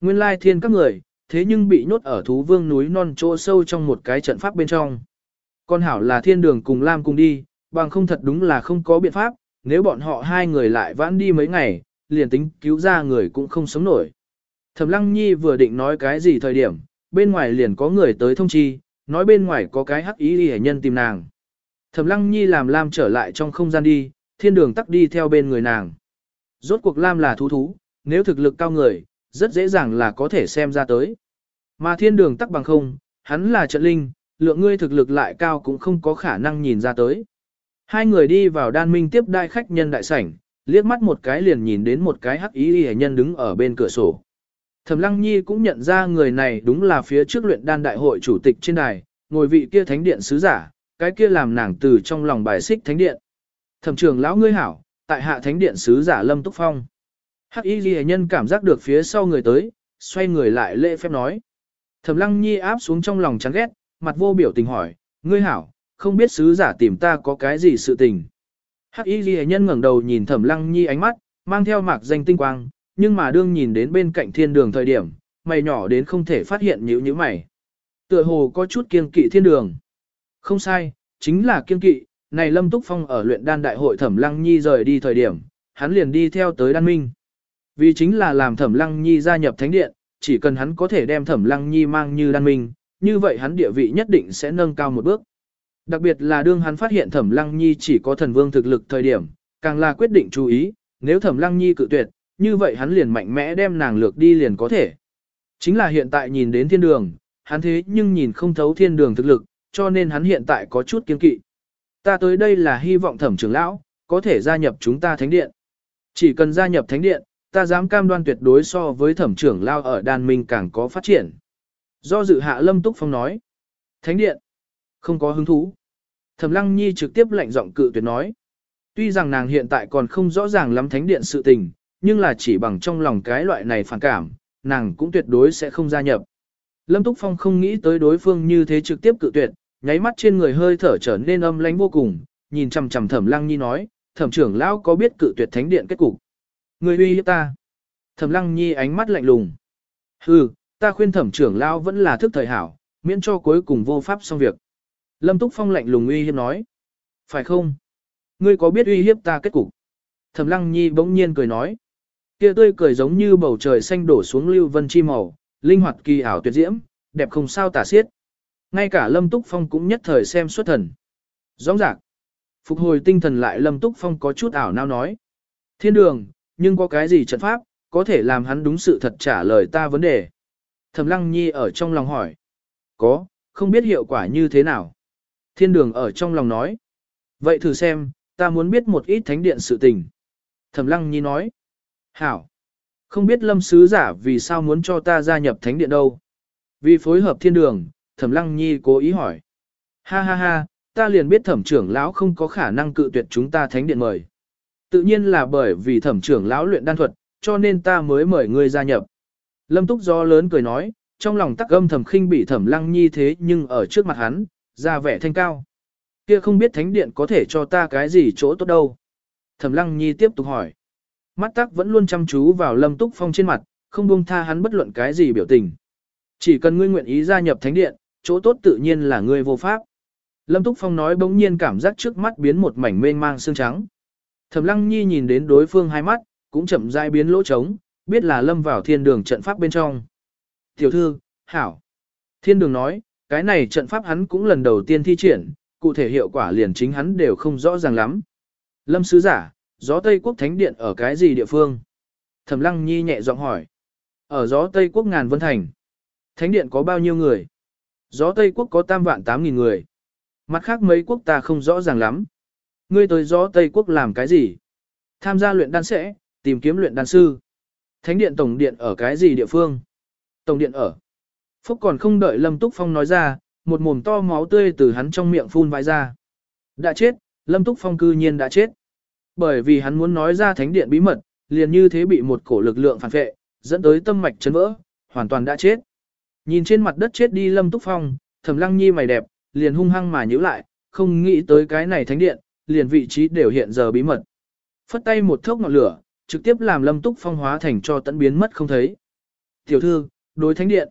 Nguyên lai thiên các người, thế nhưng bị nhốt ở thú vương núi non chỗ sâu trong một cái trận pháp bên trong. Con hảo là thiên đường cùng Lam cùng đi, bằng không thật đúng là không có biện pháp, nếu bọn họ hai người lại vãn đi mấy ngày, liền tính cứu ra người cũng không sống nổi. Thẩm Lăng Nhi vừa định nói cái gì thời điểm, bên ngoài liền có người tới thông chi, nói bên ngoài có cái hắc ý hệ nhân tìm nàng. Thẩm Lăng Nhi làm Lam trở lại trong không gian đi, thiên đường tắc đi theo bên người nàng. Rốt cuộc Lam là thú thú, nếu thực lực cao người, rất dễ dàng là có thể xem ra tới. Mà thiên đường tắc bằng không, hắn là trận linh, lượng ngươi thực lực lại cao cũng không có khả năng nhìn ra tới. Hai người đi vào đan minh tiếp đai khách nhân đại sảnh, liếc mắt một cái liền nhìn đến một cái hắc ý y nhân đứng ở bên cửa sổ. Thẩm Lăng Nhi cũng nhận ra người này đúng là phía trước luyện đan đại hội chủ tịch trên đài, ngồi vị kia thánh điện sứ giả, cái kia làm nàng từ trong lòng bài xích thánh điện. Thẩm trưởng lão ngươi hảo, tại hạ thánh điện sứ giả Lâm Túc Phong. Hắc Y Ghi nhân cảm giác được phía sau người tới, xoay người lại lễ phép nói. Thẩm Lăng Nhi áp xuống trong lòng chán ghét, mặt vô biểu tình hỏi, ngươi hảo, không biết sứ giả tìm ta có cái gì sự tình. Hắc Y Ghi nhân ngẩng đầu nhìn Thẩm Lăng Nhi ánh mắt, mang theo mạc danh tinh quang, nhưng mà đương nhìn đến bên cạnh thiên đường thời điểm, mày nhỏ đến không thể phát hiện nhíu nhíu mày. Tựa hồ có chút kiêng kỵ thiên đường. Không sai, chính là kiêng kỵ, này Lâm Túc Phong ở luyện đan đại hội Thẩm Lăng Nhi rời đi thời điểm, hắn liền đi theo tới đan minh. Vì chính là làm Thẩm Lăng Nhi gia nhập thánh điện, chỉ cần hắn có thể đem Thẩm Lăng Nhi mang như đan minh, như vậy hắn địa vị nhất định sẽ nâng cao một bước. Đặc biệt là đương hắn phát hiện Thẩm Lăng Nhi chỉ có thần vương thực lực thời điểm, càng là quyết định chú ý, nếu Thẩm Lăng Nhi cự tuyệt, như vậy hắn liền mạnh mẽ đem nàng lược đi liền có thể. Chính là hiện tại nhìn đến thiên đường, hắn thế nhưng nhìn không thấu thiên đường thực lực, cho nên hắn hiện tại có chút kiên kỵ. Ta tới đây là hy vọng thẩm trưởng lão, có thể gia nhập chúng ta thánh điện. Chỉ cần gia nhập thánh điện, ta dám cam đoan tuyệt đối so với thẩm trưởng lao ở đan minh càng có phát triển. Do dự hạ lâm túc phong nói. Thánh điện. Không có hứng thú. Thẩm lăng nhi trực tiếp lệnh giọng cự tuyệt nói. Tuy rằng nàng hiện tại còn không rõ ràng lắm thánh điện sự tình, nhưng là chỉ bằng trong lòng cái loại này phản cảm, nàng cũng tuyệt đối sẽ không gia nhập. Lâm Túc Phong không nghĩ tới đối phương như thế trực tiếp cự tuyệt, nháy mắt trên người hơi thở trở nên âm lãnh vô cùng, nhìn chằm chằm Thẩm Lăng Nhi nói, "Thẩm trưởng lão có biết cự tuyệt thánh điện kết cục?" Ngươi uy hiếp ta. Thẩm Lăng Nhi ánh mắt lạnh lùng. "Hừ, ta khuyên Thẩm trưởng lão vẫn là thức thời hảo, miễn cho cuối cùng vô pháp xong việc." Lâm Túc Phong lạnh lùng uy hiếp nói. "Phải không? Ngươi có biết uy hiếp ta kết cục?" Thẩm Lăng Nhi bỗng nhiên cười nói. Kia tươi cười giống như bầu trời xanh đổ xuống lưu vân chi màu, linh hoạt kỳ ảo tuyệt diễm, đẹp không sao tả xiết. Ngay cả Lâm Túc Phong cũng nhất thời xem xuất thần. Rõ ràng, phục hồi tinh thần lại Lâm Túc Phong có chút ảo nao nói. Thiên đường, nhưng có cái gì trận pháp, có thể làm hắn đúng sự thật trả lời ta vấn đề. Thẩm Lăng Nhi ở trong lòng hỏi. Có, không biết hiệu quả như thế nào. Thiên đường ở trong lòng nói. Vậy thử xem, ta muốn biết một ít thánh điện sự tình. Thẩm Lăng Nhi nói. Hảo. Không biết lâm sứ giả vì sao muốn cho ta gia nhập thánh điện đâu. Vì phối hợp thiên đường, thẩm lăng nhi cố ý hỏi. Ha ha ha, ta liền biết thẩm trưởng lão không có khả năng cự tuyệt chúng ta thánh điện mời. Tự nhiên là bởi vì thẩm trưởng lão luyện đan thuật, cho nên ta mới mời ngươi gia nhập. Lâm túc do lớn cười nói, trong lòng tắc âm thầm khinh bị thẩm lăng nhi thế nhưng ở trước mặt hắn, ra vẻ thanh cao. Kia không biết thánh điện có thể cho ta cái gì chỗ tốt đâu. Thẩm lăng nhi tiếp tục hỏi. Mắt tắc vẫn luôn chăm chú vào Lâm Túc Phong trên mặt, không buông tha hắn bất luận cái gì biểu tình. Chỉ cần ngươi nguyện ý gia nhập thánh điện, chỗ tốt tự nhiên là ngươi vô pháp. Lâm Túc Phong nói bỗng nhiên cảm giác trước mắt biến một mảnh mênh mang xương trắng. Thẩm Lăng Nhi nhìn đến đối phương hai mắt, cũng chậm rãi biến lỗ trống, biết là lâm vào thiên đường trận pháp bên trong. Tiểu thư, hảo. Thiên đường nói, cái này trận pháp hắn cũng lần đầu tiên thi triển, cụ thể hiệu quả liền chính hắn đều không rõ ràng lắm. Lâm sứ giả, gió Tây Quốc Thánh Điện ở cái gì địa phương? Thẩm Lăng Nhi nhẹ giọng hỏi. Ở gió Tây Quốc ngàn vân thành. Thánh Điện có bao nhiêu người? Gió Tây Quốc có tam vạn tám nghìn người. Mặt khác mấy quốc ta không rõ ràng lắm. Ngươi tới gió Tây Quốc làm cái gì? Tham gia luyện đan sẽ, tìm kiếm luyện đan sư. Thánh Điện Tổng Điện ở cái gì địa phương? Tổng Điện ở. Phúc còn không đợi Lâm Túc Phong nói ra, một mồm to máu tươi từ hắn trong miệng phun vãi ra. Đã chết, Lâm Túc Phong cư nhiên đã chết. Bởi vì hắn muốn nói ra thánh điện bí mật, liền như thế bị một cổ lực lượng phản vệ, dẫn tới tâm mạch chấn vỡ, hoàn toàn đã chết. Nhìn trên mặt đất chết đi Lâm Túc Phong, Thẩm Lăng Nhi mày đẹp, liền hung hăng mà nhíu lại, không nghĩ tới cái này thánh điện, liền vị trí đều hiện giờ bí mật. Phất tay một thốc ngọn lửa, trực tiếp làm Lâm Túc Phong hóa thành cho tận biến mất không thấy. Tiểu thư, đối thánh điện.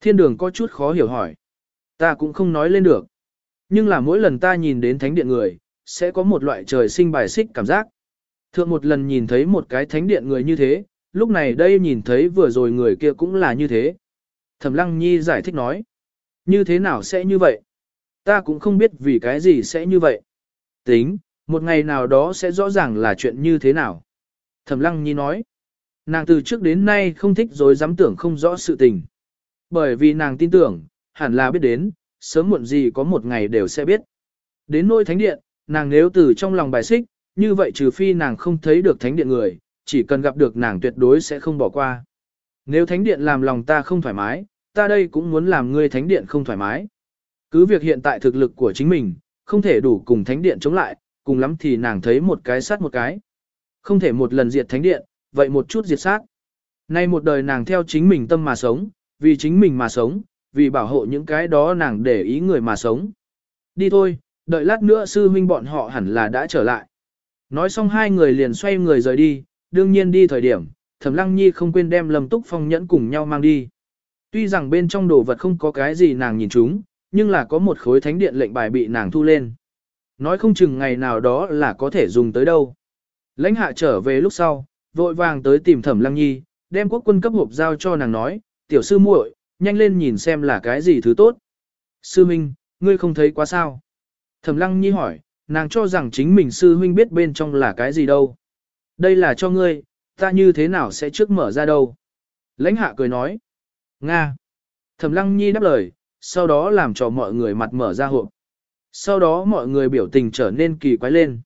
Thiên đường có chút khó hiểu hỏi. Ta cũng không nói lên được. Nhưng là mỗi lần ta nhìn đến thánh điện người, sẽ có một loại trời sinh bài xích cảm giác. Thượng một lần nhìn thấy một cái thánh điện người như thế, lúc này đây nhìn thấy vừa rồi người kia cũng là như thế. Thẩm Lăng Nhi giải thích nói. Như thế nào sẽ như vậy? Ta cũng không biết vì cái gì sẽ như vậy. Tính, một ngày nào đó sẽ rõ ràng là chuyện như thế nào. Thẩm Lăng Nhi nói. Nàng từ trước đến nay không thích rồi dám tưởng không rõ sự tình. Bởi vì nàng tin tưởng, hẳn là biết đến, sớm muộn gì có một ngày đều sẽ biết. Đến nôi thánh điện, nàng nếu từ trong lòng bài xích, như vậy trừ phi nàng không thấy được thánh điện người, chỉ cần gặp được nàng tuyệt đối sẽ không bỏ qua. Nếu thánh điện làm lòng ta không thoải mái, ta đây cũng muốn làm ngươi thánh điện không thoải mái. Cứ việc hiện tại thực lực của chính mình, không thể đủ cùng thánh điện chống lại, cùng lắm thì nàng thấy một cái sát một cái. Không thể một lần diệt thánh điện, vậy một chút diệt sát. Nay một đời nàng theo chính mình tâm mà sống, vì chính mình mà sống, vì bảo hộ những cái đó nàng để ý người mà sống. Đi thôi, đợi lát nữa sư huynh bọn họ hẳn là đã trở lại. Nói xong hai người liền xoay người rời đi, đương nhiên đi thời điểm, Thẩm Lăng Nhi không quên đem Lâm Túc Phong nhẫn cùng nhau mang đi. Tuy rằng bên trong đồ vật không có cái gì nàng nhìn chúng, nhưng là có một khối thánh điện lệnh bài bị nàng thu lên. Nói không chừng ngày nào đó là có thể dùng tới đâu. Lãnh hạ trở về lúc sau, vội vàng tới tìm Thẩm Lăng Nhi, đem quốc quân cấp hộp giao cho nàng nói, tiểu sư muội, nhanh lên nhìn xem là cái gì thứ tốt. Sư Minh, ngươi không thấy quá sao? Thẩm Lăng Nhi hỏi, nàng cho rằng chính mình sư huynh biết bên trong là cái gì đâu. Đây là cho ngươi, ta như thế nào sẽ trước mở ra đâu. Lãnh hạ cười nói. Nga. Thẩm Lăng Nhi đáp lời, sau đó làm cho mọi người mặt mở ra hộp. Sau đó mọi người biểu tình trở nên kỳ quái lên.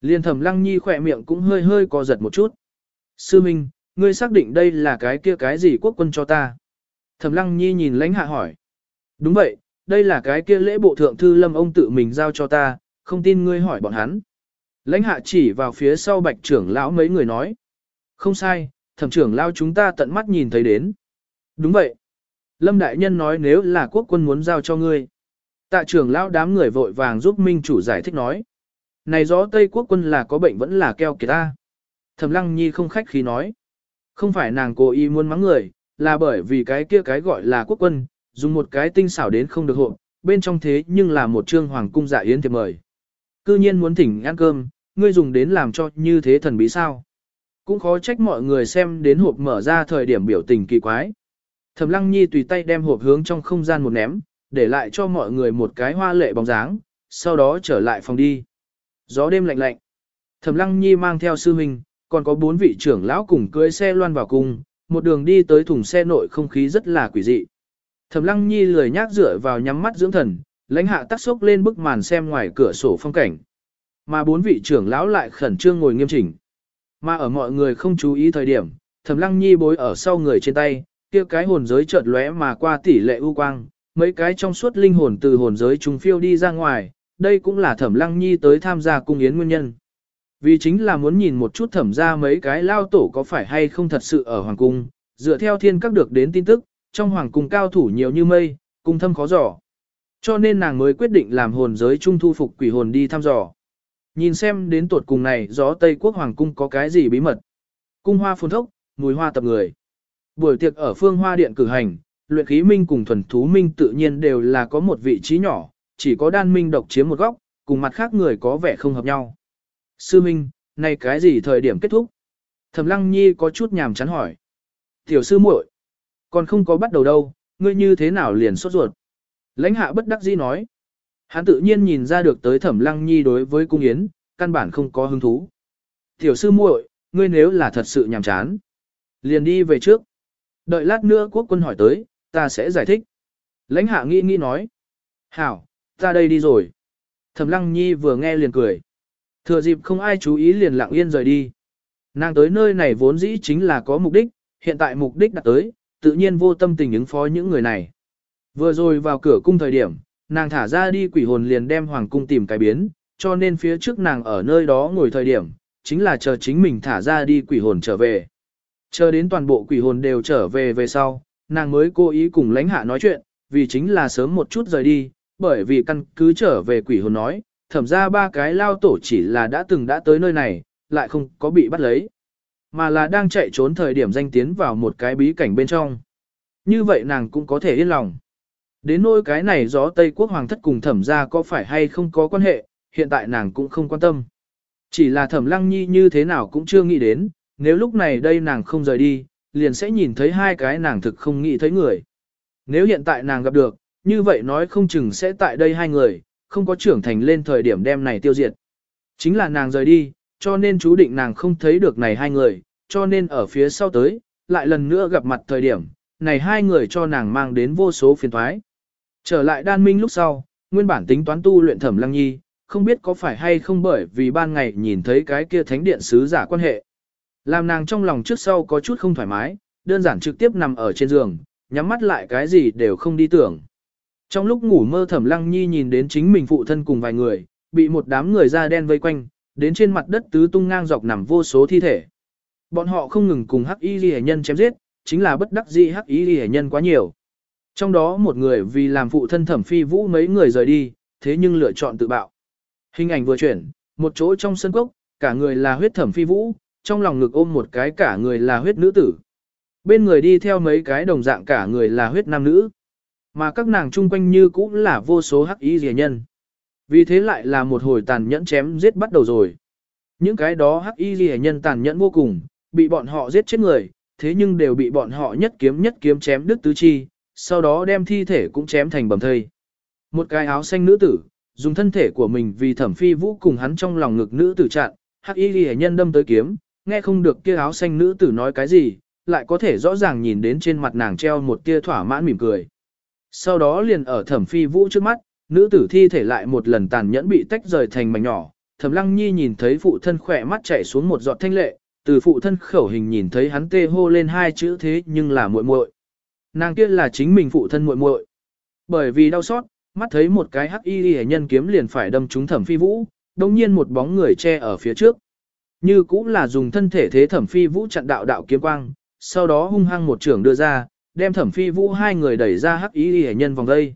Liên Thẩm Lăng Nhi khỏe miệng cũng hơi hơi co giật một chút. Sư Minh, ngươi xác định đây là cái kia cái gì quốc quân cho ta? Thẩm Lăng Nhi nhìn lãnh hạ hỏi. Đúng vậy, đây là cái kia lễ bộ thượng thư lâm ông tự mình giao cho ta, không tin ngươi hỏi bọn hắn. Lãnh hạ chỉ vào phía sau bạch trưởng lão mấy người nói. Không sai, thẩm trưởng lão chúng ta tận mắt nhìn thấy đến. Đúng vậy. Lâm đại nhân nói nếu là quốc quân muốn giao cho ngươi. Tạ trưởng lão đám người vội vàng giúp minh chủ giải thích nói. Này gió Tây quốc quân là có bệnh vẫn là keo kiệt ta. Thẩm lăng nhi không khách khí nói. Không phải nàng cố ý muốn mắng người, là bởi vì cái kia cái gọi là quốc quân, dùng một cái tinh xảo đến không được hộ, bên trong thế nhưng là một trương hoàng cung dạ yến thiệp mời. Cư nhiên muốn thỉnh ăn cơm, ngươi dùng đến làm cho như thế thần bí sao. Cũng khó trách mọi người xem đến hộp mở ra thời điểm biểu tình kỳ quái. Thẩm Lăng Nhi tùy tay đem hộp hướng trong không gian một ném, để lại cho mọi người một cái hoa lệ bóng dáng, sau đó trở lại phòng đi. Gió đêm lạnh lạnh. Thẩm Lăng Nhi mang theo sư huynh, còn có bốn vị trưởng lão cùng cưỡi xe loan vào cung, một đường đi tới thùng xe nội không khí rất là quỷ dị. Thẩm Lăng Nhi lười nhác dựa vào nhắm mắt dưỡng thần, lãnh hạ tắt sốc lên bức màn xem ngoài cửa sổ phong cảnh. Mà bốn vị trưởng lão lại khẩn trương ngồi nghiêm chỉnh. Mà ở mọi người không chú ý thời điểm, Thẩm Lăng Nhi bối ở sau người trên tay, kia cái hồn giới chợt lóe mà qua tỷ lệ ưu quang, mấy cái trong suốt linh hồn từ hồn giới trùng phiêu đi ra ngoài, đây cũng là Thẩm Lăng Nhi tới tham gia cung yến nguyên nhân. Vì chính là muốn nhìn một chút thẩm ra mấy cái lao tổ có phải hay không thật sự ở Hoàng Cung, dựa theo thiên các được đến tin tức, trong Hoàng Cung cao thủ nhiều như mây, cung thâm khó dò. Cho nên nàng mới quyết định làm hồn giới trung thu phục quỷ hồn đi thăm dò. Nhìn xem đến tuột cùng này gió Tây Quốc Hoàng Cung có cái gì bí mật. Cung hoa phun thốc, mùi hoa tập người. Buổi tiệc ở phương hoa điện cử hành, luyện khí minh cùng thuần thú minh tự nhiên đều là có một vị trí nhỏ, chỉ có đan minh độc chiếm một góc, cùng mặt khác người có vẻ không hợp nhau. Sư Minh, này cái gì thời điểm kết thúc? Thẩm Lăng Nhi có chút nhàm chán hỏi. Tiểu sư muội, còn không có bắt đầu đâu, ngươi như thế nào liền sốt ruột? Lãnh hạ bất đắc dĩ nói. Hắn tự nhiên nhìn ra được tới Thẩm Lăng Nhi đối với cung yến, căn bản không có hứng thú. Tiểu sư muội, ngươi nếu là thật sự nhàm chán, liền đi về trước. Đợi lát nữa quốc quân hỏi tới, ta sẽ giải thích. Lãnh hạ nghĩ nghĩ nói. Hảo, ta đây đi rồi. Thẩm Lăng Nhi vừa nghe liền cười. Thừa dịp không ai chú ý liền lặng yên rời đi. Nàng tới nơi này vốn dĩ chính là có mục đích, hiện tại mục đích đã tới, tự nhiên vô tâm tình ứng phó những người này. Vừa rồi vào cửa cung thời điểm, nàng thả ra đi quỷ hồn liền đem hoàng cung tìm cái biến, cho nên phía trước nàng ở nơi đó ngồi thời điểm, chính là chờ chính mình thả ra đi quỷ hồn trở về. Chờ đến toàn bộ quỷ hồn đều trở về về sau, nàng mới cố ý cùng lãnh hạ nói chuyện, vì chính là sớm một chút rời đi, bởi vì căn cứ trở về quỷ hồn nói, thẩm ra ba cái lao tổ chỉ là đã từng đã tới nơi này, lại không có bị bắt lấy. mà là đang chạy trốn thời điểm danh tiến vào một cái bí cảnh bên trong. Như vậy nàng cũng có thể yên lòng. Đến nỗi cái này gió Tây Quốc Hoàng thất cùng thẩm ra có phải hay không có quan hệ, hiện tại nàng cũng không quan tâm. Chỉ là thẩm lăng nhi như thế nào cũng chưa nghĩ đến, nếu lúc này đây nàng không rời đi, liền sẽ nhìn thấy hai cái nàng thực không nghĩ thấy người. Nếu hiện tại nàng gặp được, như vậy nói không chừng sẽ tại đây hai người, không có trưởng thành lên thời điểm đem này tiêu diệt. Chính là nàng rời đi, cho nên chú định nàng không thấy được này hai người, cho nên ở phía sau tới, lại lần nữa gặp mặt thời điểm, này hai người cho nàng mang đến vô số phiền thoái. Trở lại đan minh lúc sau, nguyên bản tính toán tu luyện thẩm lăng nhi, không biết có phải hay không bởi vì ban ngày nhìn thấy cái kia thánh điện sứ giả quan hệ. Làm nàng trong lòng trước sau có chút không thoải mái, đơn giản trực tiếp nằm ở trên giường, nhắm mắt lại cái gì đều không đi tưởng. Trong lúc ngủ mơ thẩm lăng nhi nhìn đến chính mình phụ thân cùng vài người, bị một đám người da đen vây quanh, đến trên mặt đất tứ tung ngang dọc nằm vô số thi thể. Bọn họ không ngừng cùng hắc y ghi nhân chém giết, chính là bất đắc dĩ hắc y ghi nhân quá nhiều. Trong đó một người vì làm phụ thân thẩm phi vũ mấy người rời đi, thế nhưng lựa chọn tự bạo. Hình ảnh vừa chuyển, một chỗ trong sân cốc, cả người là huyết thẩm phi vũ, trong lòng ngực ôm một cái cả người là huyết nữ tử. Bên người đi theo mấy cái đồng dạng cả người là huyết nam nữ. Mà các nàng chung quanh như cũng là vô số hắc y rìa nhân. Vì thế lại là một hồi tàn nhẫn chém giết bắt đầu rồi. Những cái đó hắc y rìa nhân tàn nhẫn vô cùng, bị bọn họ giết chết người, thế nhưng đều bị bọn họ nhất kiếm nhất kiếm chém đứt tứ chi, sau đó đem thi thể cũng chém thành bầm thây. Một cái áo xanh nữ tử, dùng thân thể của mình vì thẩm phi vũ cùng hắn trong lòng ngực nữ tử chặn, hắc y rìa nhân đâm tới kiếm, nghe không được kia áo xanh nữ tử nói cái gì, lại có thể rõ ràng nhìn đến trên mặt nàng treo một tia thỏa mãn mỉm cười. Sau đó liền ở thẩm phi vũ trước mắt, nữ tử thi thể lại một lần tàn nhẫn bị tách rời thành mảnh nhỏ. Thẩm lăng nhi nhìn thấy phụ thân khỏe mắt chảy xuống một giọt thanh lệ, từ phụ thân khẩu hình nhìn thấy hắn tê hô lên hai chữ thế nhưng là muội muội. Nàng kia là chính mình phụ thân muội muội. Bởi vì đau xót, mắt thấy một cái hắc y hệ nhân kiếm liền phải đâm trúng thẩm phi vũ, đồng nhiên một bóng người che ở phía trước. Như cũng là dùng thân thể thế thẩm phi vũ chặn đạo đạo kiếm quang, sau đó hung hăng một trường đưa ra, đem thẩm phi vũ hai người đẩy ra hắc ý hệ nhân vòng đây.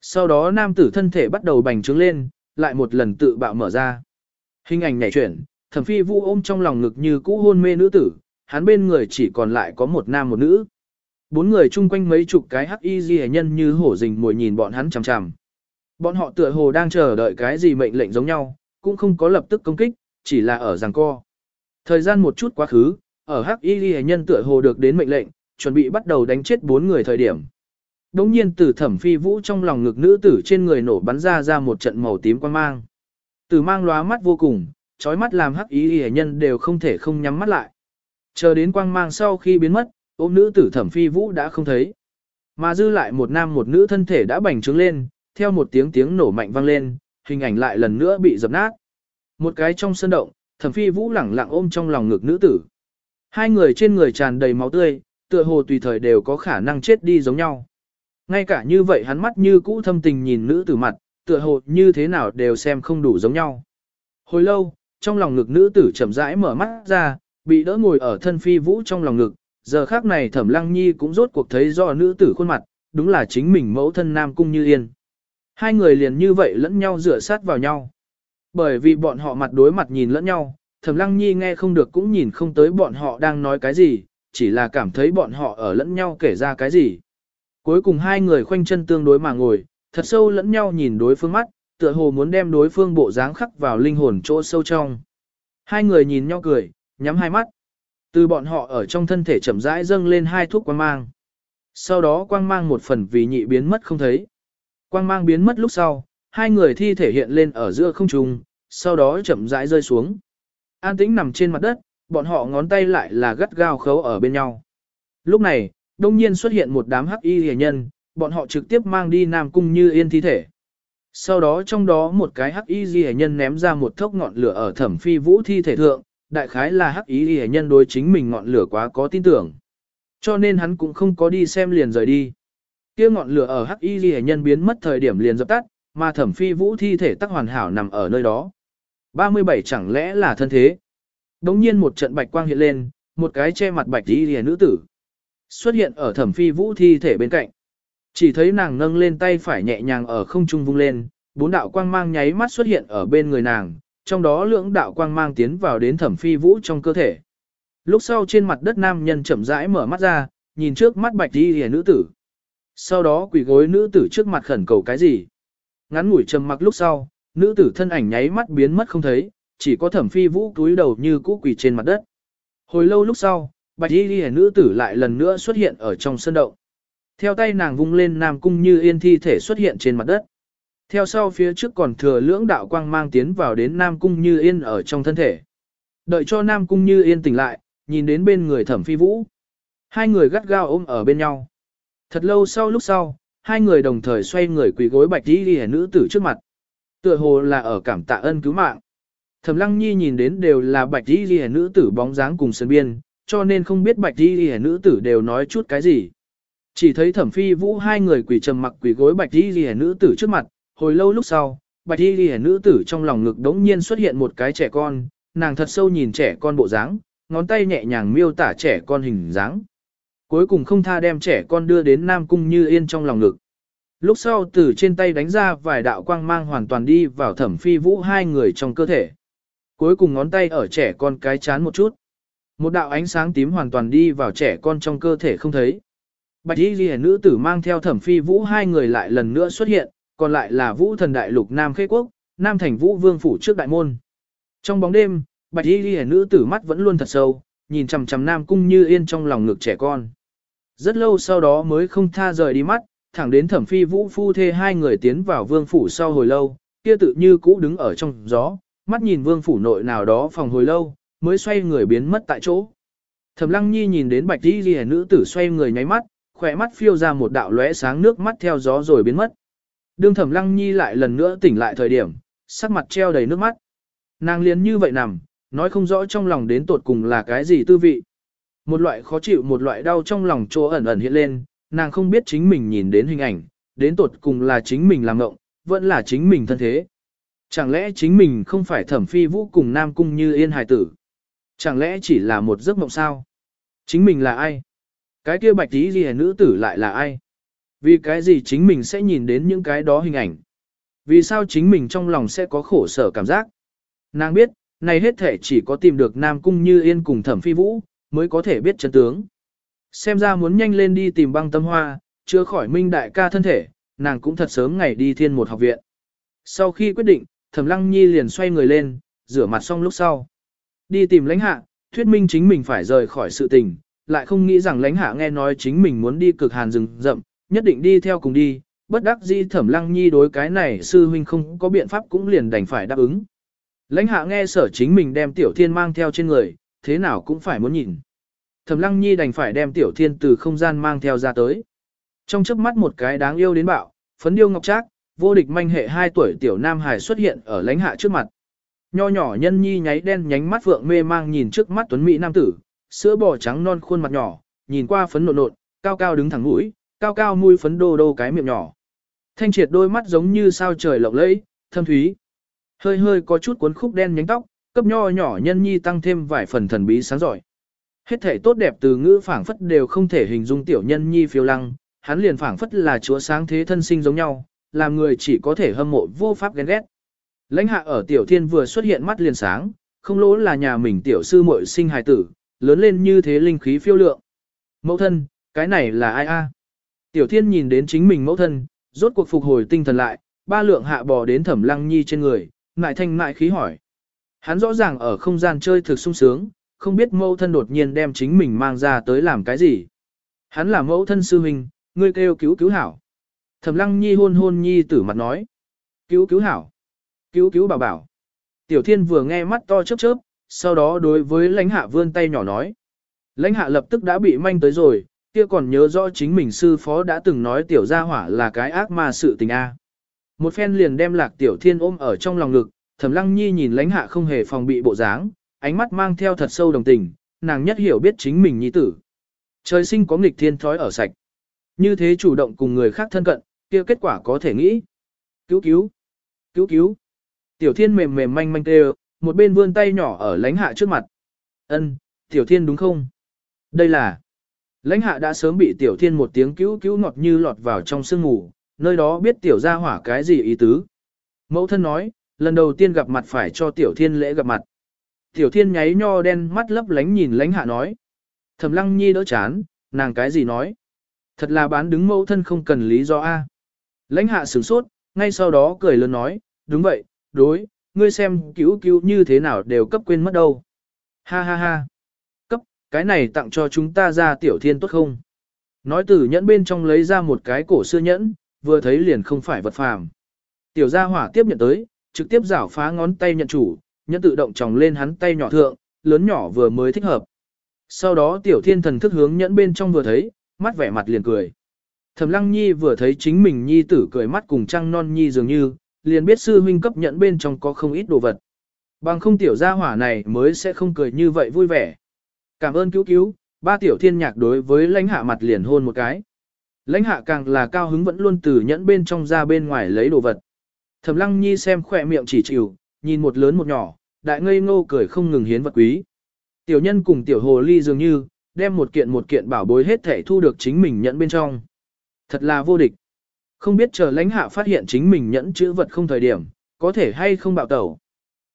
Sau đó nam tử thân thể bắt đầu bành trướng lên, lại một lần tự bạo mở ra. Hình ảnh nhảy chuyển, thẩm phi vũ ôm trong lòng ngực như cũ hôn mê nữ tử, hắn bên người chỉ còn lại có một nam một nữ. Bốn người chung quanh mấy chục cái hắc y di nhân như hổ rình mồi nhìn bọn hắn chằm chằm. Bọn họ tựa hồ đang chờ đợi cái gì mệnh lệnh giống nhau, cũng không có lập tức công kích, chỉ là ở giằng co. Thời gian một chút quá khứ, ở hắc y di nhân tựa hồ được đến mệnh lệnh, chuẩn bị bắt đầu đánh chết bốn người thời điểm. Đống nhiên từ thẩm phi vũ trong lòng ngực nữ tử trên người nổ bắn ra ra một trận màu tím quang mang. Tử mang lóa mắt vô cùng, trói mắt làm hắc ý hề nhân đều không thể không nhắm mắt lại. Chờ đến quang mang sau khi biến mất, ôm nữ tử thẩm phi vũ đã không thấy. Mà dư lại một nam một nữ thân thể đã bành trướng lên, theo một tiếng tiếng nổ mạnh vang lên, hình ảnh lại lần nữa bị dập nát. Một cái trong sân động, thẩm phi vũ lẳng lặng ôm trong lòng ngực nữ tử. Hai người trên người tràn đầy máu tươi, tựa hồ tùy thời đều có khả năng chết đi giống nhau. Ngay cả như vậy hắn mắt như cũ thâm tình nhìn nữ tử mặt, tựa hồ như thế nào đều xem không đủ giống nhau. Hồi lâu, trong lòng ngực nữ tử chậm rãi mở mắt ra, bị đỡ ngồi ở thân phi vũ trong lòng ngực, giờ khác này thẩm lăng nhi cũng rốt cuộc thấy do nữ tử khuôn mặt, đúng là chính mình mẫu thân nam cung như yên. Hai người liền như vậy lẫn nhau rửa sát vào nhau. Bởi vì bọn họ mặt đối mặt nhìn lẫn nhau, thẩm lăng nhi nghe không được cũng nhìn không tới bọn họ đang nói cái gì, chỉ là cảm thấy bọn họ ở lẫn nhau kể ra cái gì. Cuối cùng hai người khoanh chân tương đối mà ngồi, thật sâu lẫn nhau nhìn đối phương mắt, tựa hồ muốn đem đối phương bộ dáng khắc vào linh hồn chỗ sâu trong. Hai người nhìn nhau cười, nhắm hai mắt. Từ bọn họ ở trong thân thể chậm rãi dâng lên hai thuốc quang mang. Sau đó quang mang một phần vì nhị biến mất không thấy. Quang mang biến mất lúc sau, hai người thi thể hiện lên ở giữa không trung, sau đó chậm rãi rơi xuống. An tĩnh nằm trên mặt đất, bọn họ ngón tay lại là gắt gao khấu ở bên nhau. Lúc này, đông nhiên xuất hiện một đám hắc y hề nhân, bọn họ trực tiếp mang đi Nam Cung Như Yên thi thể. Sau đó trong đó một cái hắc y hề nhân ném ra một thốc ngọn lửa ở thẩm phi vũ thi thể thượng, đại khái là hắc y hề nhân đối chính mình ngọn lửa quá có tin tưởng. Cho nên hắn cũng không có đi xem liền rời đi. kia ngọn lửa ở hắc y hề nhân biến mất thời điểm liền dập tắt, mà thẩm phi vũ thi thể tắc hoàn hảo nằm ở nơi đó. 37 chẳng lẽ là thân thế? Đống nhiên một trận bạch quang hiện lên, một cái che mặt bạch đi lìa nữ tử. Xuất hiện ở thẩm phi vũ thi thể bên cạnh. Chỉ thấy nàng nâng lên tay phải nhẹ nhàng ở không trung vung lên, bốn đạo quang mang nháy mắt xuất hiện ở bên người nàng, trong đó lưỡng đạo quang mang tiến vào đến thẩm phi vũ trong cơ thể. Lúc sau trên mặt đất nam nhân chậm rãi mở mắt ra, nhìn trước mắt bạch đi lìa nữ tử. Sau đó quỳ gối nữ tử trước mặt khẩn cầu cái gì. Ngắn ngủi trầm mặc lúc sau, nữ tử thân ảnh nháy mắt biến mất không thấy, chỉ có thẩm phi vũ túi đầu như cũ quỳ trên mặt đất. Hồi lâu lúc sau, bạch y ghi nữ tử lại lần nữa xuất hiện ở trong sân động. Theo tay nàng vung lên nam cung như yên thi thể xuất hiện trên mặt đất. Theo sau phía trước còn thừa lưỡng đạo quang mang tiến vào đến nam cung như yên ở trong thân thể. Đợi cho nam cung như yên tỉnh lại, nhìn đến bên người thẩm phi vũ. Hai người gắt gao ôm ở bên nhau. Thật lâu sau lúc sau, hai người đồng thời xoay người quỳ gối bạch y ghi nữ tử trước mặt. Tựa hồ là ở cảm tạ ân cứu mạng. Thẩm Lăng Nhi nhìn đến đều là bạch y ghi nữ tử bóng dáng cùng sân biên, cho nên không biết bạch y ghi nữ tử đều nói chút cái gì. Chỉ thấy thẩm phi vũ hai người quỳ trầm mặc quỳ gối bạch y ghi nữ tử trước mặt, hồi lâu lúc sau, bạch y ghi nữ tử trong lòng ngực đống nhiên xuất hiện một cái trẻ con, nàng thật sâu nhìn trẻ con bộ dáng, ngón tay nhẹ nhàng miêu tả trẻ con hình dáng. Cuối cùng không tha đem trẻ con đưa đến Nam Cung Như Yên trong lòng ngực. Lúc sau từ trên tay đánh ra vài đạo quang mang hoàn toàn đi vào thẩm phi vũ hai người trong cơ thể. Cuối cùng ngón tay ở trẻ con cái chán một chút. Một đạo ánh sáng tím hoàn toàn đi vào trẻ con trong cơ thể không thấy. Bạch y ghi nữ tử mang theo thẩm phi vũ hai người lại lần nữa xuất hiện, còn lại là vũ thần đại lục Nam Khê Quốc, Nam thành vũ vương phủ trước đại môn. Trong bóng đêm, bạch y ghi nữ tử mắt vẫn luôn thật sâu, nhìn chằm chằm Nam cung như yên trong lòng ngực trẻ con. Rất lâu sau đó mới không tha rời đi mắt, thẳng đến thẩm phi vũ phu thê hai người tiến vào vương phủ sau hồi lâu, kia tự như cũ đứng ở trong gió, mắt nhìn vương phủ nội nào đó phòng hồi lâu, mới xoay người biến mất tại chỗ. Thẩm lăng nhi nhìn đến bạch đi ghi nữ tử xoay người nháy mắt, khỏe mắt phiêu ra một đạo lóe sáng nước mắt theo gió rồi biến mất. Đương thẩm lăng nhi lại lần nữa tỉnh lại thời điểm, sắc mặt treo đầy nước mắt. Nàng liền như vậy nằm, nói không rõ trong lòng đến tột cùng là cái gì tư vị. Một loại khó chịu một loại đau trong lòng chỗ ẩn ẩn hiện lên, nàng không biết chính mình nhìn đến hình ảnh, đến tột cùng là chính mình làm ngộng, vẫn là chính mình thân thế. Chẳng lẽ chính mình không phải thẩm phi vũ cùng nam cung như yên hài tử? Chẳng lẽ chỉ là một giấc mộng sao? Chính mình là ai? Cái kia bạch tí gì nữ tử lại là ai? Vì cái gì chính mình sẽ nhìn đến những cái đó hình ảnh? Vì sao chính mình trong lòng sẽ có khổ sở cảm giác? Nàng biết, này hết thể chỉ có tìm được Nam Cung Như Yên cùng Thẩm Phi Vũ, mới có thể biết chân tướng. Xem ra muốn nhanh lên đi tìm băng tâm hoa, chưa khỏi minh đại ca thân thể, nàng cũng thật sớm ngày đi thiên một học viện. Sau khi quyết định, Thẩm Lăng Nhi liền xoay người lên, rửa mặt xong lúc sau. Đi tìm lãnh hạ, thuyết minh chính mình phải rời khỏi sự tình, lại không nghĩ rằng lãnh hạ nghe nói chính mình muốn đi cực hàn rừng rậm, nhất định đi theo cùng đi, bất đắc dĩ Thẩm Lăng Nhi đối cái này sư huynh không có biện pháp cũng liền đành phải đáp ứng. Lãnh hạ nghe sở chính mình đem tiểu thiên mang theo trên người, thế nào cũng phải muốn nhìn. Thẩm Lăng Nhi đành phải đem tiểu thiên từ không gian mang theo ra tới. Trong chớp mắt một cái đáng yêu đến bạo, phấn điêu ngọc trác, vô địch manh hệ 2 tuổi tiểu nam hải xuất hiện ở lãnh hạ trước mặt. Nho nhỏ nhân nhi nháy đen nhánh mắt vượng mê mang nhìn trước mắt tuấn mỹ nam tử, sữa bò trắng non khuôn mặt nhỏ, nhìn qua phấn nộn nộn, cao cao đứng thẳng mũi, cao cao mũi phấn đô đô cái miệng nhỏ. Thanh triệt đôi mắt giống như sao trời lộng lẫy, thâm thúy. Hơi hơi có chút cuốn khúc đen nhánh tóc, cấp nho nhỏ nhân nhi tăng thêm vài phần thần bí sáng giỏi. Hết thể tốt đẹp từ ngữ phảng phất đều không thể hình dung tiểu nhân nhi phiêu lăng, hắn liền phảng phất là chúa sáng thế thân sinh giống nhau, làm người chỉ có thể hâm mộ vô pháp ghen ghét. Lãnh hạ ở tiểu thiên vừa xuất hiện mắt liền sáng, không lỗ là nhà mình tiểu sư muội sinh hài tử, lớn lên như thế linh khí phiêu lượng. Mẫu thân, cái này là ai a? À? Tiểu thiên nhìn đến chính mình mẫu thân, rốt cuộc phục hồi tinh thần lại, ba lượng hạ bò đến thẩm lăng nhi trên người, ngại thanh ngại khí hỏi. Hắn rõ ràng ở không gian chơi thực sung sướng, không biết mẫu thân đột nhiên đem chính mình mang ra tới làm cái gì. Hắn là mẫu thân sư huynh, ngươi kêu cứu cứu hảo. Thẩm lăng nhi hôn hôn nhi tử mặt nói. Cứu cứu hảo. Cứu cứu bảo bảo. Tiểu thiên vừa nghe mắt to chớp chớp, sau đó đối với lãnh hạ vươn tay nhỏ nói. Lãnh hạ lập tức đã bị manh tới rồi, kia còn nhớ rõ chính mình sư phó đã từng nói tiểu gia hỏa là cái ác ma sự tình a. Một phen liền đem lạc tiểu thiên ôm ở trong lòng ngực, thẩm lăng nhi nhìn lãnh hạ không hề phòng bị bộ dáng, ánh mắt mang theo thật sâu đồng tình, nàng nhất hiểu biết chính mình nhi tử. Trời sinh có nghịch thiên thói ở sạch. Như thế chủ động cùng người khác thân cận, kia kết quả có thể nghĩ. Cứu cứu, cứu cứu. Tiểu thiên mềm mềm manh manh tê một bên vươn tay nhỏ ở lãnh hạ trước mặt. Ân, tiểu thiên đúng không? Đây là... Lãnh hạ đã sớm bị tiểu thiên một tiếng cứu cứu ngọt như lọt vào trong sương ngủ, nơi đó biết tiểu gia hỏa cái gì ý tứ. Mẫu thân nói, lần đầu tiên gặp mặt phải cho tiểu thiên lễ gặp mặt. Tiểu thiên nháy nho đen mắt lấp lánh nhìn lãnh hạ nói. Thẩm lăng nhi đỡ chán, nàng cái gì nói. Thật là bán đứng mẫu thân không cần lý do A. Lãnh hạ sửng sốt, ngay sau đó cười lớn nói, đúng vậy, đối, ngươi xem cứu cứu như thế nào đều cấp quên mất đâu. Ha ha ha. Cấp, cái này tặng cho chúng ta ra tiểu thiên tốt không? Nói từ nhẫn bên trong lấy ra một cái cổ xưa nhẫn, vừa thấy liền không phải vật phàm. Tiểu gia hỏa tiếp nhận tới, trực tiếp rảo phá ngón tay nhận chủ, nhẫn tự động tròng lên hắn tay nhỏ thượng, lớn nhỏ vừa mới thích hợp. Sau đó tiểu thiên thần thức hướng nhẫn bên trong vừa thấy, mắt vẻ mặt liền cười. Thẩm lăng nhi vừa thấy chính mình nhi tử cười mắt cùng trăng non nhi dường như, liền biết sư huynh cấp nhẫn bên trong có không ít đồ vật. Bằng không tiểu gia hỏa này mới sẽ không cười như vậy vui vẻ. Cảm ơn cứu cứu, ba tiểu thiên nhạc đối với lãnh hạ mặt liền hôn một cái. Lãnh hạ càng là cao hứng vẫn luôn từ nhẫn bên trong ra bên ngoài lấy đồ vật. Thẩm lăng nhi xem khỏe miệng chỉ chịu, nhìn một lớn một nhỏ, đại ngây ngô cười không ngừng hiến vật quý. Tiểu nhân cùng tiểu hồ ly dường như, đem một kiện một kiện bảo bối hết thể thu được chính mình nhẫn bên trong. Thật là vô địch. Không biết chờ lãnh hạ phát hiện chính mình nhẫn chữ vật không thời điểm, có thể hay không bạo tẩu.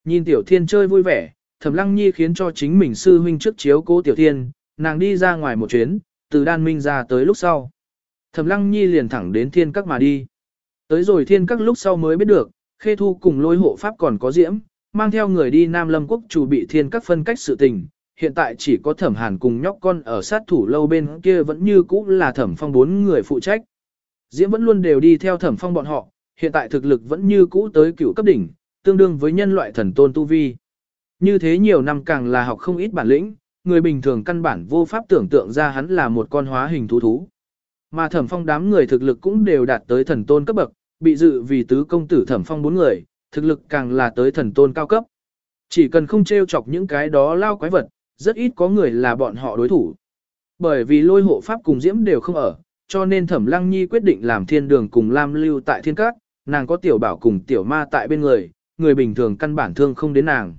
Nhìn tiểu thiên chơi vui vẻ, thẩm lăng nhi khiến cho chính mình sư huynh trước chiếu cố tiểu thiên, nàng đi ra ngoài một chuyến, từ đan minh ra tới lúc sau. Thẩm lăng nhi liền thẳng đến thiên các mà đi. Tới rồi thiên các lúc sau mới biết được, khê thu cùng lôi hộ pháp còn có diễm, mang theo người đi Nam Lâm Quốc chủ bị thiên các phân cách sự tình. Hiện tại chỉ có thẩm hàn cùng nhóc con ở sát thủ lâu bên kia vẫn như cũ là thẩm phong bốn người phụ trách. Diễm vẫn luôn đều đi theo thẩm phong bọn họ, hiện tại thực lực vẫn như cũ tới cựu cấp đỉnh, tương đương với nhân loại thần tôn tu vi. Như thế nhiều năm càng là học không ít bản lĩnh, người bình thường căn bản vô pháp tưởng tượng ra hắn là một con hóa hình thú thú. Mà thẩm phong đám người thực lực cũng đều đạt tới thần tôn cấp bậc, bị dự vì tứ công tử thẩm phong bốn người, thực lực càng là tới thần tôn cao cấp. Chỉ cần không trêu chọc những cái đó lao quái vật, rất ít có người là bọn họ đối thủ. Bởi vì lôi hộ pháp cùng diễm đều không ở, cho nên thẩm lăng nhi quyết định làm thiên đường cùng lam lưu tại thiên cát, nàng có tiểu bảo cùng tiểu ma tại bên người, người bình thường căn bản thương không đến nàng.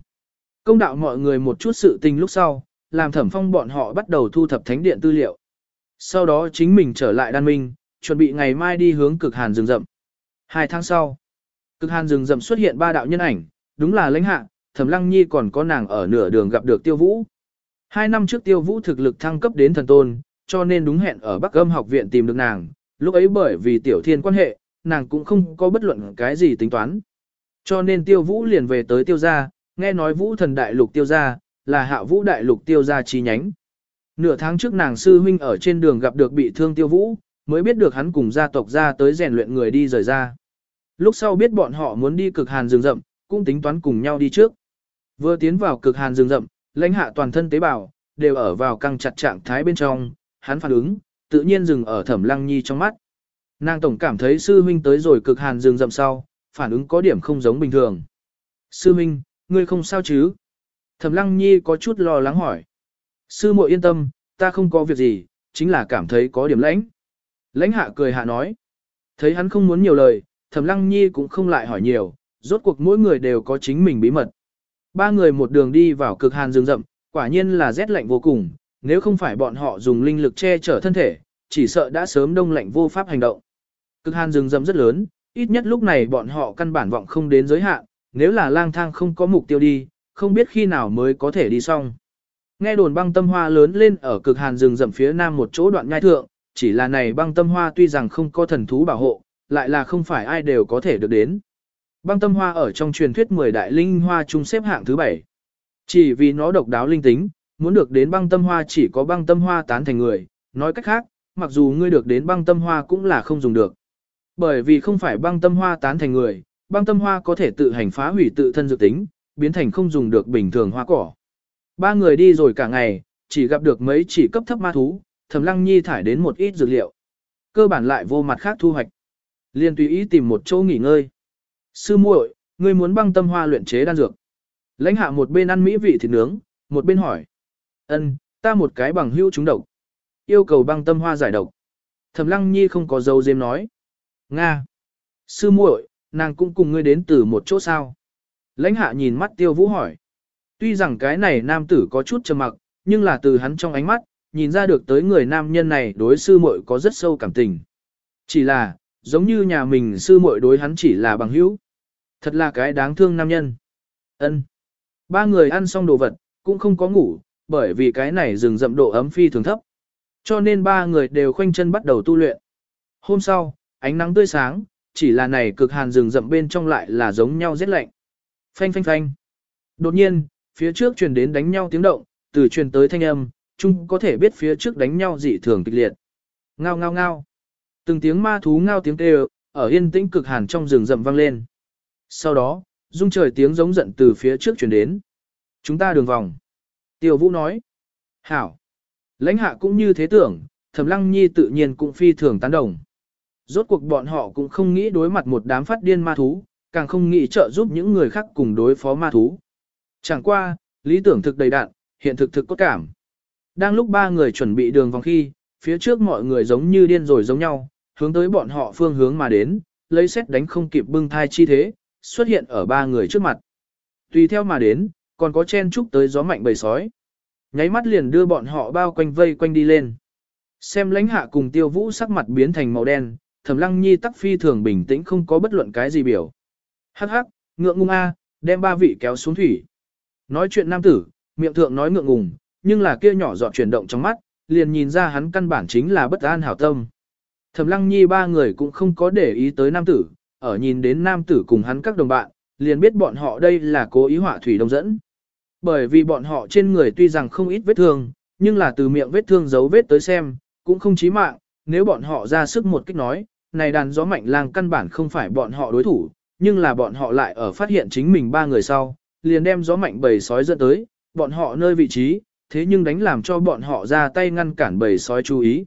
Công đạo mọi người một chút sự tình lúc sau, làm thẩm phong bọn họ bắt đầu thu thập thánh điện tư liệu. Sau đó chính mình trở lại đan minh, chuẩn bị ngày mai đi hướng cực hàn rừng rậm. Hai tháng sau, cực hàn rừng rậm xuất hiện ba đạo nhân ảnh, đúng là lãnh hạ, thẩm lăng nhi còn có nàng ở nửa đường gặp được tiêu vũ. Hai năm trước tiêu vũ thực lực thăng cấp đến thần tôn, cho nên đúng hẹn ở Bắc Âm học viện tìm được nàng, lúc ấy bởi vì tiểu thiên quan hệ, nàng cũng không có bất luận cái gì tính toán. Cho nên tiêu vũ liền về tới tiêu gia, nghe nói vũ thần đại lục tiêu gia, là hạ vũ đại lục tiêu gia chi nhánh. Nửa tháng trước nàng sư huynh ở trên đường gặp được bị thương tiêu vũ, mới biết được hắn cùng gia tộc ra tới rèn luyện người đi rời ra. Lúc sau biết bọn họ muốn đi cực hàn rừng rậm, cũng tính toán cùng nhau đi trước. Vừa tiến vào cực hàn rừng rậm, lãnh hạ toàn thân tế bào, đều ở vào căng chặt trạng thái bên trong, hắn phản ứng, tự nhiên dừng ở thẩm lăng nhi trong mắt. Nàng tổng cảm thấy sư huynh tới rồi cực hàn rừng rậm sau, phản ứng có điểm không giống bình thường. Sư huynh, ngươi không sao chứ? Thẩm lăng nhi có chút lo lắng hỏi. Sư muội yên tâm, ta không có việc gì, chính là cảm thấy có điểm lãnh. Lãnh hạ cười hạ nói. Thấy hắn không muốn nhiều lời, thẩm lăng nhi cũng không lại hỏi nhiều, rốt cuộc mỗi người đều có chính mình bí mật. Ba người một đường đi vào cực hàn rừng rậm, quả nhiên là rét lạnh vô cùng, nếu không phải bọn họ dùng linh lực che chở thân thể, chỉ sợ đã sớm đông lạnh vô pháp hành động. Cực hàn rừng rậm rất lớn, ít nhất lúc này bọn họ căn bản vọng không đến giới hạn, nếu là lang thang không có mục tiêu đi, không biết khi nào mới có thể đi xong. Nghe đồn băng tâm hoa lớn lên ở cực hàn rừng rậm phía nam một chỗ đoạn ngai thượng, chỉ là này băng tâm hoa tuy rằng không có thần thú bảo hộ, lại là không phải ai đều có thể được đến. Băng tâm hoa ở trong truyền thuyết 10 đại linh hoa chung xếp hạng thứ 7. Chỉ vì nó độc đáo linh tính, muốn được đến băng tâm hoa chỉ có băng tâm hoa tán thành người, nói cách khác, mặc dù ngươi được đến băng tâm hoa cũng là không dùng được. Bởi vì không phải băng tâm hoa tán thành người, băng tâm hoa có thể tự hành phá hủy tự thân dự tính, biến thành không dùng được bình thường hoa cỏ. Ba người đi rồi cả ngày, chỉ gặp được mấy chỉ cấp thấp ma thú, thẩm lăng nhi thải đến một ít dược liệu. Cơ bản lại vô mặt khác thu hoạch. Liên tùy ý tìm một chỗ nghỉ ngơi. Sư muội, ngươi muốn băng tâm hoa luyện chế đan dược. Lãnh hạ một bên ăn mỹ vị thịt nướng, một bên hỏi. Ân, ta một cái bằng hữu chúng độc. Yêu cầu băng tâm hoa giải độc. Thẩm lăng nhi không có dấu diêm nói. Nga. Sư muội, nàng cũng cùng ngươi đến từ một chỗ sao. Lãnh hạ nhìn mắt tiêu vũ hỏi. Tuy rằng cái này nam tử có chút trầm mặc, nhưng là từ hắn trong ánh mắt, nhìn ra được tới người nam nhân này đối sư muội có rất sâu cảm tình. Chỉ là, giống như nhà mình sư muội đối hắn chỉ là bằng hữu. Thật là cái đáng thương nam nhân. Ân. Ba người ăn xong đồ vật, cũng không có ngủ, bởi vì cái này rừng rậm độ ấm phi thường thấp. Cho nên ba người đều khoanh chân bắt đầu tu luyện. Hôm sau, ánh nắng tươi sáng, chỉ là này cực hàn rừng rậm bên trong lại là giống nhau rất lạnh. Phanh phanh phanh. Đột nhiên, phía trước truyền đến đánh nhau tiếng động, từ truyền tới thanh âm, chung có thể biết phía trước đánh nhau dị thường kịch liệt. Ngao ngao ngao. Từng tiếng ma thú ngao tiếng kêu, ở yên tĩnh cực hàn trong rừng rậm vang lên. Sau đó, rung trời tiếng giống giận từ phía trước truyền đến. Chúng ta đường vòng. Tiêu Vũ nói. Hảo. Lãnh hạ cũng như thế tưởng, Thẩm Lăng Nhi tự nhiên cũng phi thường tán đồng. Rốt cuộc bọn họ cũng không nghĩ đối mặt một đám phát điên ma thú, càng không nghĩ trợ giúp những người khác cùng đối phó ma thú. Chẳng qua, lý tưởng thực đầy đạn, hiện thực thực có cảm. Đang lúc ba người chuẩn bị đường vòng khi, phía trước mọi người giống như điên rồi giống nhau, hướng tới bọn họ phương hướng mà đến, lấy xét đánh không kịp bưng thai chi thế, xuất hiện ở ba người trước mặt. Tùy theo mà đến, còn có chen chúc tới gió mạnh bầy sói. Nháy mắt liền đưa bọn họ bao quanh vây quanh đi lên. Xem lãnh hạ cùng tiêu vũ sắc mặt biến thành màu đen, thẩm lăng nhi tắc phi thường bình tĩnh không có bất luận cái gì biểu. Hắc hắc, ngượng ngung a, đem ba vị kéo xuống thủy. Nói chuyện nam tử, miệng thượng nói ngượng ngùng, nhưng là kia nhỏ giọt chuyển động trong mắt, liền nhìn ra hắn căn bản chính là bất an hảo tâm. Thẩm lăng nhi ba người cũng không có để ý tới nam tử, ở nhìn đến nam tử cùng hắn các đồng bạn, liền biết bọn họ đây là cố ý họa thủy đông dẫn. Bởi vì bọn họ trên người tuy rằng không ít vết thương, nhưng là từ miệng vết thương giấu vết tới xem, cũng không chí mạng, nếu bọn họ ra sức một cách nói, này đàn gió mạnh lang căn bản không phải bọn họ đối thủ, nhưng là bọn họ lại ở phát hiện chính mình ba người sau, liền đem gió mạnh bầy sói dẫn tới, bọn họ nơi vị trí, thế nhưng đánh làm cho bọn họ ra tay ngăn cản bầy sói chú ý.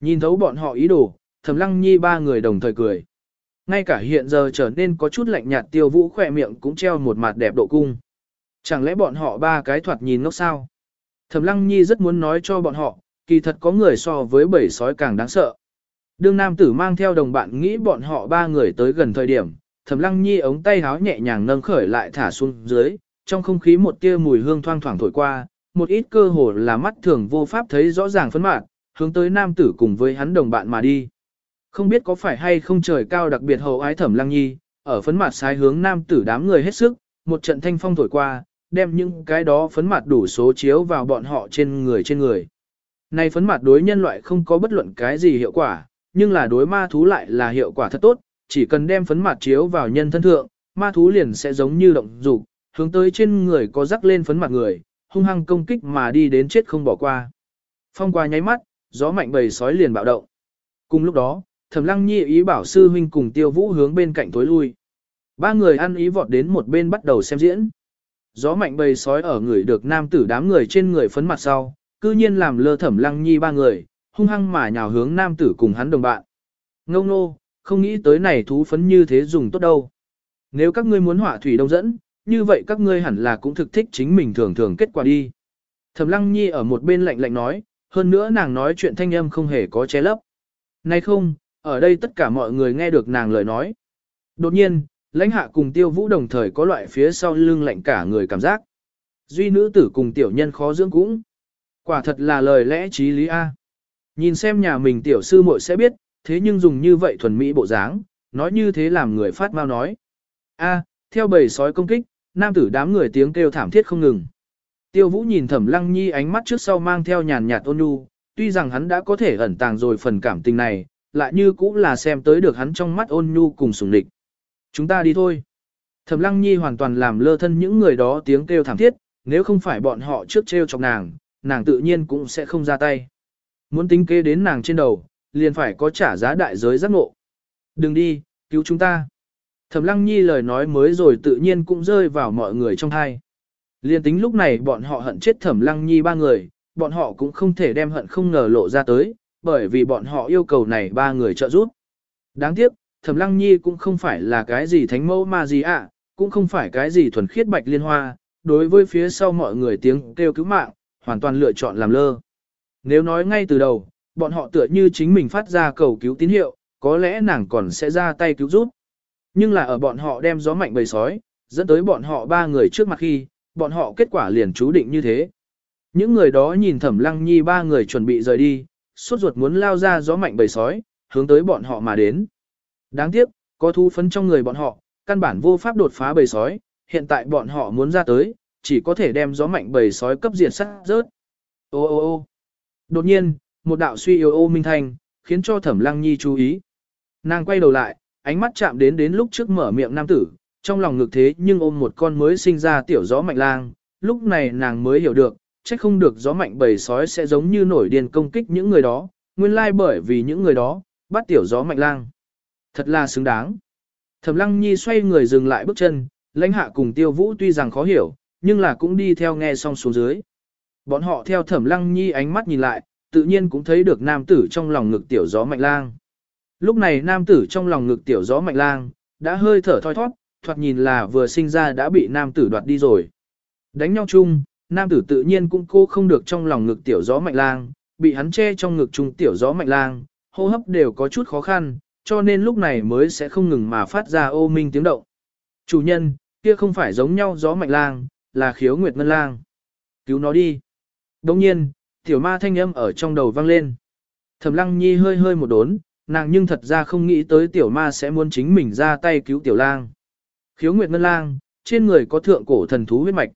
Nhìn thấu bọn họ ý đồ, Thẩm Lăng Nhi ba người đồng thời cười. Ngay cả hiện giờ trở nên có chút lạnh nhạt tiêu vũ khỏe miệng cũng treo một mặt đẹp độ cung. Chẳng lẽ bọn họ ba cái thoạt nhìn ngốc sao? Thẩm Lăng Nhi rất muốn nói cho bọn họ, kỳ thật có người so với bầy sói càng đáng sợ. Đương nam tử mang theo đồng bạn nghĩ bọn họ ba người tới gần thời điểm, Thẩm Lăng Nhi ống tay háo nhẹ nhàng nâng khởi lại thả xuống dưới, trong không khí một tia mùi hương thoang thoảng thổi qua, một ít cơ hồ là mắt thường vô pháp thấy rõ ràng phấn mạn, hướng tới nam tử cùng với hắn đồng bạn mà đi. Không biết có phải hay không trời cao đặc biệt hậu ái Thẩm Lăng Nhi, ở phấn mạt sai hướng nam tử đám người hết sức, một trận thanh phong thổi qua, đem những cái đó phấn mặt đủ số chiếu vào bọn họ trên người trên người. Này phấn mặt đối nhân loại không có bất luận cái gì hiệu quả, nhưng là đối ma thú lại là hiệu quả thật tốt, chỉ cần đem phấn mặt chiếu vào nhân thân thượng, ma thú liền sẽ giống như động dục, hướng tới trên người có rắc lên phấn mặt người, hung hăng công kích mà đi đến chết không bỏ qua. Phong qua nháy mắt, gió mạnh bầy sói liền bạo động. Cùng lúc đó, Thẩm Lăng Nhi ý bảo sư huynh cùng Tiêu Vũ hướng bên cạnh tối lui. Ba người ăn ý vọt đến một bên bắt đầu xem diễn. Gió mạnh bầy sói ở người được nam tử đám người trên người phấn mặt sau, cư nhiên làm lơ Thẩm Lăng Nhi ba người, hung hăng mà nhào hướng nam tử cùng hắn đồng bạn. Ngông nô, không nghĩ tới này thú phấn như thế dùng tốt đâu. Nếu các ngươi muốn hỏa thủy đông dẫn, như vậy các ngươi hẳn là cũng thực thích chính mình thường thường kết quả đi. Thẩm Lăng Nhi ở một bên lạnh lạnh nói, hơn nữa nàng nói chuyện thanh âm không hề có che lấp. Này không, ở đây tất cả mọi người nghe được nàng lời nói. Đột nhiên, lãnh hạ cùng tiêu vũ đồng thời có loại phía sau lưng lạnh cả người cảm giác. Duy nữ tử cùng tiểu nhân khó dưỡng cũng. Quả thật là lời lẽ trí lý A. Nhìn xem nhà mình tiểu sư muội sẽ biết, thế nhưng dùng như vậy thuần mỹ bộ dáng, nói như thế làm người phát mau nói. A, theo bầy sói công kích, nam tử đám người tiếng kêu thảm thiết không ngừng. Tiêu Vũ nhìn Thẩm Lăng Nhi ánh mắt trước sau mang theo nhàn nhạt ôn nhu, tuy rằng hắn đã có thể ẩn tàng rồi phần cảm tình này, lại như cũng là xem tới được hắn trong mắt ôn nhu cùng sủng địch. Chúng ta đi thôi. Thẩm Lăng Nhi hoàn toàn làm lơ thân những người đó tiếng kêu thảm thiết, nếu không phải bọn họ trước trêu chọc nàng, nàng tự nhiên cũng sẽ không ra tay. Muốn tính kế đến nàng trên đầu, liền phải có trả giá đại giới giác ngộ. Đừng đi, cứu chúng ta. Thẩm Lăng Nhi lời nói mới rồi tự nhiên cũng rơi vào mọi người trong thai. Liên tính lúc này bọn họ hận chết Thẩm Lăng Nhi ba người, bọn họ cũng không thể đem hận không ngờ lộ ra tới, bởi vì bọn họ yêu cầu này ba người trợ giúp. Đáng tiếc, Thẩm Lăng Nhi cũng không phải là cái gì thánh mẫu mà gì ạ, cũng không phải cái gì thuần khiết bạch liên hoa, đối với phía sau mọi người tiếng kêu cứu mạng, hoàn toàn lựa chọn làm lơ. Nếu nói ngay từ đầu, bọn họ tựa như chính mình phát ra cầu cứu tín hiệu, có lẽ nàng còn sẽ ra tay cứu giúp. Nhưng là ở bọn họ đem gió mạnh bầy sói, dẫn tới bọn họ ba người trước mặt khi, bọn họ kết quả liền chú định như thế. Những người đó nhìn Thẩm Lăng Nhi ba người chuẩn bị rời đi, suốt ruột muốn lao ra gió mạnh bầy sói, hướng tới bọn họ mà đến. Đáng tiếc, có thu phấn trong người bọn họ, căn bản vô pháp đột phá bầy sói, hiện tại bọn họ muốn ra tới, chỉ có thể đem gió mạnh bầy sói cấp diệt sát rớt. Ô ô ô đột nhiên, một đạo suy yếu ô minh thanh, khiến cho thẩm lăng nhi chú ý. Nàng quay đầu lại, ánh mắt chạm đến đến lúc trước mở miệng nam tử, trong lòng ngực thế nhưng ôm một con mới sinh ra tiểu gió mạnh lang, lúc này nàng mới hiểu được, chắc không được gió mạnh bầy sói sẽ giống như nổi điên công kích những người đó, nguyên lai bởi vì những người đó, bắt tiểu gió mạnh lang. Thật là xứng đáng. Thẩm lăng nhi xoay người dừng lại bước chân, lãnh hạ cùng tiêu vũ tuy rằng khó hiểu, nhưng là cũng đi theo nghe xong xuống dưới. Bọn họ theo thẩm lăng nhi ánh mắt nhìn lại, tự nhiên cũng thấy được nam tử trong lòng ngực tiểu gió mạnh lang. Lúc này nam tử trong lòng ngực tiểu gió mạnh lang, đã hơi thở thoi thoát, thoạt nhìn là vừa sinh ra đã bị nam tử đoạt đi rồi. Đánh nhau chung, nam tử tự nhiên cũng cô không được trong lòng ngực tiểu gió mạnh lang, bị hắn che trong ngực chung tiểu gió mạnh lang, hô hấp đều có chút khó khăn, cho nên lúc này mới sẽ không ngừng mà phát ra ô minh tiếng động. Chủ nhân, kia không phải giống nhau gió mạnh lang, là khiếu nguyệt ngân lang. Cứu nó đi. Đồng nhiên, tiểu ma thanh âm ở trong đầu vang lên. Thẩm lăng nhi hơi hơi một đốn, nàng nhưng thật ra không nghĩ tới tiểu ma sẽ muốn chính mình ra tay cứu tiểu lang. Khiếu nguyệt ngân lang, trên người có thượng cổ thần thú huyết mạch.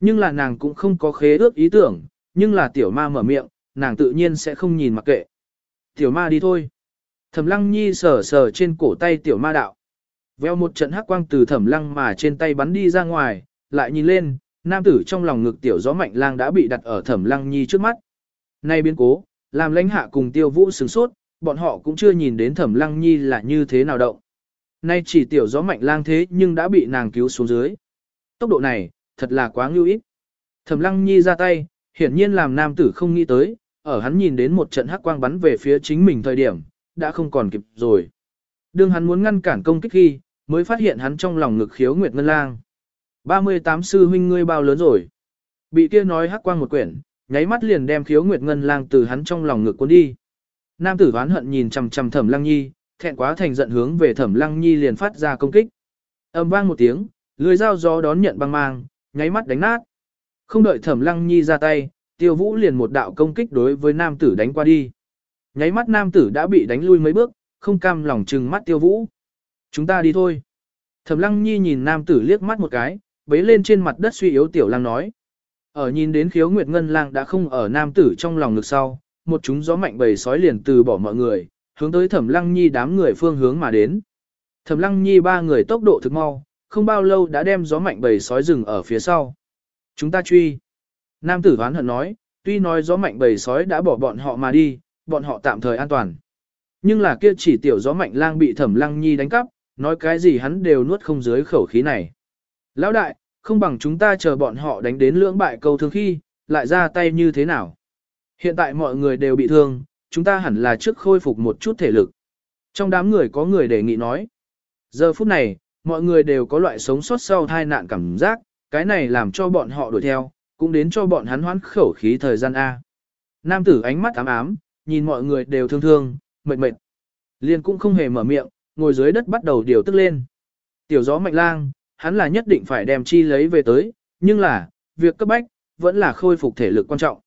Nhưng là nàng cũng không có khế ước ý tưởng, nhưng là tiểu ma mở miệng, nàng tự nhiên sẽ không nhìn mặc kệ. Tiểu ma đi thôi. Thẩm lăng nhi sờ sờ trên cổ tay tiểu ma đạo. Veo một trận hắc quang từ thẩm lăng mà trên tay bắn đi ra ngoài, lại nhìn lên, nam tử trong lòng ngực tiểu gió mạnh lang đã bị đặt ở thẩm lăng nhi trước mắt. Nay biến cố, làm lãnh hạ cùng tiêu vũ sửng sốt, bọn họ cũng chưa nhìn đến thẩm lăng nhi là như thế nào động. Nay chỉ tiểu gió mạnh lang thế nhưng đã bị nàng cứu xuống dưới. Tốc độ này, thật là quá ngưu ít. Thẩm lăng nhi ra tay, hiển nhiên làm nam tử không nghĩ tới, ở hắn nhìn đến một trận hắc quang bắn về phía chính mình thời điểm, đã không còn kịp rồi. Đương hắn muốn ngăn cản công kích khi, mới phát hiện hắn trong lòng ngực khiếu Nguyệt Ngân Lang. 38 sư huynh ngươi bao lớn rồi. Bị kia nói hắc quang một quyển, nháy mắt liền đem khiếu Nguyệt Ngân Lang từ hắn trong lòng ngực cuốn đi. Nam tử oán hận nhìn chằm chằm Thẩm Lăng Nhi, thẹn quá thành giận hướng về Thẩm Lăng Nhi liền phát ra công kích. Âm vang một tiếng, lưỡi dao gió đón nhận băng mang, nháy mắt đánh nát. Không đợi Thẩm Lăng Nhi ra tay, Tiêu Vũ liền một đạo công kích đối với nam tử đánh qua đi. Nháy mắt nam tử đã bị đánh lui mấy bước, không cam lòng trừng mắt Tiêu Vũ. Chúng ta đi thôi. Thẩm Lăng Nhi nhìn nam tử liếc mắt một cái, bế lên trên mặt đất suy yếu tiểu lang nói. Ở nhìn đến khiếu nguyệt ngân lang đã không ở nam tử trong lòng ngực sau, một chúng gió mạnh bầy sói liền từ bỏ mọi người, hướng tới Thẩm Lăng Nhi đám người phương hướng mà đến. Thẩm Lăng Nhi ba người tốc độ thực mau, không bao lâu đã đem gió mạnh bầy sói rừng ở phía sau. Chúng ta truy. Nam tử hoán hận nói, tuy nói gió mạnh bầy sói đã bỏ bọn họ mà đi, bọn họ tạm thời an toàn. Nhưng là kia chỉ tiểu gió mạnh lang bị thẩm lăng nhi đánh cắp, nói cái gì hắn đều nuốt không dưới khẩu khí này. Lão đại, không bằng chúng ta chờ bọn họ đánh đến lưỡng bại câu thương khi, lại ra tay như thế nào. Hiện tại mọi người đều bị thương, chúng ta hẳn là trước khôi phục một chút thể lực. Trong đám người có người đề nghị nói. Giờ phút này, mọi người đều có loại sống sót sau tai nạn cảm giác, cái này làm cho bọn họ đuổi theo, cũng đến cho bọn hắn hoán khẩu khí thời gian A. Nam tử ánh mắt ám ám, nhìn mọi người đều thương thương, mệt mệt. Liên cũng không hề mở miệng, ngồi dưới đất bắt đầu điều tức lên. Tiểu gió mạnh lang, hắn là nhất định phải đem chi lấy về tới, nhưng là, việc cấp bách, vẫn là khôi phục thể lực quan trọng.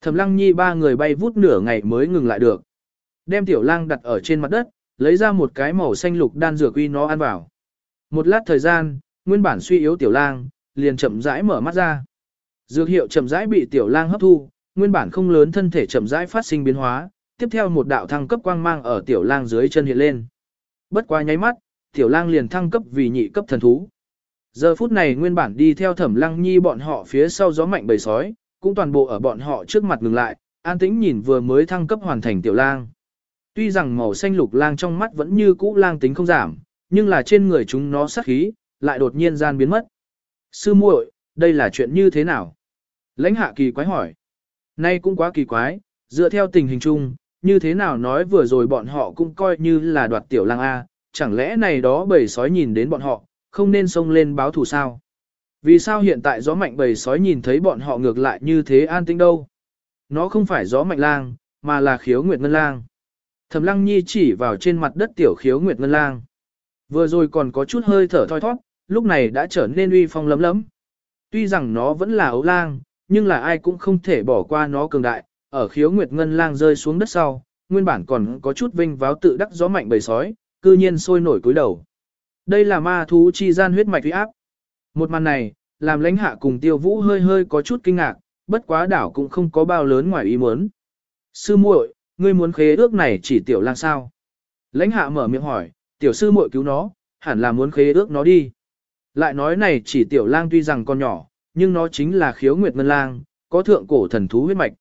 Thẩm lăng nhi ba người bay vút nửa ngày mới ngừng lại được. Đem tiểu lang đặt ở trên mặt đất, lấy ra một cái màu xanh lục đan dược uy nó ăn vào. Một lát thời gian, nguyên bản suy yếu tiểu lang, liền chậm rãi mở mắt ra. Dược hiệu chậm rãi bị tiểu lang hấp thu, nguyên bản không lớn thân thể chậm rãi phát sinh biến hóa, tiếp theo một đạo thăng cấp quang mang ở tiểu lang dưới chân hiện lên. Bất quá nháy mắt, tiểu lang liền thăng cấp vì nhị cấp thần thú. Giờ phút này nguyên bản đi theo thẩm lăng nhi bọn họ phía sau gió mạnh bầy sói, cũng toàn bộ ở bọn họ trước mặt ngừng lại, an tĩnh nhìn vừa mới thăng cấp hoàn thành tiểu lang. Tuy rằng màu xanh lục lang trong mắt vẫn như cũ lang tính không giảm, nhưng là trên người chúng nó sát khí, lại đột nhiên gian biến mất. Sư muội, đây là chuyện như thế nào? Lãnh hạ kỳ quái hỏi. Nay cũng quá kỳ quái, dựa theo tình hình chung, như thế nào nói vừa rồi bọn họ cũng coi như là đoạt tiểu lang A, chẳng lẽ này đó bầy sói nhìn đến bọn họ, không nên xông lên báo thù sao? Vì sao hiện tại gió mạnh bầy sói nhìn thấy bọn họ ngược lại như thế an tĩnh đâu? Nó không phải gió mạnh lang, mà là khiếu nguyệt ngân lang. Thẩm lăng nhi chỉ vào trên mặt đất tiểu khiếu nguyệt ngân lang. Vừa rồi còn có chút hơi thở thoi thoát, lúc này đã trở nên uy phong lấm lấm. Tuy rằng nó vẫn là ấu lang, nhưng là ai cũng không thể bỏ qua nó cường đại, ở khiếu nguyệt ngân lang rơi xuống đất sau, nguyên bản còn có chút vinh váo tự đắc gió mạnh bầy sói, cư nhiên sôi nổi cúi đầu. Đây là ma thú chi gian huyết mạch uy áp. Một màn này, làm lãnh hạ cùng tiêu vũ hơi hơi có chút kinh ngạc, bất quá đảo cũng không có bao lớn ngoài ý muốn. Sư muội, ngươi muốn khế ước này chỉ tiểu lang sao? Lãnh hạ mở miệng hỏi, tiểu sư muội cứu nó, hẳn là muốn khế ước nó đi. Lại nói này chỉ tiểu lang tuy rằng còn nhỏ, nhưng nó chính là khiếu nguyệt ngân lang, có thượng cổ thần thú huyết mạch.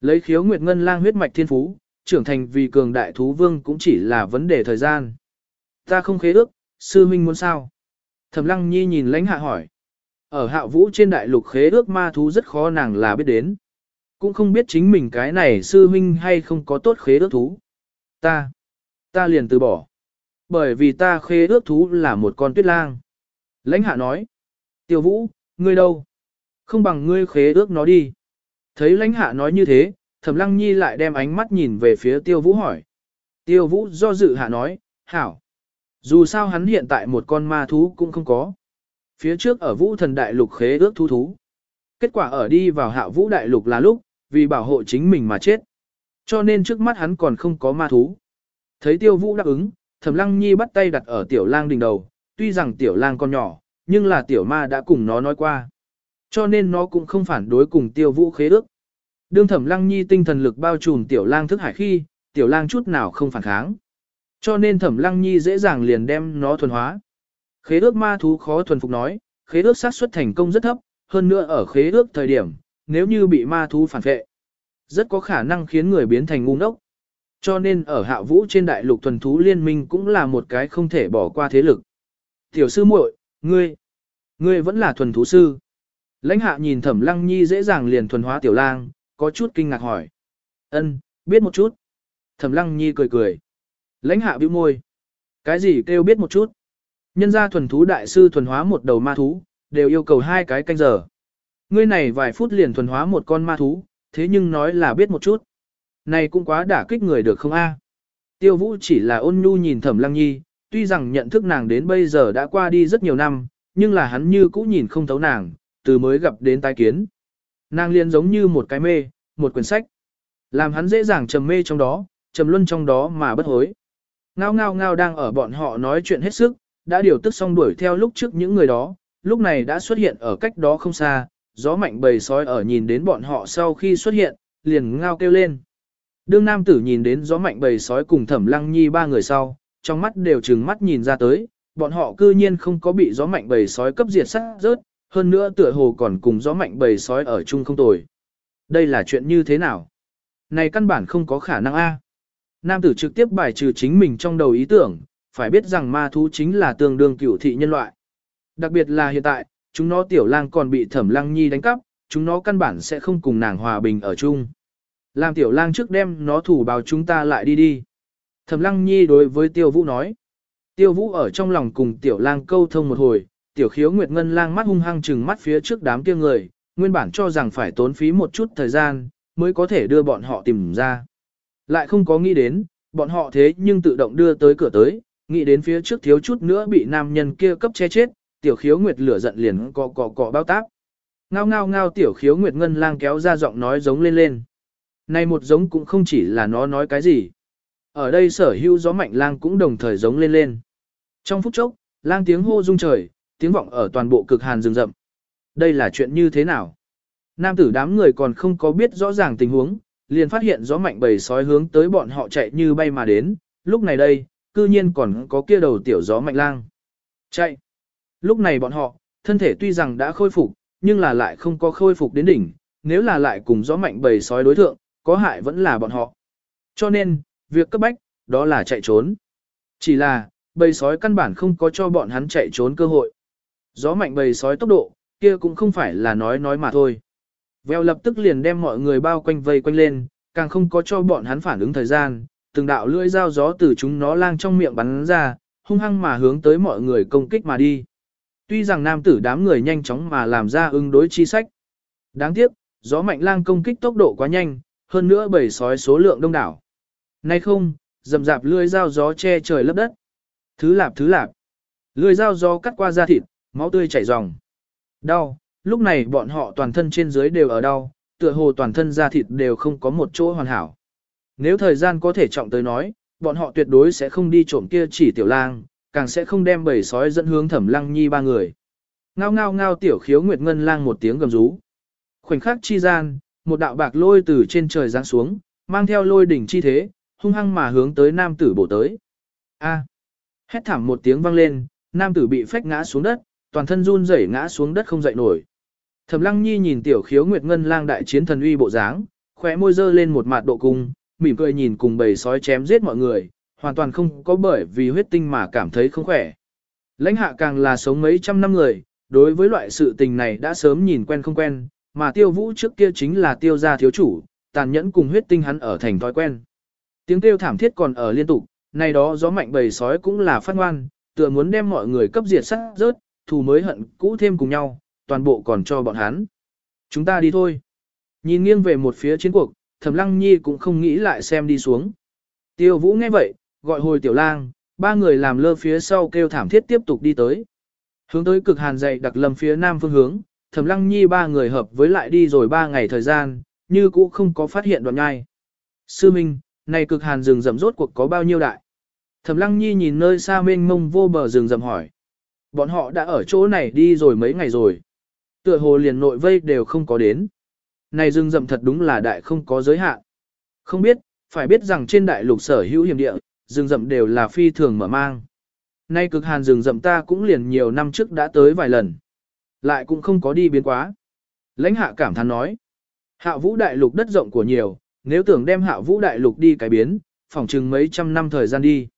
Lấy khiếu nguyệt ngân lang huyết mạch thiên phú, trưởng thành vì cường đại thú vương cũng chỉ là vấn đề thời gian. Ta không khế ước, sư huynh muốn sao? Thẩm lăng nhi nhìn lãnh hạ hỏi. Ở hạ vũ trên đại lục khế ước ma thú rất khó nàng là biết đến. Cũng không biết chính mình cái này sư huynh hay không có tốt khế ước thú. Ta, ta liền từ bỏ. Bởi vì ta khế ước thú là một con tuyết lang. Lãnh hạ nói. Tiêu vũ, ngươi đâu? Không bằng ngươi khế ước nó đi. Thấy lãnh hạ nói như thế, thẩm lăng nhi lại đem ánh mắt nhìn về phía tiêu vũ hỏi. Tiêu vũ do dự hạ nói, hảo. Dù sao hắn hiện tại một con ma thú cũng không có. Phía trước ở vũ thần đại lục khế ước thú thú. Kết quả ở đi vào hạ vũ đại lục là lúc, vì bảo hộ chính mình mà chết. Cho nên trước mắt hắn còn không có ma thú. Thấy tiêu vũ đáp ứng, thẩm lăng nhi bắt tay đặt ở tiểu lang đỉnh đầu, tuy rằng tiểu lang còn nhỏ, nhưng là tiểu ma đã cùng nó nói qua. Cho nên nó cũng không phản đối cùng tiêu vũ khế ước. Đương thẩm lăng nhi tinh thần lực bao trùm tiểu lang thức hải khi, tiểu lang chút nào không phản kháng. Cho nên thẩm lăng nhi dễ dàng liền đem nó thuần hóa. Khế ước ma thú khó thuần phục nói, khế ước xác suất thành công rất thấp, hơn nữa ở khế ước thời điểm, nếu như bị ma thú phản vệ, rất có khả năng khiến người biến thành ngu ngốc. Cho nên ở hạ vũ trên đại lục thuần thú liên minh cũng là một cái không thể bỏ qua thế lực. Tiểu sư muội, ngươi, ngươi vẫn là thuần thú sư. Lãnh hạ nhìn thẩm lăng nhi dễ dàng liền thuần hóa tiểu lang, có chút kinh ngạc hỏi. ân biết một chút. Thẩm lăng nhi cười cười. Lãnh hạ bĩu môi. Cái gì kêu biết một chút. Nhân gia thuần thú đại sư thuần hóa một đầu ma thú, đều yêu cầu hai cái canh giờ. Ngươi này vài phút liền thuần hóa một con ma thú, thế nhưng nói là biết một chút. Này cũng quá đả kích người được không a? Tiêu vũ chỉ là ôn nhu nhìn thẩm lăng nhi, tuy rằng nhận thức nàng đến bây giờ đã qua đi rất nhiều năm, nhưng là hắn như cũ nhìn không thấu nàng, từ mới gặp đến tai kiến. Nàng liền giống như một cái mê, một quyển sách. Làm hắn dễ dàng trầm mê trong đó, trầm luân trong đó mà bất hối. Ngao ngao ngao đang ở bọn họ nói chuyện hết sức, đã điều tức xong đuổi theo lúc trước những người đó, lúc này đã xuất hiện ở cách đó không xa, gió mạnh bầy sói ở nhìn đến bọn họ sau khi xuất hiện, liền ngao kêu lên. Đương nam tử nhìn đến gió mạnh bầy sói cùng thẩm lăng nhi ba người sau, trong mắt đều trừng mắt nhìn ra tới, bọn họ cư nhiên không có bị gió mạnh bầy sói cấp diệt sát rớt, hơn nữa tựa hồ còn cùng gió mạnh bầy sói ở chung không tồi. Đây là chuyện như thế nào? Này căn bản không có khả năng a. Nam tử trực tiếp bài trừ chính mình trong đầu ý tưởng, phải biết rằng ma thú chính là tương đương cửu thị nhân loại. Đặc biệt là hiện tại, chúng nó tiểu lang còn bị thẩm lăng nhi đánh cắp, chúng nó căn bản sẽ không cùng nàng hòa bình ở chung. Làm tiểu lang trước đem nó thủ báo chúng ta lại đi đi. Thẩm lăng nhi đối với tiêu vũ nói. Tiêu vũ ở trong lòng cùng tiểu lang câu thông một hồi, tiểu khiếu nguyệt ngân lang mắt hung hăng chừng mắt phía trước đám kia người, nguyên bản cho rằng phải tốn phí một chút thời gian, mới có thể đưa bọn họ tìm ra. Lại không có nghĩ đến, bọn họ thế nhưng tự động đưa tới cửa tới, nghĩ đến phía trước thiếu chút nữa bị nam nhân kia cấp che chết, tiểu khiếu nguyệt lửa giận liền cọ cọ cọ bao tác. Ngao ngao ngao tiểu khiếu nguyệt ngân lang kéo ra giọng nói giống lên lên. Này một giống cũng không chỉ là nó nói cái gì. Ở đây sở hữu gió mạnh lang cũng đồng thời giống lên lên. Trong phút chốc, lang tiếng hô rung trời, tiếng vọng ở toàn bộ cực hàn rừng rậm. Đây là chuyện như thế nào? Nam tử đám người còn không có biết rõ ràng tình huống, liền phát hiện gió mạnh bầy sói hướng tới bọn họ chạy như bay mà đến, lúc này đây, cư nhiên còn có kia đầu tiểu gió mạnh lang. Chạy! Lúc này bọn họ, thân thể tuy rằng đã khôi phục, nhưng là lại không có khôi phục đến đỉnh, nếu là lại cùng gió mạnh bầy sói đối thượng, có hại vẫn là bọn họ. Cho nên, việc cấp bách, đó là chạy trốn. Chỉ là, bầy sói căn bản không có cho bọn hắn chạy trốn cơ hội. Gió mạnh bầy sói tốc độ, kia cũng không phải là nói nói mà thôi. Vèo lập tức liền đem mọi người bao quanh vây quanh lên, càng không có cho bọn hắn phản ứng thời gian, từng đạo lưỡi dao gió từ chúng nó lang trong miệng bắn ra, hung hăng mà hướng tới mọi người công kích mà đi. Tuy rằng nam tử đám người nhanh chóng mà làm ra ứng đối chi sách. Đáng tiếc, gió mạnh lang công kích tốc độ quá nhanh, hơn nữa bầy sói số lượng đông đảo. Nay không, dầm dạp lưỡi dao gió che trời lấp đất. Thứ lạp thứ lạp. Lưỡi dao gió cắt qua da thịt, máu tươi chảy ròng. Đau, lúc này bọn họ toàn thân trên dưới đều ở đau, tựa hồ toàn thân da thịt đều không có một chỗ hoàn hảo. Nếu thời gian có thể trọng tới nói, bọn họ tuyệt đối sẽ không đi trộm kia chỉ tiểu lang, càng sẽ không đem bầy sói dẫn hướng thẩm lăng nhi ba người. ngao ngao ngao tiểu khiếu nguyệt ngân lang một tiếng gầm rú. Khoảnh khắc chi gian, một đạo bạc lôi từ trên trời giáng xuống, mang theo lôi đỉnh chi thế, hung hăng mà hướng tới nam tử bổ tới. A. Hét thảm một tiếng vang lên, nam tử bị phách ngã xuống đất, toàn thân run rẩy ngã xuống đất không dậy nổi. Thẩm Lăng Nhi nhìn tiểu khiếu nguyệt ngân lang đại chiến thần uy bộ dáng, khóe môi dơ lên một mặt độ cung, mỉm cười nhìn cùng bầy sói chém giết mọi người, hoàn toàn không có bởi vì huyết tinh mà cảm thấy không khỏe. Lãnh hạ càng là sống mấy trăm năm người, đối với loại sự tình này đã sớm nhìn quen không quen, mà tiêu vũ trước kia chính là tiêu gia thiếu chủ, tàn nhẫn cùng huyết tinh hắn ở thành thói quen. Tiếng kêu thảm thiết còn ở liên tục, này đó gió mạnh bầy sói cũng là phát ngoan, tựa muốn đem mọi người cấp diệt sát rớt, thù mới hận cũ thêm cùng nhau, toàn bộ còn cho bọn hắn. Chúng ta đi thôi. Nhìn nghiêng về một phía chiến cuộc, Thẩm Lăng Nhi cũng không nghĩ lại xem đi xuống. Tiêu Vũ nghe vậy, gọi hồi tiểu lang, ba người làm lơ phía sau kêu thảm thiết tiếp tục đi tới. Hướng tới cực hàn dày đặc lâm phía nam phương hướng, Thẩm Lăng Nhi ba người hợp với lại đi rồi ba ngày thời gian, như cũ không có phát hiện đoạn nhai. Sư Minh, này cực hàn rừng rậm rốt cuộc có bao nhiêu đại? Thẩm Lăng Nhi nhìn nơi xa mênh mông vô bờ rừng rậm hỏi. Bọn họ đã ở chỗ này đi rồi mấy ngày rồi. Tựa hồ liền nội vây đều không có đến. Này rừng rậm thật đúng là đại không có giới hạn. Không biết, phải biết rằng trên đại lục sở hữu hiểm địa, rừng rậm đều là phi thường mở mang. Nay cực hàn rừng rậm ta cũng liền nhiều năm trước đã tới vài lần. Lại cũng không có đi biến quá. Lãnh hạ cảm thán nói. Hạ vũ đại lục đất rộng của nhiều, nếu tưởng đem hạ vũ đại lục đi cải biến, phỏng chừng mấy trăm năm thời gian đi.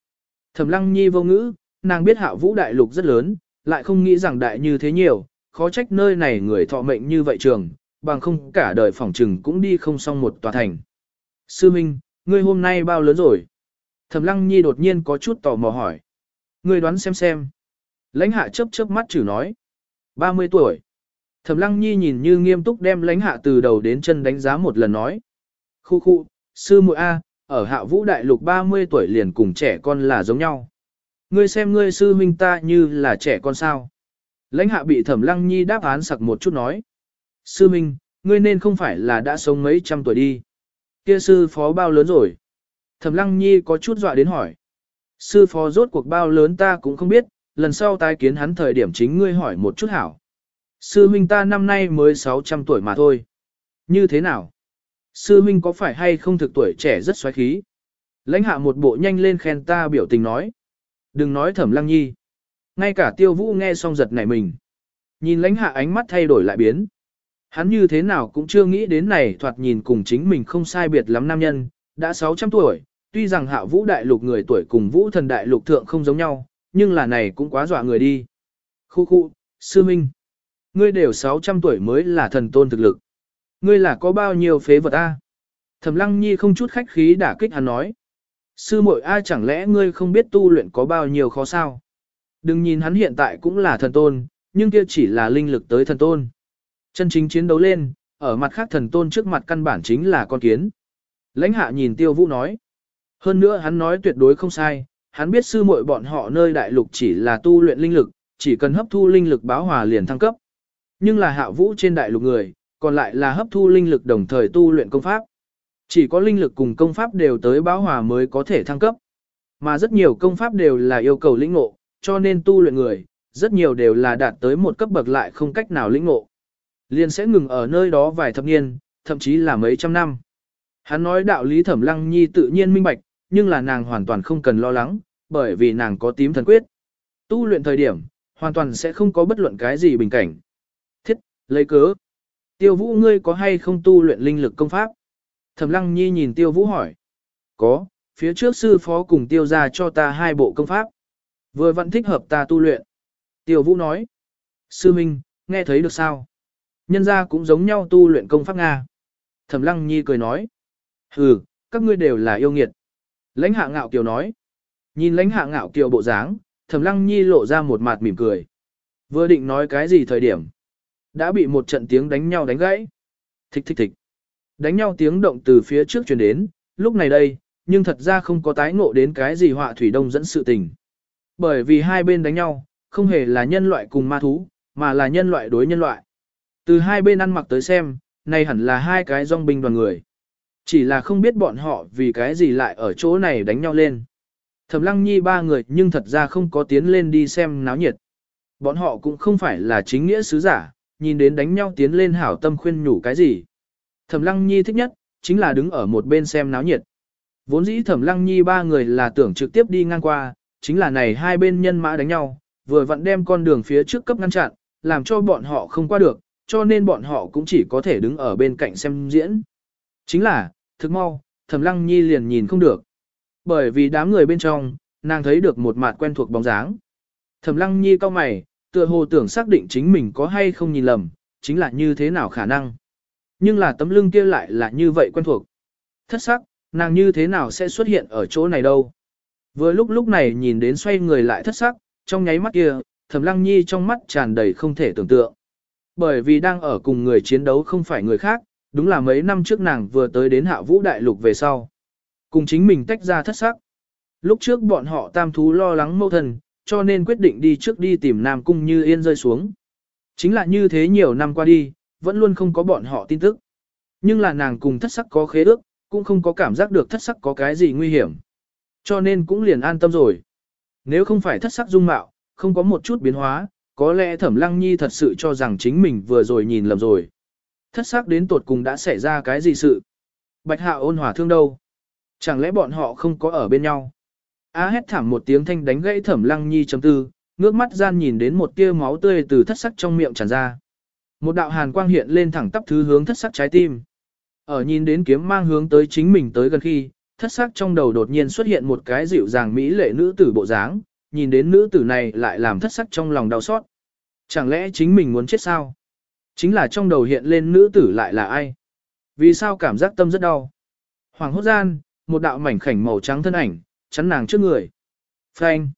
Thẩm lăng nhi vô ngữ, nàng biết Hạo vũ đại lục rất lớn, lại không nghĩ rằng đại như thế nhiều, khó trách nơi này người thọ mệnh như vậy trường, bằng không cả đời phỏng chừng cũng đi không xong một tòa thành. Sư Minh, ngươi hôm nay bao lớn rồi? Thẩm Lăng Nhi đột nhiên có chút tò mò hỏi. Ngươi đoán xem xem. Lãnh hạ chớp chớp mắt chử nói. 30 tuổi. Thẩm Lăng Nhi nhìn như nghiêm túc đem lãnh hạ từ đầu đến chân đánh giá một lần nói. Khu khu, sư muội A, ở hạ vũ đại lục 30 tuổi liền cùng trẻ con là giống nhau. Ngươi xem ngươi sư huynh ta như là trẻ con sao. Lãnh hạ bị thẩm lăng nhi đáp án sặc một chút nói. Sư Minh, ngươi nên không phải là đã sống mấy trăm tuổi đi. Kia sư phó bao lớn rồi? Thẩm lăng nhi có chút dọa đến hỏi. Sư phó rốt cuộc bao lớn ta cũng không biết, lần sau tái kiến hắn thời điểm chính ngươi hỏi một chút hảo. Sư Minh ta năm nay mới 600 tuổi mà thôi. Như thế nào? Sư Minh có phải hay không thực tuổi trẻ rất xoáy khí? Lãnh hạ một bộ nhanh lên khen ta biểu tình nói. Đừng nói thẩm lăng nhi. Ngay cả tiêu vũ nghe xong giật nảy mình. Nhìn lãnh hạ ánh mắt thay đổi lại biến. Hắn như thế nào cũng chưa nghĩ đến này thoạt nhìn cùng chính mình không sai biệt lắm nam nhân, đã 600 tuổi, tuy rằng hạ vũ đại lục người tuổi cùng vũ thần đại lục thượng không giống nhau, nhưng là này cũng quá dọa người đi. Khu khu, sư minh. Ngươi đều 600 tuổi mới là thần tôn thực lực. Ngươi là có bao nhiêu phế vật a? Thẩm lăng nhi không chút khách khí đả kích hắn nói. Sư muội ai chẳng lẽ ngươi không biết tu luyện có bao nhiêu khó sao? Đừng nhìn hắn hiện tại cũng là thần tôn, nhưng kia chỉ là linh lực tới thần tôn. Chân chính chiến đấu lên, ở mặt khác thần tôn trước mặt căn bản chính là con kiến. Lãnh hạ nhìn tiêu vũ nói. Hơn nữa hắn nói tuyệt đối không sai, hắn biết sư muội bọn họ nơi đại lục chỉ là tu luyện linh lực, chỉ cần hấp thu linh lực báo hòa liền thăng cấp. Nhưng là hạ vũ trên đại lục người, còn lại là hấp thu linh lực đồng thời tu luyện công pháp. Chỉ có linh lực cùng công pháp đều tới báo hòa mới có thể thăng cấp. Mà rất nhiều công pháp đều là yêu cầu lĩnh ngộ, cho nên tu luyện người, rất nhiều đều là đạt tới một cấp bậc lại không cách nào lĩnh ngộ. Liền sẽ ngừng ở nơi đó vài thập niên, thậm chí là mấy trăm năm. Hắn nói đạo lý thẩm lăng nhi tự nhiên minh bạch, nhưng là nàng hoàn toàn không cần lo lắng, bởi vì nàng có tím thần quyết. Tu luyện thời điểm, hoàn toàn sẽ không có bất luận cái gì bình cảnh. Thiết, lấy cớ. Tiêu vũ ngươi có hay không tu luyện linh lực công pháp? Thẩm lăng nhi nhìn tiêu vũ hỏi. Có, phía trước sư phó cùng tiêu ra cho ta hai bộ công pháp. Vừa vẫn thích hợp ta tu luyện. Tiêu vũ nói. Sư Minh, nghe thấy được sao? Nhân ra cũng giống nhau tu luyện công pháp Nga. Thẩm lăng nhi cười nói. Hừ, các ngươi đều là yêu nghiệt. Lãnh hạ ngạo kiều nói. Nhìn lãnh hạ ngạo kiều bộ dáng, thẩm lăng nhi lộ ra một mặt mỉm cười. Vừa định nói cái gì thời điểm. Đã bị một trận tiếng đánh nhau đánh gãy. Thích thích thích. Đánh nhau tiếng động từ phía trước truyền đến, lúc này đây, nhưng thật ra không có tái ngộ đến cái gì họa thủy đông dẫn sự tình. Bởi vì hai bên đánh nhau, không hề là nhân loại cùng ma thú, mà là nhân loại đối nhân loại. Từ hai bên ăn mặc tới xem, này hẳn là hai cái dòng binh đoàn người. Chỉ là không biết bọn họ vì cái gì lại ở chỗ này đánh nhau lên. Thẩm lăng nhi ba người nhưng thật ra không có tiến lên đi xem náo nhiệt. Bọn họ cũng không phải là chính nghĩa sứ giả, nhìn đến đánh nhau tiến lên hảo tâm khuyên nhủ cái gì. Thẩm Lăng Nhi thích nhất, chính là đứng ở một bên xem náo nhiệt. Vốn dĩ Thẩm Lăng Nhi ba người là tưởng trực tiếp đi ngang qua, chính là này hai bên nhân mã đánh nhau, vừa vặn đem con đường phía trước cấp ngăn chặn, làm cho bọn họ không qua được, cho nên bọn họ cũng chỉ có thể đứng ở bên cạnh xem diễn. Chính là, thực mau, Thẩm Lăng Nhi liền nhìn không được. Bởi vì đám người bên trong, nàng thấy được một mặt quen thuộc bóng dáng. Thẩm Lăng Nhi cau mày, tựa hồ tưởng xác định chính mình có hay không nhìn lầm, chính là như thế nào khả năng. Nhưng là tấm lưng kia lại là như vậy quen thuộc. Thất sắc, nàng như thế nào sẽ xuất hiện ở chỗ này đâu. Vừa lúc lúc này nhìn đến xoay người lại thất sắc, trong nháy mắt kia, Thẩm Lăng Nhi trong mắt tràn đầy không thể tưởng tượng. Bởi vì đang ở cùng người chiến đấu không phải người khác, đúng là mấy năm trước nàng vừa tới đến hạ vũ đại lục về sau. Cùng chính mình tách ra thất sắc. Lúc trước bọn họ tam thú lo lắng mâu thần, cho nên quyết định đi trước đi tìm Nam Cung Như Yên rơi xuống. Chính là như thế nhiều năm qua đi, vẫn luôn không có bọn họ tin tức. Nhưng là nàng cùng thất sắc có khế ước, cũng không có cảm giác được thất sắc có cái gì nguy hiểm. Cho nên cũng liền an tâm rồi. Nếu không phải thất sắc dung mạo, không có một chút biến hóa, có lẽ thẩm lăng nhi thật sự cho rằng chính mình vừa rồi nhìn lầm rồi. Thất sắc đến tột cùng đã xảy ra cái gì sự? Bạch hạ ôn hòa thương đâu? Chẳng lẽ bọn họ không có ở bên nhau? Á hét thảm một tiếng thanh đánh gãy thẩm lăng nhi chấm tư, ngước mắt gian nhìn đến một tia máu tươi từ thất sắc trong miệng tràn ra. Một đạo hàn quang hiện lên thẳng tắp thứ hướng thất sắc trái tim. Ở nhìn đến kiếm mang hướng tới chính mình tới gần khi, thất sắc trong đầu đột nhiên xuất hiện một cái dịu dàng mỹ lệ nữ tử bộ dáng, nhìn đến nữ tử này lại làm thất sắc trong lòng đau xót. Chẳng lẽ chính mình muốn chết sao? Chính là trong đầu hiện lên nữ tử lại là ai? Vì sao cảm giác tâm rất đau? Hoàng hốt gian, một đạo mảnh khảnh màu trắng thân ảnh, chắn nàng trước người. Phanh!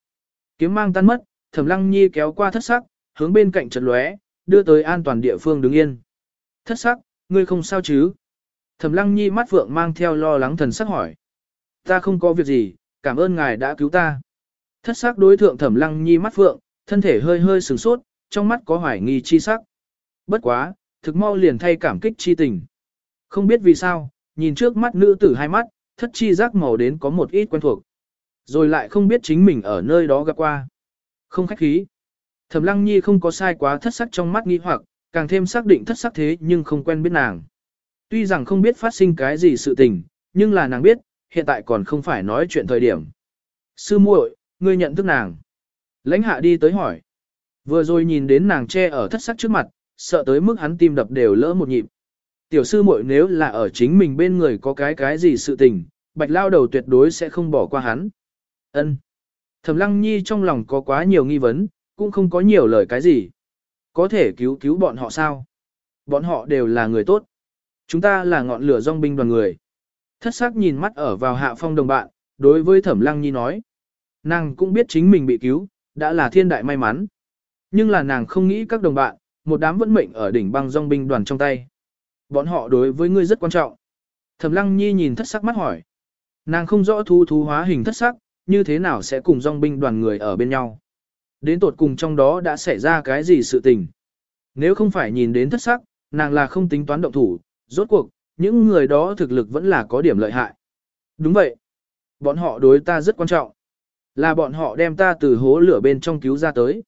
Kiếm mang tan mất, thẩm lăng nhi kéo qua thất sắc, hướng bên cạnh trật lóe, đưa tới an toàn địa phương đứng yên. Thất sắc, ngươi không sao chứ? Thẩm lăng nhi mắt vượng mang theo lo lắng thần sắc hỏi. Ta không có việc gì, cảm ơn ngài đã cứu ta. Thất sắc đối thượng thẩm lăng nhi mắt vượng, thân thể hơi hơi sừng sốt, trong mắt có hoài nghi chi sắc. Bất quá, thực mau liền thay cảm kích chi tình. Không biết vì sao, nhìn trước mắt nữ tử hai mắt, thất chi giác màu đến có một ít quen thuộc. Rồi lại không biết chính mình ở nơi đó gặp qua. Không khách khí. Thẩm lăng nhi không có sai quá thất sắc trong mắt nghi hoặc, càng thêm xác định thất sắc thế nhưng không quen biết nàng. Tuy rằng không biết phát sinh cái gì sự tình, nhưng là nàng biết, hiện tại còn không phải nói chuyện thời điểm. Sư muội, ngươi nhận thức nàng. Lãnh hạ đi tới hỏi. Vừa rồi nhìn đến nàng che ở thất sắc trước mặt, sợ tới mức hắn tim đập đều lỡ một nhịp. Tiểu sư muội nếu là ở chính mình bên người có cái cái gì sự tình, bạch lao đầu tuyệt đối sẽ không bỏ qua hắn. Ân. Thẩm lăng nhi trong lòng có quá nhiều nghi vấn, cũng không có nhiều lời cái gì. Có thể cứu cứu bọn họ sao? Bọn họ đều là người tốt. Chúng ta là ngọn lửa dòng binh đoàn người. Thất sắc nhìn mắt ở vào hạ phong đồng bạn, đối với thẩm lăng nhi nói. Nàng cũng biết chính mình bị cứu, đã là thiên đại may mắn. Nhưng là nàng không nghĩ các đồng bạn, một đám vẫn mệnh ở đỉnh băng dòng binh đoàn trong tay. Bọn họ đối với ngươi rất quan trọng. Thẩm lăng nhi nhìn thất sắc mắt hỏi. Nàng không rõ thu thú hóa hình thất sắc, như thế nào sẽ cùng dòng binh đoàn người ở bên nhau. Đến tột cùng trong đó đã xảy ra cái gì sự tình. Nếu không phải nhìn đến thất sắc, nàng là không tính toán động thủ, rốt cuộc, những người đó thực lực vẫn là có điểm lợi hại. Đúng vậy. Bọn họ đối ta rất quan trọng. Là bọn họ đem ta từ hố lửa bên trong cứu ra tới.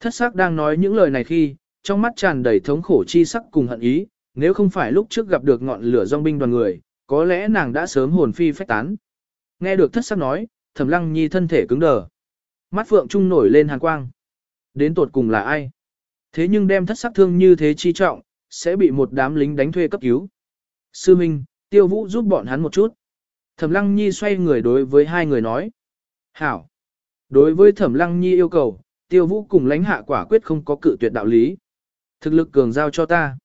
Thất sắc đang nói những lời này khi, trong mắt tràn đầy thống khổ chi sắc cùng hận ý, nếu không phải lúc trước gặp được ngọn lửa dòng binh đoàn người, có lẽ nàng đã sớm hồn phi phách tán. Nghe được thất sắc nói, thẩm lăng nhi thân thể cứng đờ. Mắt phượng trung nổi lên hàn quang. Đến tột cùng là ai? Thế nhưng đem thất sắc thương như thế chi trọng, sẽ bị một đám lính đánh thuê cấp cứu. Sư Minh, tiêu vũ giúp bọn hắn một chút. Thẩm lăng nhi xoay người đối với hai người nói. Hảo. Đối với thẩm lăng nhi yêu cầu, tiêu vũ cùng lãnh hạ quả quyết không có cự tuyệt đạo lý. Thực lực cường giao cho ta.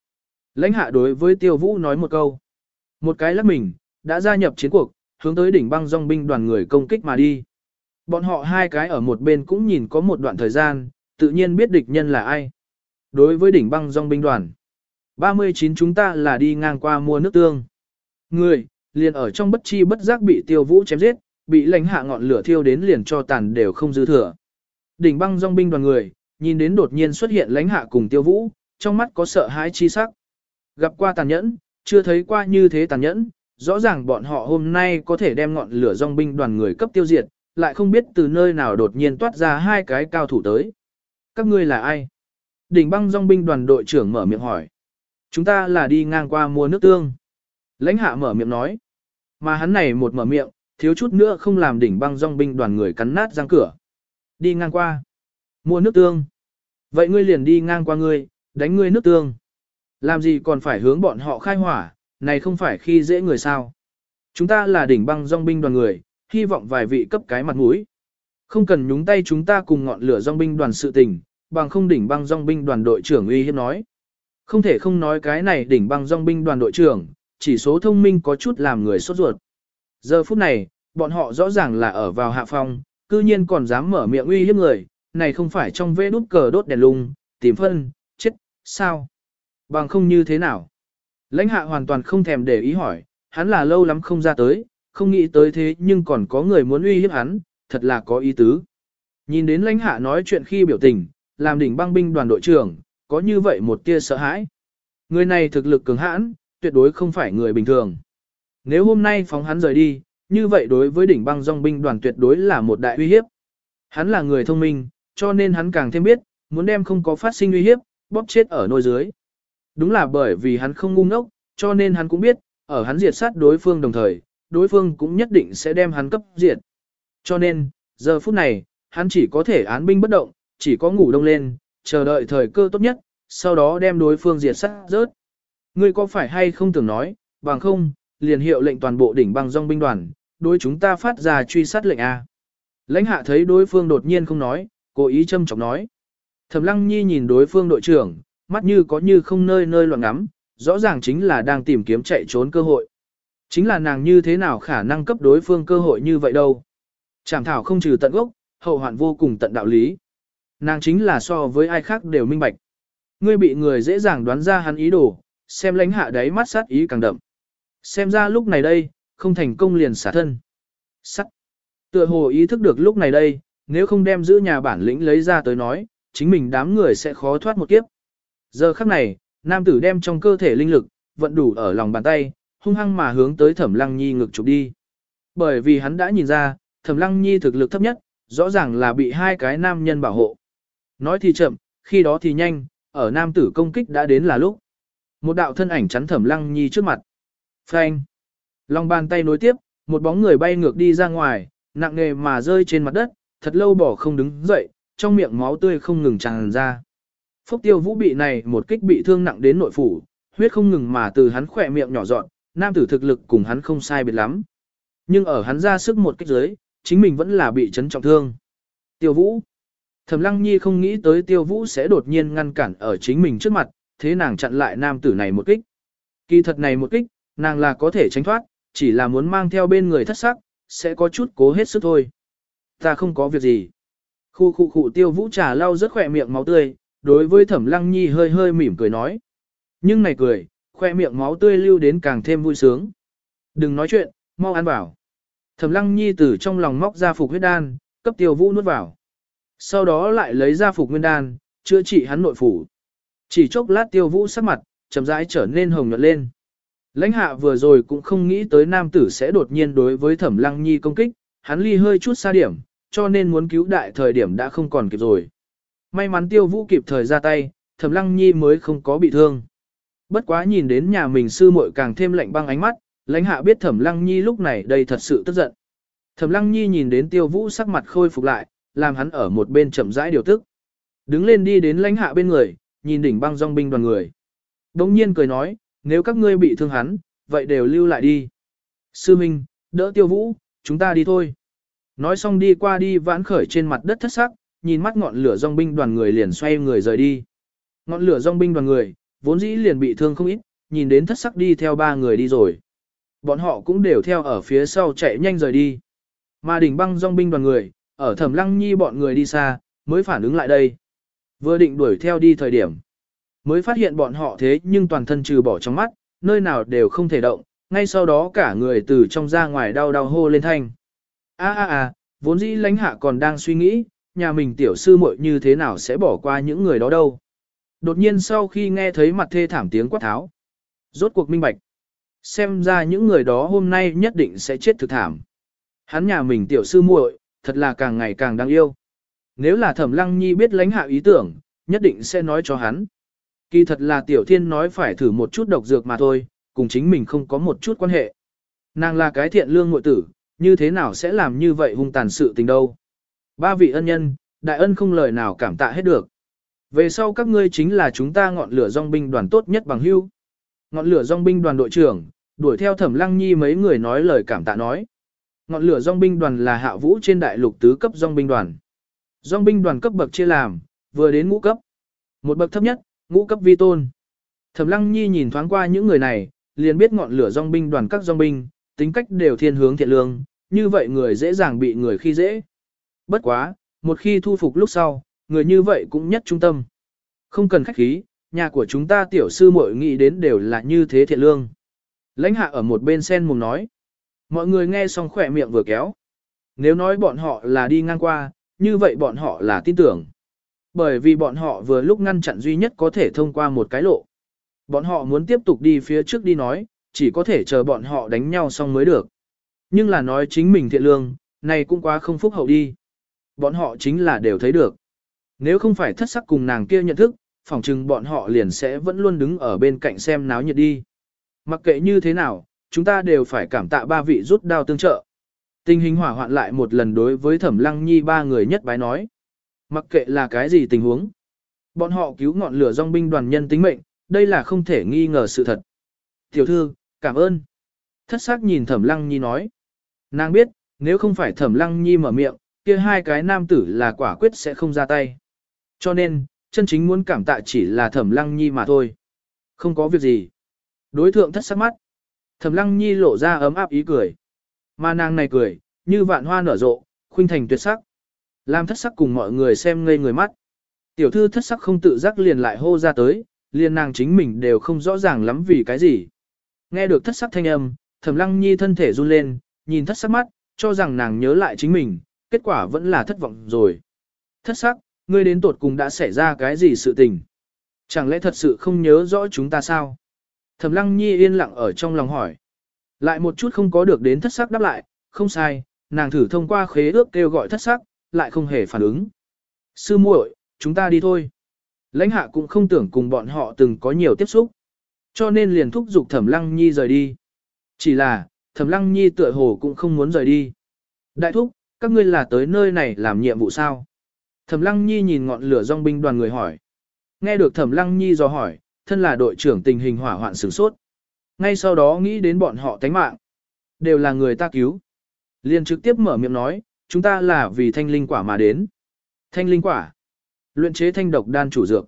Lãnh hạ đối với tiêu vũ nói một câu. Một cái lắc mình, đã gia nhập chiến cuộc, hướng tới đỉnh băng dòng binh đoàn người công kích mà đi. Bọn họ hai cái ở một bên cũng nhìn có một đoạn thời gian, tự nhiên biết địch nhân là ai. Đối với đỉnh băng dòng binh đoàn, 39 chúng ta là đi ngang qua mua nước tương. Người, liền ở trong bất chi bất giác bị tiêu vũ chém giết, bị lãnh hạ ngọn lửa thiêu đến liền cho tàn đều không dư thừa. Đỉnh băng dòng binh đoàn người, nhìn đến đột nhiên xuất hiện lãnh hạ cùng tiêu vũ, trong mắt có sợ hãi chi sắc. Gặp qua tàn nhẫn, chưa thấy qua như thế tàn nhẫn, rõ ràng bọn họ hôm nay có thể đem ngọn lửa dòng binh đoàn người cấp tiêu diệt, lại không biết từ nơi nào đột nhiên toát ra hai cái cao thủ tới. Các ngươi là ai? Đỉnh băng dòng binh đoàn đội trưởng mở miệng hỏi. Chúng ta là đi ngang qua mua nước tương. Lãnh hạ mở miệng nói. Mà hắn này một mở miệng, thiếu chút nữa không làm đỉnh băng dòng binh đoàn người cắn nát răng cửa. Đi ngang qua. Mua nước tương. Vậy ngươi liền đi ngang qua ngươi, đánh ngươi nước tương. Làm gì còn phải hướng bọn họ khai hỏa, này không phải khi dễ người sao. Chúng ta là đỉnh băng dòng binh đoàn người, hy vọng vài vị cấp cái mặt mũi. Không cần nhúng tay chúng ta cùng ngọn lửa dòng binh đoàn sự tình, bằng không đỉnh băng dòng binh đoàn đội trưởng uy hiếp nói. Không thể không nói cái này đỉnh băng dòng binh đoàn đội trưởng, chỉ số thông minh có chút làm người sốt ruột. Giờ phút này, bọn họ rõ ràng là ở vào hạ phong, cư nhiên còn dám mở miệng uy hiếp người, này không phải trong vê đút cờ đốt đèn lung, tìm phân, chết, sao? Bằng không như thế nào? Lãnh hạ hoàn toàn không thèm để ý hỏi, hắn là lâu lắm không ra tới, không nghĩ tới thế nhưng còn có người muốn uy hiếp hắn, thật là có ý tứ. Nhìn đến lãnh hạ nói chuyện khi biểu tình, làm đỉnh băng binh đoàn đội trưởng, có như vậy một tia sợ hãi. Người này thực lực cường hãn, tuyệt đối không phải người bình thường. Nếu hôm nay phóng hắn rời đi, như vậy đối với đỉnh băng dòng binh đoàn tuyệt đối là một đại uy hiếp. Hắn là người thông minh, cho nên hắn càng thêm biết, muốn đem không có phát sinh uy hiếp, bóp chết ở nôi dưới. Đúng là bởi vì hắn không ngu ngốc, cho nên hắn cũng biết, ở hắn diệt sát đối phương đồng thời, đối phương cũng nhất định sẽ đem hắn cấp diệt. Cho nên, giờ phút này, hắn chỉ có thể án binh bất động, chỉ có ngủ đông lên, chờ đợi thời cơ tốt nhất, sau đó đem đối phương diệt sát rớt. Ngươi có phải hay không tưởng nói, bằng không, liền hiệu lệnh toàn bộ đỉnh băng dòng binh đoàn, đối chúng ta phát ra truy sát lệnh A. Lãnh hạ thấy đối phương đột nhiên không nói, cố ý châm chọc nói. Thẩm lăng nhi nhìn đối phương đội trưởng, mắt như có như không nơi nơi loạn ngắm, rõ ràng chính là đang tìm kiếm chạy trốn cơ hội. Chính là nàng như thế nào khả năng cấp đối phương cơ hội như vậy đâu. Chảm thảo không trừ tận gốc, hậu hoạn vô cùng tận đạo lý. Nàng chính là so với ai khác đều minh bạch. Ngươi bị người dễ dàng đoán ra hắn ý đồ, xem lãnh hạ đáy mắt sát ý càng đậm. Xem ra lúc này đây, không thành công liền xả thân. Sắt. Tựa hồ ý thức được lúc này đây, nếu không đem giữ nhà bản lĩnh lấy ra tới nói, chính mình đám người sẽ khó thoát một kiếp. Giờ khắc này, nam tử đem trong cơ thể linh lực, vận đủ ở lòng bàn tay, hung hăng mà hướng tới thẩm lăng nhi ngực chụp đi. Bởi vì hắn đã nhìn ra, thẩm lăng nhi thực lực thấp nhất, rõ ràng là bị hai cái nam nhân bảo hộ. Nói thì chậm, khi đó thì nhanh, ở nam tử công kích đã đến là lúc. Một đạo thân ảnh chắn thẩm lăng nhi trước mặt. Phanh. long bàn tay nối tiếp, một bóng người bay ngược đi ra ngoài, nặng nề mà rơi trên mặt đất, thật lâu bỏ không đứng dậy, trong miệng máu tươi không ngừng tràn ra. Phúc tiêu vũ bị này một kích bị thương nặng đến nội phủ, huyết không ngừng mà từ hắn khỏe miệng nhỏ dọn, nam tử thực lực cùng hắn không sai biệt lắm. Nhưng ở hắn ra sức một kích dưới, chính mình vẫn là bị chấn trọng thương. Tiêu vũ. Thẩm lăng nhi không nghĩ tới tiêu vũ sẽ đột nhiên ngăn cản ở chính mình trước mặt, thế nàng chặn lại nam tử này một kích. Kỳ thật này một kích, nàng là có thể tránh thoát, chỉ là muốn mang theo bên người thất sắc, sẽ có chút cố hết sức thôi. Ta không có việc gì. Khu khu khu tiêu vũ trà lau rất khỏe miệng máu tươi, đối với thẩm lăng nhi hơi hơi mỉm cười nói. Nhưng này cười, khoe miệng máu tươi lưu đến càng thêm vui sướng. Đừng nói chuyện, mau ăn vào. Thẩm lăng nhi từ trong lòng móc ra phục huyết đan, cấp tiêu vũ nuốt vào. Sau đó lại lấy ra phục nguyên đan, chữa trị hắn nội phủ. Chỉ chốc lát tiêu vũ sắc mặt, chậm rãi trở nên hồng nhuận lên. Lãnh hạ vừa rồi cũng không nghĩ tới nam tử sẽ đột nhiên đối với thẩm lăng nhi công kích, hắn ly hơi chút xa điểm, cho nên muốn cứu đại thời điểm đã không còn kịp rồi. May mắn tiêu vũ kịp thời ra tay, thẩm lăng nhi mới không có bị thương. Bất quá nhìn đến nhà mình sư muội càng thêm lạnh băng ánh mắt, lãnh hạ biết thẩm lăng nhi lúc này đây thật sự tức giận. Thẩm lăng nhi nhìn đến tiêu vũ sắc mặt khôi phục lại, làm hắn ở một bên chậm rãi điều tức. Đứng lên đi đến lãnh hạ bên người, nhìn đỉnh băng dòng binh đoàn người. Đống nhiên cười nói, nếu các ngươi bị thương hắn, vậy đều lưu lại đi. Sư Minh, đỡ tiêu vũ, chúng ta đi thôi. Nói xong đi qua đi vãn khởi trên mặt đất thất sắc, nhìn mắt ngọn lửa dòng binh đoàn người liền xoay người rời đi. Ngọn lửa dòng binh đoàn người, vốn dĩ liền bị thương không ít, nhìn đến thất sắc đi theo ba người đi rồi. Bọn họ cũng đều theo ở phía sau chạy nhanh rời đi. Mà đỉnh băng dòng binh đoàn người, ở thẩm lăng nhi bọn người đi xa, mới phản ứng lại đây. Vừa định đuổi theo đi thời điểm. Mới phát hiện bọn họ thế nhưng toàn thân trừ bỏ trong mắt, nơi nào đều không thể động, ngay sau đó cả người từ trong ra ngoài đau đau hô lên thanh. a a a vốn dĩ lãnh hạ còn đang suy nghĩ, nhà mình tiểu sư muội như thế nào sẽ bỏ qua những người đó đâu. Đột nhiên sau khi nghe thấy mặt thê thảm tiếng quát tháo, rốt cuộc minh bạch. Xem ra những người đó hôm nay nhất định sẽ chết thực thảm. Hắn nhà mình tiểu sư muội, thật là càng ngày càng đáng yêu. Nếu là thẩm lăng nhi biết lãnh hạ ý tưởng, nhất định sẽ nói cho hắn. Kỳ thật là tiểu thiên nói phải thử một chút độc dược mà thôi, cùng chính mình không có một chút quan hệ. Nàng là cái thiện lương ngội tử, như thế nào sẽ làm như vậy hung tàn sự tình đâu. Ba vị ân nhân, đại ân không lời nào cảm tạ hết được. Về sau các ngươi chính là chúng ta ngọn lửa dòng binh đoàn tốt nhất bằng hưu. Ngọn lửa dòng binh đoàn đội trưởng, đuổi theo thẩm lăng nhi mấy người nói lời cảm tạ nói. Ngọn lửa dòng binh đoàn là hạ vũ trên đại lục tứ cấp dòng binh đoàn. Dòng binh đoàn cấp bậc chia làm, vừa đến ngũ cấp. Một bậc thấp nhất, ngũ cấp vi tôn. Thẩm lăng nhi nhìn thoáng qua những người này, liền biết ngọn lửa dòng binh đoàn các dòng binh, tính cách đều thiên hướng thiện lương, như vậy người dễ dàng bị người khi dễ. Bất quá, một khi thu phục lúc sau, người như vậy cũng nhất trung tâm. Không cần khách khí, nhà của chúng ta tiểu sư muội nghĩ đến đều là như thế thiện lương. Lãnh hạ ở một bên sen mồm nói. Mọi người nghe xong khỏe miệng vừa kéo. Nếu nói bọn họ là đi ngang qua, như vậy bọn họ là tin tưởng. Bởi vì bọn họ vừa lúc ngăn chặn duy nhất có thể thông qua một cái lộ. Bọn họ muốn tiếp tục đi phía trước đi nói, chỉ có thể chờ bọn họ đánh nhau xong mới được. Nhưng là nói chính mình thiện lương, này cũng quá không phúc hậu đi. Bọn họ chính là đều thấy được. Nếu không phải thất sắc cùng nàng kia nhận thức, phỏng chừng bọn họ liền sẽ vẫn luôn đứng ở bên cạnh xem náo nhiệt đi. Mặc kệ như thế nào, chúng ta đều phải cảm tạ ba vị rút đao tương trợ. Tình hình hỏa hoạn lại một lần đối với thẩm lăng nhi ba người nhất bái nói. Mặc kệ là cái gì tình huống. Bọn họ cứu ngọn lửa dòng binh đoàn nhân tính mệnh, đây là không thể nghi ngờ sự thật. Tiểu thư, cảm ơn. Thất sắc nhìn thẩm lăng nhi nói. Nàng biết, nếu không phải thẩm lăng nhi mở miệng, kia hai cái nam tử là quả quyết sẽ không ra tay. Cho nên, chân chính muốn cảm tạ chỉ là thẩm lăng nhi mà thôi. Không có việc gì. Đối thượng thất sắc mắt. Thẩm lăng nhi lộ ra ấm áp ý cười. Mà nàng này cười, như vạn hoa nở rộ, khuynh thành tuyệt sắc. Làm thất sắc cùng mọi người xem ngây người mắt. Tiểu thư thất sắc không tự giác liền lại hô ra tới, liền nàng chính mình đều không rõ ràng lắm vì cái gì. Nghe được thất sắc thanh âm, thẩm lăng nhi thân thể run lên, nhìn thất sắc mắt, cho rằng nàng nhớ lại chính mình, kết quả vẫn là thất vọng rồi. Thất sắc, ngươi đến tột cùng đã xảy ra cái gì sự tình? Chẳng lẽ thật sự không nhớ rõ chúng ta sao? Thẩm lăng nhi yên lặng ở trong lòng hỏi. Lại một chút không có được đến thất sắc đáp lại, không sai, nàng thử thông qua khế ước kêu gọi thất sắc, lại không hề phản ứng. Sư muội, chúng ta đi thôi. Lãnh hạ cũng không tưởng cùng bọn họ từng có nhiều tiếp xúc. Cho nên liền thúc giục thẩm lăng nhi rời đi. Chỉ là, thẩm lăng nhi tựa hồ cũng không muốn rời đi. Đại thúc, các ngươi là tới nơi này làm nhiệm vụ sao? Thẩm lăng nhi nhìn ngọn lửa dòng binh đoàn người hỏi. Nghe được thẩm lăng nhi do hỏi, thân là đội trưởng tình hình hỏa hoạn sửng sốt. Ngay sau đó nghĩ đến bọn họ tánh mạng. Đều là người ta cứu. Liền trực tiếp mở miệng nói, chúng ta là vì thanh linh quả mà đến. Thanh linh quả. Luyện chế thanh độc đan chủ dược.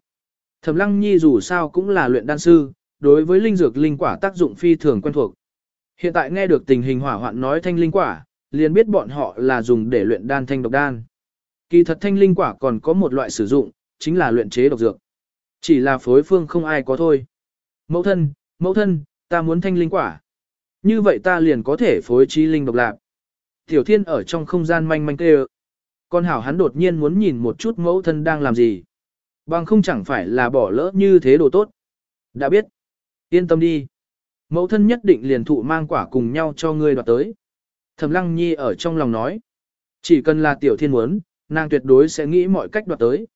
Thẩm lăng nhi dù sao cũng là luyện đan sư, đối với linh dược linh quả tác dụng phi thường quen thuộc. Hiện tại nghe được tình hình hỏa hoạn nói thanh linh quả, liền biết bọn họ là dùng để luyện đan thanh độc đan. Kỳ thật thanh linh quả còn có một loại sử dụng, chính là luyện chế độc dược. Chỉ là phối phương không ai có thôi. Mẫu thân, mẫu thân, ta muốn thanh linh quả. Như vậy ta liền có thể phối trí linh độc lạc. Tiểu thiên ở trong không gian manh manh kêu. Con hảo hắn đột nhiên muốn nhìn một chút mẫu thân đang làm gì. Bằng không chẳng phải là bỏ lỡ như thế đồ tốt. Đã biết. Yên tâm đi. Mẫu thân nhất định liền thụ mang quả cùng nhau cho ngươi đoạt tới. Thẩm lăng nhi ở trong lòng nói. Chỉ cần là tiểu thiên muốn, nàng tuyệt đối sẽ nghĩ mọi cách đoạt tới.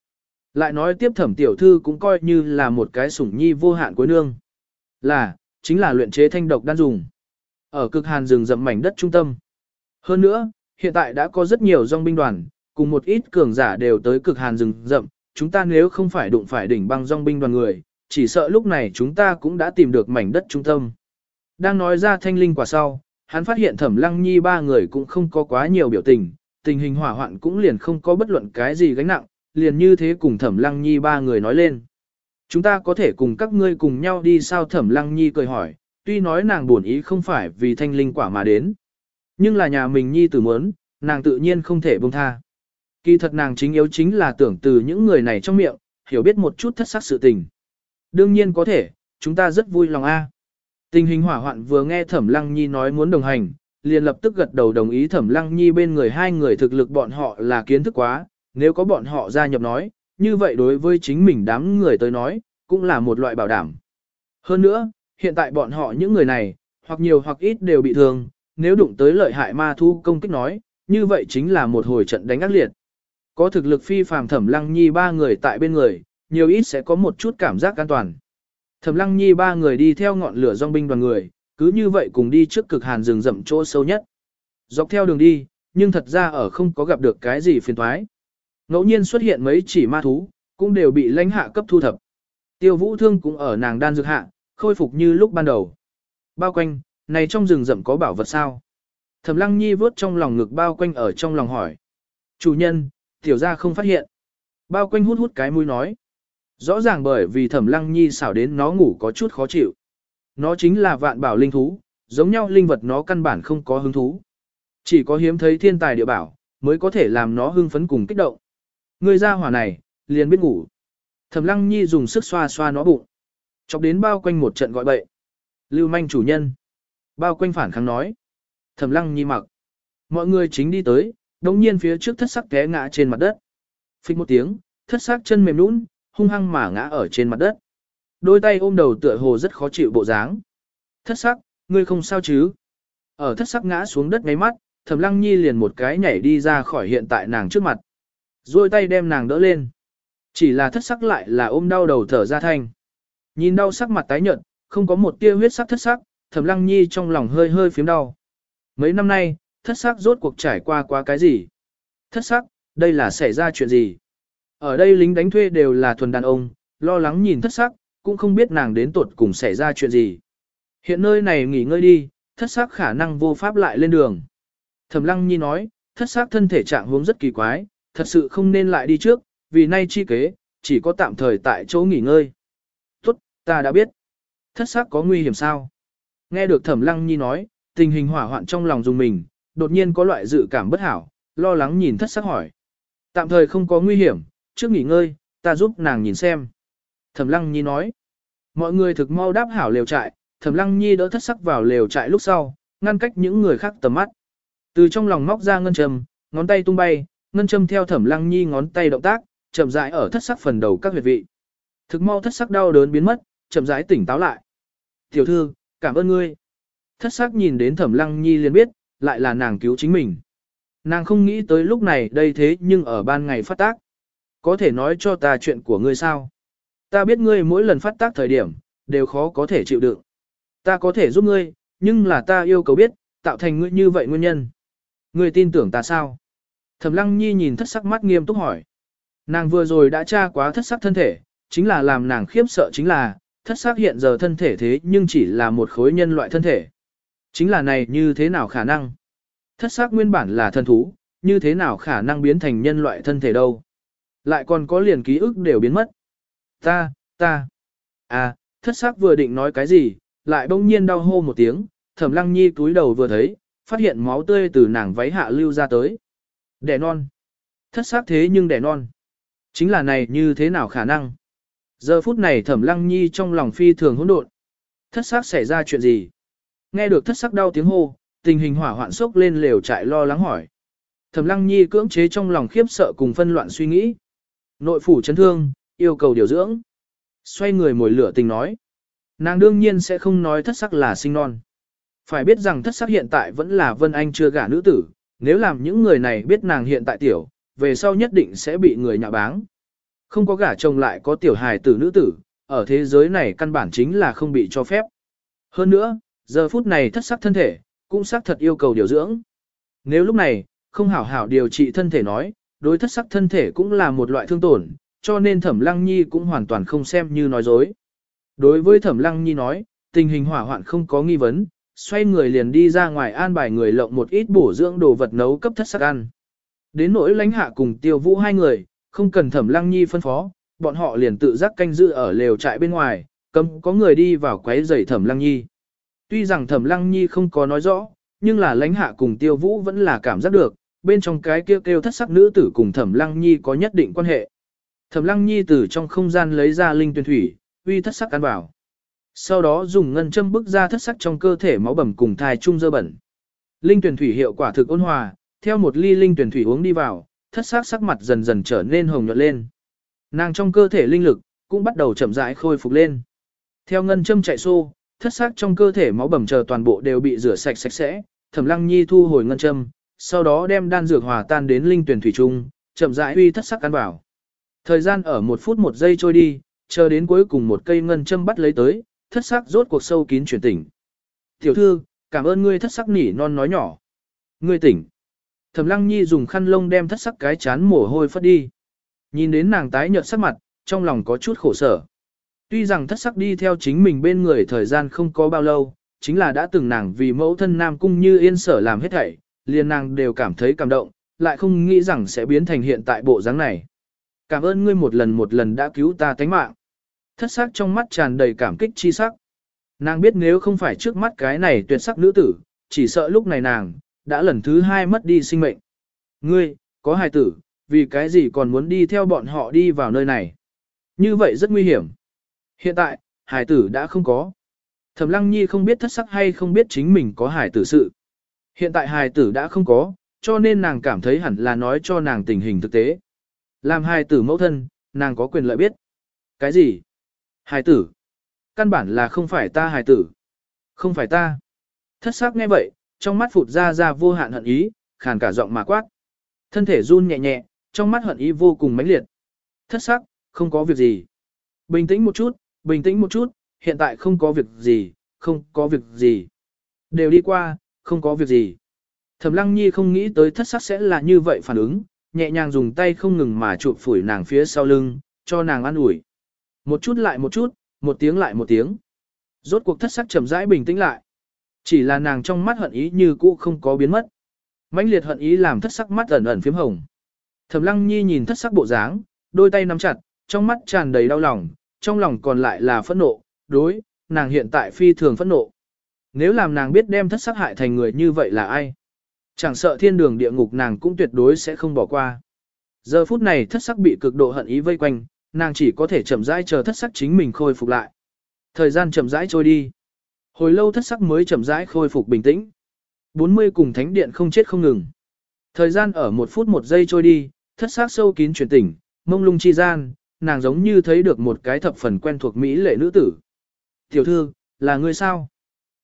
Lại nói tiếp thẩm tiểu thư cũng coi như là một cái sủng nhi vô hạn cuối nương. Là, chính là luyện chế thanh độc đan dùng. Ở cực hàn rừng rậm mảnh đất trung tâm. Hơn nữa, hiện tại đã có rất nhiều dòng binh đoàn, cùng một ít cường giả đều tới cực hàn rừng rậm. Chúng ta nếu không phải đụng phải đỉnh băng dòng binh đoàn người, chỉ sợ lúc này chúng ta cũng đã tìm được mảnh đất trung tâm. Đang nói ra thanh linh quả sau, hắn phát hiện thẩm lăng nhi ba người cũng không có quá nhiều biểu tình, tình hình hỏa hoạn cũng liền không có bất luận cái gì gánh nặng, liền như thế cùng thẩm lăng nhi ba người nói lên. Chúng ta có thể cùng các ngươi cùng nhau đi sao thẩm lăng nhi cười hỏi, tuy nói nàng buồn ý không phải vì thanh linh quả mà đến. Nhưng là nhà mình nhi tử muốn, nàng tự nhiên không thể buông tha. Kỳ thật nàng chính yếu chính là tưởng từ những người này trong miệng, hiểu biết một chút thất sắc sự tình. Đương nhiên có thể, chúng ta rất vui lòng a. Tình hình hỏa hoạn vừa nghe Thẩm Lăng Nhi nói muốn đồng hành, liền lập tức gật đầu đồng ý Thẩm Lăng Nhi bên người hai người thực lực bọn họ là kiến thức quá, nếu có bọn họ gia nhập nói, như vậy đối với chính mình đám người tới nói, cũng là một loại bảo đảm. Hơn nữa, hiện tại bọn họ những người này, hoặc nhiều hoặc ít đều bị thương, nếu đụng tới lợi hại ma thu công kích nói, như vậy chính là một hồi trận đánh ác liệt. Có thực lực phi phàm thẩm lăng nhi ba người tại bên người, nhiều ít sẽ có một chút cảm giác an toàn. Thẩm lăng nhi ba người đi theo ngọn lửa dòng binh đoàn người, cứ như vậy cùng đi trước cực hàn rừng rậm chỗ sâu nhất. Dọc theo đường đi, nhưng thật ra ở không có gặp được cái gì phiền thoái. Ngẫu nhiên xuất hiện mấy chỉ ma thú, cũng đều bị lãnh hạ cấp thu thập. Tiêu vũ thương cũng ở nàng đan dược hạ, khôi phục như lúc ban đầu. Bao quanh, này trong rừng rậm có bảo vật sao? Thẩm lăng nhi vớt trong lòng ngực bao quanh ở trong lòng hỏi. Chủ nhân, tiểu gia không phát hiện. Bao quanh hút hút cái mũi nói. Rõ ràng bởi vì thẩm lăng nhi xảo đến nó ngủ có chút khó chịu. Nó chính là vạn bảo linh thú, giống nhau linh vật nó căn bản không có hứng thú. Chỉ có hiếm thấy thiên tài địa bảo, mới có thể làm nó hưng phấn cùng kích động. Người ra hỏa này, liền biết ngủ. Thẩm lăng nhi dùng sức xoa xoa nó bụng. Chọc đến bao quanh một trận gọi bậy. Lưu manh chủ nhân. Bao quanh phản kháng nói. Thẩm lăng nhi mặc. Mọi người chính đi tới, đồng nhiên phía trước thất sắc té ngã trên mặt đất. Phích một tiếng, thất sắc chân mềm nũng, hung hăng mà ngã ở trên mặt đất. Đôi tay ôm đầu tựa hồ rất khó chịu bộ dáng. Thất sắc, ngươi không sao chứ? Ở thất sắc ngã xuống đất ngáy mắt, thẩm lăng nhi liền một cái nhảy đi ra khỏi hiện tại nàng trước mặt. Rồi tay đem nàng đỡ lên. Chỉ là thất sắc lại là ôm đau đầu thở ra thanh. Nhìn đau sắc mặt tái nhợt, không có một tia huyết sắc thất sắc, thẩm lăng nhi trong lòng hơi hơi phiếm đau. Mấy năm nay, thất sắc rốt cuộc trải qua qua cái gì? Thất sắc, đây là xảy ra chuyện gì? Ở đây lính đánh thuê đều là thuần đàn ông, lo lắng nhìn thất sắc, cũng không biết nàng đến tuột cùng xảy ra chuyện gì. Hiện nơi này nghỉ ngơi đi, thất sắc khả năng vô pháp lại lên đường. Thẩm lăng nhi nói, thất sắc thân thể trạng huống rất kỳ quái, thật sự không nên lại đi trước, vì nay chi kế, chỉ có tạm thời tại chỗ nghỉ ngơi. Tốt, ta đã biết. Thất sắc có nguy hiểm sao? Nghe được thẩm lăng nhi nói, tình hình hỏa hoạn trong lòng dùng mình, đột nhiên có loại dự cảm bất hảo, lo lắng nhìn thất sắc hỏi. Tạm thời không có nguy hiểm, trước nghỉ ngơi, ta giúp nàng nhìn xem. Thẩm Lăng Nhi nói. Mọi người thực mau đáp hảo lều trại, Thẩm Lăng Nhi đỡ thất sắc vào lều trại lúc sau, ngăn cách những người khác tầm mắt. Từ trong lòng móc ra ngân châm, ngón tay tung bay, ngân châm theo Thẩm Lăng Nhi ngón tay động tác, chậm rãi ở thất sắc phần đầu các huyệt vị. Thực mau thất sắc đau đớn biến mất, chậm rãi tỉnh táo lại. "Tiểu thư, cảm ơn ngươi." Thất sắc nhìn đến Thẩm Lăng Nhi liền biết, lại là nàng cứu chính mình. Nàng không nghĩ tới lúc này đây thế nhưng ở ban ngày phát tác. Có thể nói cho ta chuyện của ngươi sao? Ta biết ngươi mỗi lần phát tác thời điểm, đều khó có thể chịu đựng. Ta có thể giúp ngươi, nhưng là ta yêu cầu biết, tạo thành ngươi như vậy nguyên nhân. Ngươi tin tưởng ta sao? Thẩm lăng nhi nhìn thất sắc mắt nghiêm túc hỏi. Nàng vừa rồi đã tra quá thất sắc thân thể, chính là làm nàng khiếp sợ chính là, thất sắc hiện giờ thân thể thế nhưng chỉ là một khối nhân loại thân thể. Chính là này như thế nào khả năng? Thất sắc nguyên bản là thân thú, như thế nào khả năng biến thành nhân loại thân thể đâu? Lại còn có liền ký ức đều biến mất. Ta, ta. À, thất sắc vừa định nói cái gì, lại bỗng nhiên đau hô một tiếng, thẩm lăng nhi túi đầu vừa thấy, phát hiện máu tươi từ nàng váy hạ lưu ra tới. Đẻ non. Thất sắc thế nhưng đẻ non. Chính là này như thế nào khả năng? Giờ phút này thẩm lăng nhi trong lòng phi thường hỗn độn. Thất sắc xảy ra chuyện gì? Nghe được thất sắc đau tiếng hô, tình hình hỏa hoạn sốc lên lều trại lo lắng hỏi. Thẩm lăng nhi cưỡng chế trong lòng khiếp sợ cùng phân loạn suy nghĩ. Nội phủ chấn thương, yêu cầu điều dưỡng. Xoay người mồi lửa tình nói. Nàng đương nhiên sẽ không nói thất sắc là sinh non. Phải biết rằng thất sắc hiện tại vẫn là Vân Anh chưa gả nữ tử, nếu làm những người này biết nàng hiện tại tiểu, về sau nhất định sẽ bị người nhạ báng. Không có gả chồng lại có tiểu hài tử nữ tử, ở thế giới này căn bản chính là không bị cho phép. Hơn nữa, giờ phút này thất sắc thân thể, cũng xác thật yêu cầu điều dưỡng. Nếu lúc này, không hảo hảo điều trị thân thể nói, đối thất sắc thân thể cũng là một loại thương tổn, cho nên Thẩm Lăng Nhi cũng hoàn toàn không xem như nói dối. Đối với Thẩm Lăng Nhi nói, tình hình hỏa hoạn không có nghi vấn, xoay người liền đi ra ngoài an bài người lộng một ít bổ dưỡng đồ vật nấu cấp thất sắc ăn. Đến nỗi lãnh hạ cùng tiêu vũ hai người, không cần Thẩm Lăng Nhi phân phó, bọn họ liền tự giác canh giữ ở lều trại bên ngoài, cấm có người đi vào quấy rầy Thẩm Lăng Nhi. Tuy rằng Thẩm Lăng Nhi không có nói rõ, nhưng là lãnh hạ cùng tiêu vũ vẫn là cảm giác được, bên trong cái kêu kêu thất sắc nữ tử cùng Thẩm Lăng Nhi có nhất định quan hệ. Thẩm Lăng Nhi từ trong không gian lấy ra linh tuyển thủy, uy thất sắc ăn vào. Sau đó dùng ngân châm bức ra thất sắc trong cơ thể máu bầm cùng thai trung dơ bẩn. Linh tuyển thủy hiệu quả thực ôn hòa, theo một ly linh tuyển thủy uống đi vào, thất sắc sắc mặt dần dần trở nên hồng nhuận lên. Nàng trong cơ thể linh lực cũng bắt đầu chậm rãi khôi phục lên. Theo ngân châm chạy xô, thất sắc trong cơ thể máu bầm chờ toàn bộ đều bị rửa sạch sạch sẽ, Thẩm Lăng Nhi thu hồi ngân châm, sau đó đem đan dược hòa tan đến linh tuyển thủy trung, chậm rãi uy thất sắc ăn vào. Thời gian ở một phút một giây trôi đi, chờ đến cuối cùng một cây ngân châm bắt lấy tới, thất sắc rốt cuộc sâu kín chuyển tỉnh. Tiểu thư, cảm ơn ngươi thất sắc nỉ non nói nhỏ. Ngươi tỉnh. Thẩm lăng nhi dùng khăn lông đem thất sắc cái chán mồ hôi phất đi. Nhìn đến nàng tái nhợt sắc mặt, trong lòng có chút khổ sở. Tuy rằng thất sắc đi theo chính mình bên người thời gian không có bao lâu, chính là đã từng nàng vì mẫu thân nam cung như yên sở làm hết thảy, liền nàng đều cảm thấy cảm động, lại không nghĩ rằng sẽ biến thành hiện tại bộ dáng này. Cảm ơn ngươi một lần một lần đã cứu ta tánh mạng. Thất sắc trong mắt tràn đầy cảm kích chi sắc. Nàng biết nếu không phải trước mắt cái này tuyệt sắc nữ tử, chỉ sợ lúc này nàng, đã lần thứ hai mất đi sinh mệnh. Ngươi, có hài tử, vì cái gì còn muốn đi theo bọn họ đi vào nơi này? Như vậy rất nguy hiểm. Hiện tại, hài tử đã không có. Thẩm Lăng Nhi không biết thất sắc hay không biết chính mình có hài tử sự. Hiện tại hài tử đã không có, cho nên nàng cảm thấy hẳn là nói cho nàng tình hình thực tế. Làm hài tử mẫu thân, nàng có quyền lợi biết. Cái gì? Hài tử? Căn bản là không phải ta hài tử. Không phải ta. Thất sắc nghe vậy, trong mắt phụt ra ra vô hạn hận ý, khàn cả giọng mà quát. Thân thể run nhẹ nhẹ, trong mắt hận ý vô cùng mãnh liệt. Thất sắc, không có việc gì. Bình tĩnh một chút, bình tĩnh một chút, hiện tại không có việc gì, không có việc gì. Đều đi qua, không có việc gì. Thẩm Lăng Nhi không nghĩ tới thất sắc sẽ là như vậy phản ứng, nhẹ nhàng dùng tay không ngừng mà chụp phủi nàng phía sau lưng, cho nàng ăn ủi. Một chút lại một chút, một tiếng lại một tiếng. Rốt cuộc thất sắc chậm rãi bình tĩnh lại. Chỉ là nàng trong mắt hận ý như cũ không có biến mất. mãnh liệt hận ý làm thất sắc mắt ẩn ẩn phím hồng. Thẩm Lăng Nhi nhìn thất sắc bộ dáng, đôi tay nắm chặt, trong mắt tràn đầy đau lòng, trong lòng còn lại là phẫn nộ, đối, nàng hiện tại phi thường phẫn nộ. Nếu làm nàng biết đem thất sắc hại thành người như vậy là ai? Chẳng sợ thiên đường địa ngục nàng cũng tuyệt đối sẽ không bỏ qua. Giờ phút này thất sắc bị cực độ hận ý vây quanh, nàng chỉ có thể chậm rãi chờ thất sắc chính mình khôi phục lại. Thời gian chậm rãi trôi đi. Hồi lâu thất sắc mới chậm rãi khôi phục bình tĩnh. 40 cùng thánh điện không chết không ngừng. Thời gian ở một phút một giây trôi đi, thất sắc sâu kín chuyển tỉnh, mông lung chi gian, nàng giống như thấy được một cái thập phần quen thuộc Mỹ lệ nữ tử. Tiểu thư, là người sao?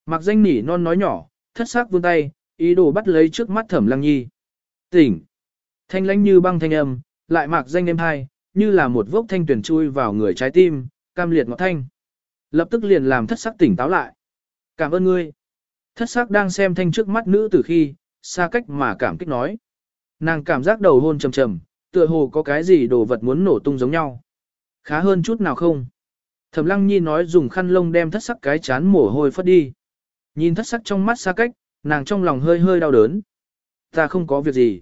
Mặc danh nỉ non nói nhỏ, thất sắc vươn tay, ý đồ bắt lấy trước mắt thẩm lăng nhi. Tỉnh! Thanh lãnh như băng thanh âm, lại mạc danh đêm hai, như là một vốc thanh tuyển chui vào người trái tim, cam liệt ngọt thanh. Lập tức liền làm thất sắc tỉnh táo lại. Cảm ơn ngươi. Thất sắc đang xem thanh trước mắt nữ từ khi, xa cách mà cảm kích nói. Nàng cảm giác đầu hôn trầm trầm, tựa hồ có cái gì đồ vật muốn nổ tung giống nhau. Khá hơn chút nào không? Thẩm lăng nhi nói dùng khăn lông đem thất sắc cái chán mồ hôi phất đi. Nhìn thất sắc trong mắt xa cách, nàng trong lòng hơi hơi đau đớn. Ta không có việc gì.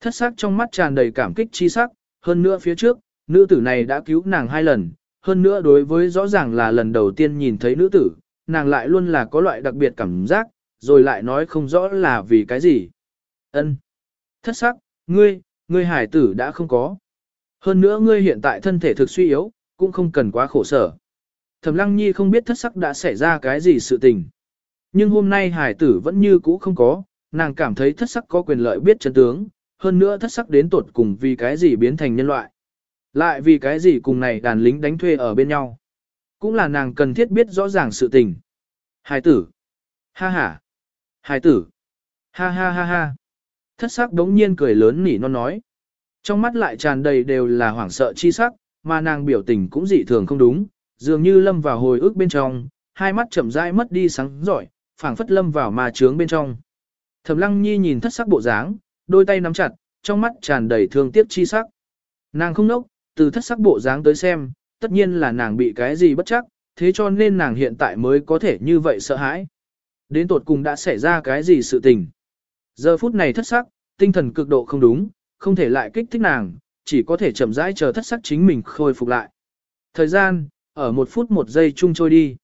Thất sắc trong mắt tràn đầy cảm kích chi sắc, hơn nữa phía trước, nữ tử này đã cứu nàng hai lần, hơn nữa đối với rõ ràng là lần đầu tiên nhìn thấy nữ tử, nàng lại luôn là có loại đặc biệt cảm giác, rồi lại nói không rõ là vì cái gì. Ân, Thất sắc, ngươi, ngươi hải tử đã không có. Hơn nữa ngươi hiện tại thân thể thực suy yếu, cũng không cần quá khổ sở. Thẩm Lăng Nhi không biết thất sắc đã xảy ra cái gì sự tình. Nhưng hôm nay hải tử vẫn như cũ không có, nàng cảm thấy thất sắc có quyền lợi biết chân tướng, hơn nữa thất sắc đến tột cùng vì cái gì biến thành nhân loại. Lại vì cái gì cùng này đàn lính đánh thuê ở bên nhau. Cũng là nàng cần thiết biết rõ ràng sự tình. Hải tử. Ha ha. Hải tử. Ha ha ha ha. Thất sắc đống nhiên cười lớn nỉ non nói. Trong mắt lại tràn đầy đều là hoảng sợ chi sắc, mà nàng biểu tình cũng dị thường không đúng, dường như lâm vào hồi ức bên trong, hai mắt chậm rãi mất đi sáng giỏi, phảng phất lâm vào ma trướng bên trong. Thẩm Lăng Nhi nhìn thất sắc bộ dáng, đôi tay nắm chặt, trong mắt tràn đầy thương tiếc chi sắc. Nàng không nốc, từ thất sắc bộ dáng tới xem, tất nhiên là nàng bị cái gì bất chắc, thế cho nên nàng hiện tại mới có thể như vậy sợ hãi. Đến tột cùng đã xảy ra cái gì sự tình. Giờ phút này thất sắc, tinh thần cực độ không đúng, không thể lại kích thích nàng, chỉ có thể chậm rãi chờ thất sắc chính mình khôi phục lại. Thời gian, ở một phút một giây chung trôi đi.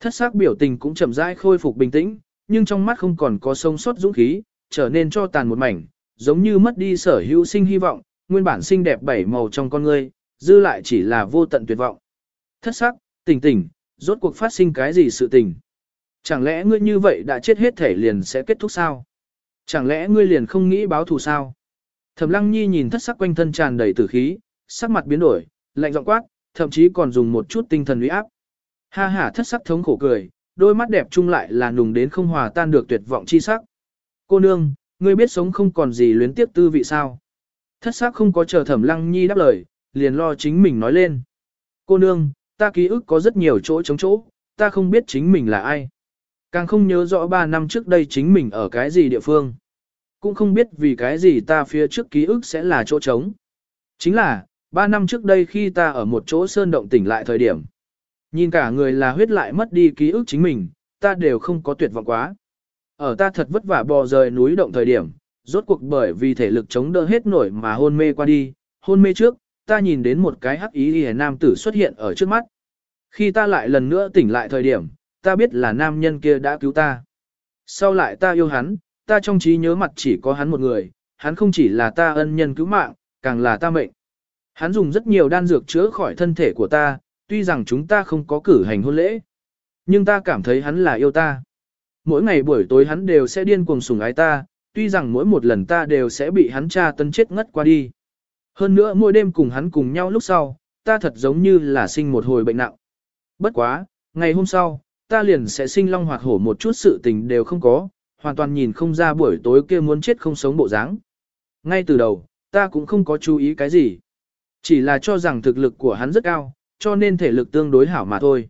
Thất sắc biểu tình cũng chậm rãi khôi phục bình tĩnh, nhưng trong mắt không còn có sông sót dũng khí, trở nên cho tàn một mảnh, giống như mất đi sở hữu sinh hy vọng, nguyên bản xinh đẹp bảy màu trong con ngươi, dư lại chỉ là vô tận tuyệt vọng. Thất sắc, tỉnh tỉnh, rốt cuộc phát sinh cái gì sự tình? Chẳng lẽ ngươi như vậy đã chết hết thể liền sẽ kết thúc sao? Chẳng lẽ ngươi liền không nghĩ báo thù sao? Thẩm Lăng Nhi nhìn thất sắc quanh thân tràn đầy tử khí, sắc mặt biến đổi, lạnh giọng quát, thậm chí còn dùng một chút tinh thần uy áp. Ha ha thất sắc thống khổ cười, đôi mắt đẹp chung lại là nùng đến không hòa tan được tuyệt vọng chi sắc. Cô nương, ngươi biết sống không còn gì luyến tiếp tư vị sao? Thất sắc không có chờ thẩm lăng nhi đáp lời, liền lo chính mình nói lên. Cô nương, ta ký ức có rất nhiều chỗ chống chỗ, ta không biết chính mình là ai. Càng không nhớ rõ 3 năm trước đây chính mình ở cái gì địa phương. Cũng không biết vì cái gì ta phía trước ký ức sẽ là chỗ trống. Chính là, 3 năm trước đây khi ta ở một chỗ sơn động tỉnh lại thời điểm. Nhìn cả người là huyết lại mất đi ký ức chính mình, ta đều không có tuyệt vọng quá. Ở ta thật vất vả bò rời núi động thời điểm, rốt cuộc bởi vì thể lực chống đỡ hết nổi mà hôn mê qua đi, hôn mê trước, ta nhìn đến một cái hắc ý hề nam tử xuất hiện ở trước mắt. Khi ta lại lần nữa tỉnh lại thời điểm, ta biết là nam nhân kia đã cứu ta. Sau lại ta yêu hắn, ta trong trí nhớ mặt chỉ có hắn một người, hắn không chỉ là ta ân nhân cứu mạng, càng là ta mệnh. Hắn dùng rất nhiều đan dược chữa khỏi thân thể của ta, tuy rằng chúng ta không có cử hành hôn lễ. Nhưng ta cảm thấy hắn là yêu ta. Mỗi ngày buổi tối hắn đều sẽ điên cuồng sủng ái ta, tuy rằng mỗi một lần ta đều sẽ bị hắn tra tấn chết ngất qua đi. Hơn nữa mỗi đêm cùng hắn cùng nhau lúc sau, ta thật giống như là sinh một hồi bệnh nặng. Bất quá, ngày hôm sau, ta liền sẽ sinh long hoạt hổ một chút sự tình đều không có, hoàn toàn nhìn không ra buổi tối kia muốn chết không sống bộ dáng. Ngay từ đầu, ta cũng không có chú ý cái gì. Chỉ là cho rằng thực lực của hắn rất cao, cho nên thể lực tương đối hảo mà thôi.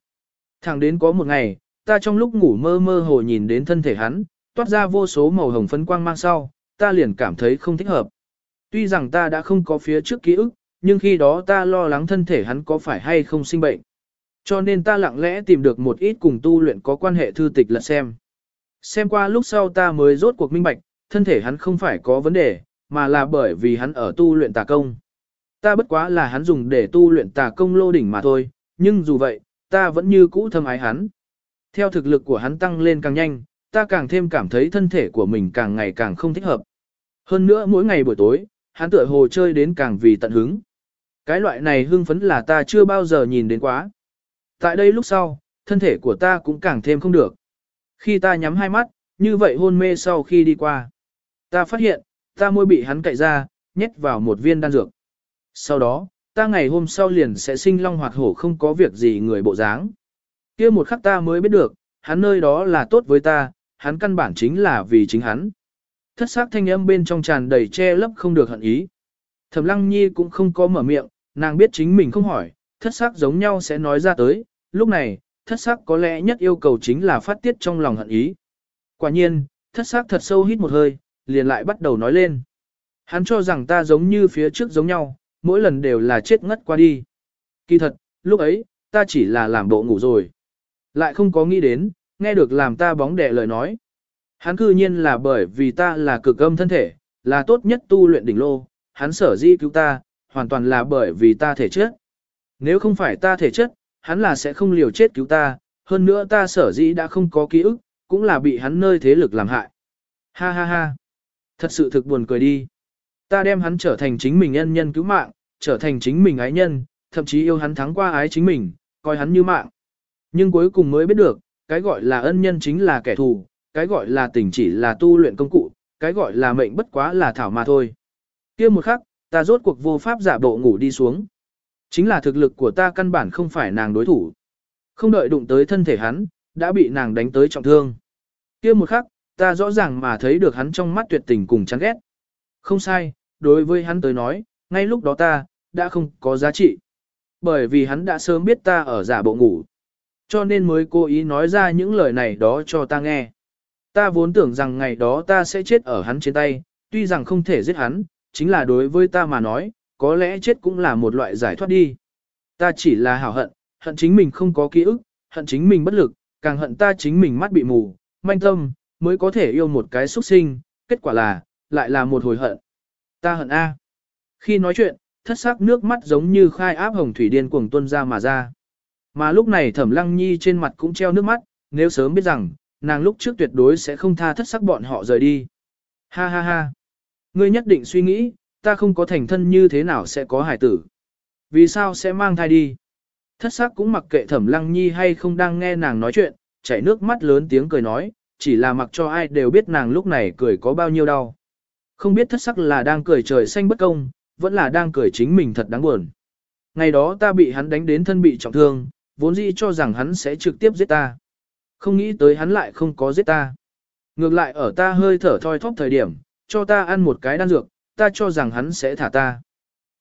Thẳng đến có một ngày, ta trong lúc ngủ mơ mơ hồ nhìn đến thân thể hắn, toát ra vô số màu hồng phấn quang mang sau, ta liền cảm thấy không thích hợp. Tuy rằng ta đã không có phía trước ký ức, nhưng khi đó ta lo lắng thân thể hắn có phải hay không sinh bệnh. Cho nên ta lặng lẽ tìm được một ít cùng tu luyện có quan hệ thư tịch lật xem. Xem qua lúc sau ta mới rốt cuộc minh bạch, thân thể hắn không phải có vấn đề, mà là bởi vì hắn ở tu luyện tà công. Ta bất quá là hắn dùng để tu luyện tà công lô đỉnh mà thôi, nhưng dù vậy, ta vẫn như cũ thâm ái hắn. Theo thực lực của hắn tăng lên càng nhanh, ta càng thêm cảm thấy thân thể của mình càng ngày càng không thích hợp. Hơn nữa mỗi ngày buổi tối, hắn tựa hồ chơi đến càng vì tận hứng. Cái loại này hưng phấn là ta chưa bao giờ nhìn đến quá. Tại đây lúc sau, thân thể của ta cũng càng thêm không được. Khi ta nhắm hai mắt, như vậy hôn mê sau khi đi qua. Ta phát hiện, ta môi bị hắn cậy ra, nhét vào một viên đan dược. Sau đó, ta ngày hôm sau liền sẽ sinh long hoạt hổ không có việc gì người bộ dáng. kia một khắc ta mới biết được, hắn nơi đó là tốt với ta, hắn căn bản chính là vì chính hắn. Thất sắc thanh âm bên trong tràn đầy che lấp không được hận ý. Thẩm lăng nhi cũng không có mở miệng, nàng biết chính mình không hỏi, thất sắc giống nhau sẽ nói ra tới, lúc này, thất sắc có lẽ nhất yêu cầu chính là phát tiết trong lòng hận ý. Quả nhiên, thất sắc thật sâu hít một hơi, liền lại bắt đầu nói lên. Hắn cho rằng ta giống như phía trước giống nhau, mỗi lần đều là chết ngất qua đi. Kỳ thật, lúc ấy, ta chỉ là làm bộ ngủ rồi. Lại không có nghĩ đến, nghe được làm ta bóng đẻ lời nói. Hắn cư nhiên là bởi vì ta là cực âm thân thể, là tốt nhất tu luyện đỉnh lô, hắn sở di cứu ta, hoàn toàn là bởi vì ta thể chất. Nếu không phải ta thể chất, hắn là sẽ không liều chết cứu ta, hơn nữa ta sở dĩ đã không có ký ức, cũng là bị hắn nơi thế lực làm hại. Ha ha ha. Thật sự thực buồn cười đi. Ta đem hắn trở thành chính mình nhân nhân cứu mạng, trở thành chính mình ái nhân, thậm chí yêu hắn thắng qua ái chính mình, coi hắn như mạng. Nhưng cuối cùng mới biết được, cái gọi là ân nhân chính là kẻ thù, cái gọi là tình chỉ là tu luyện công cụ, cái gọi là mệnh bất quá là thảo mà thôi. kia một khắc, ta rốt cuộc vô pháp giả bộ ngủ đi xuống. Chính là thực lực của ta căn bản không phải nàng đối thủ. Không đợi đụng tới thân thể hắn, đã bị nàng đánh tới trọng thương. kia một khắc, ta rõ ràng mà thấy được hắn trong mắt tuyệt tình cùng chán ghét. Không sai, đối với hắn tới nói, ngay lúc đó ta, đã không có giá trị. Bởi vì hắn đã sớm biết ta ở giả bộ ngủ. Cho nên mới cố ý nói ra những lời này đó cho ta nghe. Ta vốn tưởng rằng ngày đó ta sẽ chết ở hắn trên tay, tuy rằng không thể giết hắn, chính là đối với ta mà nói, có lẽ chết cũng là một loại giải thoát đi. Ta chỉ là hảo hận, hận chính mình không có ký ức, hận chính mình bất lực, càng hận ta chính mình mắt bị mù, manh tâm, mới có thể yêu một cái xuất sinh, kết quả là, lại là một hồi hận. Ta hận A. Khi nói chuyện, thất sắc nước mắt giống như khai áp hồng thủy điên cuồng tuôn ra mà ra. Mà lúc này thẩm lăng nhi trên mặt cũng treo nước mắt, nếu sớm biết rằng, nàng lúc trước tuyệt đối sẽ không tha thất sắc bọn họ rời đi. Ha ha ha. Ngươi nhất định suy nghĩ, ta không có thành thân như thế nào sẽ có hải tử. Vì sao sẽ mang thai đi? Thất sắc cũng mặc kệ thẩm lăng nhi hay không đang nghe nàng nói chuyện, chảy nước mắt lớn tiếng cười nói, chỉ là mặc cho ai đều biết nàng lúc này cười có bao nhiêu đau. Không biết thất sắc là đang cười trời xanh bất công, vẫn là đang cười chính mình thật đáng buồn. Ngày đó ta bị hắn đánh đến thân bị trọng thương, vốn dĩ cho rằng hắn sẽ trực tiếp giết ta. Không nghĩ tới hắn lại không có giết ta. Ngược lại ở ta hơi thở thoi thóp thời điểm, cho ta ăn một cái đan dược, ta cho rằng hắn sẽ thả ta.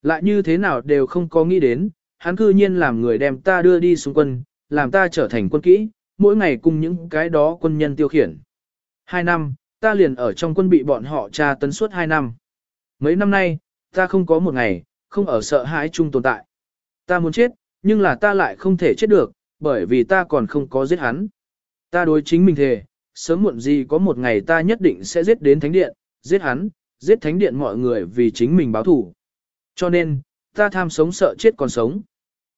Lại như thế nào đều không có nghĩ đến, hắn cư nhiên làm người đem ta đưa đi xuống quân, làm ta trở thành quân kỹ, mỗi ngày cùng những cái đó quân nhân tiêu khiển. Hai năm, ta liền ở trong quân bị bọn họ tra tấn suốt hai năm. Mấy năm nay, ta không có một ngày, không ở sợ hãi chung tồn tại. Ta muốn chết, nhưng là ta lại không thể chết được, bởi vì ta còn không có giết hắn. Ta đối chính mình thề, sớm muộn gì có một ngày ta nhất định sẽ giết đến thánh điện, giết hắn, giết thánh điện mọi người vì chính mình báo thủ. Cho nên, ta tham sống sợ chết còn sống.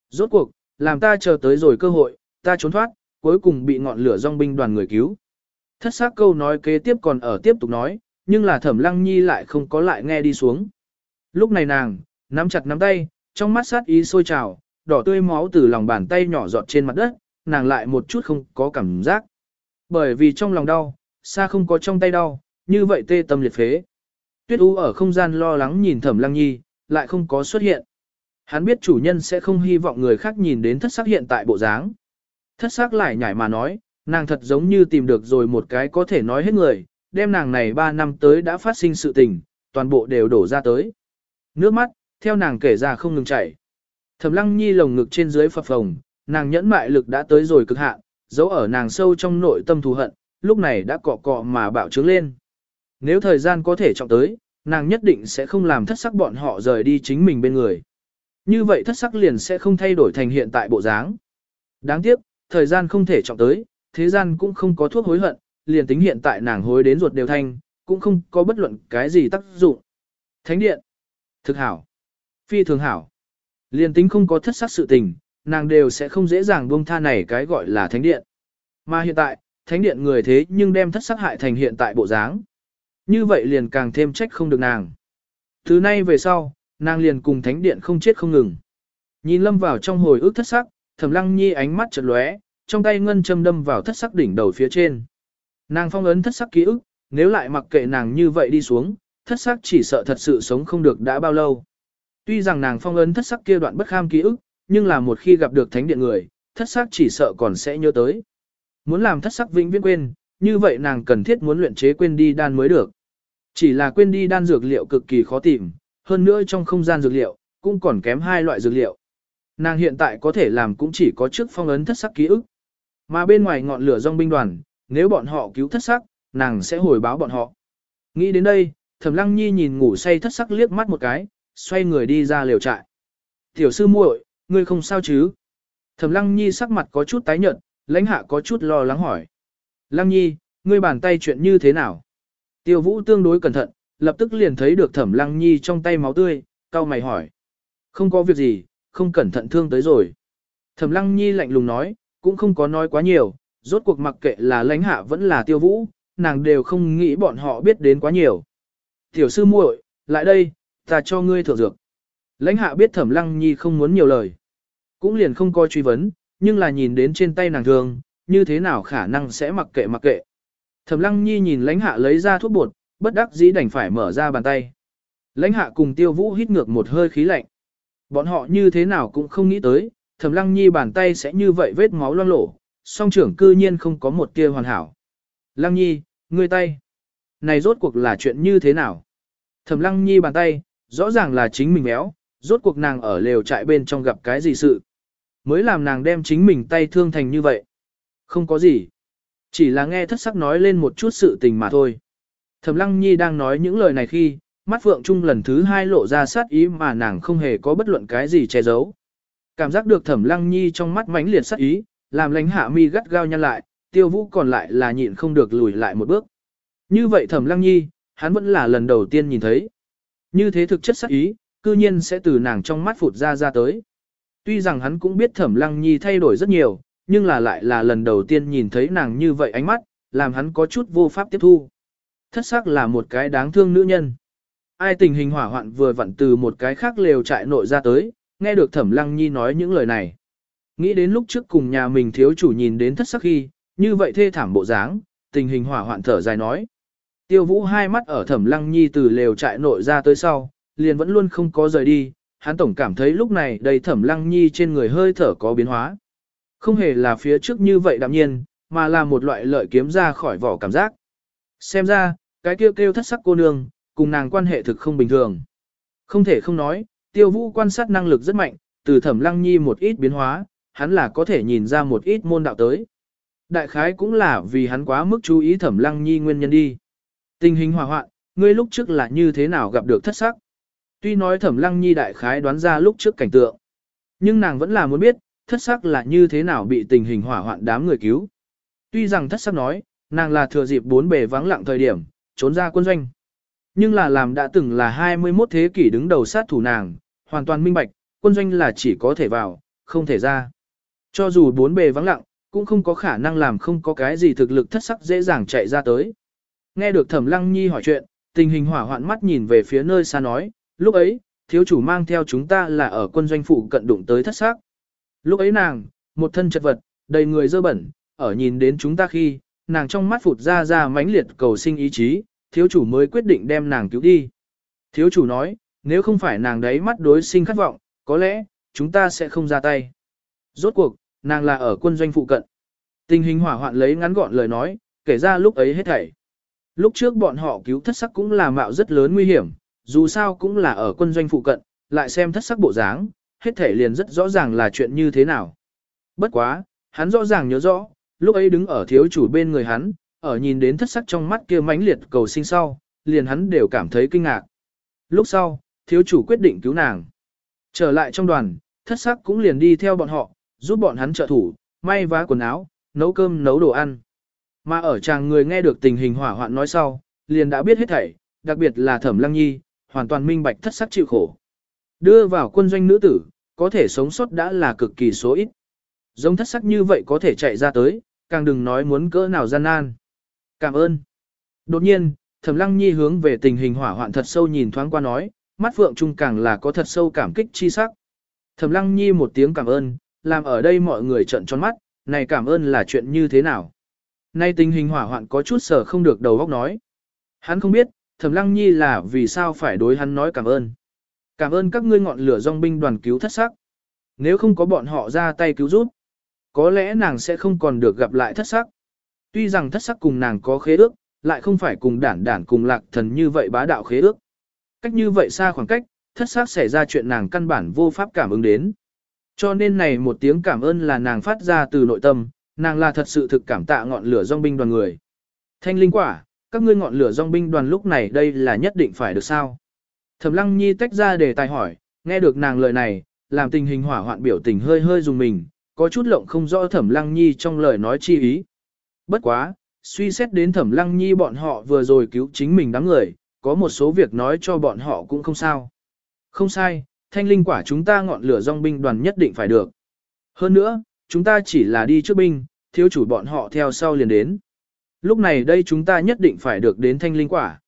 Rốt cuộc, làm ta chờ tới rồi cơ hội, ta trốn thoát, cuối cùng bị ngọn lửa dòng binh đoàn người cứu. Thất xác câu nói kế tiếp còn ở tiếp tục nói, nhưng là thẩm lăng nhi lại không có lại nghe đi xuống. Lúc này nàng, nắm chặt nắm tay, trong mắt sát ý sôi trào, đỏ tươi máu từ lòng bàn tay nhỏ giọt trên mặt đất, nàng lại một chút không có cảm giác. Bởi vì trong lòng đau, xa không có trong tay đau, như vậy tê tâm liệt phế. Tuyết U ở không gian lo lắng nhìn Thẩm Lăng Nhi, lại không có xuất hiện. Hắn biết chủ nhân sẽ không hy vọng người khác nhìn đến thất sắc hiện tại bộ dáng. Thất sắc lại nhảy mà nói, nàng thật giống như tìm được rồi một cái có thể nói hết người, đem nàng này 3 năm tới đã phát sinh sự tình, toàn bộ đều đổ ra tới. Nước mắt, theo nàng kể ra không ngừng chảy. Thẩm lăng nhi lồng ngực trên dưới phập phồng, nàng nhẫn mại lực đã tới rồi cực hạn, giấu ở nàng sâu trong nội tâm thù hận, lúc này đã cọ cọ mà bạo trướng lên. Nếu thời gian có thể trọng tới, nàng nhất định sẽ không làm thất sắc bọn họ rời đi chính mình bên người. Như vậy thất sắc liền sẽ không thay đổi thành hiện tại bộ dáng. Đáng tiếc, thời gian không thể trọng tới, thế gian cũng không có thuốc hối hận, liền tính hiện tại nàng hối đến ruột đều thanh, cũng không có bất luận cái gì tác dụng. Thánh điện, thực hảo, phi thường hảo. Liền tính không có thất sắc sự tình, nàng đều sẽ không dễ dàng buông tha này cái gọi là thánh điện. Mà hiện tại, thánh điện người thế nhưng đem thất sắc hại thành hiện tại bộ dáng. Như vậy liền càng thêm trách không được nàng. Từ nay về sau, nàng liền cùng thánh điện không chết không ngừng. Nhìn lâm vào trong hồi ức thất sắc, thẩm lăng nhi ánh mắt chợt lóe, trong tay ngân châm đâm vào thất sắc đỉnh đầu phía trên. Nàng phong ấn thất sắc ký ức, nếu lại mặc kệ nàng như vậy đi xuống, thất sắc chỉ sợ thật sự sống không được đã bao lâu. Tuy rằng nàng phong ấn thất sắc kia đoạn bất kham ký ức, nhưng là một khi gặp được thánh điện người, thất sắc chỉ sợ còn sẽ nhớ tới. Muốn làm thất sắc vĩnh viễn quên, như vậy nàng cần thiết muốn luyện chế quên đi đan mới được. Chỉ là quên đi đan dược liệu cực kỳ khó tìm, hơn nữa trong không gian dược liệu, cũng còn kém hai loại dược liệu. Nàng hiện tại có thể làm cũng chỉ có trước phong ấn thất sắc ký ức. Mà bên ngoài ngọn lửa dòng binh đoàn, nếu bọn họ cứu thất sắc, nàng sẽ hồi báo bọn họ. Nghĩ đến đây, Thẩm Lăng Nhi nhìn ngủ say thất sắc liếc mắt một cái, xoay người đi ra liều trại. Tiểu sư muội, ngươi không sao chứ? Thẩm Lăng Nhi sắc mặt có chút tái nhợt, lãnh hạ có chút lo lắng hỏi. Lăng Nhi, ngươi bàn tay chuyện như thế nào? Tiêu Vũ tương đối cẩn thận, lập tức liền thấy được Thẩm Lăng Nhi trong tay máu tươi, cau mày hỏi. Không có việc gì, không cẩn thận thương tới rồi. Thẩm Lăng Nhi lạnh lùng nói, cũng không có nói quá nhiều, rốt cuộc mặc kệ là lãnh hạ vẫn là tiêu vũ, nàng đều không nghĩ bọn họ biết đến quá nhiều. Tiểu sư muội, lại đây, ta cho ngươi thượng dược. Lãnh hạ biết thẩm lăng nhi không muốn nhiều lời. Cũng liền không coi truy vấn, nhưng là nhìn đến trên tay nàng thường, như thế nào khả năng sẽ mặc kệ mặc kệ. Thẩm lăng nhi nhìn lãnh hạ lấy ra thuốc bột, bất đắc dĩ đành phải mở ra bàn tay. Lãnh hạ cùng tiêu vũ hít ngược một hơi khí lạnh. Bọn họ như thế nào cũng không nghĩ tới, thẩm lăng nhi bàn tay sẽ như vậy vết máu loang lổ, song trưởng cư nhiên không có một tia hoàn hảo. Lăng nhi, ngươi tay. Này rốt cuộc là chuyện như thế nào? Thẩm lăng nhi bàn tay, rõ ràng là chính mình béo, rốt cuộc nàng ở lều trại bên trong gặp cái gì sự. Mới làm nàng đem chính mình tay thương thành như vậy. Không có gì. Chỉ là nghe thất sắc nói lên một chút sự tình mà thôi. Thẩm lăng nhi đang nói những lời này khi, mắt phượng trung lần thứ hai lộ ra sát ý mà nàng không hề có bất luận cái gì che giấu. Cảm giác được thẩm lăng nhi trong mắt mãnh liệt sát ý, làm Lánh hạ mi gắt gao nhăn lại, tiêu vũ còn lại là nhịn không được lùi lại một bước. Như vậy thẩm lăng nhi, hắn vẫn là lần đầu tiên nhìn thấy. Như thế thực chất sắc ý, cư nhiên sẽ từ nàng trong mắt phụt ra ra tới. Tuy rằng hắn cũng biết thẩm lăng nhi thay đổi rất nhiều, nhưng là lại là lần đầu tiên nhìn thấy nàng như vậy ánh mắt, làm hắn có chút vô pháp tiếp thu. Thất sắc là một cái đáng thương nữ nhân. Ai tình hình hỏa hoạn vừa vặn từ một cái khác lều trại nội ra tới, nghe được thẩm lăng nhi nói những lời này. Nghĩ đến lúc trước cùng nhà mình thiếu chủ nhìn đến thất sắc khi, như vậy thê thảm bộ dáng, tình hình hỏa hoạn thở dài nói. Tiêu vũ hai mắt ở thẩm lăng nhi từ lều trại nội ra tới sau, liền vẫn luôn không có rời đi, hắn tổng cảm thấy lúc này đầy thẩm lăng nhi trên người hơi thở có biến hóa. Không hề là phía trước như vậy đạm nhiên, mà là một loại lợi kiếm ra khỏi vỏ cảm giác. Xem ra, cái kêu kêu thất sắc cô nương, cùng nàng quan hệ thực không bình thường. Không thể không nói, tiêu vũ quan sát năng lực rất mạnh, từ thẩm lăng nhi một ít biến hóa, hắn là có thể nhìn ra một ít môn đạo tới. Đại khái cũng là vì hắn quá mức chú ý thẩm lăng nhi nguyên nhân đi. Tình hình hòa hoạn, ngươi lúc trước là như thế nào gặp được thất sắc. Tuy nói thẩm lăng nhi đại khái đoán ra lúc trước cảnh tượng, nhưng nàng vẫn là muốn biết, thất sắc là như thế nào bị tình hình hỏa hoạn đám người cứu. Tuy rằng thất sắc nói, nàng là thừa dịp bốn bề vắng lặng thời điểm, trốn ra quân doanh. Nhưng là làm đã từng là 21 thế kỷ đứng đầu sát thủ nàng, hoàn toàn minh bạch, quân doanh là chỉ có thể vào, không thể ra. Cho dù bốn bề vắng lặng, cũng không có khả năng làm không có cái gì thực lực thất sắc dễ dàng chạy ra tới. Nghe được Thẩm Lăng Nhi hỏi chuyện, tình hình hỏa hoạn mắt nhìn về phía nơi xa nói, lúc ấy, thiếu chủ mang theo chúng ta là ở quân doanh phụ cận đụng tới thất sắc. Lúc ấy nàng, một thân chật vật, đầy người dơ bẩn, ở nhìn đến chúng ta khi, nàng trong mắt phụt ra ra mãnh liệt cầu sinh ý chí, thiếu chủ mới quyết định đem nàng cứu đi. Thiếu chủ nói, nếu không phải nàng đấy mắt đối sinh khát vọng, có lẽ, chúng ta sẽ không ra tay. Rốt cuộc, nàng là ở quân doanh phụ cận. Tình hình hỏa hoạn lấy ngắn gọn lời nói, kể ra lúc ấy hết thảy. Lúc trước bọn họ cứu thất sắc cũng là mạo rất lớn nguy hiểm, dù sao cũng là ở quân doanh phụ cận, lại xem thất sắc bộ dáng, hết thể liền rất rõ ràng là chuyện như thế nào. Bất quá, hắn rõ ràng nhớ rõ, lúc ấy đứng ở thiếu chủ bên người hắn, ở nhìn đến thất sắc trong mắt kia mãnh liệt cầu sinh sau, liền hắn đều cảm thấy kinh ngạc. Lúc sau, thiếu chủ quyết định cứu nàng. Trở lại trong đoàn, thất sắc cũng liền đi theo bọn họ, giúp bọn hắn trợ thủ, may vá quần áo, nấu cơm nấu đồ ăn. Mà ở chàng người nghe được tình hình hỏa hoạn nói sau, liền đã biết hết thảy, đặc biệt là thẩm lăng nhi, hoàn toàn minh bạch thất sắc chịu khổ. Đưa vào quân doanh nữ tử, có thể sống sót đã là cực kỳ số ít. Giống thất sắc như vậy có thể chạy ra tới, càng đừng nói muốn cỡ nào gian nan. Cảm ơn. Đột nhiên, Thẩm Lăng Nhi hướng về tình hình hỏa hoạn thật sâu nhìn thoáng qua nói, mắt phượng trung càng là có thật sâu cảm kích chi sắc. Thẩm Lăng Nhi một tiếng cảm ơn, làm ở đây mọi người trợn tròn mắt, này cảm ơn là chuyện như thế nào? Nay tình hình hỏa hoạn có chút sở không được đầu óc nói. Hắn không biết, Thẩm Lăng Nhi là vì sao phải đối hắn nói cảm ơn. Cảm ơn các ngươi ngọn lửa dòng binh đoàn cứu thất sắc. Nếu không có bọn họ ra tay cứu giúp, có lẽ nàng sẽ không còn được gặp lại thất sắc. Tuy rằng thất sắc cùng nàng có khế ước, lại không phải cùng đản đản cùng lạc thần như vậy bá đạo khế ước. Cách như vậy xa khoảng cách, thất sắc xảy ra chuyện nàng căn bản vô pháp cảm ứng đến. Cho nên này một tiếng cảm ơn là nàng phát ra từ nội tâm, nàng là thật sự thực cảm tạ ngọn lửa dòng binh đoàn người. Thanh linh quả, các ngươi ngọn lửa dòng binh đoàn lúc này đây là nhất định phải được sao? Thẩm Lăng Nhi tách ra để tài hỏi, nghe được nàng lời này, làm tình hình hỏa hoạn biểu tình hơi hơi dùng mình, có chút lộng không rõ Thẩm Lăng Nhi trong lời nói chi ý. Bất quá, suy xét đến Thẩm Lăng Nhi bọn họ vừa rồi cứu chính mình đám người, có một số việc nói cho bọn họ cũng không sao. Không sai, thanh linh quả chúng ta ngọn lửa dòng binh đoàn nhất định phải được. Hơn nữa, chúng ta chỉ là đi trước binh, thiếu chủ bọn họ theo sau liền đến. Lúc này đây chúng ta nhất định phải được đến thanh linh quả.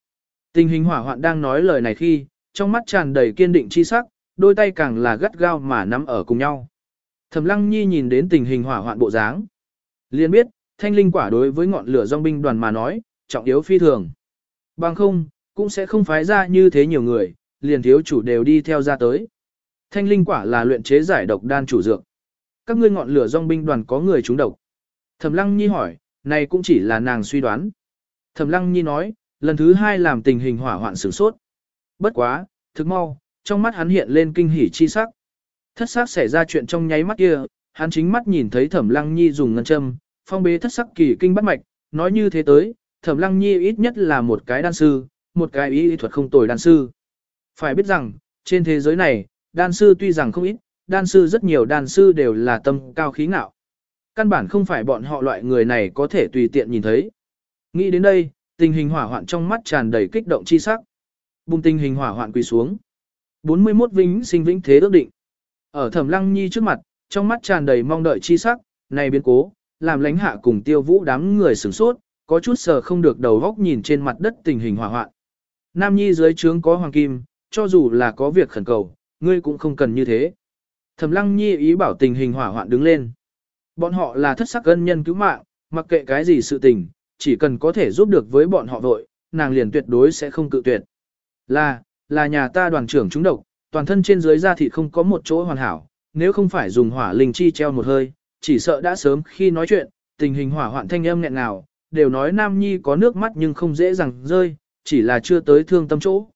Tình hình hỏa hoạn đang nói lời này khi, trong mắt tràn đầy kiên định chi sắc, đôi tay càng là gắt gao mà nắm ở cùng nhau. Thẩm Lăng Nhi nhìn đến tình hình hỏa hoạn bộ dáng, liền biết, thanh linh quả đối với ngọn lửa dòng binh đoàn mà nói, trọng yếu phi thường. Bằng không, cũng sẽ không phái ra như thế nhiều người, liền thiếu chủ đều đi theo ra tới. Thanh linh quả là luyện chế giải độc đan chủ dược. Các ngươi ngọn lửa dòng binh đoàn có người trúng độc. Thẩm Lăng Nhi hỏi, này cũng chỉ là nàng suy đoán. Thẩm Lăng Nhi nói, lần thứ hai làm tình hình hỏa hoạn sửng sốt. Bất quá, thực mau, trong mắt hắn hiện lên kinh hỉ chi sắc. Thất sắc xảy ra chuyện trong nháy mắt kia, hắn chính mắt nhìn thấy Thẩm Lăng Nhi dùng ngân châm, phong bế thất sắc kỳ kinh bắt mạch, nói như thế tới, Thẩm Lăng Nhi ít nhất là một cái đan sư, một cái y thuật không tồi đan sư. Phải biết rằng, trên thế giới này, đan sư tuy rằng không ít, đan sư rất nhiều đan sư đều là tâm cao khí ngạo. Căn bản không phải bọn họ loại người này có thể tùy tiện nhìn thấy. Nghĩ đến đây, tình hình hỏa hoạn trong mắt tràn đầy kích động chi sắc. Bùng tình hình hỏa hoạn quỳ xuống. 41 vĩnh sinh vĩnh thế ước định. Ở Thẩm Lăng Nhi trước mặt, trong mắt tràn đầy mong đợi chi sắc, này biến cố, làm lãnh hạ cùng tiêu vũ đám người sửng sốt, có chút sờ không được đầu góc nhìn trên mặt đất tình hình hỏa hoạn. Nam Nhi dưới trướng có hoàng kim, cho dù là có việc khẩn cầu, ngươi cũng không cần như thế. Thẩm Lăng Nhi ý bảo tình hình hỏa hoạn đứng lên. Bọn họ là thất sắc ân nhân cứu mạng, mặc kệ cái gì sự tình, chỉ cần có thể giúp được với bọn họ vội, nàng liền tuyệt đối sẽ không cự tuyệt. Là, là nhà ta đoàn trưởng chúng độc, toàn thân trên dưới da thịt không có một chỗ hoàn hảo, nếu không phải dùng hỏa linh chi treo một hơi, chỉ sợ đã sớm khi nói chuyện, tình hình hỏa hoạn thanh âm nghẹn nào, đều nói Nam Nhi có nước mắt nhưng không dễ dàng rơi, chỉ là chưa tới thương tâm chỗ.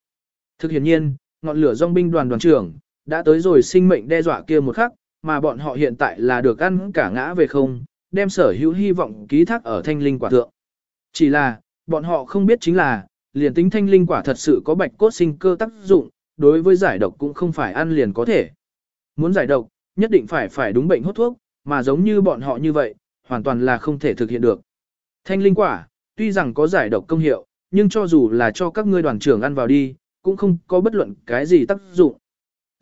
Thực hiện nhiên, ngọn lửa dòng binh đoàn đoàn trưởng, đã tới rồi sinh mệnh đe dọa kia một khắc, mà bọn họ hiện tại là được ăn cả ngã về không, đem sở hữu hy vọng ký thác ở thanh linh quả thượng. Chỉ là, bọn họ không biết chính là, liền tính thanh linh quả thật sự có bạch cốt sinh cơ tác dụng, đối với giải độc cũng không phải ăn liền có thể. Muốn giải độc, nhất định phải phải đúng bệnh hốt thuốc, mà giống như bọn họ như vậy, hoàn toàn là không thể thực hiện được. Thanh linh quả, tuy rằng có giải độc công hiệu, nhưng cho dù là cho các ngươi đoàn trưởng ăn vào đi, cũng không có bất luận cái gì tác dụng.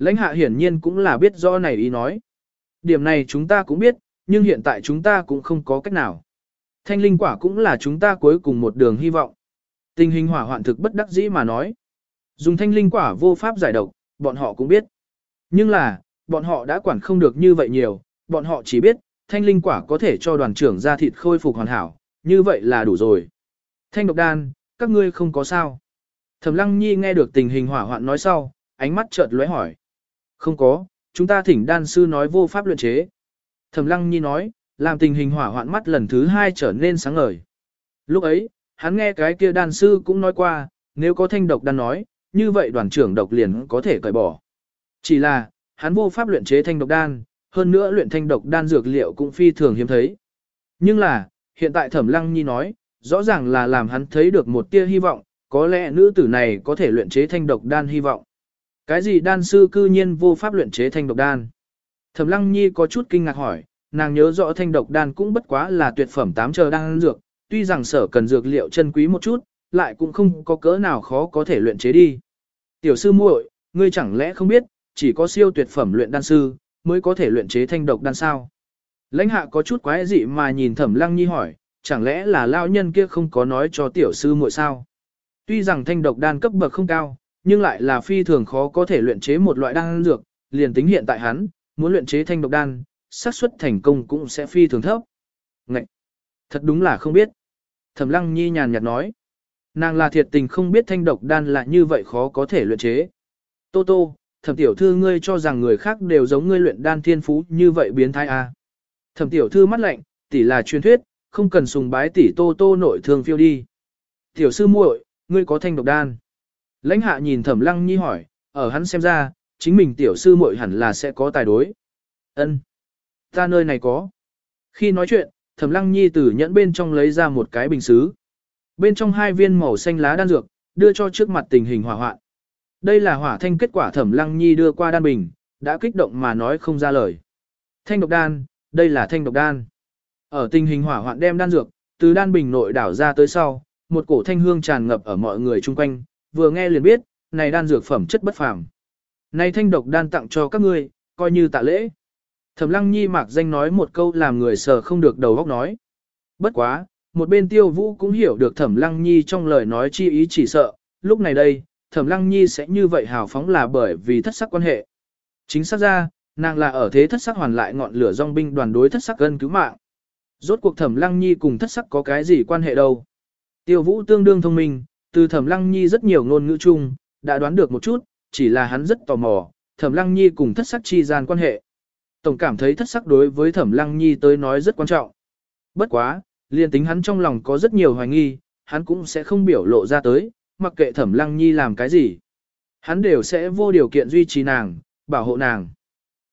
Lãnh hạ hiển nhiên cũng là biết rõ này ý nói. Điểm này chúng ta cũng biết, nhưng hiện tại chúng ta cũng không có cách nào. Thanh linh quả cũng là chúng ta cuối cùng một đường hy vọng. Tình hình hỏa hoạn thực bất đắc dĩ mà nói. Dùng thanh linh quả vô pháp giải độc, bọn họ cũng biết. Nhưng là, bọn họ đã quản không được như vậy nhiều, bọn họ chỉ biết, thanh linh quả có thể cho đoàn trưởng ra thịt khôi phục hoàn hảo, như vậy là đủ rồi. Thanh độc đan, các ngươi không có sao. Thẩm lăng nhi nghe được tình hình hỏa hoạn nói sau, ánh mắt chợt lóe hỏi. Không có, chúng ta thỉnh đan sư nói vô pháp luyện chế. Thẩm lăng nhi nói, làm tình hình hỏa hoạn mắt lần thứ hai trở nên sáng ngời. Lúc ấy, hắn nghe cái kia đan sư cũng nói qua, nếu có thanh độc đan nói, như vậy đoàn trưởng độc liền có thể cởi bỏ. Chỉ là, hắn vô pháp luyện chế thanh độc đan, hơn nữa luyện thanh độc đan dược liệu cũng phi thường hiếm thấy. Nhưng là, hiện tại Thẩm Lăng Nhi nói, rõ ràng là làm hắn thấy được một tia hy vọng, có lẽ nữ tử này có thể luyện chế thanh độc đan hy vọng. Cái gì đan sư cư nhiên vô pháp luyện chế thanh độc đan? Thẩm Lăng Nhi có chút kinh ngạc hỏi, nàng nhớ rõ thanh độc đan cũng bất quá là tuyệt phẩm tám chờ đan dược, tuy rằng sở cần dược liệu chân quý một chút, lại cũng không có cỡ nào khó có thể luyện chế đi. Tiểu sư muội, ngươi chẳng lẽ không biết, chỉ có siêu tuyệt phẩm luyện đan sư mới có thể luyện chế thanh độc đan sao? Lãnh hạ có chút quái dị mà nhìn Thẩm Lăng Nhi hỏi, chẳng lẽ là lao nhân kia không có nói cho tiểu sư muội sao? Tuy rằng thanh độc đan cấp bậc không cao, nhưng lại là phi thường khó có thể luyện chế một loại đan dược, liền tính hiện tại hắn, muốn luyện chế thanh độc đan, xác suất thành công cũng sẽ phi thường thấp. Ngậy! Thật đúng là không biết. Thẩm Lăng Nhi nhàn nhạt nói. Nàng là thiệt tình không biết thanh độc đan là như vậy khó có thể luyện chế. Tô Tô, thẩm tiểu thư ngươi cho rằng người khác đều giống ngươi luyện đan thiên phú như vậy biến thái à. Thẩm tiểu thư mắt lạnh, tỷ là truyền thuyết, không cần sùng bái tỷ Tô Tô nội thương phiêu đi. Tiểu sư muội, ngươi có thanh độc đan. Lãnh hạ nhìn thẩm lăng nhi hỏi, ở hắn xem ra, chính mình tiểu sư muội hẳn là sẽ có tài đối. Ân, Ta nơi này có. Khi nói chuyện, thẩm lăng nhi từ nhẫn bên trong lấy ra một cái bình xứ. Bên trong hai viên màu xanh lá đan dược, đưa cho trước mặt tình hình hỏa hoạn. Đây là hỏa thanh kết quả thẩm lăng nhi đưa qua đan bình, đã kích động mà nói không ra lời. Thanh độc đan, đây là thanh độc đan. Ở tình hình hỏa hoạn đem đan dược, từ đan bình nội đảo ra tới sau, một cổ thanh hương tràn ngập ở mọi người chung quanh, vừa nghe liền biết, này đan dược phẩm chất bất phàm. Này thanh độc đan tặng cho các ngươi, coi như tạ lễ. Thẩm Lăng Nhi mạc danh nói một câu làm người sờ không được đầu óc nói. Bất quá, một bên Tiêu Vũ cũng hiểu được Thẩm Lăng Nhi trong lời nói chi ý chỉ sợ, lúc này đây, Thẩm Lăng Nhi sẽ như vậy hào phóng là bởi vì thất sắc quan hệ. Chính xác ra, nàng là ở thế thất sắc hoàn lại ngọn lửa dòng binh đoàn đối thất sắc gần cứu mạng. Rốt cuộc Thẩm Lăng Nhi cùng thất sắc có cái gì quan hệ đâu. Tiêu Vũ tương đương thông minh, từ Thẩm Lăng Nhi rất nhiều ngôn ngữ chung, đã đoán được một chút, chỉ là hắn rất tò mò, Thẩm Lăng Nhi cùng thất sắc chi gian quan hệ. Tổng cảm thấy thất sắc đối với Thẩm Lăng Nhi tới nói rất quan trọng. Bất quá, liền tính hắn trong lòng có rất nhiều hoài nghi, hắn cũng sẽ không biểu lộ ra tới, mặc kệ Thẩm Lăng Nhi làm cái gì. Hắn đều sẽ vô điều kiện duy trì nàng, bảo hộ nàng.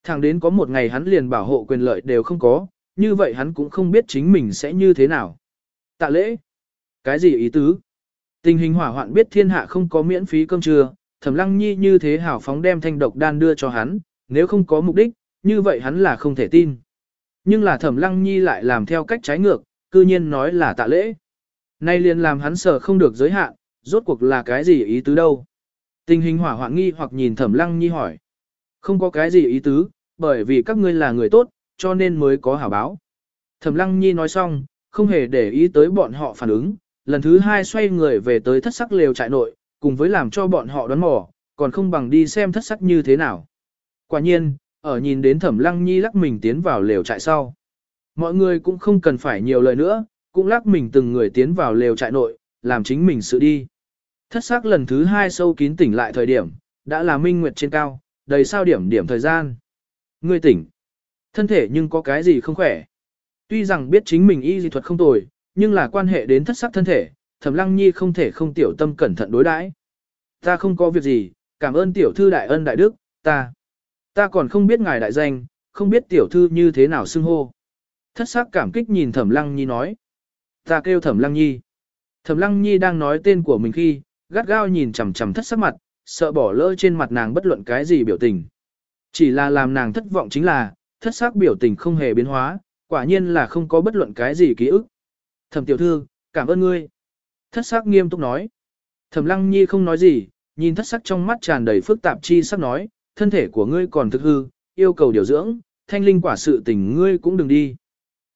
Thẳng đến có một ngày hắn liền bảo hộ quyền lợi đều không có, như vậy hắn cũng không biết chính mình sẽ như thế nào. Tạ lễ. Cái gì ý tứ? Tình hình hỏa hoạn biết thiên hạ không có miễn phí cơm trưa, Thẩm Lăng Nhi như thế hảo phóng đem thanh độc đan đưa cho hắn, nếu không có mục đích, như vậy hắn là không thể tin. Nhưng là Thẩm Lăng Nhi lại làm theo cách trái ngược, cư nhiên nói là tạ lễ. Nay liền làm hắn sợ không được giới hạn, rốt cuộc là cái gì ý tứ đâu. Tình hình hỏa hoạn nghi hoặc nhìn Thẩm Lăng Nhi hỏi. Không có cái gì ý tứ, bởi vì các ngươi là người tốt, cho nên mới có hảo báo. Thẩm Lăng Nhi nói xong, không hề để ý tới bọn họ phản ứng, lần thứ hai xoay người về tới thất sắc lều trại nội, cùng với làm cho bọn họ đoán mò, còn không bằng đi xem thất sắc như thế nào. Quả nhiên, ở nhìn đến thẩm lăng nhi lắc mình tiến vào lều trại sau. Mọi người cũng không cần phải nhiều lời nữa, cũng lắc mình từng người tiến vào lều trại nội, làm chính mình sự đi. Thất sắc lần thứ hai sâu kín tỉnh lại thời điểm, đã là minh nguyệt trên cao, đầy sao điểm điểm thời gian. Ngươi tỉnh. Thân thể nhưng có cái gì không khỏe. Tuy rằng biết chính mình y dị thuật không tồi, nhưng là quan hệ đến thất sắc thân thể, Thẩm Lăng Nhi không thể không tiểu tâm cẩn thận đối đãi. Ta không có việc gì, cảm ơn tiểu thư đại ân đại đức, ta. Ta còn không biết ngài đại danh, không biết tiểu thư như thế nào xưng hô. Thất sắc cảm kích nhìn Thẩm Lăng Nhi nói. Ta kêu Thẩm Lăng Nhi. Thẩm Lăng Nhi đang nói tên của mình khi, gắt gao nhìn chằm chằm thất sắc mặt, sợ bỏ lỡ trên mặt nàng bất luận cái gì biểu tình. Chỉ là làm nàng thất vọng chính là, thất sắc biểu tình không hề biến hóa, quả nhiên là không có bất luận cái gì ký ức. Thẩm tiểu thư, cảm ơn ngươi. Thất sắc nghiêm túc nói. Thẩm lăng nhi không nói gì, nhìn thất sắc trong mắt tràn đầy phức tạp chi sắc nói, thân thể của ngươi còn thực hư, yêu cầu điều dưỡng, thanh linh quả sự tình ngươi cũng đừng đi.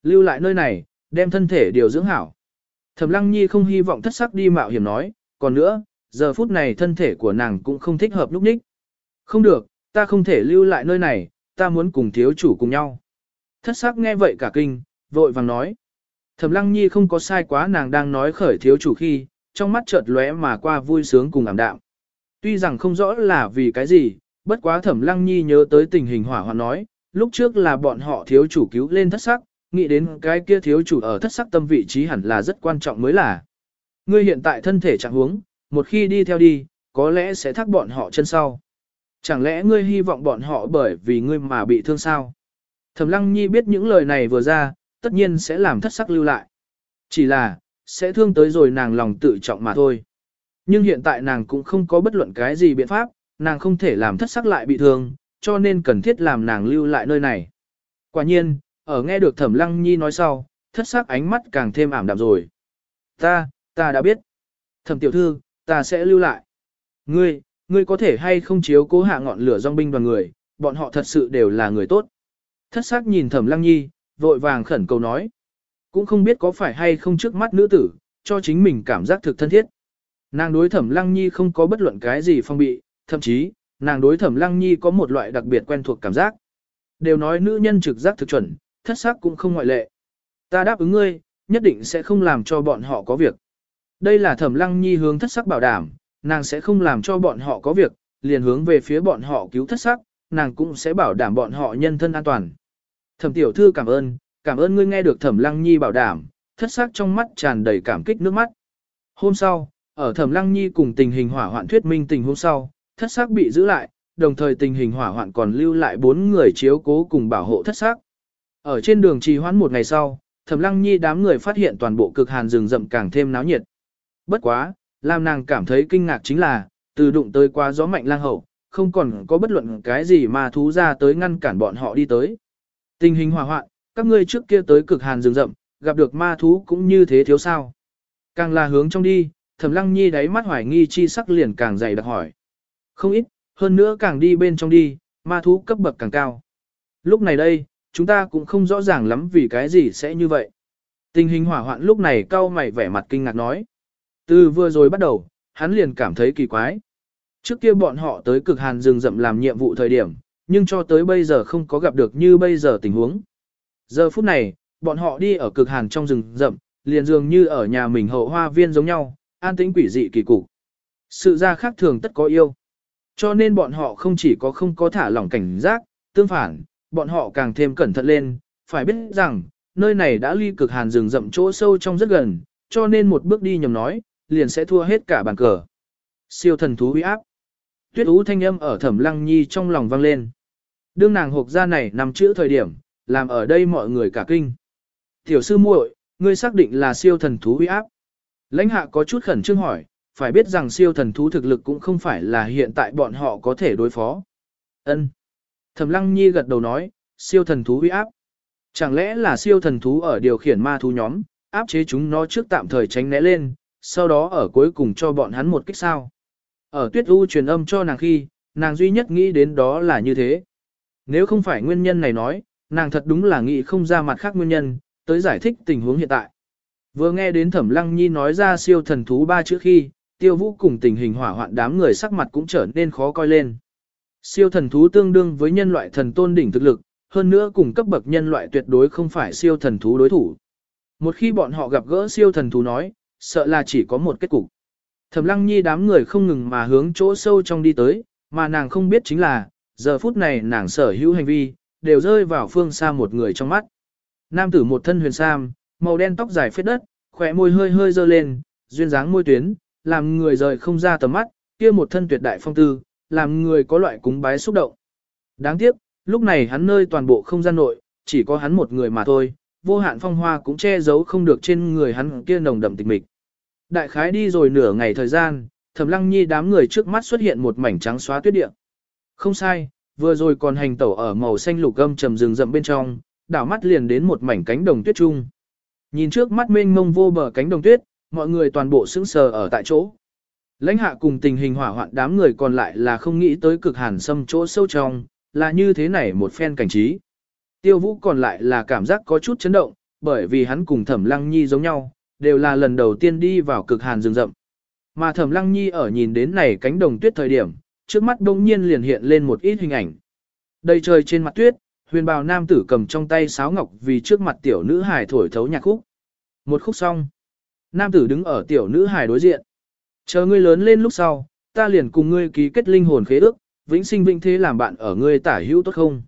Lưu lại nơi này, đem thân thể điều dưỡng hảo. Thẩm lăng nhi không hy vọng thất sắc đi mạo hiểm nói, còn nữa, giờ phút này thân thể của nàng cũng không thích hợp lúc ních. Không được, ta không thể lưu lại nơi này, ta muốn cùng thiếu chủ cùng nhau. Thất sắc nghe vậy cả kinh, vội vàng nói. Thẩm lăng nhi không có sai quá nàng đang nói khởi thiếu chủ khi, trong mắt chợt lóe mà qua vui sướng cùng ảm đạm. Tuy rằng không rõ là vì cái gì, bất quá thẩm lăng nhi nhớ tới tình hình hỏa hoạn nói, lúc trước là bọn họ thiếu chủ cứu lên thất sắc, nghĩ đến cái kia thiếu chủ ở thất sắc tâm vị trí hẳn là rất quan trọng mới là. Ngươi hiện tại thân thể trạng huống, một khi đi theo đi, có lẽ sẽ thắc bọn họ chân sau. Chẳng lẽ ngươi hy vọng bọn họ bởi vì ngươi mà bị thương sao? Thẩm Lăng Nhi biết những lời này vừa ra, tất nhiên sẽ làm thất sắc lưu lại. Chỉ là, sẽ thương tới rồi nàng lòng tự trọng mà thôi. Nhưng hiện tại nàng cũng không có bất luận cái gì biện pháp, nàng không thể làm thất sắc lại bị thương, cho nên cần thiết làm nàng lưu lại nơi này. Quả nhiên, ở nghe được Thẩm Lăng Nhi nói sau, thất sắc ánh mắt càng thêm ảm đạm rồi. Ta, ta đã biết. Thẩm tiểu thư, ta sẽ lưu lại. Ngươi, ngươi có thể hay không chiếu cố hạ ngọn lửa dòng binh đoàn người, bọn họ thật sự đều là người tốt. Thất sắc nhìn thẩm lăng nhi, vội vàng khẩn cầu nói. Cũng không biết có phải hay không trước mắt nữ tử, cho chính mình cảm giác thực thân thiết. Nàng đối thẩm lăng nhi không có bất luận cái gì phong bị, thậm chí, nàng đối thẩm lăng nhi có một loại đặc biệt quen thuộc cảm giác. Đều nói nữ nhân trực giác thực chuẩn, thất sắc cũng không ngoại lệ. Ta đáp ứng ngươi, nhất định sẽ không làm cho bọn họ có việc. Đây là thẩm lăng nhi hướng thất sắc bảo đảm, nàng sẽ không làm cho bọn họ có việc, liền hướng về phía bọn họ cứu thất sắc, nàng cũng sẽ bảo đảm bọn họ nhân thân an toàn. Thẩm tiểu thư cảm ơn, cảm ơn ngươi nghe được thẩm lăng nhi bảo đảm, thất sắc trong mắt tràn đầy cảm kích nước mắt. Hôm sau, ở thẩm lăng nhi cùng tình hình hỏa hoạn thuyết minh tình hôm sau, thất sắc bị giữ lại, đồng thời tình hình hỏa hoạn còn lưu lại bốn người chiếu cố cùng bảo hộ thất sắc. Ở trên đường trì hoãn một ngày sau, thẩm lăng nhi đám người phát hiện toàn bộ cực hàn rừng rậm càng thêm náo nhiệt. Bất quá, làm nàng cảm thấy kinh ngạc chính là, từ đụng tới qua gió mạnh lang hậu, không còn có bất luận cái gì mà thú ra tới ngăn cản bọn họ đi tới. Tình hình hỏa hoạn, các ngươi trước kia tới cực hàn rừng rậm, gặp được ma thú cũng như thế thiếu sao. Càng là hướng trong đi, thẩm lăng nhi đáy mắt hoài nghi chi sắc liền càng dày đặc hỏi. Không ít, hơn nữa càng đi bên trong đi, ma thú cấp bậc càng cao. Lúc này đây, chúng ta cũng không rõ ràng lắm vì cái gì sẽ như vậy. Tình hình hỏa hoạn lúc này cao mày vẻ mặt kinh ngạc nói. Từ vừa rồi bắt đầu, hắn liền cảm thấy kỳ quái. Trước kia bọn họ tới cực hàn rừng rậm làm nhiệm vụ thời điểm, nhưng cho tới bây giờ không có gặp được như bây giờ tình huống. Giờ phút này, bọn họ đi ở cực hàn trong rừng rậm, liền dường như ở nhà mình hậu hoa viên giống nhau, an tĩnh quỷ dị kỳ cục. Sự ra khác thường tất có yêu. Cho nên bọn họ không chỉ có không có thả lỏng cảnh giác, tương phản, bọn họ càng thêm cẩn thận lên, phải biết rằng, nơi này đã ly cực hàn rừng rậm chỗ sâu trong rất gần, cho nên một bước đi nhầm nói, liền sẽ thua hết cả bàn cờ. Siêu thần thú uy áp. Tuyết ú thanh âm ở thẩm lăng nhi trong lòng vang lên. Đương nàng hộp ra này nằm chữ thời điểm, làm ở đây mọi người cả kinh. Tiểu sư muội, ngươi xác định là siêu thần thú uy áp. Lãnh hạ có chút khẩn trương hỏi, phải biết rằng siêu thần thú thực lực cũng không phải là hiện tại bọn họ có thể đối phó. Ân. Thẩm lăng nhi gật đầu nói, siêu thần thú uy áp. Chẳng lẽ là siêu thần thú ở điều khiển ma thú nhóm, áp chế chúng nó trước tạm thời tránh né lên, sau đó ở cuối cùng cho bọn hắn một kích sao. Ở tuyết u truyền âm cho nàng khi, nàng duy nhất nghĩ đến đó là như thế. Nếu không phải nguyên nhân này nói, nàng thật đúng là nghĩ không ra mặt khác nguyên nhân, tới giải thích tình huống hiện tại. Vừa nghe đến Thẩm Lăng Nhi nói ra siêu thần thú ba chữ khi, tiêu vũ cùng tình hình hỏa hoạn đám người sắc mặt cũng trở nên khó coi lên. Siêu thần thú tương đương với nhân loại thần tôn đỉnh thực lực, hơn nữa cùng cấp bậc nhân loại tuyệt đối không phải siêu thần thú đối thủ. Một khi bọn họ gặp gỡ siêu thần thú nói, sợ là chỉ có một kết cục. Thẩm lăng nhi đám người không ngừng mà hướng chỗ sâu trong đi tới, mà nàng không biết chính là, giờ phút này nàng sở hữu hành vi, đều rơi vào phương xa một người trong mắt. Nam tử một thân huyền sam, màu đen tóc dài phết đất, khỏe môi hơi hơi dơ lên, duyên dáng môi tuyến, làm người rời không ra tầm mắt, kia một thân tuyệt đại phong tư, làm người có loại cúng bái xúc động. Đáng tiếc, lúc này hắn nơi toàn bộ không gian nội, chỉ có hắn một người mà thôi, vô hạn phong hoa cũng che giấu không được trên người hắn kia nồng đậm tịch mịch. Đại khái đi rồi nửa ngày thời gian, Thẩm Lăng Nhi đám người trước mắt xuất hiện một mảnh trắng xóa tuyết địa. Không sai, vừa rồi còn hành tẩu ở màu xanh lục gâm trầm rừng rậm bên trong, đảo mắt liền đến một mảnh cánh đồng tuyết trung. Nhìn trước mắt mênh mông vô bờ cánh đồng tuyết, mọi người toàn bộ sững sờ ở tại chỗ. Lãnh hạ cùng tình hình hỏa hoạn đám người còn lại là không nghĩ tới cực hàn xâm chỗ sâu trong, là như thế này một phen cảnh trí. Tiêu vũ còn lại là cảm giác có chút chấn động, bởi vì hắn cùng thẩm lăng nhi giống nhau, đều là lần đầu tiên đi vào cực hàn rừng rậm. Mà thẩm lăng nhi ở nhìn đến này cánh đồng tuyết thời điểm, trước mắt đông nhiên liền hiện lên một ít hình ảnh. Đầy trời trên mặt tuyết, huyền bào nam tử cầm trong tay sáo ngọc vì trước mặt tiểu nữ hài thổi thấu nhạc khúc. Một khúc xong, nam tử đứng ở tiểu nữ hài đối diện. Chờ ngươi lớn lên lúc sau, ta liền cùng ngươi ký kết linh hồn khế ước, vĩnh sinh vĩnh thế làm bạn ở ngươi tả hữu tốt không?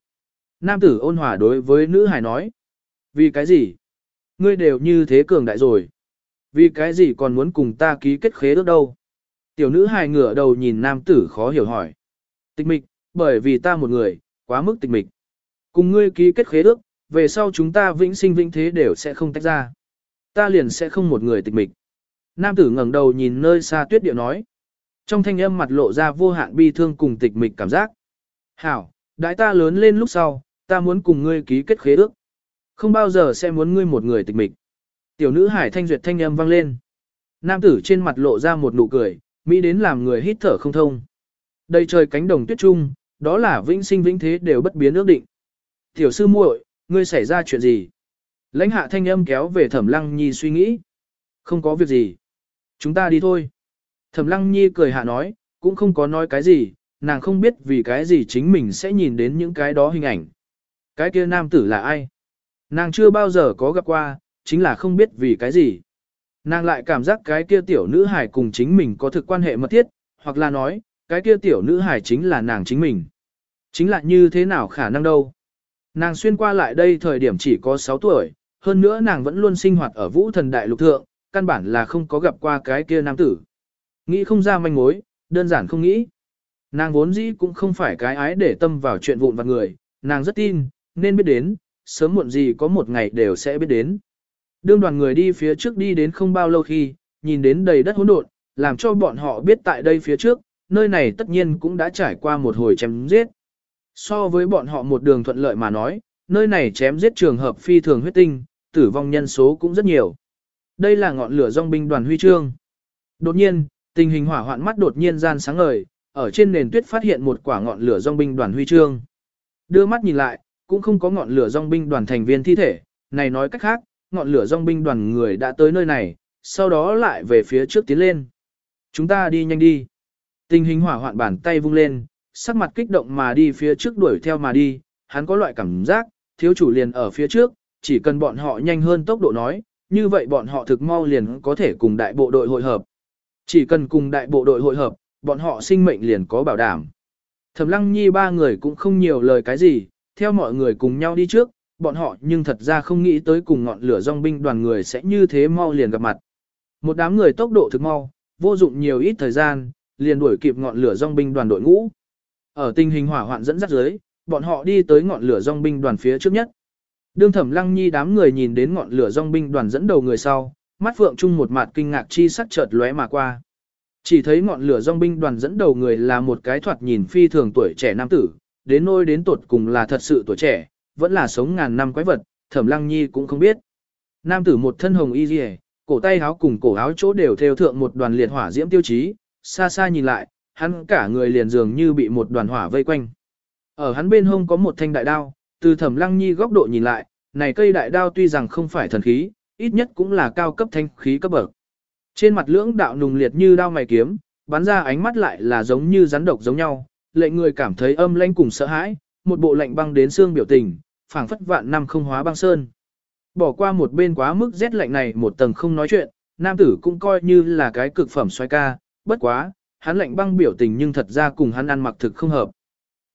Nam tử ôn hòa đối với nữ hài nói. Vì cái gì? Ngươi đều như thế cường đại rồi. Vì cái gì còn muốn cùng ta ký kết khế ước đâu? Tiểu nữ hài ngửa đầu nhìn nam tử khó hiểu hỏi. Tịch mịch, bởi vì ta một người, quá mức tịch mịch. Cùng ngươi ký kết khế ước, về sau chúng ta vĩnh sinh vĩnh thế đều sẽ không tách ra. Ta liền sẽ không một người tịch mịch. Nam tử ngẩng đầu nhìn nơi xa tuyết điệu nói. Trong thanh âm mặt lộ ra vô hạn bi thương cùng tịch mịch cảm giác. Hảo, đại ta lớn lên lúc sau, ta muốn cùng ngươi ký kết khế ước. Không bao giờ sẽ muốn ngươi một người tịch mịch. Tiểu nữ hải thanh duyệt thanh âm vang lên. Nam tử trên mặt lộ ra một nụ cười, mỹ đến làm người hít thở không thông. Đây trời cánh đồng tuyết trung, đó là vĩnh sinh vĩnh thế đều bất biến ước định. Tiểu sư muội, ngươi xảy ra chuyện gì? Lãnh hạ thanh âm kéo về thẩm lăng nhi suy nghĩ. Không có việc gì. Chúng ta đi thôi. Thẩm lăng nhi cười hạ nói, cũng không có nói cái gì, nàng không biết vì cái gì chính mình sẽ nhìn đến những cái đó hình ảnh. Cái kia nam tử là ai? Nàng chưa bao giờ có gặp qua, chính là không biết vì cái gì. Nàng lại cảm giác cái kia tiểu nữ hải cùng chính mình có thực quan hệ mật thiết, hoặc là nói, cái kia tiểu nữ hải chính là nàng chính mình. Chính là như thế nào khả năng đâu. Nàng xuyên qua lại đây thời điểm chỉ có 6 tuổi, hơn nữa nàng vẫn luôn sinh hoạt ở vũ thần đại lục thượng, căn bản là không có gặp qua cái kia nam tử. Nghĩ không ra manh mối, đơn giản không nghĩ. Nàng vốn dĩ cũng không phải cái ái để tâm vào chuyện vụn vặt người, nàng rất tin, nên biết đến, sớm muộn gì có một ngày đều sẽ biết đến. Đương đoàn người đi phía trước đi đến không bao lâu khi, nhìn đến đầy đất hỗn độn, làm cho bọn họ biết tại đây phía trước, nơi này tất nhiên cũng đã trải qua một hồi chém giết. So với bọn họ một đường thuận lợi mà nói, nơi này chém giết trường hợp phi thường huyết tinh, tử vong nhân số cũng rất nhiều. Đây là ngọn lửa dòng binh đoàn huy chương. Đột nhiên, tình hình hỏa hoạn mắt đột nhiên gian sáng ngời, ở trên nền tuyết phát hiện một quả ngọn lửa dòng binh đoàn huy chương. Đưa mắt nhìn lại, cũng không có ngọn lửa dòng binh đoàn thành viên thi thể, này nói cách khác, ngọn lửa dòng binh đoàn người đã tới nơi này, sau đó lại về phía trước tiến lên. Chúng ta đi nhanh đi. Tình hình hỏa hoạn bàn tay vung lên, sắc mặt kích động mà đi phía trước đuổi theo mà đi, hắn có loại cảm giác, thiếu chủ liền ở phía trước, chỉ cần bọn họ nhanh hơn tốc độ nói, như vậy bọn họ thực mau liền có thể cùng đại bộ đội hội hợp. Chỉ cần cùng đại bộ đội hội hợp, bọn họ sinh mệnh liền có bảo đảm. Thẩm Lăng Nhi ba người cũng không nhiều lời cái gì, theo mọi người cùng nhau đi trước, bọn họ nhưng thật ra không nghĩ tới cùng ngọn lửa dòng binh đoàn người sẽ như thế mau liền gặp mặt. Một đám người tốc độ thực mau, vô dụng nhiều ít thời gian, liền đuổi kịp ngọn lửa dòng binh đoàn đội ngũ. Ở tình hình hỏa hoạn dẫn dắt dưới, bọn họ đi tới ngọn lửa dòng binh đoàn phía trước nhất. Đương Thẩm Lăng Nhi đám người nhìn đến ngọn lửa dòng binh đoàn dẫn đầu người sau, mắt phượng chung một mặt kinh ngạc chi sắc chợt lóe mà qua. Chỉ thấy ngọn lửa dòng binh đoàn dẫn đầu người là một cái thoạt nhìn phi thường tuổi trẻ nam tử, đến nôi đến tuột cùng là thật sự tuổi trẻ, vẫn là sống ngàn năm quái vật, Thẩm Lăng Nhi cũng không biết. Nam tử một thân hồng y liễu, cổ tay áo cùng cổ áo chỗ đều theo thượng một đoàn liệt hỏa diễm tiêu chí, xa xa nhìn lại, hắn cả người liền dường như bị một đoàn hỏa vây quanh. Ở hắn bên hông có một thanh đại đao, từ thẩm lăng nhi góc độ nhìn lại, này cây đại đao tuy rằng không phải thần khí, ít nhất cũng là cao cấp thanh khí cấp bậc. Trên mặt lưỡng đạo nùng liệt như đao mày kiếm, bắn ra ánh mắt lại là giống như rắn độc giống nhau, lệnh người cảm thấy âm lãnh cùng sợ hãi, một bộ lạnh băng đến xương biểu tình, phảng phất vạn năm không hóa băng sơn. Bỏ qua một bên quá mức rét lạnh này một tầng không nói chuyện, nam tử cũng coi như là cái cực phẩm xoay ca, bất quá, hắn lạnh băng biểu tình nhưng thật ra cùng hắn ăn mặc thực không hợp.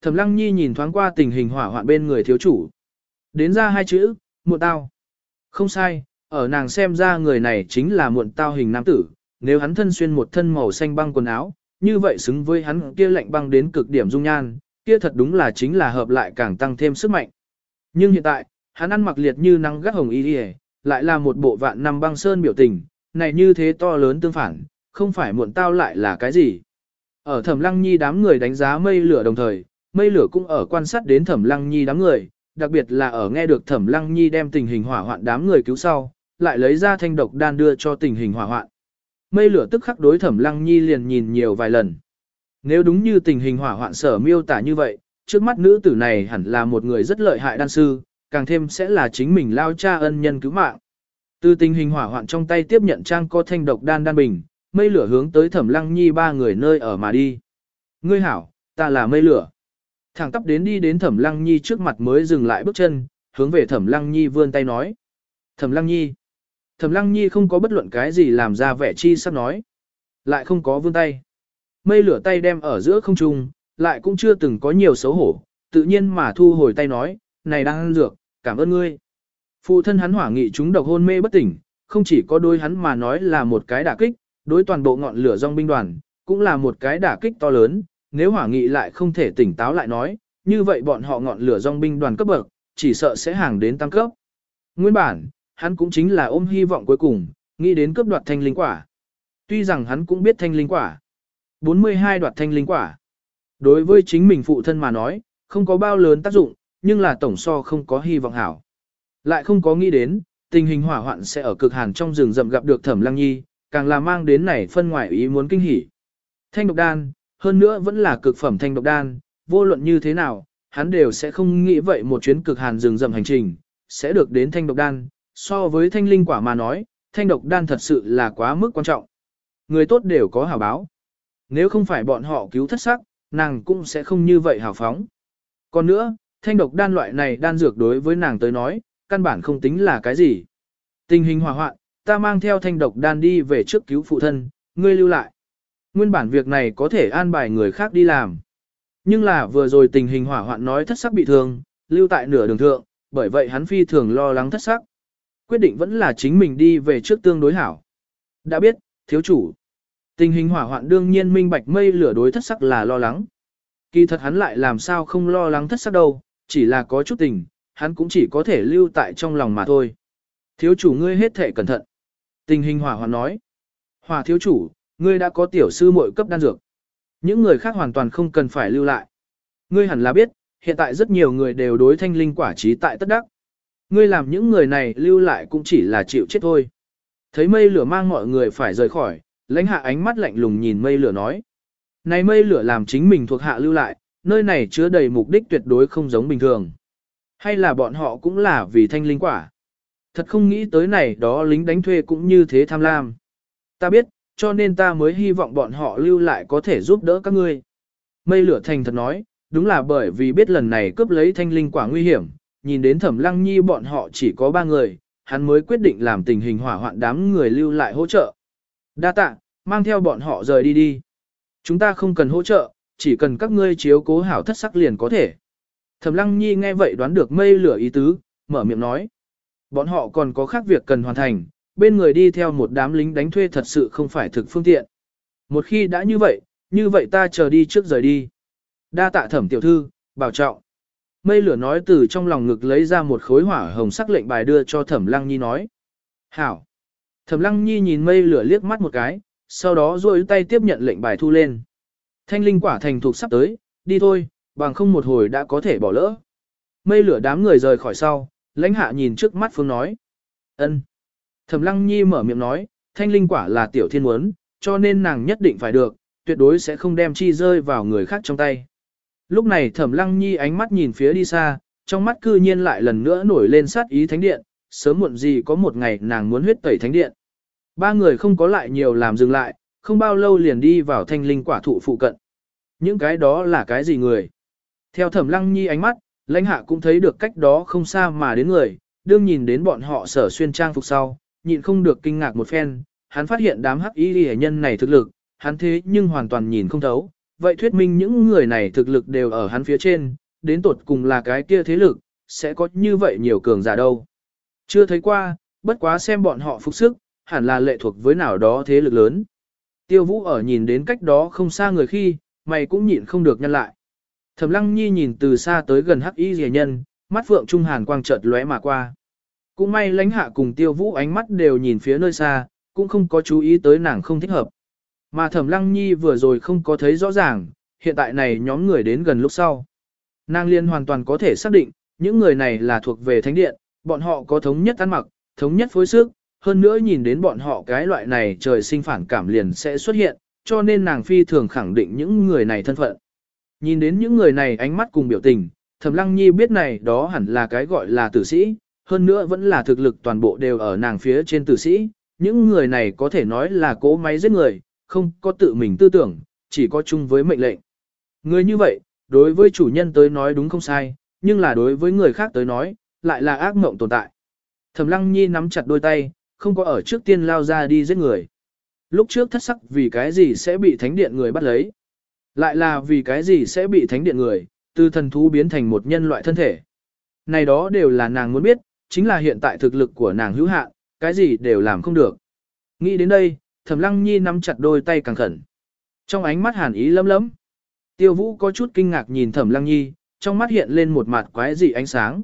Thẩm Lăng Nhi nhìn thoáng qua tình hình hỏa hoạn bên người thiếu chủ. Đến ra hai chữ, muộn tao. Không sai, ở nàng xem ra người này chính là muộn tao hình nam tử, nếu hắn thân xuyên một thân màu xanh băng quần áo, như vậy xứng với hắn kia lạnh băng đến cực điểm dung nhan, kia thật đúng là chính là hợp lại càng tăng thêm sức mạnh. Nhưng hiện tại, hắn ăn mặc liệt như nắng gắt hồng y đi lại là một bộ vạn năm băng sơn biểu tình, này như thế to lớn tương phản, không phải muộn tao lại là cái gì. Ở thẩm lăng nhi đám người đánh giá mây lửa đồng thời, mây lửa cũng ở quan sát đến thẩm lăng nhi đám người, đặc biệt là ở nghe được thẩm lăng nhi đem tình hình hỏa hoạn đám người cứu sau, lại lấy ra thanh độc đan đưa cho tình hình hỏa hoạn. Mây lửa tức khắc đối thẩm lăng nhi liền nhìn nhiều vài lần. Nếu đúng như tình hình hỏa hoạn sở miêu tả như vậy, trước mắt nữ tử này hẳn là một người rất lợi hại đan sư, càng thêm sẽ là chính mình lao cha ân nhân cứu mạng. Từ tình hình hỏa hoạn trong tay tiếp nhận trang có thanh độc đan đan bình, mây lửa hướng tới thẩm lăng nhi ba người nơi ở mà đi. Ngươi hảo, ta là mây lửa. Thẳng tắp đến đi đến thẩm lăng nhi trước mặt mới dừng lại bước chân, hướng về thẩm lăng nhi vươn tay nói. Thẩm lăng nhi. Thẩm lăng nhi không có bất luận cái gì làm ra vẻ chi sắp nói. Lại không có vươn tay. Mây lửa tay đem ở giữa không trung, lại cũng chưa từng có nhiều xấu hổ, tự nhiên mà thu hồi tay nói, này đang ăn dược, cảm ơn ngươi. Phụ thân hắn hỏa nghị chúng độc hôn mê bất tỉnh, không chỉ có đôi hắn mà nói là một cái đả kích, đối toàn bộ ngọn lửa dòng binh đoàn, cũng là một cái đả kích to lớn, nếu hỏa nghị lại không thể tỉnh táo lại nói, như vậy bọn họ ngọn lửa dòng binh đoàn cấp bậc, chỉ sợ sẽ hàng đến tăng cấp. Nguyên bản, hắn cũng chính là ôm hy vọng cuối cùng, nghĩ đến cấp đoạt thanh linh quả. Tuy rằng hắn cũng biết thanh linh quả. 42 đoạt thanh linh quả. Đối với chính mình phụ thân mà nói, không có bao lớn tác dụng, nhưng là tổng so không có hy vọng hảo. Lại không có nghĩ đến, tình hình hỏa hoạn sẽ ở cực hàn trong rừng rậm gặp được Thẩm Lăng Nhi, càng là mang đến này phân ngoại ý muốn kinh hỉ. Thanh độc đan, hơn nữa vẫn là cực phẩm thanh độc đan, vô luận như thế nào, hắn đều sẽ không nghĩ vậy một chuyến cực hàn rừng rậm hành trình, sẽ được đến thanh độc đan, so với thanh linh quả mà nói, thanh độc đan thật sự là quá mức quan trọng. Người tốt đều có hảo báo. Nếu không phải bọn họ cứu thất sắc, nàng cũng sẽ không như vậy hào phóng. Còn nữa, thanh độc đan loại này đan dược đối với nàng tới nói, căn bản không tính là cái gì. Tình hình hỏa hoạn, ta mang theo thanh độc đan đi về trước cứu phụ thân, ngươi lưu lại. Nguyên bản việc này có thể an bài người khác đi làm. Nhưng là vừa rồi tình hình hỏa hoạn nói thất sắc bị thương, lưu tại nửa đường thượng, bởi vậy hắn phi thường lo lắng thất sắc. Quyết định vẫn là chính mình đi về trước tương đối hảo. Đã biết, thiếu chủ. Tình hình hỏa hoạn đương nhiên minh bạch mây lửa đối thất sắc là lo lắng. Kỳ thật hắn lại làm sao không lo lắng thất sắc đâu, chỉ là có chút tình, hắn cũng chỉ có thể lưu tại trong lòng mà thôi. Thiếu chủ ngươi hết thể cẩn thận. Tình hình hỏa hoạn nói. Hỏa thiếu chủ, ngươi đã có tiểu sư muội cấp đan dược. Những người khác hoàn toàn không cần phải lưu lại. Ngươi hẳn là biết, hiện tại rất nhiều người đều đối thanh linh quả trí tại tất đắc. Ngươi làm những người này lưu lại cũng chỉ là chịu chết thôi. Thấy mây lửa mang mọi người phải rời khỏi, lãnh hạ ánh mắt lạnh lùng nhìn mây lửa nói. Này mây lửa làm chính mình thuộc hạ lưu lại, nơi này chứa đầy mục đích tuyệt đối không giống bình thường. Hay là bọn họ cũng là vì thanh linh quả. Thật không nghĩ tới này đó lính đánh thuê cũng như thế tham lam. Ta biết, cho nên ta mới hy vọng bọn họ lưu lại có thể giúp đỡ các ngươi. Mây lửa thành thật nói, đúng là bởi vì biết lần này cướp lấy thanh linh quả nguy hiểm, nhìn đến thẩm lăng nhi bọn họ chỉ có ba người, hắn mới quyết định làm tình hình hỏa hoạn đám người lưu lại hỗ trợ. Đa tạ, mang theo bọn họ rời đi đi. Chúng ta không cần hỗ trợ, chỉ cần các ngươi chiếu cố hảo thất sắc liền có thể. Thẩm lăng nhi nghe vậy đoán được mây lửa ý tứ, mở miệng nói. Bọn họ còn có khác việc cần hoàn thành, bên người đi theo một đám lính đánh thuê thật sự không phải thực phương tiện. Một khi đã như vậy, như vậy ta chờ đi trước rời đi. Đa tạ thẩm tiểu thư, bảo trọng. Mây lửa nói từ trong lòng ngực lấy ra một khối hỏa hồng sắc lệnh bài đưa cho thẩm lăng nhi nói. Hảo. Thẩm lăng nhi nhìn mây lửa liếc mắt một cái, sau đó duỗi tay tiếp nhận lệnh bài thu lên. Thanh linh quả thành thuộc sắp tới, đi thôi, bằng không một hồi đã có thể bỏ lỡ. Mây lửa đám người rời khỏi sau, lãnh hạ nhìn trước mắt phương nói. ân. Thẩm lăng nhi mở miệng nói, thanh linh quả là tiểu thiên muốn, cho nên nàng nhất định phải được, tuyệt đối sẽ không đem chi rơi vào người khác trong tay. Lúc này thẩm lăng nhi ánh mắt nhìn phía đi xa, trong mắt cư nhiên lại lần nữa nổi lên sát ý thánh điện, sớm muộn gì có một ngày nàng muốn huyết tẩy thánh điện. Ba người không có lại nhiều làm dừng lại, không bao lâu liền đi vào thanh linh quả thụ phụ cận. Những cái đó là cái gì người? Theo thẩm lăng nhi ánh mắt, lãnh hạ cũng thấy được cách đó không xa mà đến người, đương nhìn đến bọn họ sở xuyên trang phục sau, nhịn không được kinh ngạc một phen, hắn phát hiện đám hắc y hệ nhân này thực lực, hắn thế nhưng hoàn toàn nhìn không thấu, vậy thuyết minh những người này thực lực đều ở hắn phía trên, đến tột cùng là cái kia thế lực, sẽ có như vậy nhiều cường giả đâu. Chưa thấy qua, bất quá xem bọn họ phục sức, hẳn là lệ thuộc với nào đó thế lực lớn. Tiêu vũ ở nhìn đến cách đó không xa người khi, mày cũng nhịn không được nhăn lại. Thẩm lăng nhi nhìn từ xa tới gần hắc y rẻ nhân, mắt phượng trung hàn quang chợt lóe mà qua. Cũng may lãnh hạ cùng tiêu vũ ánh mắt đều nhìn phía nơi xa, cũng không có chú ý tới nàng không thích hợp. Mà thẩm lăng nhi vừa rồi không có thấy rõ ràng, hiện tại này nhóm người đến gần lúc sau. Nàng liên hoàn toàn có thể xác định, những người này là thuộc về thánh điện, bọn họ có thống nhất ăn mặc, thống nhất phối sức, hơn nữa nhìn đến bọn họ cái loại này trời sinh phản cảm liền sẽ xuất hiện, cho nên nàng phi thường khẳng định những người này thân phận. Nhìn đến những người này ánh mắt cùng biểu tình, Thẩm Lăng Nhi biết này đó hẳn là cái gọi là tử sĩ, hơn nữa vẫn là thực lực toàn bộ đều ở nàng phía trên tử sĩ, những người này có thể nói là cố máy giết người, không có tự mình tư tưởng, chỉ có chung với mệnh lệnh. Người như vậy, đối với chủ nhân tới nói đúng không sai, nhưng là đối với người khác tới nói, lại là ác mộng tồn tại. Thẩm Lăng Nhi nắm chặt đôi tay, không có ở trước tiên lao ra đi giết người. Lúc trước thất sắc vì cái gì sẽ bị thánh điện người bắt lấy. Lại là vì cái gì sẽ bị thánh điện người, từ thần thú biến thành một nhân loại thân thể. Này đó đều là nàng muốn biết, chính là hiện tại thực lực của nàng hữu hạn, cái gì đều làm không được. Nghĩ đến đây, Thẩm Lăng Nhi nắm chặt đôi tay càng khẩn. Trong ánh mắt hàn ý lấm lấm. Tiêu Vũ có chút kinh ngạc nhìn Thẩm Lăng Nhi, trong mắt hiện lên một mặt quái dị ánh sáng.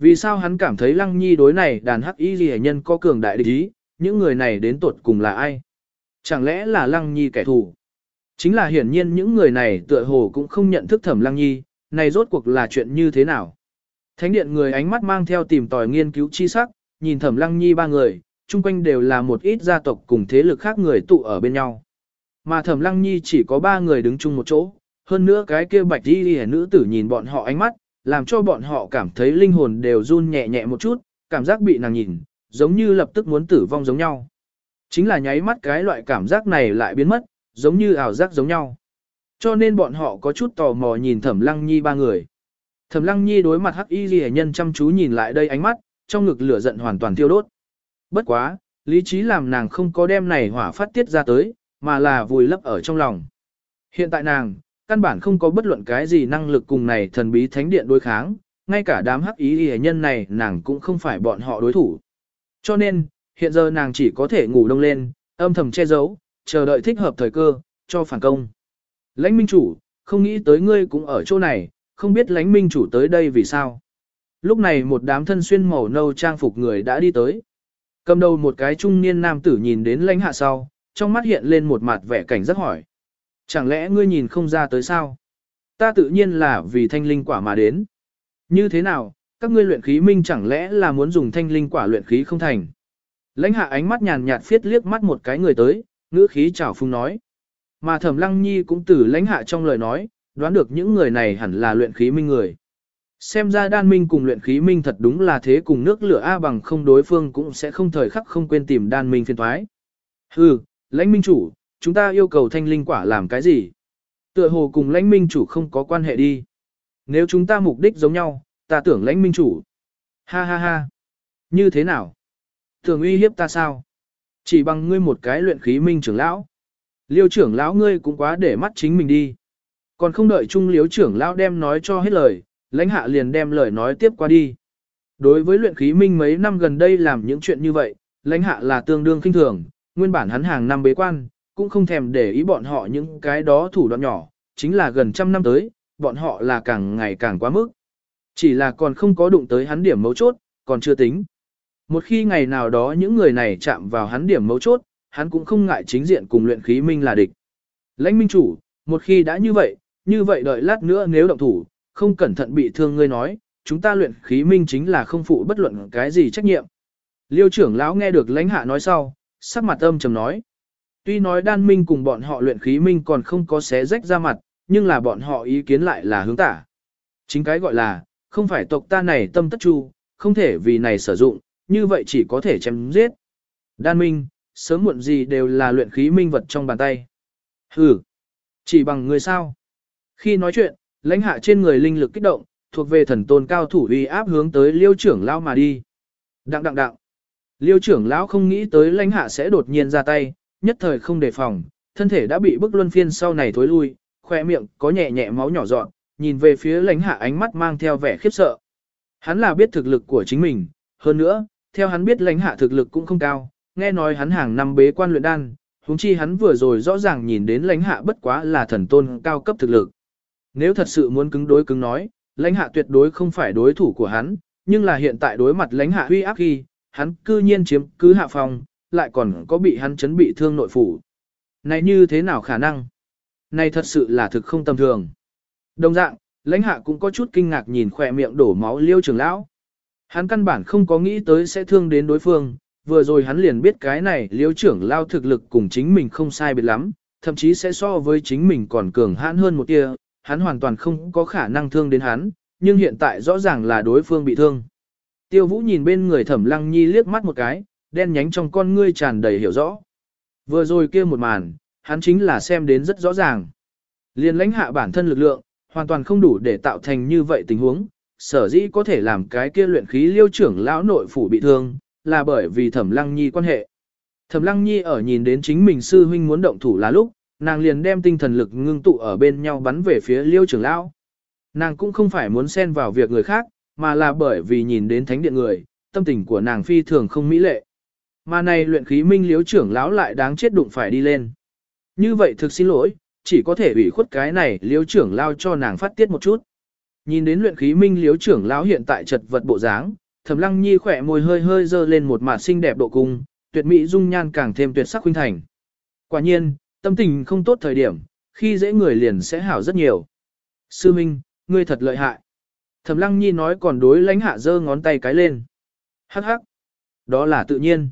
Vì sao hắn cảm thấy Lăng Nhi đối này đàn hắc y gì nhân có cường đại địch ý, những người này đến tuột cùng là ai? Chẳng lẽ là Lăng Nhi kẻ thù? Chính là hiển nhiên những người này tựa hồ cũng không nhận thức Thẩm Lăng Nhi, này rốt cuộc là chuyện như thế nào? Thánh điện người ánh mắt mang theo tìm tòi nghiên cứu chi sắc, nhìn Thẩm Lăng Nhi ba người, chung quanh đều là một ít gia tộc cùng thế lực khác người tụ ở bên nhau. Mà Thẩm Lăng Nhi chỉ có ba người đứng chung một chỗ, hơn nữa cái kia bạch đi hẻ nữ tử nhìn bọn họ ánh mắt, làm cho bọn họ cảm thấy linh hồn đều run nhẹ nhẹ một chút, cảm giác bị nàng nhìn, giống như lập tức muốn tử vong giống nhau. Chính là nháy mắt cái loại cảm giác này lại biến mất, giống như ảo giác giống nhau. Cho nên bọn họ có chút tò mò nhìn Thẩm Lăng Nhi ba người. Thẩm Lăng Nhi đối mặt Hắc Y Liễu nhân chăm chú nhìn lại đây ánh mắt, trong ngực lửa giận hoàn toàn thiêu đốt. Bất quá, lý trí làm nàng không có đem này hỏa phát tiết ra tới, mà là vùi lấp ở trong lòng. Hiện tại nàng, căn bản không có bất luận cái gì năng lực cùng này thần bí thánh điện đối kháng, ngay cả đám hắc ý y nhân này nàng cũng không phải bọn họ đối thủ. Cho nên, hiện giờ nàng chỉ có thể ngủ đông lên, âm thầm che giấu, chờ đợi thích hợp thời cơ, cho phản công. Lãnh minh chủ, không nghĩ tới ngươi cũng ở chỗ này, không biết lãnh minh chủ tới đây vì sao. Lúc này một đám thân xuyên màu nâu trang phục người đã đi tới. Cầm đầu một cái trung niên nam tử nhìn đến lãnh hạ sau, trong mắt hiện lên một mặt vẻ cảnh rất hỏi. Chẳng lẽ ngươi nhìn không ra tới sao? Ta tự nhiên là vì thanh linh quả mà đến. Như thế nào, các ngươi luyện khí minh chẳng lẽ là muốn dùng thanh linh quả luyện khí không thành? Lãnh hạ ánh mắt nhàn nhạt phiết liếc mắt một cái người tới, ngữ khí chào phung nói. Mà thẩm lăng nhi cũng từ lãnh hạ trong lời nói, đoán được những người này hẳn là luyện khí minh người. Xem ra đan minh cùng luyện khí minh thật đúng là thế cùng nước lửa A bằng không đối phương cũng sẽ không thời khắc không quên tìm đan minh phiên thoái. Hừ, lãnh minh chủ, chúng ta yêu cầu thanh linh quả làm cái gì? Tựa hồ cùng lãnh minh chủ không có quan hệ đi. Nếu chúng ta mục đích giống nhau, ta tưởng lãnh minh chủ. Ha ha ha. Như thế nào? Thường uy hiếp ta sao? Chỉ bằng ngươi một cái luyện khí minh trưởng lão. Liêu trưởng lão ngươi cũng quá để mắt chính mình đi. Còn không đợi chung liếu trưởng lão đem nói cho hết lời, lãnh hạ liền đem lời nói tiếp qua đi. Đối với luyện khí minh mấy năm gần đây làm những chuyện như vậy, lãnh hạ là tương đương kinh thường, nguyên bản hắn hàng năm bế quan, cũng không thèm để ý bọn họ những cái đó thủ đoạn nhỏ, chính là gần trăm năm tới, bọn họ là càng ngày càng quá mức. Chỉ là còn không có đụng tới hắn điểm mấu chốt, còn chưa tính. Một khi ngày nào đó những người này chạm vào hắn điểm mấu chốt, hắn cũng không ngại chính diện cùng luyện khí minh là địch. Lãnh minh chủ, một khi đã như vậy, như vậy đợi lát nữa nếu động thủ, không cẩn thận bị thương ngươi nói, chúng ta luyện khí minh chính là không phụ bất luận cái gì trách nhiệm. Liêu trưởng lão nghe được lãnh hạ nói sau, sắc mặt âm trầm nói. Tuy nói đan minh cùng bọn họ luyện khí minh còn không có xé rách ra mặt, nhưng là bọn họ ý kiến lại là hướng tả. Chính cái gọi là, không phải tộc ta này tâm tất chu, không thể vì này sử dụng, như vậy chỉ có thể chém giết. Đan minh, sớm muộn gì đều là luyện khí minh vật trong bàn tay. Hừ, chỉ bằng người sao. Khi nói chuyện, lãnh hạ trên người linh lực kích động, thuộc về thần tôn cao thủ uy áp hướng tới liêu trưởng lão mà đi. Đặng đặng đặng. Liêu trưởng lão không nghĩ tới lãnh hạ sẽ đột nhiên ra tay, nhất thời không đề phòng, thân thể đã bị bức luân phiên sau này thối lui, khoe miệng có nhẹ nhẹ máu nhỏ dọn, nhìn về phía lãnh hạ ánh mắt mang theo vẻ khiếp sợ. Hắn là biết thực lực của chính mình, hơn nữa, theo hắn biết lãnh hạ thực lực cũng không cao, nghe nói hắn hàng năm bế quan luyện đan, huống chi hắn vừa rồi rõ ràng nhìn đến lãnh hạ bất quá là thần tôn cao cấp thực lực. Nếu thật sự muốn cứng đối cứng nói, lãnh hạ tuyệt đối không phải đối thủ của hắn, nhưng là hiện tại đối mặt lãnh hạ huy áp khi, hắn cư nhiên chiếm cứ hạ phòng, lại còn có bị hắn chấn bị thương nội phủ. Này như thế nào khả năng? Này thật sự là thực không tầm thường. Đồng dạng, lãnh hạ cũng có chút kinh ngạc nhìn khỏe miệng đổ máu liêu trưởng lão. Hắn căn bản không có nghĩ tới sẽ thương đến đối phương, vừa rồi hắn liền biết cái này liêu trưởng lao thực lực cùng chính mình không sai biệt lắm, thậm chí sẽ so với chính mình còn cường hãn hơn một tia, hắn hoàn toàn không có khả năng thương đến hắn, nhưng hiện tại rõ ràng là đối phương bị thương. Tiêu vũ nhìn bên người thẩm lăng nhi liếc mắt một cái, đen nhánh trong con ngươi tràn đầy hiểu rõ. Vừa rồi kia một màn, hắn chính là xem đến rất rõ ràng. Liên lãnh hạ bản thân lực lượng, hoàn toàn không đủ để tạo thành như vậy tình huống, sở dĩ có thể làm cái kia luyện khí liêu trưởng lão nội phủ bị thương, là bởi vì thẩm lăng nhi quan hệ. Thẩm lăng nhi ở nhìn đến chính mình sư huynh muốn động thủ là lúc, nàng liền đem tinh thần lực ngưng tụ ở bên nhau bắn về phía liêu trưởng lão. Nàng cũng không phải muốn xen vào việc người khác, mà là bởi vì nhìn đến thánh điện người, tâm tình của nàng phi thường không mỹ lệ. Mà này luyện khí minh liếu trưởng lão lại đáng chết đụng phải đi lên. Như vậy thực xin lỗi, chỉ có thể ủy khuất cái này liếu trưởng lao cho nàng phát tiết một chút. Nhìn đến luyện khí minh liếu trưởng lão hiện tại chật vật bộ dáng, thẩm lăng nhi khỏe môi hơi hơi dơ lên một mặt xinh đẹp độ cung, tuyệt mỹ dung nhan càng thêm tuyệt sắc khuynh thành. Quả nhiên, tâm tình không tốt thời điểm, khi dễ người liền sẽ hảo rất nhiều. Sư Minh, ngươi thật lợi hại. Thẩm lăng nhi nói còn đối lãnh hạ dơ ngón tay cái lên. Hắc hắc. Đó là tự nhiên.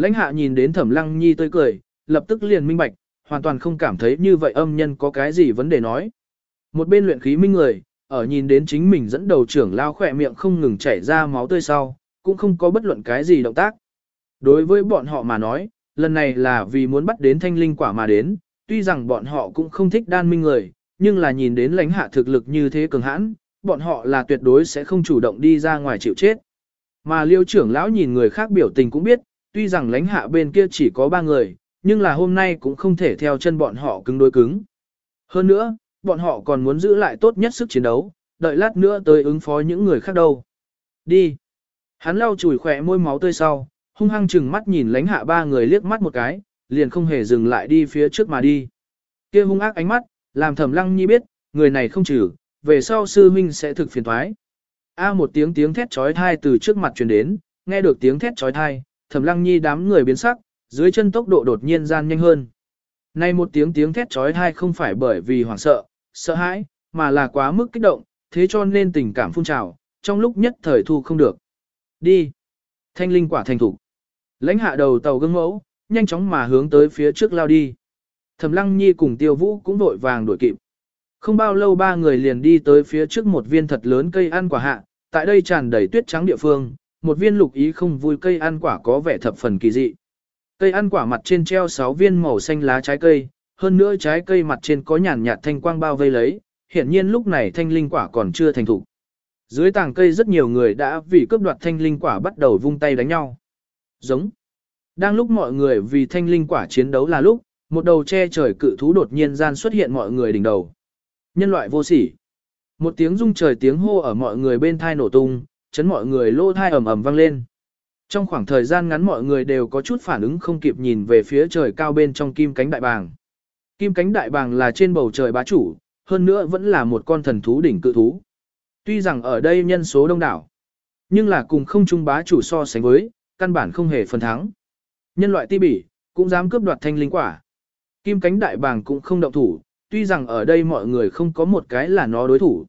Lãnh hạ nhìn đến thẩm lăng nhi tươi cười, lập tức liền minh bạch, hoàn toàn không cảm thấy như vậy âm nhân có cái gì vấn đề nói. Một bên luyện khí minh người, ở nhìn đến chính mình dẫn đầu trưởng lao khỏe miệng không ngừng chảy ra máu tươi sau, cũng không có bất luận cái gì động tác. Đối với bọn họ mà nói, lần này là vì muốn bắt đến thanh linh quả mà đến, tuy rằng bọn họ cũng không thích đan minh người, nhưng là nhìn đến lãnh hạ thực lực như thế cường hãn, bọn họ là tuyệt đối sẽ không chủ động đi ra ngoài chịu chết. Mà liêu trưởng lão nhìn người khác biểu tình cũng biết, tuy rằng lãnh hạ bên kia chỉ có ba người, nhưng là hôm nay cũng không thể theo chân bọn họ cứng đối cứng. Hơn nữa, bọn họ còn muốn giữ lại tốt nhất sức chiến đấu, đợi lát nữa tới ứng phó những người khác đâu. Đi. Hắn lau chùi khỏe môi máu tươi sau, hung hăng chừng mắt nhìn lãnh hạ ba người liếc mắt một cái, liền không hề dừng lại đi phía trước mà đi. Kia hung ác ánh mắt, làm thẩm lăng nhi biết, người này không trừ, về sau sư huynh sẽ thực phiền thoái. A một tiếng tiếng thét trói thai từ trước mặt truyền đến, nghe được tiếng thét trói thai, thẩm lăng nhi đám người biến sắc, dưới chân tốc độ đột nhiên gian nhanh hơn. Nay một tiếng tiếng thét trói thai không phải bởi vì hoảng sợ, sợ hãi, mà là quá mức kích động, thế cho nên tình cảm phun trào, trong lúc nhất thời thu không được. Đi. Thanh linh quả thành thủ. Lãnh hạ đầu tàu gương mẫu, nhanh chóng mà hướng tới phía trước lao đi. Thẩm Lăng Nhi cùng Tiêu Vũ cũng vội vàng đuổi kịp. Không bao lâu ba người liền đi tới phía trước một viên thật lớn cây ăn quả hạ, tại đây tràn đầy tuyết trắng địa phương, một viên lục ý không vui cây ăn quả có vẻ thập phần kỳ dị. Cây ăn quả mặt trên treo 6 viên màu xanh lá trái cây, hơn nữa trái cây mặt trên có nhàn nhạt thanh quang bao vây lấy, hiển nhiên lúc này thanh linh quả còn chưa thành thủ. Dưới tàng cây rất nhiều người đã vì cướp đoạt thanh linh quả bắt đầu vung tay đánh nhau. Giống. Đang lúc mọi người vì thanh linh quả chiến đấu là lúc, một đầu che trời cự thú đột nhiên gian xuất hiện mọi người đỉnh đầu. Nhân loại vô sỉ. Một tiếng rung trời tiếng hô ở mọi người bên thai nổ tung, chấn mọi người lô thai ầm ầm vang lên. Trong khoảng thời gian ngắn mọi người đều có chút phản ứng không kịp nhìn về phía trời cao bên trong kim cánh đại bàng. Kim cánh đại bàng là trên bầu trời bá chủ, hơn nữa vẫn là một con thần thú đỉnh cự thú. Tuy rằng ở đây nhân số đông đảo, nhưng là cùng không trung bá chủ so sánh với, căn bản không hề phần thắng. Nhân loại ti bỉ, cũng dám cướp đoạt thanh linh quả. Kim cánh đại bàng cũng không động thủ, tuy rằng ở đây mọi người không có một cái là nó đối thủ.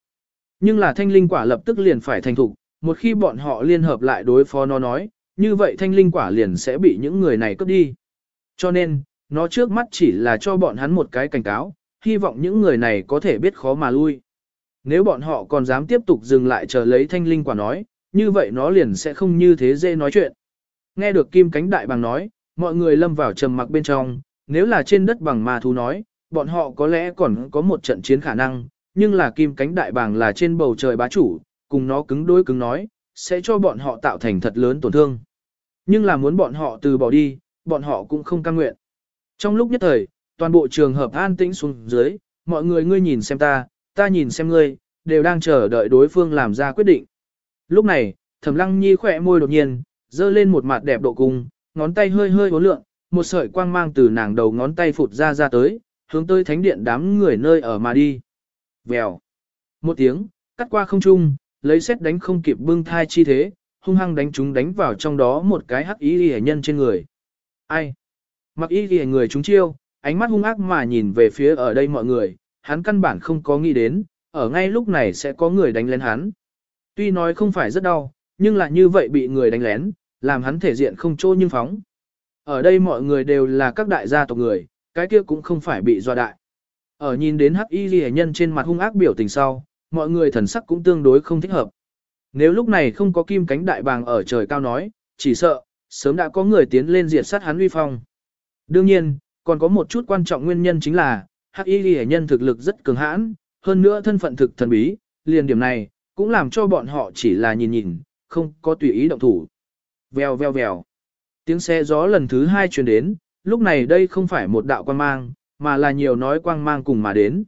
Nhưng là thanh linh quả lập tức liền phải thành thục, một khi bọn họ liên hợp lại đối phó nó nói, như vậy thanh linh quả liền sẽ bị những người này cướp đi. Cho nên, nó trước mắt chỉ là cho bọn hắn một cái cảnh cáo, hy vọng những người này có thể biết khó mà lui. Nếu bọn họ còn dám tiếp tục dừng lại chờ lấy thanh linh quả nói, như vậy nó liền sẽ không như thế dễ nói chuyện. Nghe được kim cánh đại bằng nói, mọi người lâm vào trầm mặc bên trong, nếu là trên đất bằng ma thú nói, bọn họ có lẽ còn có một trận chiến khả năng, nhưng là kim cánh đại bàng là trên bầu trời bá chủ, cùng nó cứng đối cứng nói, sẽ cho bọn họ tạo thành thật lớn tổn thương. Nhưng là muốn bọn họ từ bỏ đi, bọn họ cũng không cam nguyện. Trong lúc nhất thời, toàn bộ trường hợp an tĩnh xuống dưới, mọi người ngươi nhìn xem ta, ta nhìn xem ngươi, đều đang chờ đợi đối phương làm ra quyết định. Lúc này, Thẩm Lăng Nhi khỏe môi đột nhiên, dơ lên một mặt đẹp độ cung, ngón tay hơi hơi uốn lượn, một sợi quang mang từ nàng đầu ngón tay phụt ra ra tới, hướng tới thánh điện đám người nơi ở mà đi. Vèo. Một tiếng, cắt qua không trung, lấy xét đánh không kịp bưng thai chi thế, hung hăng đánh chúng đánh vào trong đó một cái hắc ý ghi nhân trên người. Ai? Mặc ý ghi người chúng chiêu, ánh mắt hung ác mà nhìn về phía ở đây mọi người, hắn căn bản không có nghĩ đến, ở ngay lúc này sẽ có người đánh lén hắn. Tuy nói không phải rất đau, nhưng là như vậy bị người đánh lén, làm hắn thể diện không trô nhưng phóng. Ở đây mọi người đều là các đại gia tộc người, cái kia cũng không phải bị doa đại. Ở nhìn đến hắc y ghi nhân trên mặt hung ác biểu tình sau, mọi người thần sắc cũng tương đối không thích hợp. Nếu lúc này không có kim cánh đại bàng ở trời cao nói, chỉ sợ, sớm đã có người tiến lên diệt sát hắn uy phong. Đương nhiên, còn có một chút quan trọng nguyên nhân chính là, hắc y ghi nhân thực lực rất cường hãn, hơn nữa thân phận thực thần bí, liền điểm này, cũng làm cho bọn họ chỉ là nhìn nhìn, không có tùy ý động thủ. Vèo vèo vèo. Tiếng xe gió lần thứ hai truyền đến, lúc này đây không phải một đạo quang mang, mà là nhiều nói quang mang cùng mà đến.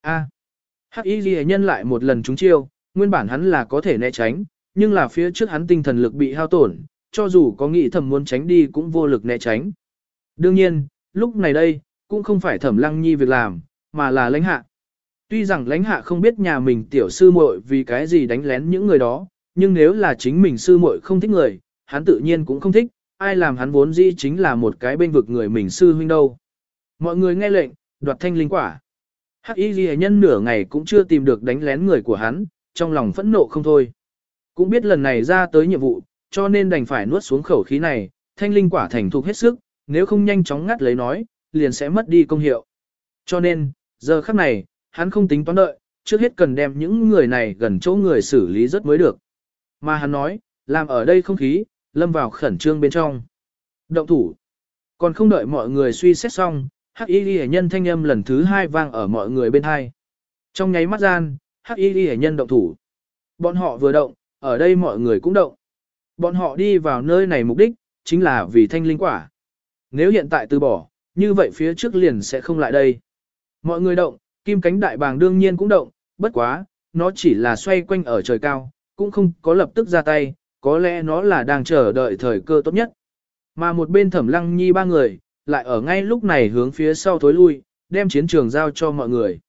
A. Hắc Y Ghi nhân lại một lần trúng chiêu, nguyên bản hắn là có thể né tránh, nhưng là phía trước hắn tinh thần lực bị hao tổn, cho dù có nghĩ thầm muốn tránh đi cũng vô lực né tránh. Đương nhiên, lúc này đây, cũng không phải thẩm lăng nhi việc làm, mà là lãnh hạ. Tuy rằng lãnh hạ không biết nhà mình tiểu sư muội vì cái gì đánh lén những người đó, nhưng nếu là chính mình sư muội không thích người, hắn tự nhiên cũng không thích, ai làm hắn vốn dĩ chính là một cái bên vực người mình sư huynh đâu. Mọi người nghe lệnh, đoạt thanh linh quả. Hắc y ghi nhân nửa ngày cũng chưa tìm được đánh lén người của hắn, trong lòng phẫn nộ không thôi. Cũng biết lần này ra tới nhiệm vụ, cho nên đành phải nuốt xuống khẩu khí này, thanh linh quả thành thục hết sức, nếu không nhanh chóng ngắt lấy nói, liền sẽ mất đi công hiệu. Cho nên, giờ khắc này, hắn không tính toán đợi, trước hết cần đem những người này gần chỗ người xử lý rất mới được. Mà hắn nói, làm ở đây không khí, lâm vào khẩn trương bên trong. Động thủ. Còn không đợi mọi người suy xét xong, hắc y ghi nhân thanh âm lần thứ hai vang ở mọi người bên hai. Trong nháy mắt gian, hắc y ghi nhân động thủ. Bọn họ vừa động, ở đây mọi người cũng động. Bọn họ đi vào nơi này mục đích, chính là vì thanh linh quả. Nếu hiện tại từ bỏ, như vậy phía trước liền sẽ không lại đây. Mọi người động, kim cánh đại bàng đương nhiên cũng động, bất quá, nó chỉ là xoay quanh ở trời cao, cũng không có lập tức ra tay, có lẽ nó là đang chờ đợi thời cơ tốt nhất. Mà một bên thẩm lăng nhi ba người, lại ở ngay lúc này hướng phía sau thối lui, đem chiến trường giao cho mọi người.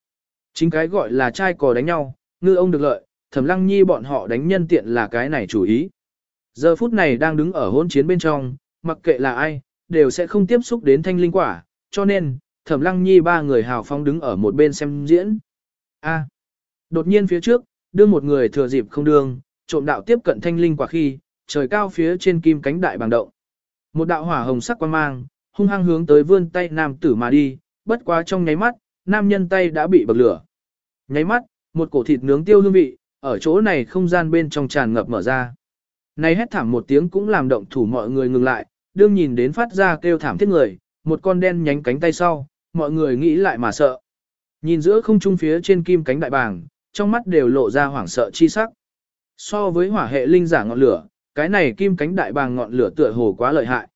Chính cái gọi là trai cò đánh nhau, ngư ông được lợi, thẩm lăng nhi bọn họ đánh nhân tiện là cái này chủ ý. Giờ phút này đang đứng ở hôn chiến bên trong, mặc kệ là ai, đều sẽ không tiếp xúc đến thanh linh quả, cho nên, thẩm lăng nhi ba người hào phong đứng ở một bên xem diễn. A. đột nhiên phía trước, đưa một người thừa dịp không đường trộm đạo tiếp cận thanh linh quả khi, trời cao phía trên kim cánh đại bằng động. Một đạo hỏa hồng sắc quan mang, hung hăng hướng tới vươn tay nam tử mà đi, bất quá trong nháy mắt, nam nhân tay đã bị bậc lửa. Nháy mắt, một cổ thịt nướng tiêu hương vị, ở chỗ này không gian bên trong tràn ngập mở ra. Này hét thảm một tiếng cũng làm động thủ mọi người ngừng lại, đương nhìn đến phát ra kêu thảm thiết người, một con đen nhánh cánh tay sau, mọi người nghĩ lại mà sợ. Nhìn giữa không trung phía trên kim cánh đại bàng, trong mắt đều lộ ra hoảng sợ chi sắc. So với hỏa hệ linh giả ngọn lửa, cái này kim cánh đại bàng ngọn lửa tựa hồ quá lợi hại.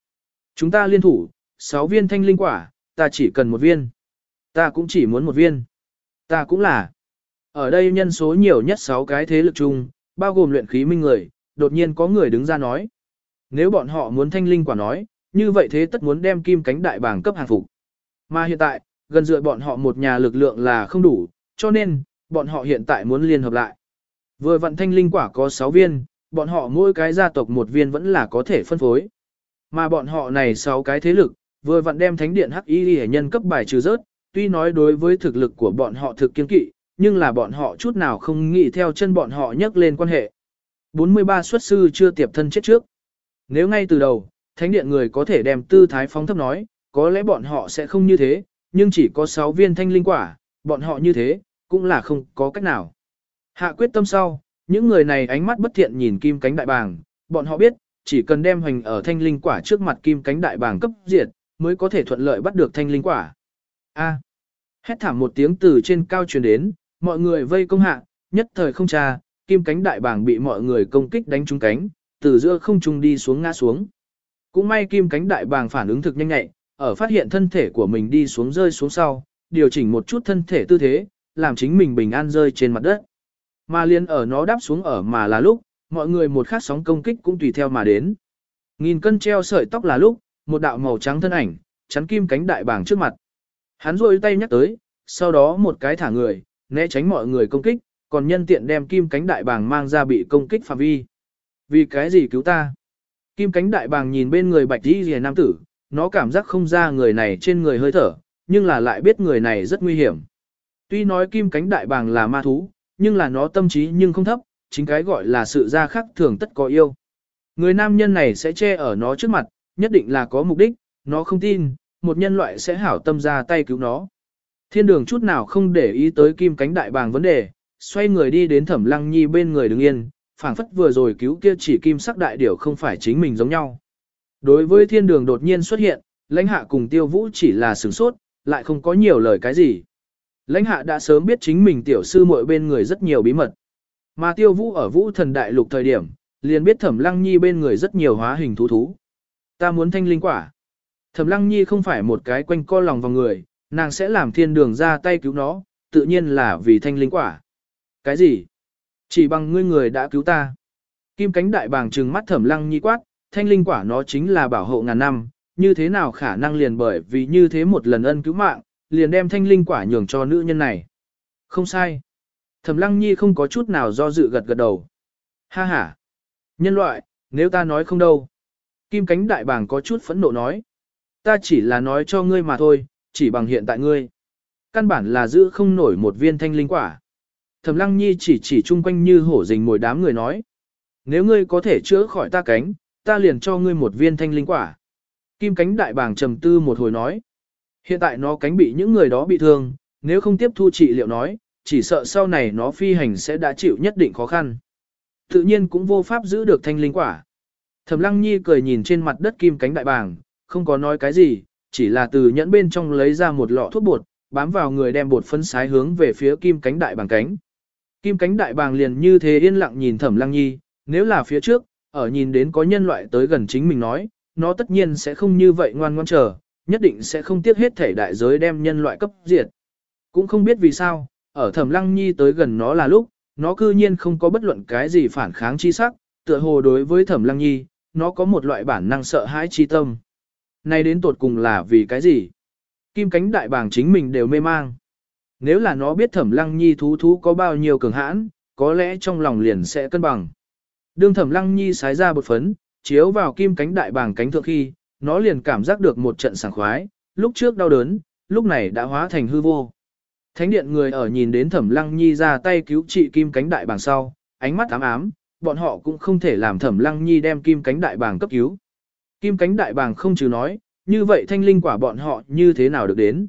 Chúng ta liên thủ, 6 viên thanh linh quả, ta chỉ cần một viên. Ta cũng chỉ muốn một viên. Ta cũng là. Ở đây nhân số nhiều nhất 6 cái thế lực chung, bao gồm luyện khí minh người, đột nhiên có người đứng ra nói. Nếu bọn họ muốn thanh linh quả nói, như vậy thế tất muốn đem kim cánh đại bàng cấp hàng phục. Mà hiện tại, gần dựa bọn họ một nhà lực lượng là không đủ, cho nên, bọn họ hiện tại muốn liên hợp lại. Vừa vận thanh linh quả có 6 viên, bọn họ mỗi cái gia tộc một viên vẫn là có thể phân phối. Mà bọn họ này 6 cái thế lực, vừa vặn đem thánh điện hắc y hệ nhân cấp bài trừ rớt, tuy nói đối với thực lực của bọn họ thực kiên kỵ, nhưng là bọn họ chút nào không nghĩ theo chân bọn họ nhắc lên quan hệ. 43 xuất sư chưa tiệp thân chết trước. Nếu ngay từ đầu, thánh điện người có thể đem tư thái phóng thấp nói, có lẽ bọn họ sẽ không như thế, nhưng chỉ có 6 viên thanh linh quả, bọn họ như thế, cũng là không có cách nào. Hạ quyết tâm sau, những người này ánh mắt bất thiện nhìn kim cánh đại bàng, bọn họ biết, chỉ cần đem hoành ở thanh linh quả trước mặt kim cánh đại bàng cấp diệt, mới có thể thuận lợi bắt được thanh linh quả. A. Hét thảm một tiếng từ trên cao truyền đến, mọi người vây công hạ, nhất thời không tra, kim cánh đại bàng bị mọi người công kích đánh trúng cánh, từ giữa không trung đi xuống ngã xuống. Cũng may kim cánh đại bàng phản ứng thực nhanh nhạy, ở phát hiện thân thể của mình đi xuống rơi xuống sau, điều chỉnh một chút thân thể tư thế, làm chính mình bình an rơi trên mặt đất. Mà liên ở nó đáp xuống ở mà là lúc, mọi người một khát sóng công kích cũng tùy theo mà đến. Nghìn cân treo sợi tóc là lúc, một đạo màu trắng thân ảnh, chắn kim cánh đại bàng trước mặt. Hắn rôi tay nhắc tới, sau đó một cái thả người, né tránh mọi người công kích, còn nhân tiện đem kim cánh đại bàng mang ra bị công kích phạm vi. Vì cái gì cứu ta? Kim cánh đại bàng nhìn bên người bạch đi rìa nam tử, nó cảm giác không ra người này trên người hơi thở, nhưng là lại biết người này rất nguy hiểm. Tuy nói kim cánh đại bàng là ma thú, nhưng là nó tâm trí nhưng không thấp, chính cái gọi là sự ra khắc thường tất có yêu. Người nam nhân này sẽ che ở nó trước mặt, nhất định là có mục đích, nó không tin, một nhân loại sẽ hảo tâm ra tay cứu nó. Thiên đường chút nào không để ý tới kim cánh đại bàng vấn đề, xoay người đi đến thẩm lăng nhi bên người đứng yên, phảng phất vừa rồi cứu kia chỉ kim sắc đại điểu không phải chính mình giống nhau. Đối với thiên đường đột nhiên xuất hiện, lãnh hạ cùng tiêu vũ chỉ là sửng sốt, lại không có nhiều lời cái gì. Lãnh hạ đã sớm biết chính mình tiểu sư muội bên người rất nhiều bí mật. Mà tiêu vũ ở vũ thần đại lục thời điểm, liền biết thẩm lăng nhi bên người rất nhiều hóa hình thú thú. Ta muốn thanh linh quả. Thẩm lăng nhi không phải một cái quanh co lòng vào người, nàng sẽ làm thiên đường ra tay cứu nó, tự nhiên là vì thanh linh quả. Cái gì? Chỉ bằng ngươi người đã cứu ta. Kim cánh đại bàng trừng mắt thẩm lăng nhi quát, thanh linh quả nó chính là bảo hộ ngàn năm, như thế nào khả năng liền bởi vì như thế một lần ân cứu mạng, liền đem thanh linh quả nhường cho nữ nhân này. Không sai. Thẩm lăng nhi không có chút nào do dự gật gật đầu. Ha ha. Nhân loại, nếu ta nói không đâu. Kim cánh đại bàng có chút phẫn nộ nói. Ta chỉ là nói cho ngươi mà thôi, chỉ bằng hiện tại ngươi. Căn bản là giữ không nổi một viên thanh linh quả. Thẩm lăng nhi chỉ chỉ chung quanh như hổ rình mồi đám người nói. Nếu ngươi có thể chữa khỏi ta cánh, ta liền cho ngươi một viên thanh linh quả. Kim cánh đại bàng trầm tư một hồi nói. Hiện tại nó cánh bị những người đó bị thương, nếu không tiếp thu trị liệu nói, chỉ sợ sau này nó phi hành sẽ đã chịu nhất định khó khăn. Tự nhiên cũng vô pháp giữ được thanh linh quả. Thẩm lăng nhi cười nhìn trên mặt đất kim cánh đại bàng, không có nói cái gì, chỉ là từ nhẫn bên trong lấy ra một lọ thuốc bột, bám vào người đem bột phân sái hướng về phía kim cánh đại bàng cánh. Kim cánh đại bàng liền như thế yên lặng nhìn thẩm lăng nhi, nếu là phía trước, ở nhìn đến có nhân loại tới gần chính mình nói, nó tất nhiên sẽ không như vậy ngoan ngoan chờ, nhất định sẽ không tiếc hết thể đại giới đem nhân loại cấp diệt. Cũng không biết vì sao, ở thẩm lăng nhi tới gần nó là lúc, nó cư nhiên không có bất luận cái gì phản kháng chi sắc, tựa hồ đối với thẩm lăng nhi, nó có một loại bản năng sợ hãi chi tâm. Nay đến tột cùng là vì cái gì? Kim cánh đại bàng chính mình đều mê mang. Nếu là nó biết thẩm lăng nhi thú thú có bao nhiêu cường hãn, có lẽ trong lòng liền sẽ cân bằng. Đương thẩm lăng nhi sái ra bột phấn, chiếu vào kim cánh đại bàng cánh thượng khi, nó liền cảm giác được một trận sảng khoái, lúc trước đau đớn, lúc này đã hóa thành hư vô. Thánh điện người ở nhìn đến thẩm lăng nhi ra tay cứu trị kim cánh đại bàng sau, ánh mắt ám ám, bọn họ cũng không thể làm thẩm lăng nhi đem kim cánh đại bàng cấp cứu. Kim cánh đại bàng không trừ nói, như vậy thanh linh quả bọn họ như thế nào được đến.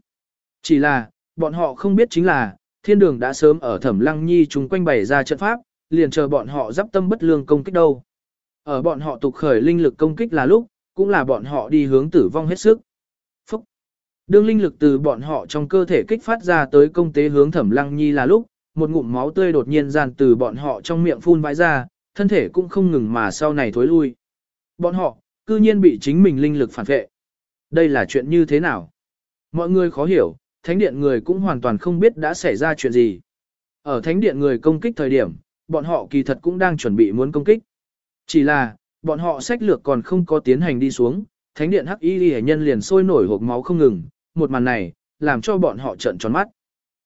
Chỉ là, bọn họ không biết chính là, thiên đường đã sớm ở thẩm lăng nhi chúng quanh bày ra trận pháp, liền chờ bọn họ dắp tâm bất lương công kích đâu. Ở bọn họ tục khởi linh lực công kích là lúc, cũng là bọn họ đi hướng tử vong hết sức. Phúc! Đương linh lực từ bọn họ trong cơ thể kích phát ra tới công tế hướng thẩm lăng nhi là lúc, một ngụm máu tươi đột nhiên dàn từ bọn họ trong miệng phun vãi ra, thân thể cũng không ngừng mà sau này thối lui. Bọn họ, cư nhiên bị chính mình linh lực phản vệ. Đây là chuyện như thế nào? Mọi người khó hiểu, thánh điện người cũng hoàn toàn không biết đã xảy ra chuyện gì. Ở thánh điện người công kích thời điểm, bọn họ kỳ thật cũng đang chuẩn bị muốn công kích. Chỉ là, bọn họ sách lược còn không có tiến hành đi xuống, thánh điện hắc y hệ nhân liền sôi nổi hộp máu không ngừng, một màn này, làm cho bọn họ trợn tròn mắt.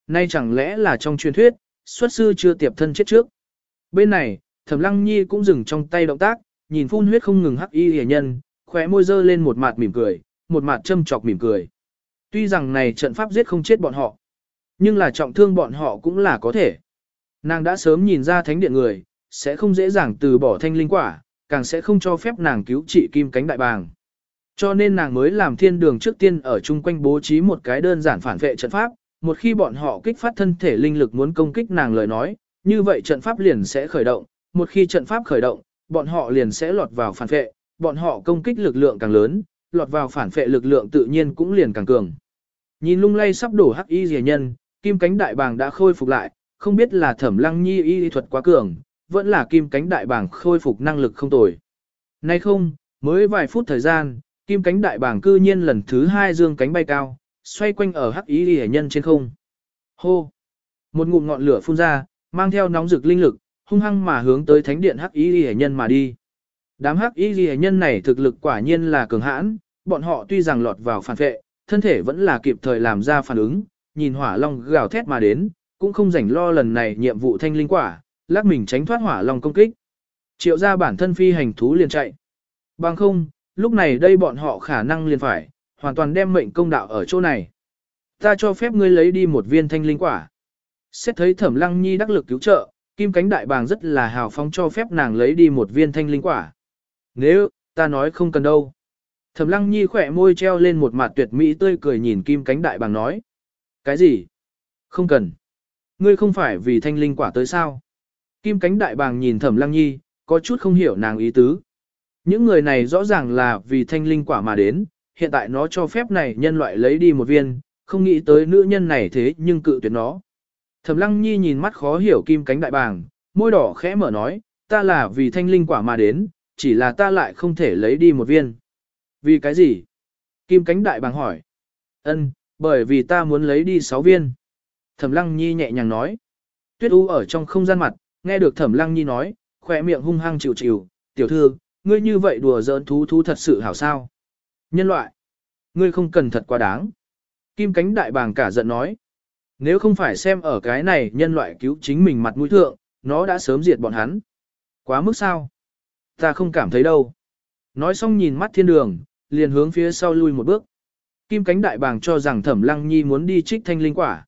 Nay chẳng lẽ là trong truyền thuyết, xuất sư chưa tiệp thân chết trước. Bên này, Thẩm Lăng Nhi cũng dừng trong tay động tác, nhìn phun huyết không ngừng hắc y hề nhân, khóe môi dơ lên một mặt mỉm cười, một mặt châm chọc mỉm cười. Tuy rằng này trận pháp giết không chết bọn họ, nhưng là trọng thương bọn họ cũng là có thể. Nàng đã sớm nhìn ra thánh điện người, sẽ không dễ dàng từ bỏ thanh linh quả, càng sẽ không cho phép nàng cứu trị kim cánh đại bàng. Cho nên nàng mới làm thiên đường trước tiên ở chung quanh bố trí một cái đơn giản phản vệ trận pháp, một khi bọn họ kích phát thân thể linh lực muốn công kích nàng lời nói, như vậy trận pháp liền sẽ khởi động, một khi trận pháp khởi động, bọn họ liền sẽ lọt vào phản vệ, bọn họ công kích lực lượng càng lớn, lọt vào phản vệ lực lượng tự nhiên cũng liền càng cường. Nhìn lung lay sắp đổ hắc y rìa nhân, kim cánh đại bàng đã khôi phục lại, không biết là thẩm lăng nhi y thuật quá cường, vẫn là kim cánh đại bàng khôi phục năng lực không tồi. Nay không, mới vài phút thời gian, kim cánh đại bàng cư nhiên lần thứ hai dương cánh bay cao, xoay quanh ở hắc y rìa nhân trên không. Hô! Một ngụm ngọn lửa phun ra, mang theo nóng rực linh lực, hung hăng mà hướng tới thánh điện hắc y rìa nhân mà đi. Đám hắc y rìa nhân này thực lực quả nhiên là cường hãn, bọn họ tuy rằng lọt vào phản vệ, thân thể vẫn là kịp thời làm ra phản ứng, nhìn hỏa long gào thét mà đến, cũng không rảnh lo lần này nhiệm vụ thanh linh quả, lắc mình tránh thoát hỏa long công kích. Triệu ra bản thân phi hành thú liền chạy. Bằng không, lúc này đây bọn họ khả năng liền phải, hoàn toàn đem mệnh công đạo ở chỗ này. Ta cho phép ngươi lấy đi một viên thanh linh quả. Xét thấy thẩm lăng nhi đắc lực cứu trợ, kim cánh đại bàng rất là hào phóng cho phép nàng lấy đi một viên thanh linh quả. Nếu, ta nói không cần đâu. Thẩm lăng nhi khỏe môi treo lên một mặt tuyệt mỹ tươi cười nhìn kim cánh đại bàng nói. Cái gì? Không cần. Ngươi không phải vì thanh linh quả tới sao? Kim cánh đại bàng nhìn thẩm lăng nhi, có chút không hiểu nàng ý tứ. Những người này rõ ràng là vì thanh linh quả mà đến, hiện tại nó cho phép này nhân loại lấy đi một viên, không nghĩ tới nữ nhân này thế nhưng cự tuyệt nó. Thẩm lăng nhi nhìn mắt khó hiểu kim cánh đại bàng, môi đỏ khẽ mở nói, ta là vì thanh linh quả mà đến, chỉ là ta lại không thể lấy đi một viên. Vì cái gì? Kim cánh đại bàng hỏi. Ân, bởi vì ta muốn lấy đi sáu viên. Thẩm lăng nhi nhẹ nhàng nói. Tuyết u ở trong không gian mặt, nghe được thẩm lăng nhi nói, khỏe miệng hung hăng chịu chịu, tiểu thư, ngươi như vậy đùa giỡn thú thú thật sự hảo sao. Nhân loại, ngươi không cần thật quá đáng. Kim cánh đại bàng cả giận nói. Nếu không phải xem ở cái này nhân loại cứu chính mình mặt mũi thượng, nó đã sớm diệt bọn hắn. Quá mức sao? Ta không cảm thấy đâu. Nói xong nhìn mắt thiên đường, liền hướng phía sau lui một bước. Kim cánh đại bàng cho rằng thẩm lăng nhi muốn đi trích thanh linh quả.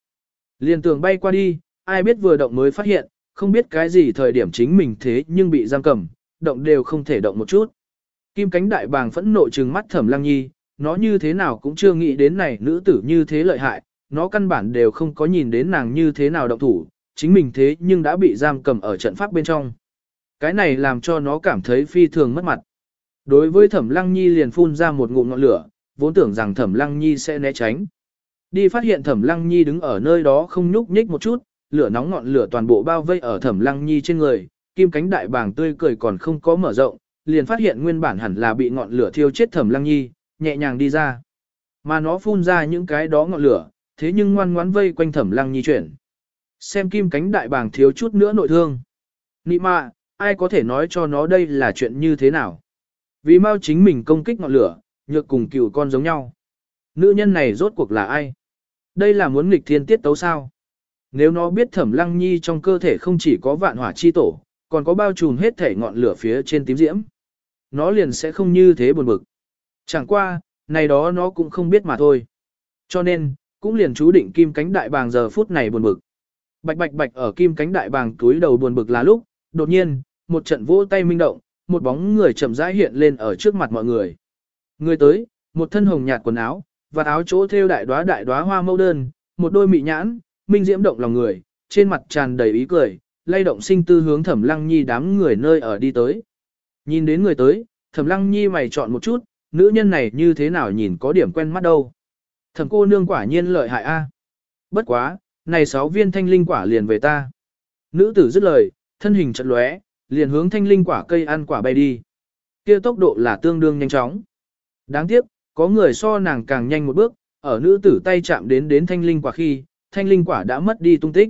Liền tường bay qua đi, ai biết vừa động mới phát hiện, không biết cái gì thời điểm chính mình thế nhưng bị giam cầm, động đều không thể động một chút. Kim cánh đại bàng phẫn nộ trừng mắt thẩm lăng nhi, nó như thế nào cũng chưa nghĩ đến này nữ tử như thế lợi hại, nó căn bản đều không có nhìn đến nàng như thế nào động thủ, chính mình thế nhưng đã bị giam cầm ở trận pháp bên trong. Cái này làm cho nó cảm thấy phi thường mất mặt. Đối với thẩm lăng nhi liền phun ra một ngụm ngọn lửa, vốn tưởng rằng thẩm lăng nhi sẽ né tránh. Đi phát hiện thẩm lăng nhi đứng ở nơi đó không nhúc nhích một chút, lửa nóng ngọn lửa toàn bộ bao vây ở thẩm lăng nhi trên người, kim cánh đại bàng tươi cười còn không có mở rộng, liền phát hiện nguyên bản hẳn là bị ngọn lửa thiêu chết thẩm lăng nhi, nhẹ nhàng đi ra. Mà nó phun ra những cái đó ngọn lửa, thế nhưng ngoan ngoãn vây quanh thẩm lăng nhi chuyển. Xem kim cánh đại bàng thiếu chút nữa nội thương. Nị mạ, ai có thể nói cho nó đây là chuyện như thế nào? Vì mau chính mình công kích ngọn lửa, nhược cùng cựu con giống nhau. Nữ nhân này rốt cuộc là ai? Đây là muốn nghịch thiên tiết tấu sao? Nếu nó biết thẩm lăng nhi trong cơ thể không chỉ có vạn hỏa chi tổ, còn có bao trùm hết thể ngọn lửa phía trên tím diễm. Nó liền sẽ không như thế buồn bực. Chẳng qua, này đó nó cũng không biết mà thôi. Cho nên, cũng liền chú định kim cánh đại bàng giờ phút này buồn bực. Bạch bạch bạch ở kim cánh đại bàng túi đầu buồn bực là lúc, đột nhiên, một trận vỗ tay minh động, một bóng người chậm rãi hiện lên ở trước mặt mọi người. Người tới, một thân hồng nhạt quần áo, và áo chỗ thêu đại đóa đại đóa hoa mẫu đơn, một đôi mị nhãn, minh diễm động lòng người, trên mặt tràn đầy ý cười, lay động sinh tư hướng Thẩm Lăng Nhi đám người nơi ở đi tới. Nhìn đến người tới, Thẩm Lăng Nhi mày chọn một chút, nữ nhân này như thế nào nhìn có điểm quen mắt đâu. Thẩm cô nương quả nhiên lợi hại a. Bất quá, này sáu viên thanh linh quả liền về ta. Nữ tử dứt lời, thân hình chật lóe, liền hướng thanh linh quả cây ăn quả bay đi. Kia tốc độ là tương đương nhanh chóng. Đáng tiếc, có người so nàng càng nhanh một bước, ở nữ tử tay chạm đến đến thanh linh quả khi, thanh linh quả đã mất đi tung tích.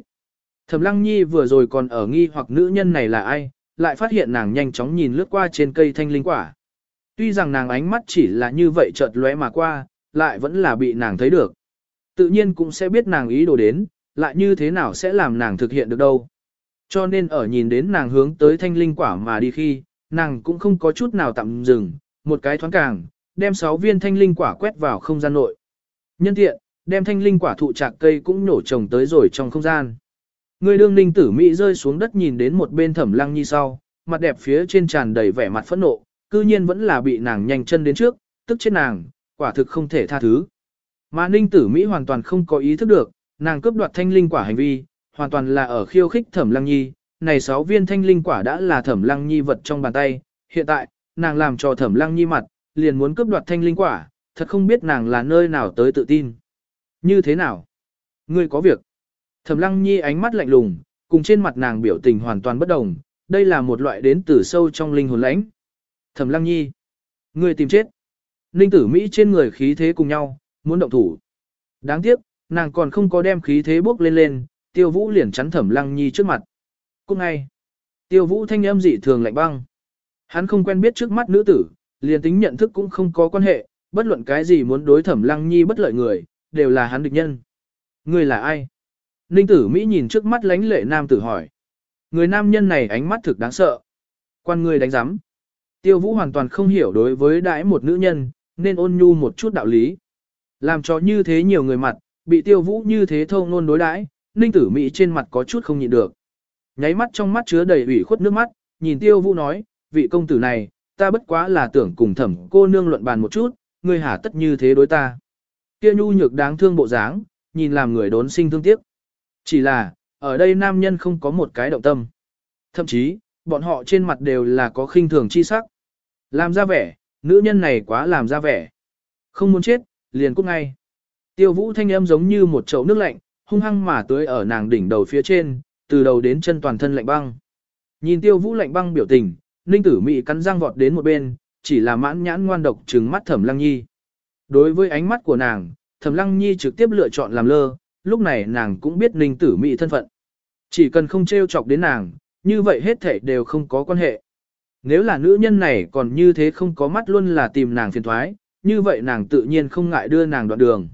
Thẩm Lăng Nhi vừa rồi còn ở nghi hoặc nữ nhân này là ai, lại phát hiện nàng nhanh chóng nhìn lướt qua trên cây thanh linh quả. Tuy rằng nàng ánh mắt chỉ là như vậy chợt lóe mà qua, lại vẫn là bị nàng thấy được. Tự nhiên cũng sẽ biết nàng ý đồ đến, lại như thế nào sẽ làm nàng thực hiện được đâu. Cho nên ở nhìn đến nàng hướng tới thanh linh quả mà đi khi, nàng cũng không có chút nào tạm dừng, một cái thoáng càng, đem 6 viên thanh linh quả quét vào không gian nội. Nhân tiện, đem thanh linh quả thụ trạc cây cũng nổ trồng tới rồi trong không gian. Người đương ninh tử Mỹ rơi xuống đất nhìn đến một bên thẩm lăng nhi sau, mặt đẹp phía trên tràn đầy vẻ mặt phẫn nộ, cư nhiên vẫn là bị nàng nhanh chân đến trước, tức chết nàng, quả thực không thể tha thứ. Mà ninh tử Mỹ hoàn toàn không có ý thức được, nàng cướp đoạt thanh linh quả hành vi, hoàn toàn là ở khiêu khích thẩm lăng nhi, này sáu viên thanh linh quả đã là thẩm lăng nhi vật trong bàn tay, hiện tại, nàng làm cho thẩm lăng nhi mặt, liền muốn cướp đoạt thanh linh quả, thật không biết nàng là nơi nào tới tự tin. Như thế nào? Ngươi có việc. Thẩm lăng nhi ánh mắt lạnh lùng, cùng trên mặt nàng biểu tình hoàn toàn bất đồng, đây là một loại đến từ sâu trong linh hồn lãnh. Thẩm lăng nhi. Ngươi tìm chết. Ninh tử Mỹ trên người khí thế cùng nhau, muốn động thủ. Đáng tiếc, nàng còn không có đem khí thế bước lên lên, tiêu vũ liền chắn thẩm lăng nhi trước mặt. Cũng ngay. Tiêu vũ thanh âm dị thường lạnh băng. Hắn không quen biết trước mắt nữ tử, liền tính nhận thức cũng không có quan hệ, bất luận cái gì muốn đối thẩm lăng nhi bất lợi người, đều là hắn địch nhân. Người là ai? Ninh tử Mỹ nhìn trước mắt lánh lệ nam tử hỏi. Người nam nhân này ánh mắt thực đáng sợ. Quan người đánh giám. Tiêu vũ hoàn toàn không hiểu đối với đãi một nữ nhân, nên ôn nhu một chút đạo lý. Làm cho như thế nhiều người mặt, bị tiêu vũ như thế thâu ngôn đối đãi, ninh tử Mỹ trên mặt có chút không nhịn được. Nháy mắt trong mắt chứa đầy ủy khuất nước mắt, nhìn tiêu vũ nói, vị công tử này, ta bất quá là tưởng cùng thẩm cô nương luận bàn một chút, ngươi hả tất như thế đối ta. Kia nhu nhược đáng thương bộ dáng, nhìn làm người đốn sinh thương tiếc. Chỉ là, ở đây nam nhân không có một cái động tâm. Thậm chí, bọn họ trên mặt đều là có khinh thường chi sắc. Làm ra vẻ, nữ nhân này quá làm ra vẻ. Không muốn chết, liền cút ngay. Tiêu vũ thanh âm giống như một chậu nước lạnh, hung hăng mà tưới ở nàng đỉnh đầu phía trên, từ đầu đến chân toàn thân lạnh băng. Nhìn tiêu vũ lạnh băng biểu tình, ninh tử mị cắn răng vọt đến một bên, chỉ là mãn nhãn ngoan độc trừng mắt thẩm lăng nhi. Đối với ánh mắt của nàng, thẩm lăng nhi trực tiếp lựa chọn làm lơ, lúc này nàng cũng biết ninh tử mị thân phận. Chỉ cần không trêu chọc đến nàng, như vậy hết thể đều không có quan hệ. Nếu là nữ nhân này còn như thế không có mắt luôn là tìm nàng phiền thoái, như vậy nàng tự nhiên không ngại đưa nàng đoạn đường.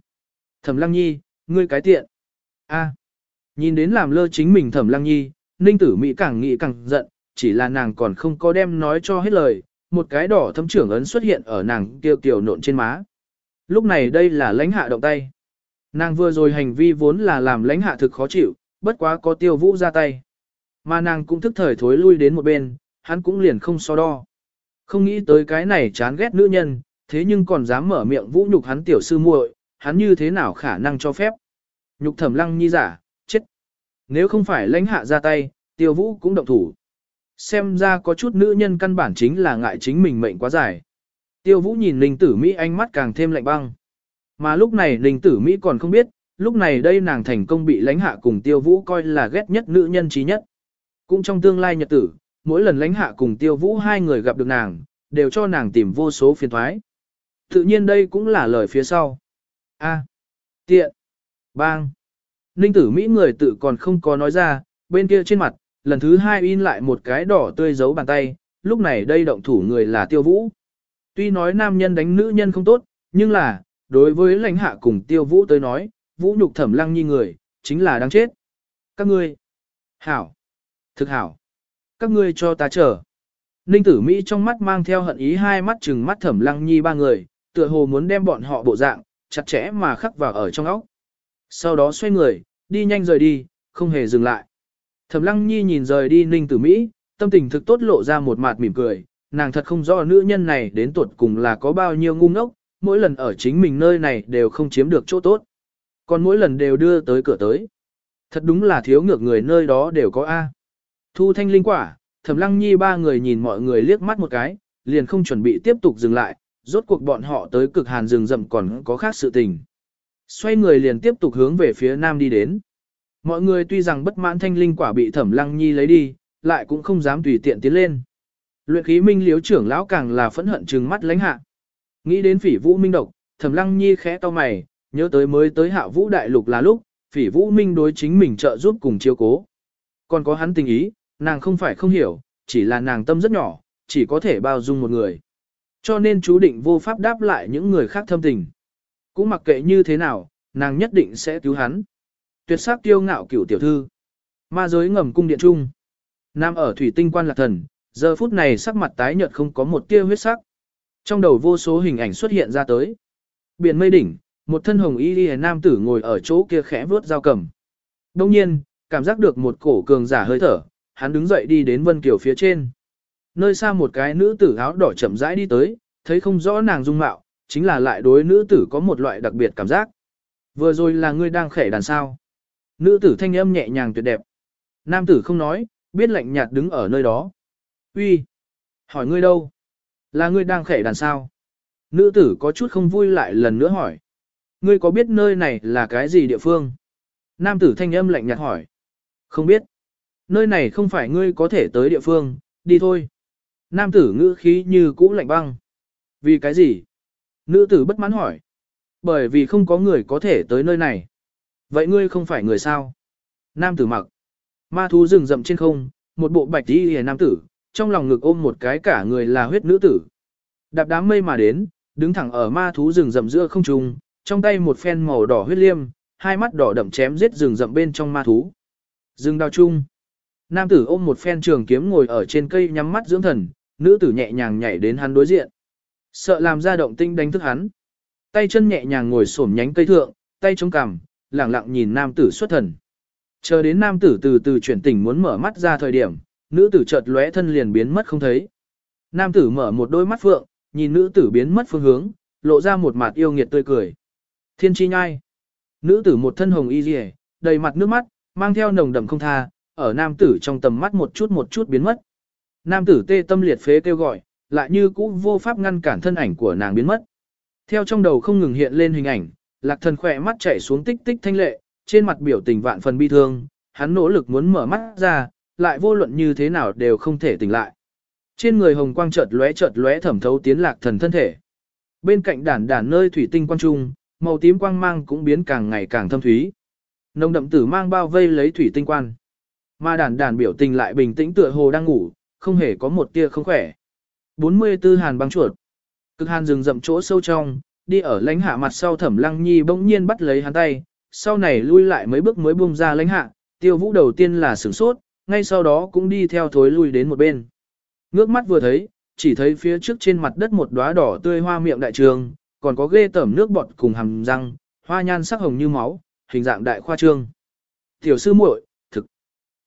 Thẩm lăng nhi, ngươi cái tiện. a nhìn đến làm lơ chính mình thẩm lăng nhi, ninh tử mỹ càng nghĩ càng giận, chỉ là nàng còn không có đem nói cho hết lời, một cái đỏ thâm trưởng ấn xuất hiện ở nàng tiêu tiểu nộn trên má. Lúc này đây là lãnh hạ động tay. Nàng vừa rồi hành vi vốn là làm lãnh hạ thực khó chịu, bất quá có tiêu vũ ra tay. Mà nàng cũng thức thời thối lui đến một bên, hắn cũng liền không so đo. Không nghĩ tới cái này chán ghét nữ nhân, thế nhưng còn dám mở miệng vũ nhục hắn tiểu sư muội, hắn như thế nào khả năng cho phép. Nhục thẩm lăng nhi giả, chết. Nếu không phải lãnh hạ ra tay, tiêu vũ cũng động thủ. Xem ra có chút nữ nhân căn bản chính là ngại chính mình mệnh quá dài. Tiêu vũ nhìn linh tử Mỹ ánh mắt càng thêm lạnh băng. Mà lúc này linh tử Mỹ còn không biết, lúc này đây nàng thành công bị lãnh hạ cùng tiêu vũ coi là ghét nhất nữ nhân trí nhất. Cũng trong tương lai nhật tử, mỗi lần lãnh hạ cùng tiêu vũ hai người gặp được nàng, đều cho nàng tìm vô số phiền thoái. Tự nhiên đây cũng là lời phía sau. A. tiện. Bang. Ninh tử Mỹ người tự còn không có nói ra, bên kia trên mặt, lần thứ hai in lại một cái đỏ tươi giấu bàn tay, lúc này đây động thủ người là tiêu vũ. Tuy nói nam nhân đánh nữ nhân không tốt, nhưng là, đối với lãnh hạ cùng tiêu vũ tới nói, vũ nhục thẩm lăng nhi người, chính là đáng chết. Các ngươi. Hảo. Thực hảo. Các ngươi cho ta chờ. Ninh tử Mỹ trong mắt mang theo hận ý hai mắt chừng mắt thẩm lăng nhi ba người, tựa hồ muốn đem bọn họ bộ dạng, chặt chẽ mà khắc vào ở trong óc. Sau đó xoay người, đi nhanh rời đi, không hề dừng lại. Thẩm lăng nhi nhìn rời đi ninh tử Mỹ, tâm tình thực tốt lộ ra một mặt mỉm cười, nàng thật không rõ nữ nhân này đến tuột cùng là có bao nhiêu ngu ngốc, mỗi lần ở chính mình nơi này đều không chiếm được chỗ tốt. Còn mỗi lần đều đưa tới cửa tới. Thật đúng là thiếu ngược người nơi đó đều có A. Thu thanh linh quả, thẩm lăng nhi ba người nhìn mọi người liếc mắt một cái, liền không chuẩn bị tiếp tục dừng lại, rốt cuộc bọn họ tới cực hàn rừng rậm còn có khác sự tình. Xoay người liền tiếp tục hướng về phía nam đi đến. Mọi người tuy rằng bất mãn thanh linh quả bị thẩm lăng nhi lấy đi, lại cũng không dám tùy tiện tiến lên. Luyện khí minh liếu trưởng lão càng là phẫn hận trừng mắt lãnh hạ. Nghĩ đến phỉ vũ minh độc, thẩm lăng nhi khẽ to mày, nhớ tới mới tới hạ vũ đại lục là lúc, phỉ vũ minh đối chính mình trợ giúp cùng chiêu cố. Còn có hắn tình ý, nàng không phải không hiểu, chỉ là nàng tâm rất nhỏ, chỉ có thể bao dung một người. Cho nên chú định vô pháp đáp lại những người khác thâm tình. Cũng mặc kệ như thế nào, nàng nhất định sẽ cứu hắn. Tuyệt sắc tiêu ngạo cửu tiểu thư. Ma giới ngầm cung điện trung. Nam ở thủy tinh quan lạc thần, giờ phút này sắc mặt tái nhợt không có một tia huyết sắc. Trong đầu vô số hình ảnh xuất hiện ra tới. Biển mây đỉnh, một thân hồng y y nam tử ngồi ở chỗ kia khẽ vuốt dao cầm. Đông nhiên, cảm giác được một cổ cường giả hơi thở, hắn đứng dậy đi đến Vân Kiều phía trên. Nơi xa một cái nữ tử áo đỏ chậm rãi đi tới, thấy không rõ nàng dung mạo, chính là lại đối nữ tử có một loại đặc biệt cảm giác. Vừa rồi là ngươi đang khẽ đàn sao. Nữ tử thanh âm nhẹ nhàng tuyệt đẹp. Nam tử không nói, biết lạnh nhạt đứng ở nơi đó. Uy, hỏi ngươi đâu? Là ngươi đang khẽ đàn sao? Nữ tử có chút không vui lại lần nữa hỏi. Ngươi có biết nơi này là cái gì địa phương? Nam tử thanh âm lạnh nhạt hỏi. Không biết. Nơi này không phải ngươi có thể tới địa phương, đi thôi. Nam tử ngữ khí như cũ lạnh băng. Vì cái gì? Nữ tử bất mãn hỏi. Bởi vì không có người có thể tới nơi này. Vậy ngươi không phải người sao? Nam tử mặc. Ma thú rừng rậm trên không, một bộ bạch đi hề nam tử, trong lòng ngực ôm một cái cả người là huyết nữ tử. Đạp đám mây mà đến, đứng thẳng ở ma thú rừng rậm giữa không trung, trong tay một phen màu đỏ huyết liêm, hai mắt đỏ đậm chém giết rừng rậm bên trong ma thú. Rừng đào chung. Nam tử ôm một phen trường kiếm ngồi ở trên cây nhắm mắt dưỡng thần, nữ tử nhẹ nhàng nhảy đến hắn đối diện. Sợ làm ra động tinh đánh thức hắn. Tay chân nhẹ nhàng ngồi xổm nhánh cây thượng, tay chống cằm, lẳng lặng nhìn nam tử xuất thần. Chờ đến nam tử từ từ chuyển tỉnh muốn mở mắt ra thời điểm, nữ tử chợt lóe thân liền biến mất không thấy. Nam tử mở một đôi mắt phượng, nhìn nữ tử biến mất phương hướng, lộ ra một mặt yêu nghiệt tươi cười. Thiên chi nhai. Nữ tử một thân hồng y rìa, đầy mặt nước mắt, mang theo nồng đậm không tha, ở nam tử trong tầm mắt một chút một chút biến mất. Nam tử tê tâm liệt phế kêu gọi, lại như cũ vô pháp ngăn cản thân ảnh của nàng biến mất. Theo trong đầu không ngừng hiện lên hình ảnh, lạc thần khỏe mắt chảy xuống tích tích thanh lệ, trên mặt biểu tình vạn phần bi thương, hắn nỗ lực muốn mở mắt ra, lại vô luận như thế nào đều không thể tỉnh lại. Trên người hồng quang chợt lóe chợt lóe thẩm thấu tiến lạc thần thân thể. Bên cạnh đản đản nơi thủy tinh quang trung, màu tím quang mang cũng biến càng ngày càng thâm thúy. Nồng đậm tử mang bao vây lấy thủy tinh quan. Mà đàn đàn biểu tình lại bình tĩnh tựa hồ đang ngủ, không hề có một tia không khỏe. 44 hàn băng chuột. Cực hàn rừng rậm chỗ sâu trong, đi ở lãnh hạ mặt sau thẩm lăng nhi bỗng nhiên bắt lấy hắn tay, sau này lui lại mấy bước mới buông ra lãnh hạ, tiêu vũ đầu tiên là sửng sốt, ngay sau đó cũng đi theo thối lui đến một bên. Ngước mắt vừa thấy, chỉ thấy phía trước trên mặt đất một đóa đỏ tươi hoa miệng đại trường, còn có ghê tẩm nước bọt cùng hàm răng, hoa nhan sắc hồng như máu, hình dạng đại khoa trương. Tiểu sư muội,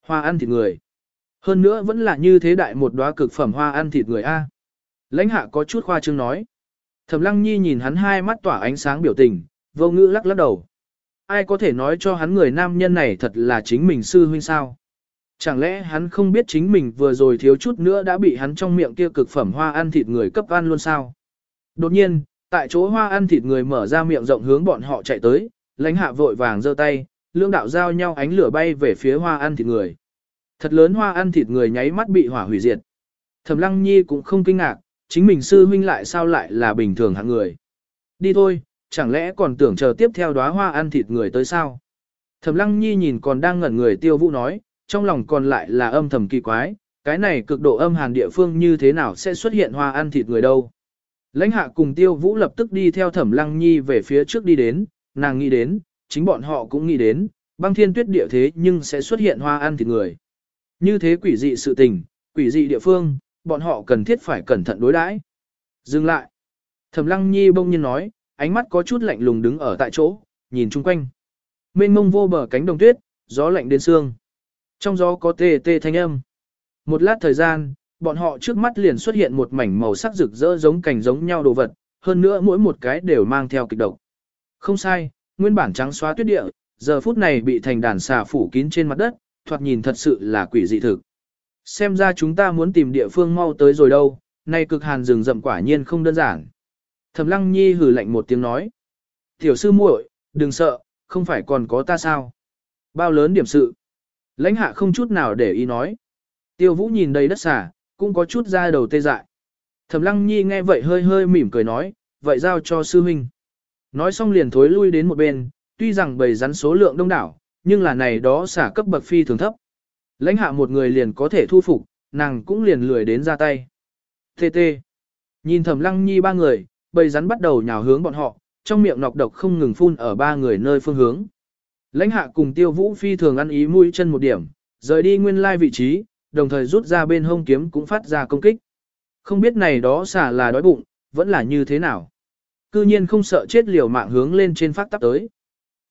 hoa ăn thịt người. Hơn nữa vẫn là như thế đại một đóa cực phẩm hoa ăn thịt người A. Lãnh hạ có chút khoa trương nói. Thẩm lăng nhi nhìn hắn hai mắt tỏa ánh sáng biểu tình, vô ngữ lắc lắc đầu. Ai có thể nói cho hắn người nam nhân này thật là chính mình sư huynh sao? Chẳng lẽ hắn không biết chính mình vừa rồi thiếu chút nữa đã bị hắn trong miệng kia cực phẩm hoa ăn thịt người cấp ăn luôn sao? Đột nhiên, tại chỗ hoa ăn thịt người mở ra miệng rộng hướng bọn họ chạy tới, lãnh hạ vội vàng giơ tay, lưỡng đạo giao nhau ánh lửa bay về phía hoa ăn thịt người. Thật lớn hoa ăn thịt người nháy mắt bị hỏa hủy diệt. Thẩm Lăng Nhi cũng không kinh ngạc, chính mình sư huynh lại sao lại là bình thường hạng người. Đi thôi, chẳng lẽ còn tưởng chờ tiếp theo đóa hoa ăn thịt người tới sao? Thẩm Lăng Nhi nhìn còn đang ngẩn người Tiêu Vũ nói, trong lòng còn lại là âm thầm kỳ quái, cái này cực độ âm hàn địa phương như thế nào sẽ xuất hiện hoa ăn thịt người đâu? Lãnh hạ cùng Tiêu Vũ lập tức đi theo Thẩm Lăng Nhi về phía trước đi đến, nàng nghĩ đến, chính bọn họ cũng nghĩ đến, băng thiên tuyết địa thế nhưng sẽ xuất hiện hoa ăn thịt người. Như thế quỷ dị sự tình, quỷ dị địa phương, bọn họ cần thiết phải cẩn thận đối đãi. Dừng lại. Thẩm Lăng Nhi bỗng nhiên nói, ánh mắt có chút lạnh lùng đứng ở tại chỗ, nhìn chung quanh. Mênh mông vô bờ cánh đồng tuyết, gió lạnh đến xương. Trong gió có tê tê thanh âm. Một lát thời gian, bọn họ trước mắt liền xuất hiện một mảnh màu sắc rực rỡ giống cảnh giống nhau đồ vật, hơn nữa mỗi một cái đều mang theo kịch độc. Không sai, nguyên bản trắng xóa tuyết địa, giờ phút này bị thành đàn xà phủ kín trên mặt đất, thoạt nhìn thật sự là quỷ dị thực. Xem ra chúng ta muốn tìm địa phương mau tới rồi đâu, nay cực hàn rừng rậm quả nhiên không đơn giản. Thẩm Lăng Nhi hừ lạnh một tiếng nói. Tiểu sư muội, đừng sợ, không phải còn có ta sao. Bao lớn điểm sự. Lãnh hạ không chút nào để ý nói. Tiêu vũ nhìn đầy đất xả, cũng có chút ra đầu tê dại. Thẩm Lăng Nhi nghe vậy hơi hơi mỉm cười nói, vậy giao cho sư huynh. Nói xong liền thối lui đến một bên, tuy rằng bầy rắn số lượng đông đảo, nhưng là này đó xả cấp bậc phi thường thấp. Lãnh hạ một người liền có thể thu phục, nàng cũng liền lười đến ra tay. Tê tê. Nhìn thẩm lăng nhi ba người, bầy rắn bắt đầu nhào hướng bọn họ, trong miệng nọc độc không ngừng phun ở ba người nơi phương hướng. Lãnh hạ cùng tiêu vũ phi thường ăn ý mũi chân một điểm, rời đi nguyên lai vị trí, đồng thời rút ra bên hông kiếm cũng phát ra công kích. Không biết này đó xả là đói bụng, vẫn là như thế nào. Cư nhiên không sợ chết liều mạng hướng lên trên phát tắp tới.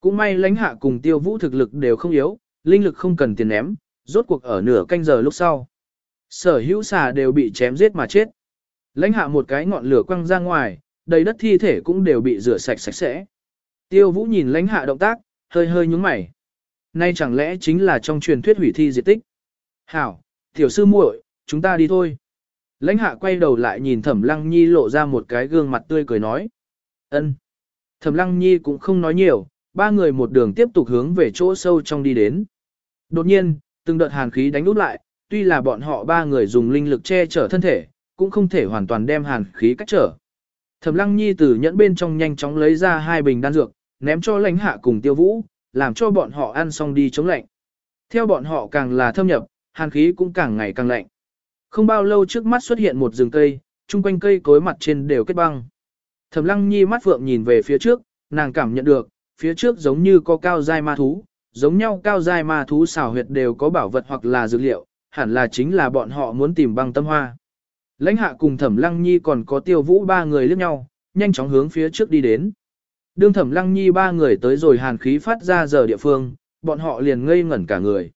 Cũng may lãnh hạ cùng tiêu vũ thực lực đều không yếu, linh lực không cần tiền ném, rốt cuộc ở nửa canh giờ lúc sau. Sở hữu xà đều bị chém giết mà chết. Lãnh hạ một cái ngọn lửa quăng ra ngoài, đầy đất thi thể cũng đều bị rửa sạch sạch sẽ. Tiêu vũ nhìn lãnh hạ động tác, hơi hơi nhúng mày. Nay chẳng lẽ chính là trong truyền thuyết hủy thi diệt tích. Hảo, tiểu sư muội, chúng ta đi thôi. Lãnh hạ quay đầu lại nhìn thẩm lăng nhi lộ ra một cái gương mặt tươi cười nói ân. Thẩm lăng nhi cũng không nói nhiều, ba người một đường tiếp tục hướng về chỗ sâu trong đi đến. Đột nhiên, từng đợt hàn khí đánh út lại, tuy là bọn họ ba người dùng linh lực che chở thân thể, cũng không thể hoàn toàn đem hàn khí cách trở. Thẩm Lăng Nhi từ nhẫn bên trong nhanh chóng lấy ra hai bình đan dược, ném cho lãnh hạ cùng tiêu vũ, làm cho bọn họ ăn xong đi chống lạnh. Theo bọn họ càng là thâm nhập, hàn khí cũng càng ngày càng lạnh. Không bao lâu trước mắt xuất hiện một rừng cây, chung quanh cây cối mặt trên đều kết băng. Thẩm Lăng Nhi mắt phượng nhìn về phía trước, nàng cảm nhận được, phía trước giống như có cao giai ma thú, giống nhau cao giai ma thú xảo huyệt đều có bảo vật hoặc là dược liệu, hẳn là chính là bọn họ muốn tìm băng tâm hoa. Lãnh hạ cùng Thẩm Lăng Nhi còn có Tiêu Vũ ba người liếc nhau, nhanh chóng hướng phía trước đi đến. Đương Thẩm Lăng Nhi ba người tới rồi hàn khí phát ra giờ địa phương, bọn họ liền ngây ngẩn cả người.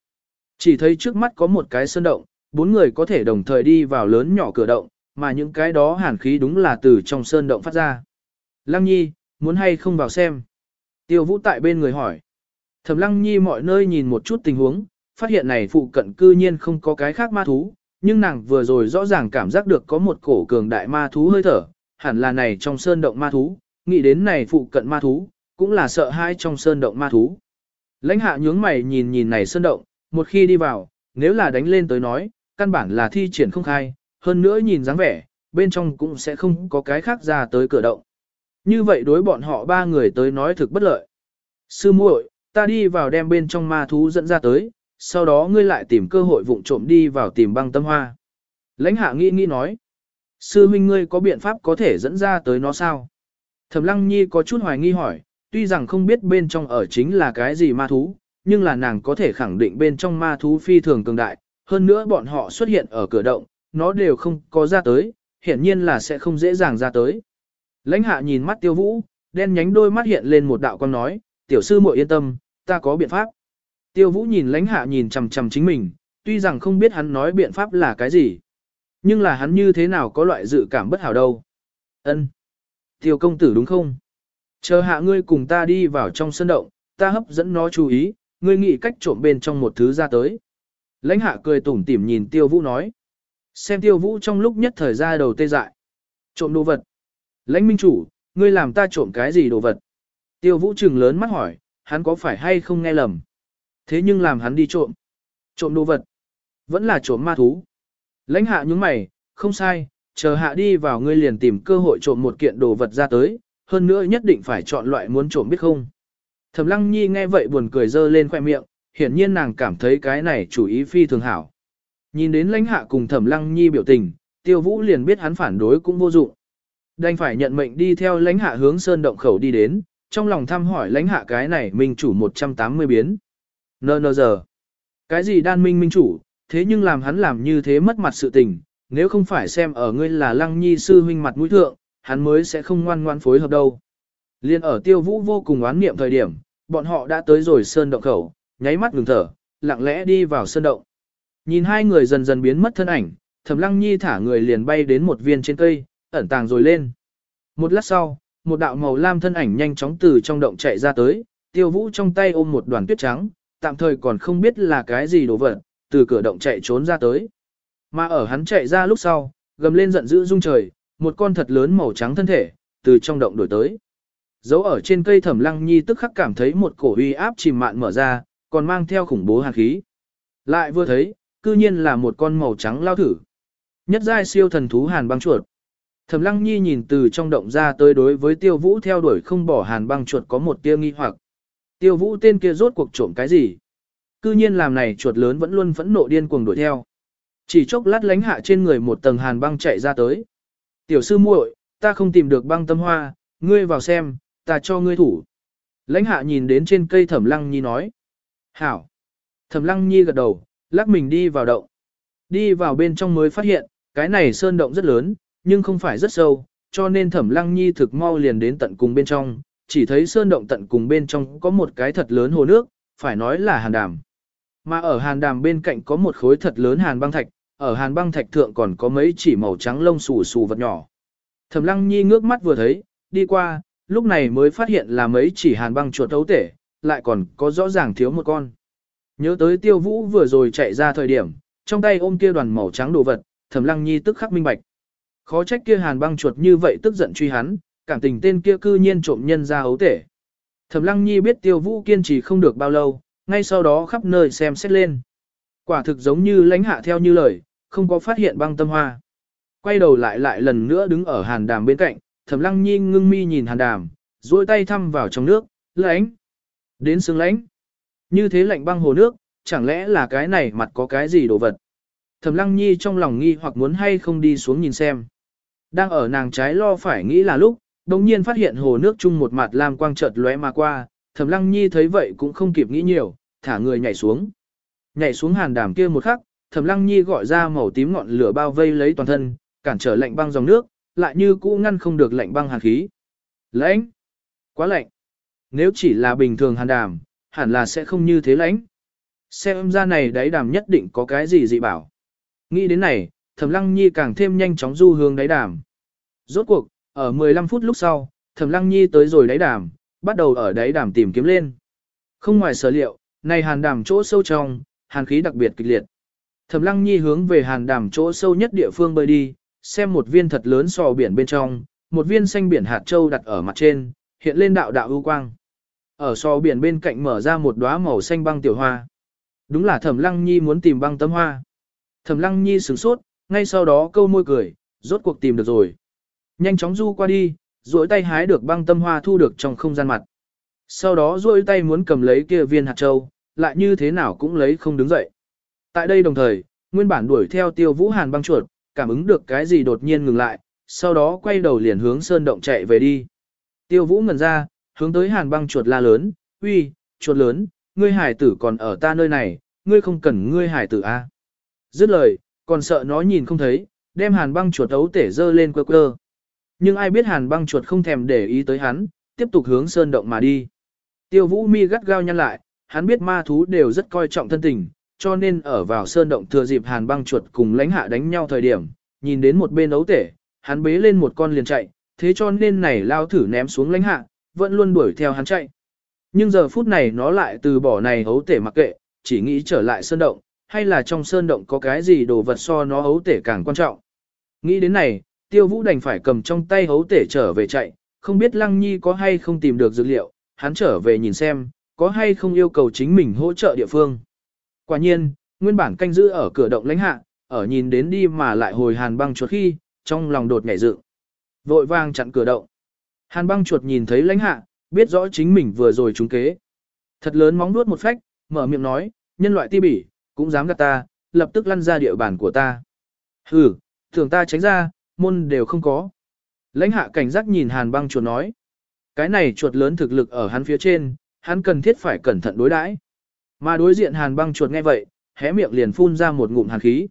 Chỉ thấy trước mắt có một cái sơn động, bốn người có thể đồng thời đi vào lớn nhỏ cửa động, mà những cái đó hàn khí đúng là từ trong sơn động phát ra. Lăng Nhi, muốn hay không vào xem? Tiêu Vũ tại bên người hỏi. Thẩm Lăng Nhi mọi nơi nhìn một chút tình huống, phát hiện này phụ cận cư nhiên không có cái khác ma thú, nhưng nàng vừa rồi rõ ràng cảm giác được có một cổ cường đại ma thú hơi thở, hẳn là này trong sơn động ma thú, nghĩ đến này phụ cận ma thú, cũng là sợ hai trong sơn động ma thú. Lãnh hạ nhướng mày nhìn nhìn này sơn động, một khi đi vào, nếu là đánh lên tới nói, căn bản là thi triển không khai, hơn nữa nhìn dáng vẻ, bên trong cũng sẽ không có cái khác ra tới cửa động. Như vậy đối bọn họ ba người tới nói thực bất lợi. Sư muội, ta đi vào đem bên trong ma thú dẫn ra tới, sau đó ngươi lại tìm cơ hội vụng trộm đi vào tìm băng tâm hoa. Lãnh hạ nghĩ nghĩ nói. Sư huynh ngươi có biện pháp có thể dẫn ra tới nó sao? Thẩm lăng nhi có chút hoài nghi hỏi, tuy rằng không biết bên trong ở chính là cái gì ma thú, nhưng là nàng có thể khẳng định bên trong ma thú phi thường cường đại, hơn nữa bọn họ xuất hiện ở cửa động, nó đều không có ra tới, hiển nhiên là sẽ không dễ dàng ra tới. Lãnh hạ nhìn mắt tiêu vũ, đen nhánh đôi mắt hiện lên một đạo con nói, tiểu sư muội yên tâm, ta có biện pháp. Tiêu vũ nhìn lãnh hạ nhìn chằm chằm chính mình, tuy rằng không biết hắn nói biện pháp là cái gì. Nhưng là hắn như thế nào có loại dự cảm bất hảo đâu. Ân, Tiêu công tử đúng không? Chờ hạ ngươi cùng ta đi vào trong sân động, ta hấp dẫn nó chú ý, ngươi nghĩ cách trộm bên trong một thứ ra tới. Lãnh hạ cười tủm tỉm nhìn tiêu vũ nói. Xem tiêu vũ trong lúc nhất thời ra đầu tê dại. Trộm đồ vật. Lãnh minh chủ, ngươi làm ta trộm cái gì đồ vật? Tiêu vũ trừng lớn mắt hỏi, hắn có phải hay không nghe lầm? Thế nhưng làm hắn đi trộm. Trộm đồ vật. Vẫn là trộm ma thú. Lãnh hạ nhướng mày, không sai, chờ hạ đi vào ngươi liền tìm cơ hội trộm một kiện đồ vật ra tới, hơn nữa nhất định phải chọn loại muốn trộm biết không. Thẩm lăng nhi nghe vậy buồn cười dơ lên khoe miệng, hiển nhiên nàng cảm thấy cái này chủ ý phi thường hảo. Nhìn đến lãnh hạ cùng thẩm lăng nhi biểu tình, tiêu vũ liền biết hắn phản đối cũng vô dụng. Đành phải nhận mệnh đi theo lãnh hạ hướng sơn động khẩu đi đến, trong lòng thăm hỏi lãnh hạ cái này minh chủ 180 biến. Nơ nơ giờ. Cái gì đan minh minh chủ, thế nhưng làm hắn làm như thế mất mặt sự tình, nếu không phải xem ở ngươi là lăng nhi sư huynh mặt mũi thượng, hắn mới sẽ không ngoan ngoan phối hợp đâu. Liên ở tiêu vũ vô cùng oán niệm thời điểm, bọn họ đã tới rồi sơn động khẩu, nháy mắt ngừng thở, lặng lẽ đi vào sơn động. Nhìn hai người dần dần biến mất thân ảnh, Thẩm Lăng Nhi thả người liền bay đến một viên trên cây, ẩn tàng rồi lên. Một lát sau, một đạo màu lam thân ảnh nhanh chóng từ trong động chạy ra tới, Tiêu Vũ trong tay ôm một đoàn tuyết trắng, tạm thời còn không biết là cái gì đồ vật, từ cửa động chạy trốn ra tới. Mà ở hắn chạy ra lúc sau, gầm lên giận dữ rung trời, một con thật lớn màu trắng thân thể, từ trong động đổi tới. Dấu ở trên cây thẩm lăng nhi tức khắc cảm thấy một cổ uy áp chìm mạn mở ra, còn mang theo khủng bố hàn khí. Lại vừa thấy, cư nhiên là một con màu trắng lao thử. Nhất giai siêu thần thú hàn băng chuột. Thẩm lăng nhi nhìn từ trong động ra tới đối với tiêu vũ theo đuổi không bỏ hàn băng chuột có một tia nghi hoặc. Tiêu vũ tên kia rốt cuộc trộm cái gì? Cư nhiên làm này chuột lớn vẫn luôn phẫn nộ điên cuồng đuổi theo. Chỉ chốc lát lánh hạ trên người một tầng hàn băng chạy ra tới. Tiểu sư muội, ta không tìm được băng tâm hoa, ngươi vào xem, ta cho ngươi thủ. Lãnh hạ nhìn đến trên cây thẩm lăng nhi nói. Hảo. Thẩm lăng nhi gật đầu, lắc mình đi vào động. Đi vào bên trong mới phát hiện, cái này sơn động rất lớn, nhưng không phải rất sâu, cho nên thẩm lăng nhi thực mau liền đến tận cùng bên trong, chỉ thấy sơn động tận cùng bên trong có một cái thật lớn hồ nước, phải nói là hàn đàm. Mà ở hàn đàm bên cạnh có một khối thật lớn hàn băng thạch, ở hàn băng thạch thượng còn có mấy chỉ màu trắng lông xù xù vật nhỏ. Thẩm lăng nhi ngước mắt vừa thấy, đi qua, lúc này mới phát hiện là mấy chỉ hàn băng chuột ấu tể, lại còn có rõ ràng thiếu một con. Nhớ tới tiêu vũ vừa rồi chạy ra thời điểm, trong tay ôm kia đoàn màu trắng đồ vật, thẩm lăng nhi tức khắc minh bạch. Khó trách kia hàn băng chuột như vậy tức giận truy hắn, cảm tình tên kia cư nhiên trộm nhân ra ấu tể. Thẩm lăng nhi biết tiêu vũ kiên trì không được bao lâu, ngay sau đó khắp nơi xem xét lên. Quả thực giống như lãnh hạ theo như lời, không có phát hiện băng tâm hoa. Quay đầu lại lại lần nữa đứng ở hàn đàm bên cạnh, thẩm lăng nhi ngưng mi nhìn hàn đàm, duỗi tay thăm vào trong nước, lãnh. Đến xương lãnh. Như thế lạnh băng hồ nước, chẳng lẽ là cái này mặt có cái gì đồ vật. Thẩm lăng nhi trong lòng nghi hoặc muốn hay không đi xuống nhìn xem. Đang ở nàng trái lo phải nghĩ là lúc, đồng nhiên phát hiện hồ nước chung một mặt lam quang chợt lóe mà qua, Thẩm Lăng Nhi thấy vậy cũng không kịp nghĩ nhiều, thả người nhảy xuống. Nhảy xuống hàn đàm kia một khắc, Thẩm Lăng Nhi gọi ra màu tím ngọn lửa bao vây lấy toàn thân, cản trở lạnh băng dòng nước, lại như cũ ngăn không được lạnh băng hàn khí. Lạnh! Quá lạnh! Nếu chỉ là bình thường hàn đàm, hẳn là sẽ không như thế lạnh. Xem ra này đáy đàm nhất định có cái gì dị bảo. Nghĩ đến này, Thẩm Lăng Nhi càng thêm nhanh chóng du hướng đáy đàm. Rốt cuộc, ở 15 phút lúc sau, Thẩm Lăng Nhi tới rồi đáy đàm, bắt đầu ở đáy đàm tìm kiếm lên. Không ngoài sở liệu, này hàn đàm chỗ sâu trong, hàn khí đặc biệt kịch liệt. Thẩm Lăng Nhi hướng về hàn đàm chỗ sâu nhất địa phương bơi đi, xem một viên thật lớn sò biển bên trong, một viên xanh biển hạt châu đặt ở mặt trên, hiện lên đạo đạo ưu quang. Ở sò biển bên cạnh mở ra một đóa màu xanh băng tiểu hoa. Đúng là Thẩm Lăng Nhi muốn tìm băng tấm hoa. Thẩm Lăng Nhi sửng sốt, ngay sau đó câu môi cười, rốt cuộc tìm được rồi. Nhanh chóng du qua đi, duỗi tay hái được băng tâm hoa thu được trong không gian mặt. Sau đó duỗi tay muốn cầm lấy kia viên hạt châu, lại như thế nào cũng lấy không đứng dậy. Tại đây đồng thời, nguyên bản đuổi theo tiêu vũ hàn băng chuột, cảm ứng được cái gì đột nhiên ngừng lại, sau đó quay đầu liền hướng sơn động chạy về đi. Tiêu vũ ngần ra, hướng tới hàn băng chuột la lớn, uy, chuột lớn, ngươi hải tử còn ở ta nơi này, ngươi không cần ngươi hải tử a. À? Dứt lời, còn sợ nó nhìn không thấy, đem hàn băng chuột ấu tể dơ lên quơ quơ. Nhưng ai biết hàn băng chuột không thèm để ý tới hắn, tiếp tục hướng sơn động mà đi. Tiêu vũ mi gắt gao nhăn lại, hắn biết ma thú đều rất coi trọng thân tình, cho nên ở vào sơn động thừa dịp hàn băng chuột cùng lãnh hạ đánh nhau thời điểm, nhìn đến một bên ấu tể, hắn bế lên một con liền chạy, thế cho nên này lao thử ném xuống lãnh hạ, vẫn luôn đuổi theo hắn chạy. Nhưng giờ phút này nó lại từ bỏ này ấu tể mặc kệ, chỉ nghĩ trở lại sơn động, hay là trong sơn động có cái gì đồ vật so nó hấu tể càng quan trọng. Nghĩ đến này, tiêu vũ đành phải cầm trong tay hấu tể trở về chạy, không biết lăng nhi có hay không tìm được dữ liệu, hắn trở về nhìn xem, có hay không yêu cầu chính mình hỗ trợ địa phương. Quả nhiên, nguyên bản canh giữ ở cửa động lãnh hạ, ở nhìn đến đi mà lại hồi hàn băng chuột khi, trong lòng đột nhảy dựng. Vội vàng chặn cửa động. Hàn băng chuột nhìn thấy lãnh hạ, biết rõ chính mình vừa rồi trúng kế. Thật lớn móng nuốt một phách, mở miệng nói, nhân loại ti bỉ, cũng dám gắt ta, lập tức lăn ra địa bàn của ta. Hừ, thường ta tránh ra, môn đều không có. Lãnh hạ cảnh giác nhìn hàn băng chuột nói. Cái này chuột lớn thực lực ở hắn phía trên, hắn cần thiết phải cẩn thận đối đãi. Mà đối diện hàn băng chuột nghe vậy, hé miệng liền phun ra một ngụm hàn khí.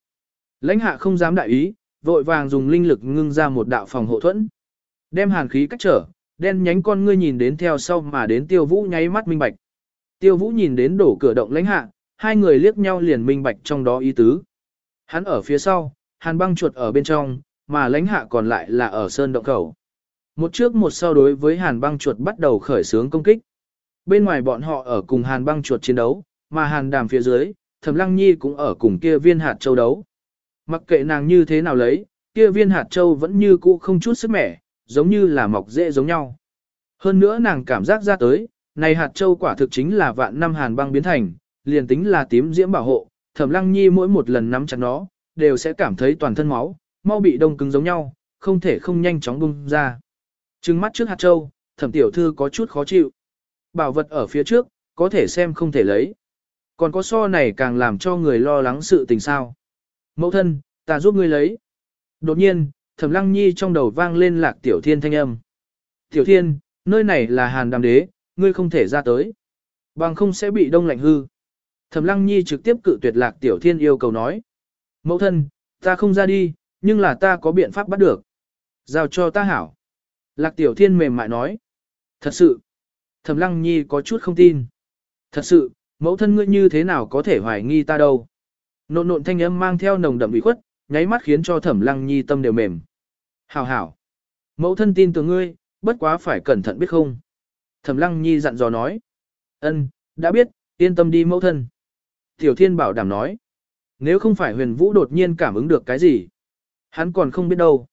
Lãnh hạ không dám đại ý, vội vàng dùng linh lực ngưng ra một đạo phòng hộ thuẫn. Đem hàn khí cách trở, đen nhánh con ngươi nhìn đến theo sau mà đến tiêu vũ nháy mắt minh bạch. Tiêu vũ nhìn đến đổ cửa động lãnh hạ, hai người liếc nhau liền minh bạch trong đó ý tứ. Hắn ở phía sau, hàn băng chuột ở bên trong, mà lãnh hạ còn lại là ở sơn động khẩu. Một trước một sau đối với hàn băng chuột bắt đầu khởi xướng công kích. Bên ngoài bọn họ ở cùng hàn băng chuột chiến đấu, mà hàn đàm phía dưới, thẩm lăng nhi cũng ở cùng kia viên hạt châu đấu. Mặc kệ nàng như thế nào lấy, kia viên hạt châu vẫn như cũ không chút sức mẻ, giống như là mọc dễ giống nhau. Hơn nữa nàng cảm giác ra tới, này hạt châu quả thực chính là vạn năm hàn băng biến thành, liền tính là tím diễm bảo hộ, thẩm lăng nhi mỗi một lần nắm chặt nó, đều sẽ cảm thấy toàn thân máu, mau bị đông cứng giống nhau, không thể không nhanh chóng bung ra. Trừng mắt trước hạt châu, thẩm tiểu thư có chút khó chịu. Bảo vật ở phía trước, có thể xem không thể lấy. Còn có so này càng làm cho người lo lắng sự tình sao. Mẫu thân, ta giúp ngươi lấy. Đột nhiên, thẩm lăng nhi trong đầu vang lên lạc tiểu thiên thanh âm. Tiểu thiên, nơi này là hàn đàm đế, ngươi không thể ra tới. Bằng không sẽ bị đông lạnh hư. Thẩm lăng nhi trực tiếp cự tuyệt lạc tiểu thiên yêu cầu nói. Mẫu thân, ta không ra đi, nhưng là ta có biện pháp bắt được. Giao cho ta hảo. Lạc tiểu thiên mềm mại nói. Thật sự. Thẩm lăng nhi có chút không tin. Thật sự, mẫu thân ngươi như thế nào có thể hoài nghi ta đâu. Nộn nộn thanh âm mang theo nồng đậm bị khuất, nháy mắt khiến cho thẩm lăng nhi tâm đều mềm. Hảo hảo. Mẫu thân tin tưởng ngươi, bất quá phải cẩn thận biết không. Thẩm lăng nhi dặn dò nói. Ân, đã biết, yên tâm đi mẫu thân. Tiểu thiên bảo đảm nói. Nếu không phải huyền vũ đột nhiên cảm ứng được cái gì, hắn còn không biết đâu.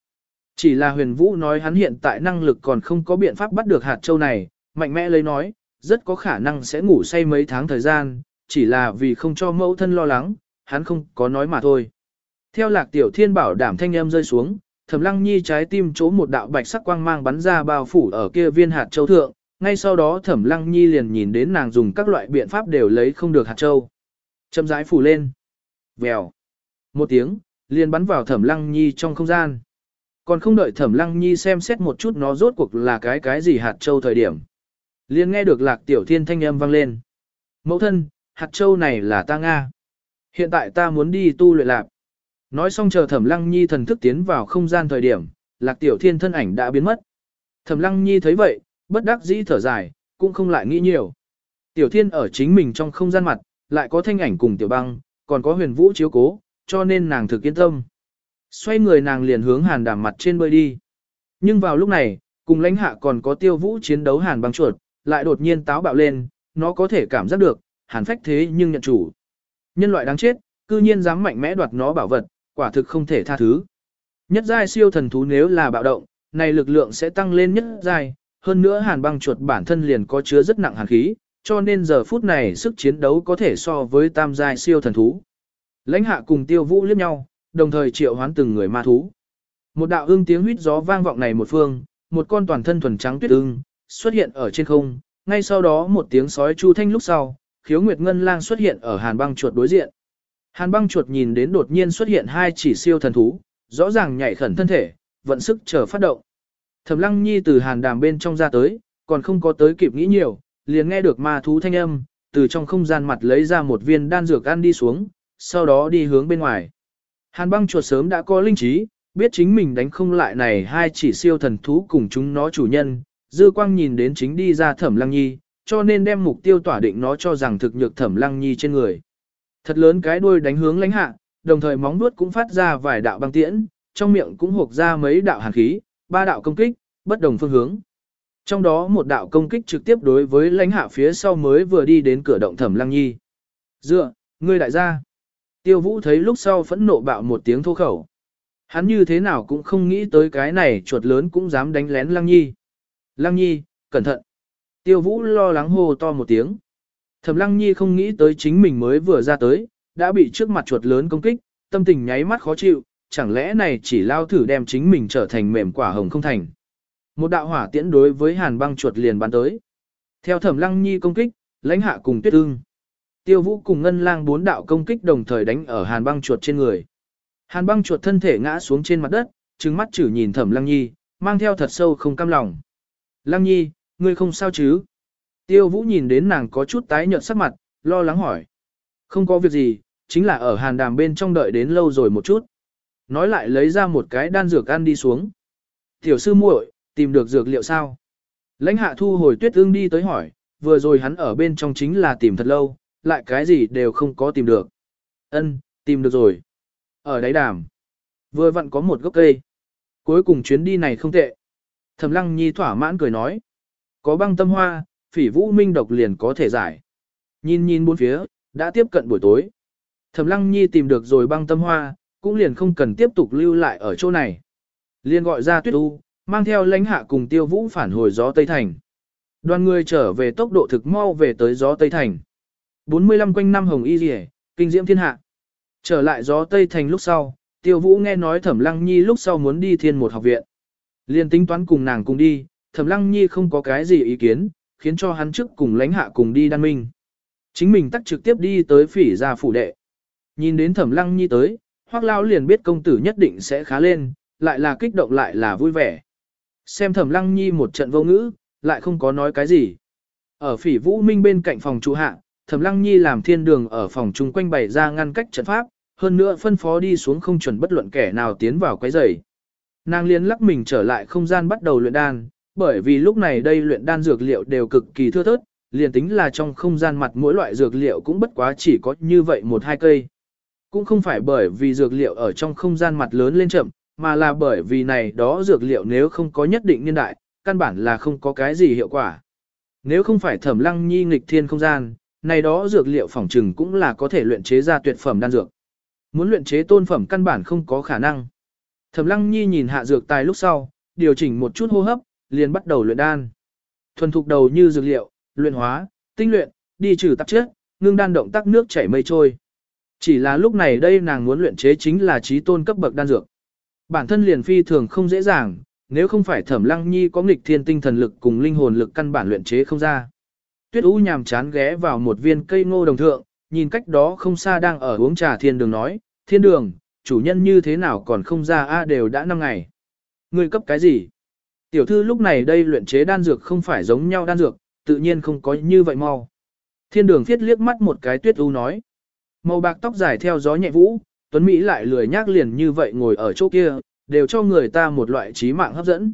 Chỉ là huyền vũ nói hắn hiện tại năng lực còn không có biện pháp bắt được hạt châu này, mạnh mẽ lấy nói, rất có khả năng sẽ ngủ say mấy tháng thời gian, chỉ là vì không cho mẫu thân lo lắng, hắn không có nói mà thôi. Theo lạc tiểu thiên bảo đảm thanh âm rơi xuống, thẩm lăng nhi trái tim chỗ một đạo bạch sắc quang mang bắn ra bao phủ ở kia viên hạt châu thượng, ngay sau đó thẩm lăng nhi liền nhìn đến nàng dùng các loại biện pháp đều lấy không được hạt châu. Châm rãi phủ lên. Vèo. Một tiếng, liền bắn vào thẩm lăng nhi trong không gian. Còn không đợi Thẩm Lăng Nhi xem xét một chút nó rốt cuộc là cái cái gì hạt châu thời điểm. liền nghe được Lạc Tiểu Thiên thanh âm vang lên. Mẫu thân, hạt châu này là ta Nga. Hiện tại ta muốn đi tu luyện lạc. Nói xong chờ Thẩm Lăng Nhi thần thức tiến vào không gian thời điểm, Lạc Tiểu Thiên thân ảnh đã biến mất. Thẩm Lăng Nhi thấy vậy, bất đắc dĩ thở dài, cũng không lại nghĩ nhiều. Tiểu Thiên ở chính mình trong không gian mặt, lại có thanh ảnh cùng Tiểu Băng, còn có huyền vũ chiếu cố, cho nên nàng thực yên tâm. Xoay người nàng liền hướng hàn đàm mặt trên bơi đi. Nhưng vào lúc này, cùng lãnh hạ còn có tiêu vũ chiến đấu hàn băng chuột, lại đột nhiên táo bạo lên, nó có thể cảm giác được, hàn phách thế nhưng nhận chủ. Nhân loại đáng chết, cư nhiên dám mạnh mẽ đoạt nó bảo vật, quả thực không thể tha thứ. Nhất giai siêu thần thú nếu là bạo động, này lực lượng sẽ tăng lên nhất giai, hơn nữa hàn băng chuột bản thân liền có chứa rất nặng hàn khí, cho nên giờ phút này sức chiến đấu có thể so với tam giai siêu thần thú. Lãnh hạ cùng tiêu vũ liếc nhau, đồng thời triệu hoán từng người ma thú. Một đạo ưng tiếng huýt gió vang vọng này một phương, một con toàn thân thuần trắng tuyết ưng xuất hiện ở trên không, ngay sau đó một tiếng sói chu thanh lúc sau, khiếu nguyệt ngân lang xuất hiện ở hàn băng chuột đối diện. Hàn băng chuột nhìn đến đột nhiên xuất hiện hai chỉ siêu thần thú, rõ ràng nhảy khẩn thân thể, vận sức chờ phát động. Thẩm lăng nhi từ hàn đàm bên trong ra tới, còn không có tới kịp nghĩ nhiều, liền nghe được ma thú thanh âm, từ trong không gian mặt lấy ra một viên đan dược ăn đi xuống, sau đó đi hướng bên ngoài. Hàn băng chuột sớm đã có linh trí, biết chính mình đánh không lại này hai chỉ siêu thần thú cùng chúng nó chủ nhân, dư quang nhìn đến chính đi ra thẩm lăng nhi, cho nên đem mục tiêu tỏa định nó cho rằng thực nhược thẩm lăng nhi trên người. Thật lớn cái đuôi đánh hướng lãnh hạ, đồng thời móng vuốt cũng phát ra vài đạo băng tiễn, trong miệng cũng hộp ra mấy đạo hàn khí, ba đạo công kích, bất đồng phương hướng. Trong đó một đạo công kích trực tiếp đối với lãnh hạ phía sau mới vừa đi đến cửa động thẩm lăng nhi. Dựa, ngươi đại gia. Tiêu vũ thấy lúc sau phẫn nộ bạo một tiếng thô khẩu. Hắn như thế nào cũng không nghĩ tới cái này chuột lớn cũng dám đánh lén lăng nhi. Lăng nhi, cẩn thận. Tiêu vũ lo lắng hô to một tiếng. Thẩm lăng nhi không nghĩ tới chính mình mới vừa ra tới, đã bị trước mặt chuột lớn công kích, tâm tình nháy mắt khó chịu, chẳng lẽ này chỉ lao thử đem chính mình trở thành mềm quả hồng không thành. Một đạo hỏa tiễn đối với hàn băng chuột liền bắn tới. Theo thẩm lăng nhi công kích, lãnh hạ cùng tuyết ương. Tiêu vũ cùng ngân lang bốn đạo công kích đồng thời đánh ở hàn băng chuột trên người. Hàn băng chuột thân thể ngã xuống trên mặt đất, trừng mắt chử nhìn thẩm lăng nhi, mang theo thật sâu không cam lòng. Lăng nhi, ngươi không sao chứ? Tiêu vũ nhìn đến nàng có chút tái nhợt sắc mặt, lo lắng hỏi. Không có việc gì, chính là ở hàn đàm bên trong đợi đến lâu rồi một chút. Nói lại lấy ra một cái đan dược ăn đi xuống. Tiểu sư muội, tìm được dược liệu sao? Lãnh hạ thu hồi tuyết ương đi tới hỏi, vừa rồi hắn ở bên trong chính là tìm thật lâu, lại cái gì đều không có tìm được. Ân, tìm được rồi. Ở đáy đàm, vừa vặn có một gốc cây. Cuối cùng chuyến đi này không tệ. Thẩm lăng nhi thỏa mãn cười nói. Có băng tâm hoa, phỉ vũ minh độc liền có thể giải. Nhìn nhìn bốn phía, đã tiếp cận buổi tối. Thẩm lăng nhi tìm được rồi băng tâm hoa, cũng liền không cần tiếp tục lưu lại ở chỗ này. Liền gọi ra tuyết u, mang theo lãnh hạ cùng tiêu vũ phản hồi gió Tây Thành. Đoàn người trở về tốc độ thực mau về tới gió Tây Thành. 45 quanh năm hồng y rỉ, kinh diễm thiên hạ. Trở lại gió Tây Thành lúc sau, tiêu vũ nghe nói thẩm lăng nhi lúc sau muốn đi thiên một học viện. Liên tính toán cùng nàng cùng đi, thẩm lăng nhi không có cái gì ý kiến, khiến cho hắn trước cùng lãnh hạ cùng đi đan minh. Chính mình tắt trực tiếp đi tới phỉ gia phủ đệ. Nhìn đến thẩm lăng nhi tới, hoác lao liền biết công tử nhất định sẽ khá lên, lại là kích động lại là vui vẻ. Xem thẩm lăng nhi một trận vô ngữ, lại không có nói cái gì. Ở phỉ vũ minh bên cạnh phòng chủ hạ, thẩm lăng nhi làm thiên đường ở phòng chung quanh bày ra ngăn cách trận pháp, hơn nữa phân phó đi xuống không chuẩn bất luận kẻ nào tiến vào quấy rầy. Nàng liên lắc mình trở lại không gian bắt đầu luyện đan, bởi vì lúc này đây luyện đan dược liệu đều cực kỳ thưa thớt, liền tính là trong không gian mặt mỗi loại dược liệu cũng bất quá chỉ có như vậy một hai cây. Cũng không phải bởi vì dược liệu ở trong không gian mặt lớn lên chậm, mà là bởi vì này đó dược liệu nếu không có nhất định niên đại, căn bản là không có cái gì hiệu quả. Nếu không phải thẩm lăng nhi nghịch thiên không gian, này đó dược liệu phỏng trừng cũng là có thể luyện chế ra tuyệt phẩm đan dược. Muốn luyện chế tôn phẩm căn bản không có khả năng. Thẩm lăng nhi nhìn hạ dược tài lúc sau, điều chỉnh một chút hô hấp, liền bắt đầu luyện đan. Thuần thục đầu như dược liệu, luyện hóa, tinh luyện, đi trừ tạp chất, ngưng đan động tác nước chảy mây trôi. Chỉ là lúc này đây nàng muốn luyện chế chính là trí tôn cấp bậc đan dược. Bản thân liền phi thường không dễ dàng, nếu không phải thẩm lăng nhi có nghịch thiên tinh thần lực cùng linh hồn lực căn bản luyện chế không ra. Tuyết Ú nhàm chán ghé vào một viên cây ngô đồng thượng, nhìn cách đó không xa đang ở uống trà thiên đường nói, thiên đường, chủ nhân như thế nào còn không ra a đều đã năm ngày. Ngươi cấp cái gì? Tiểu thư lúc này đây luyện chế đan dược không phải giống nhau đan dược, tự nhiên không có như vậy mau. Thiên đường thiết liếc mắt một cái tuyết u nói. Màu bạc tóc dài theo gió nhẹ vũ, Tuấn Mỹ lại lười nhác liền như vậy ngồi ở chỗ kia, đều cho người ta một loại trí mạng hấp dẫn.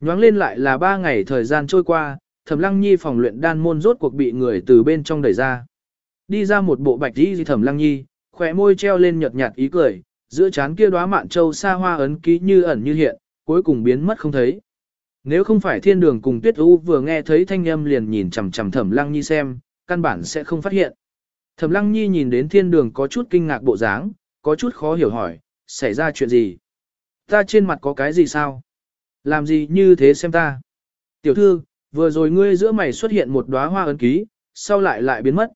Nhoáng lên lại là ba ngày thời gian trôi qua, Thẩm Lăng Nhi phòng luyện đan môn rốt cuộc bị người từ bên trong đẩy ra. Đi ra một bộ bạch y Thẩm Lăng Nhi, khỏe môi treo lên nhợt nhạt ý cười, giữa trán kia đóa mạn châu xa hoa ấn ký như ẩn như hiện, cuối cùng biến mất không thấy. Nếu không phải thiên đường cùng tuyết u vừa nghe thấy thanh âm liền nhìn chằm chằm Thẩm Lăng Nhi xem, căn bản sẽ không phát hiện. Thẩm Lăng Nhi nhìn đến thiên đường có chút kinh ngạc bộ dáng, có chút khó hiểu hỏi, xảy ra chuyện gì? Ta trên mặt có cái gì sao? Làm gì như thế xem ta? Tiểu thư, vừa rồi ngươi giữa mày xuất hiện một đóa hoa ấn ký, sau lại lại biến mất.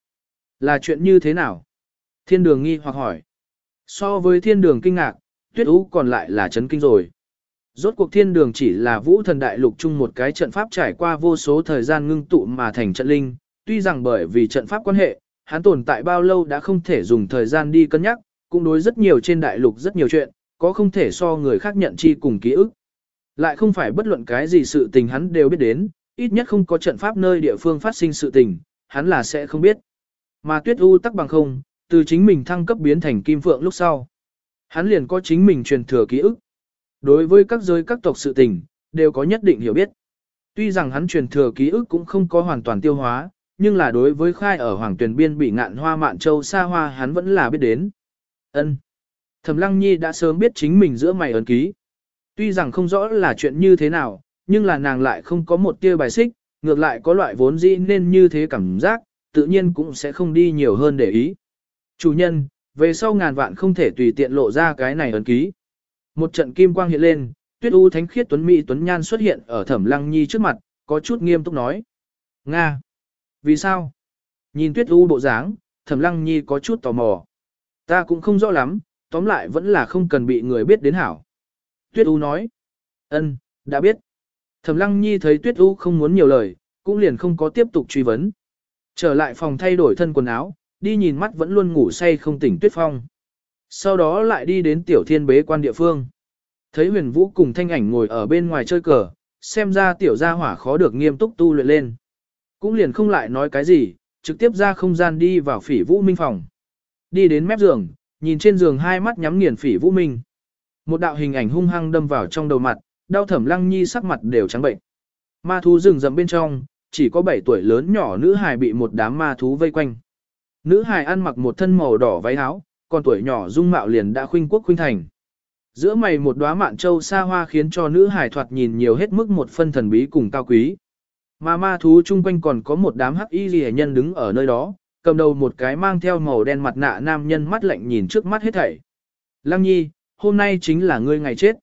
Là chuyện như thế nào? Thiên đường nghi hoặc hỏi. So với thiên đường kinh ngạc, tuyết ú còn lại là chấn kinh rồi. Rốt cuộc thiên đường chỉ là vũ thần đại lục chung một cái trận pháp trải qua vô số thời gian ngưng tụ mà thành trận linh, tuy rằng bởi vì trận pháp quan hệ, hắn tồn tại bao lâu đã không thể dùng thời gian đi cân nhắc, cũng đối rất nhiều trên đại lục rất nhiều chuyện, có không thể so người khác nhận chi cùng ký ức. Lại không phải bất luận cái gì sự tình hắn đều biết đến, ít nhất không có trận pháp nơi địa phương phát sinh sự tình, hắn là sẽ không biết. Mà tuyết u tắc bằng không, từ chính mình thăng cấp biến thành kim phượng lúc sau. Hắn liền có chính mình truyền thừa ký ức. Đối với các giới các tộc sự tình, đều có nhất định hiểu biết. Tuy rằng hắn truyền thừa ký ức cũng không có hoàn toàn tiêu hóa, nhưng là đối với khai ở hoàng tuyển biên bị ngạn hoa mạn châu xa hoa hắn vẫn là biết đến ân Thẩm Lăng Nhi đã sớm biết chính mình giữa mày ấn ký. Tuy rằng không rõ là chuyện như thế nào, nhưng là nàng lại không có một tia bài xích, ngược lại có loại vốn dĩ nên như thế cảm giác, tự nhiên cũng sẽ không đi nhiều hơn để ý. Chủ nhân, về sau ngàn vạn không thể tùy tiện lộ ra cái này ấn ký. Một trận kim quang hiện lên, tuyết u thánh khiết tuấn mỹ tuấn nhan xuất hiện ở thẩm lăng nhi trước mặt, có chút nghiêm túc nói. Nga! Vì sao? Nhìn tuyết u bộ dáng, thẩm lăng nhi có chút tò mò. Ta cũng không rõ lắm, tóm lại vẫn là không cần bị người biết đến hảo. Tuyết u nói. ân, đã biết. Thẩm lăng nhi thấy tuyết u không muốn nhiều lời, cũng liền không có tiếp tục truy vấn. Trở lại phòng thay đổi thân quần áo, đi nhìn mắt vẫn luôn ngủ say không tỉnh tuyết phong. Sau đó lại đi đến tiểu thiên bế quan địa phương. Thấy huyền vũ cùng thanh ảnh ngồi ở bên ngoài chơi cờ, xem ra tiểu gia hỏa khó được nghiêm túc tu luyện lên. Cũng liền không lại nói cái gì, trực tiếp ra không gian đi vào phỉ vũ minh phòng. Đi đến mép giường, nhìn trên giường hai mắt nhắm nghiền phỉ vũ minh. Một đạo hình ảnh hung hăng đâm vào trong đầu mặt, đau thẩm lăng nhi sắc mặt đều trắng bệnh. Ma thú rừng rậm bên trong, chỉ có 7 tuổi lớn nhỏ nữ hài bị một đám ma thú vây quanh. Nữ hài ăn mặc một thân màu đỏ váy áo, còn tuổi nhỏ dung mạo liền đã khuynh quốc khuynh thành. Giữa mày một đóa mạn châu xa hoa khiến cho nữ hài thoạt nhìn nhiều hết mức một phân thần bí cùng cao quý. Mà ma thú chung quanh còn có một đám hắc y rìa nhân đứng ở nơi đó, cầm đầu một cái mang theo màu đen mặt nạ nam nhân mắt lạnh nhìn trước mắt hết thảy. Lăng nhi, hôm nay chính là ngươi ngày chết.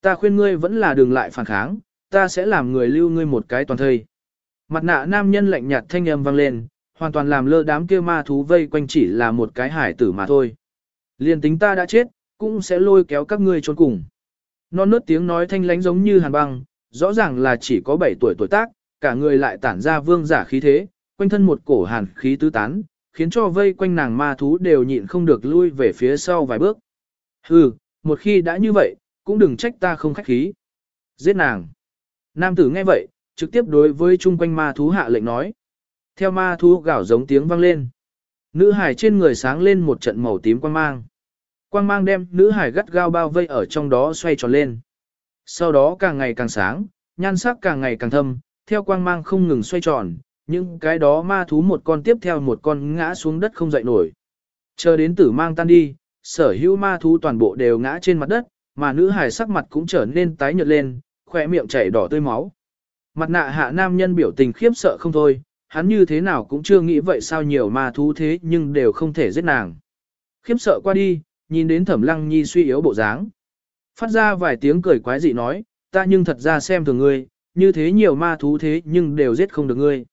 Ta khuyên ngươi vẫn là đừng lại phản kháng, ta sẽ làm người lưu ngươi một cái toàn thây. Mặt nạ nam nhân lạnh nhạt thanh âm vang lên, hoàn toàn làm lơ đám kia ma thú vây quanh chỉ là một cái hải tử mà thôi. Liên tính ta đã chết, cũng sẽ lôi kéo các ngươi trốn cùng. Non nớt tiếng nói thanh lánh giống như hàn băng, rõ ràng là chỉ có 7 tuổi tuổi tác, cả người lại tản ra vương giả khí thế, quanh thân một cổ hàn khí tứ tán, khiến cho vây quanh nàng ma thú đều nhịn không được lui về phía sau vài bước. Hừ, một khi đã như vậy, cũng đừng trách ta không khách khí. Giết nàng. Nam tử nghe vậy, trực tiếp đối với chung quanh ma thú hạ lệnh nói. Theo ma thú gào giống tiếng vang lên. Nữ hải trên người sáng lên một trận màu tím quang mang. Quang mang đem nữ hải gắt gao bao vây ở trong đó xoay tròn lên. Sau đó càng ngày càng sáng, nhan sắc càng ngày càng thâm, theo quang mang không ngừng xoay tròn, những cái đó ma thú một con tiếp theo một con ngã xuống đất không dậy nổi. Chờ đến tử mang tan đi, sở hữu ma thú toàn bộ đều ngã trên mặt đất, mà nữ hài sắc mặt cũng trở nên tái nhợt lên, khỏe miệng chảy đỏ tươi máu. Mặt nạ hạ nam nhân biểu tình khiếp sợ không thôi, hắn như thế nào cũng chưa nghĩ vậy sao nhiều ma thú thế nhưng đều không thể giết nàng. Khiếp sợ qua đi, nhìn đến thẩm lăng nhi suy yếu bộ dáng. Phát ra vài tiếng cười quái dị nói, ta nhưng thật ra xem thường ngươi, như thế nhiều ma thú thế nhưng đều giết không được ngươi.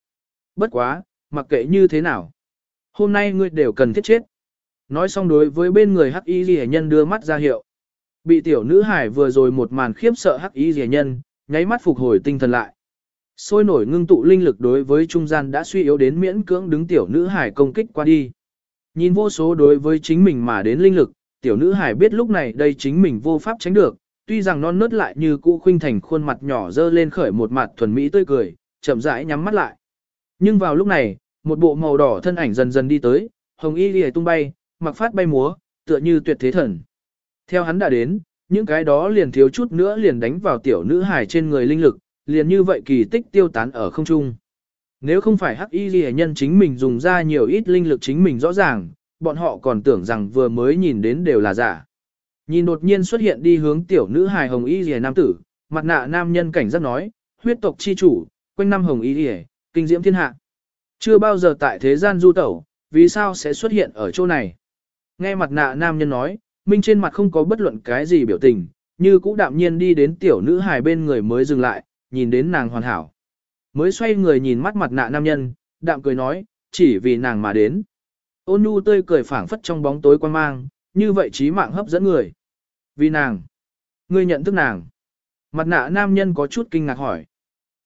Bất quá, mặc kệ như thế nào. Hôm nay ngươi đều cần thiết chết. Nói xong đối với bên người hắc y ghi nhân đưa mắt ra hiệu. Bị tiểu nữ hải vừa rồi một màn khiếp sợ hắc y ghi nhân, nháy mắt phục hồi tinh thần lại. Sôi nổi ngưng tụ linh lực đối với trung gian đã suy yếu đến miễn cưỡng đứng tiểu nữ hải công kích qua đi. Nhìn vô số đối với chính mình mà đến linh lực, tiểu nữ hải biết lúc này đây chính mình vô pháp tránh được, tuy rằng non nớt lại như cũ khuynh thành khuôn mặt nhỏ dơ lên khởi một mặt thuần mỹ tươi cười, chậm rãi nhắm mắt lại. Nhưng vào lúc này, một bộ màu đỏ thân ảnh dần dần đi tới, hồng y lìa tung bay, mặc phát bay múa, tựa như tuyệt thế thần. Theo hắn đã đến, những cái đó liền thiếu chút nữa liền đánh vào tiểu nữ hài trên người linh lực, liền như vậy kỳ tích tiêu tán ở không trung. Nếu không phải hắc y lìa nhân chính mình dùng ra nhiều ít linh lực chính mình rõ ràng, bọn họ còn tưởng rằng vừa mới nhìn đến đều là giả. Nhìn đột nhiên xuất hiện đi hướng tiểu nữ hài hồng y lìa nam tử, mặt nạ nam nhân cảnh giác nói, huyết tộc chi chủ, quanh năm hồng y lìa, kinh diễm thiên hạ. Chưa bao giờ tại thế gian du tẩu, vì sao sẽ xuất hiện ở chỗ này? Nghe mặt nạ nam nhân nói, Minh trên mặt không có bất luận cái gì biểu tình, như cũ đạm nhiên đi đến tiểu nữ hài bên người mới dừng lại, nhìn đến nàng hoàn hảo. Mới xoay người nhìn mắt mặt nạ nam nhân, đạm cười nói, chỉ vì nàng mà đến. Ôn nhu tươi cười phảng phất trong bóng tối quan mang, như vậy trí mạng hấp dẫn người. Vì nàng. Ngươi nhận thức nàng. Mặt nạ nam nhân có chút kinh ngạc hỏi.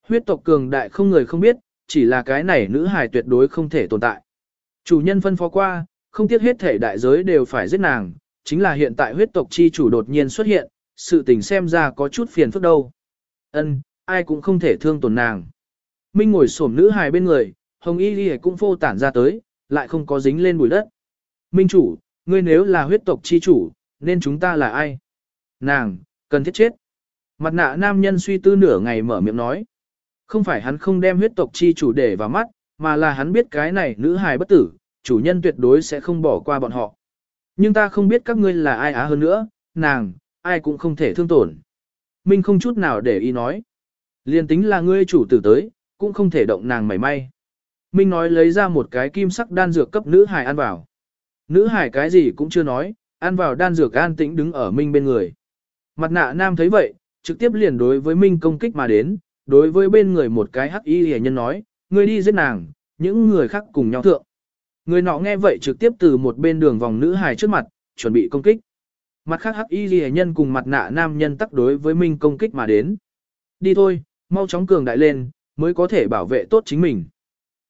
Huyết tộc cường đại không người không biết, chỉ là cái này nữ hài tuyệt đối không thể tồn tại. Chủ nhân phân phó qua, không tiếc hết thể đại giới đều phải giết nàng, chính là hiện tại huyết tộc chi chủ đột nhiên xuất hiện, sự tình xem ra có chút phiền phức đâu. Ân, ai cũng không thể thương tổn nàng. Minh ngồi xổm nữ hài bên người, hồng y ghi cũng phô tản ra tới, lại không có dính lên bụi đất. Minh chủ, ngươi nếu là huyết tộc chi chủ, nên chúng ta là ai? Nàng, cần thiết chết. Mặt nạ nam nhân suy tư nửa ngày mở miệng nói. Không phải hắn không đem huyết tộc chi chủ để vào mắt, mà là hắn biết cái này nữ hài bất tử, chủ nhân tuyệt đối sẽ không bỏ qua bọn họ. Nhưng ta không biết các ngươi là ai á hơn nữa, nàng, ai cũng không thể thương tổn. Minh không chút nào để ý nói. Liên tính là ngươi chủ tử tới, cũng không thể động nàng mảy may. Minh nói lấy ra một cái kim sắc đan dược cấp nữ hải ăn vào. Nữ hải cái gì cũng chưa nói, ăn vào đan dược an tĩnh đứng ở Minh bên người. Mặt nạ nam thấy vậy, trực tiếp liền đối với Minh công kích mà đến, đối với bên người một cái hắc y hề nhân nói, ngươi đi giết nàng, những người khác cùng nhau thượng. Người nọ nghe vậy trực tiếp từ một bên đường vòng nữ hài trước mặt, chuẩn bị công kích. Mặt khác hắc y hề nhân cùng mặt nạ nam nhân tắc đối với Minh công kích mà đến. Đi thôi, mau chóng cường đại lên, mới có thể bảo vệ tốt chính mình.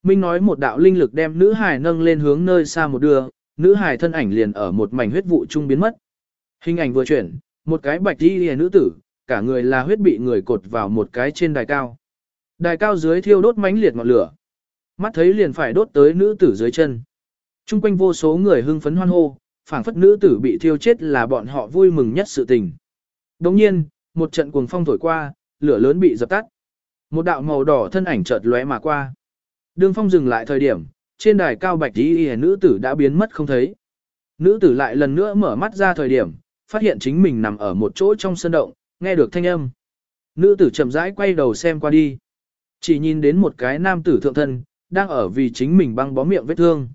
Minh nói một đạo linh lực đem nữ hài nâng lên hướng nơi xa một đường, nữ hài thân ảnh liền ở một mảnh huyết vụ trung biến mất. Hình ảnh vừa chuyển, một cái bạch y hề nữ tử, cả người là huyết bị người cột vào một cái trên đài cao. Đài cao dưới thiêu đốt mãnh liệt ngọn lửa. Mắt thấy liền phải đốt tới nữ tử dưới chân. Trung quanh vô số người hưng phấn hoan hô, phảng phất nữ tử bị thiêu chết là bọn họ vui mừng nhất sự tình. Đồng nhiên, một trận cuồng phong thổi qua, lửa lớn bị dập tắt. Một đạo màu đỏ thân ảnh chợt lóe mà qua. Đường phong dừng lại thời điểm, trên đài cao bạch y y nữ tử đã biến mất không thấy. Nữ tử lại lần nữa mở mắt ra thời điểm, phát hiện chính mình nằm ở một chỗ trong sân động, nghe được thanh âm. Nữ tử chậm rãi quay đầu xem qua đi. Chỉ nhìn đến một cái nam tử thượng thân, đang ở vì chính mình băng bó miệng vết thương.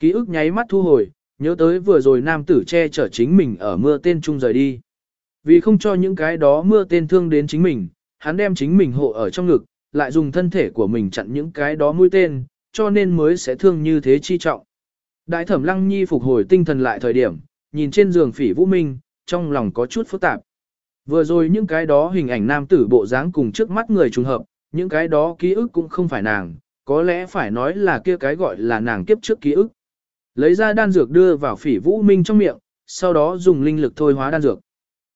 Ký ức nháy mắt thu hồi, nhớ tới vừa rồi nam tử che chở chính mình ở mưa tên trung rời đi. Vì không cho những cái đó mưa tên thương đến chính mình, hắn đem chính mình hộ ở trong ngực, lại dùng thân thể của mình chặn những cái đó mũi tên, cho nên mới sẽ thương như thế chi trọng. Đại thẩm lăng nhi phục hồi tinh thần lại thời điểm, nhìn trên giường phỉ vũ minh, trong lòng có chút phức tạp. Vừa rồi những cái đó hình ảnh nam tử bộ dáng cùng trước mắt người trùng hợp, những cái đó ký ức cũng không phải nàng, có lẽ phải nói là kia cái gọi là nàng kiếp trước ký ức. Lấy ra đan dược đưa vào phỉ vũ minh trong miệng, sau đó dùng linh lực thôi hóa đan dược.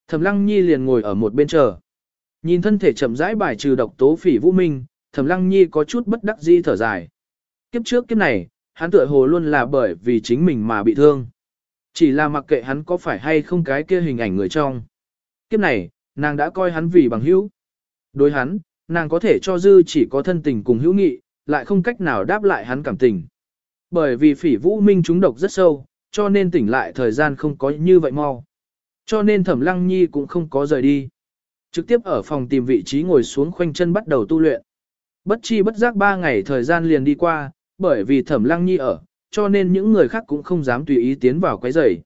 Thẩm lăng nhi liền ngồi ở một bên chờ. Nhìn thân thể chậm rãi bài trừ độc tố phỉ vũ minh, thẩm lăng nhi có chút bất đắc dĩ thở dài. Kiếp trước kiếp này, hắn tựa hồ luôn là bởi vì chính mình mà bị thương. Chỉ là mặc kệ hắn có phải hay không cái kia hình ảnh người trong. Kiếp này, nàng đã coi hắn vì bằng hữu. Đối hắn, nàng có thể cho dư chỉ có thân tình cùng hữu nghị, lại không cách nào đáp lại hắn cảm tình. Bởi vì phỉ vũ minh trúng độc rất sâu, cho nên tỉnh lại thời gian không có như vậy mau. Cho nên thẩm lăng nhi cũng không có rời đi. Trực tiếp ở phòng tìm vị trí ngồi xuống khoanh chân bắt đầu tu luyện. Bất chi bất giác ba ngày thời gian liền đi qua, bởi vì thẩm lăng nhi ở, cho nên những người khác cũng không dám tùy ý tiến vào quấy rầy.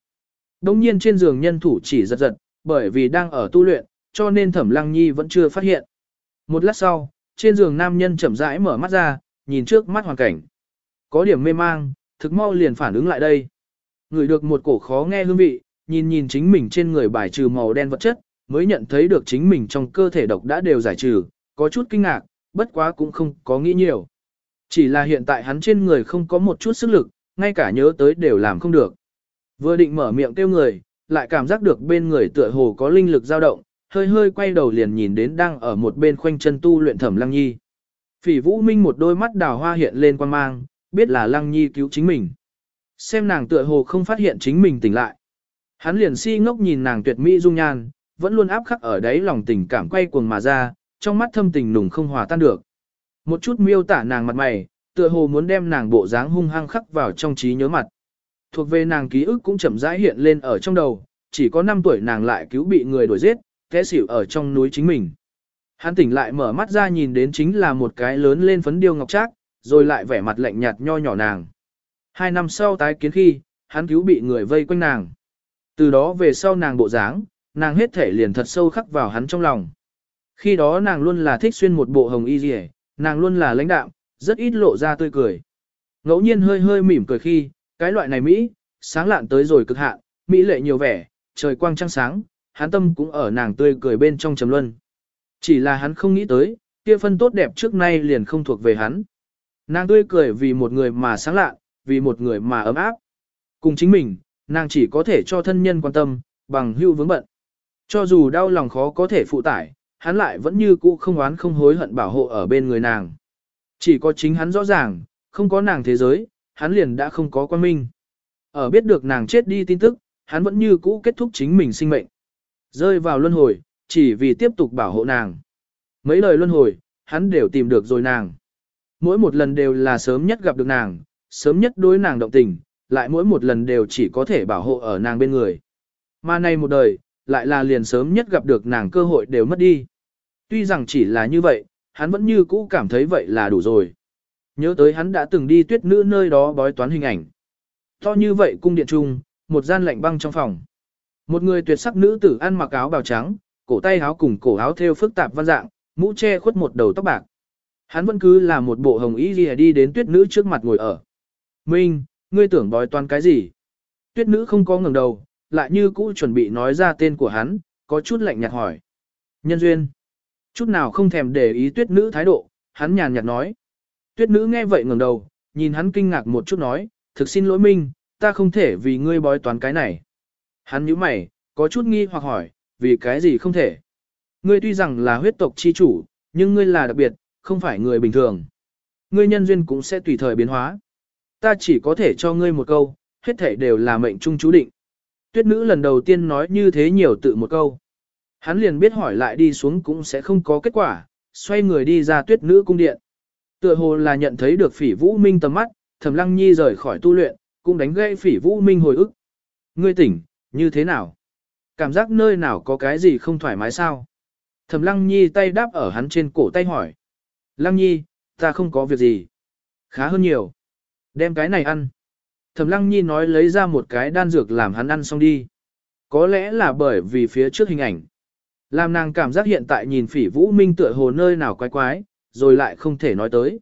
Đông nhiên trên giường nhân thủ chỉ giật giật, bởi vì đang ở tu luyện, cho nên thẩm lăng nhi vẫn chưa phát hiện. Một lát sau, trên giường nam nhân chậm rãi mở mắt ra, nhìn trước mắt hoàn cảnh. Có điểm mê mang, thực mau liền phản ứng lại đây. Người được một cổ khó nghe hương vị, nhìn nhìn chính mình trên người bài trừ màu đen vật chất, mới nhận thấy được chính mình trong cơ thể độc đã đều giải trừ, có chút kinh ngạc, bất quá cũng không có nghĩ nhiều. Chỉ là hiện tại hắn trên người không có một chút sức lực, ngay cả nhớ tới đều làm không được. Vừa định mở miệng kêu người, lại cảm giác được bên người tựa hồ có linh lực dao động, hơi hơi quay đầu liền nhìn đến đang ở một bên khoanh chân tu luyện thẩm lăng nhi. Phỉ vũ minh một đôi mắt đào hoa hiện lên quan mang, biết là lăng nhi cứu chính mình. Xem nàng tựa hồ không phát hiện chính mình tỉnh lại. Hắn liền si ngốc nhìn nàng tuyệt mỹ dung nhan, vẫn luôn áp khắc ở đáy lòng tình cảm quay cuồng mà ra, trong mắt thâm tình nùng không hòa tan được. Một chút miêu tả nàng mặt mày, tựa hồ muốn đem nàng bộ dáng hung hăng khắc vào trong trí nhớ mặt. Thuộc về nàng ký ức cũng chậm rãi hiện lên ở trong đầu, chỉ có 5 tuổi nàng lại cứu bị người đuổi giết, té xỉu ở trong núi chính mình. Hắn tỉnh lại mở mắt ra nhìn đến chính là một cái lớn lên phấn điêu ngọc trác, rồi lại vẻ mặt lạnh nhạt nho nhỏ nàng. Hai năm sau tái kiến khi, hắn cứu bị người vây quanh nàng. Từ đó về sau nàng bộ dáng, nàng hết thể liền thật sâu khắc vào hắn trong lòng. Khi đó nàng luôn là thích xuyên một bộ hồng y rìa, nàng luôn là lãnh đạm, rất ít lộ ra tươi cười. Ngẫu nhiên hơi hơi mỉm cười khi, cái loại này Mỹ, sáng lạn tới rồi cực hạn, Mỹ lệ nhiều vẻ, trời quang trăng sáng, hắn tâm cũng ở nàng tươi cười bên trong trầm luân. Chỉ là hắn không nghĩ tới, kia phân tốt đẹp trước nay liền không thuộc về hắn. Nàng tươi cười vì một người mà sáng lạ, vì một người mà ấm áp. Cùng chính mình, nàng chỉ có thể cho thân nhân quan tâm, bằng hưu vướng bận. Cho dù đau lòng khó có thể phụ tải, hắn lại vẫn như cũ không oán không hối hận bảo hộ ở bên người nàng. Chỉ có chính hắn rõ ràng, không có nàng thế giới, hắn liền đã không có quan minh. Ở biết được nàng chết đi tin tức, hắn vẫn như cũ kết thúc chính mình sinh mệnh. Rơi vào luân hồi, chỉ vì tiếp tục bảo hộ nàng. Mấy lời luân hồi, hắn đều tìm được rồi nàng. Mỗi một lần đều là sớm nhất gặp được nàng, sớm nhất đối nàng động tình, lại mỗi một lần đều chỉ có thể bảo hộ ở nàng bên người. Mà nay một đời, lại là liền sớm nhất gặp được nàng cơ hội đều mất đi. Tuy rằng chỉ là như vậy, hắn vẫn như cũ cảm thấy vậy là đủ rồi. Nhớ tới hắn đã từng đi tuyết nữ nơi đó bói toán hình ảnh. To như vậy cung điện trung, một gian lạnh băng trong phòng. Một người tuyệt sắc nữ tử ăn mặc áo bào trắng, cổ tay áo cùng cổ áo thêu phức tạp văn dạng, mũ che khuất một đầu tóc bạc. Hắn vẫn cứ là một bộ hồng y lìa đi đến tuyết nữ trước mặt ngồi ở. Minh, ngươi tưởng bói toán cái gì? Tuyết nữ không có ngẩng đầu, lại như cũ chuẩn bị nói ra tên của hắn, có chút lạnh nhạt hỏi. Nhân duyên. Chút nào không thèm để ý tuyết nữ thái độ, hắn nhàn nhạt nói. Tuyết nữ nghe vậy ngẩng đầu, nhìn hắn kinh ngạc một chút nói, thực xin lỗi Minh, ta không thể vì ngươi bói toán cái này. Hắn nhíu mày, có chút nghi hoặc hỏi, vì cái gì không thể? Ngươi tuy rằng là huyết tộc chi chủ, nhưng ngươi là đặc biệt, không phải người bình thường. Ngươi nhân duyên cũng sẽ tùy thời biến hóa. Ta chỉ có thể cho ngươi một câu, hết thể đều là mệnh trung chú định. Tuyết nữ lần đầu tiên nói như thế nhiều tự một câu. Hắn liền biết hỏi lại đi xuống cũng sẽ không có kết quả, xoay người đi ra tuyết nữ cung điện. Tựa hồ là nhận thấy được phỉ vũ minh tầm mắt, thẩm lăng nhi rời khỏi tu luyện, cũng đánh gây phỉ vũ minh hồi ức. Ngươi tỉnh, như thế nào? Cảm giác nơi nào có cái gì không thoải mái sao? Thẩm lăng nhi tay đáp ở hắn trên cổ tay hỏi. Lăng nhi, ta không có việc gì. Khá hơn nhiều. Đem cái này ăn. Thẩm lăng nhi nói lấy ra một cái đan dược làm hắn ăn xong đi. Có lẽ là bởi vì phía trước hình ảnh. Làm nàng cảm giác hiện tại nhìn phỉ vũ minh tựa hồ nơi nào quái quái, rồi lại không thể nói tới.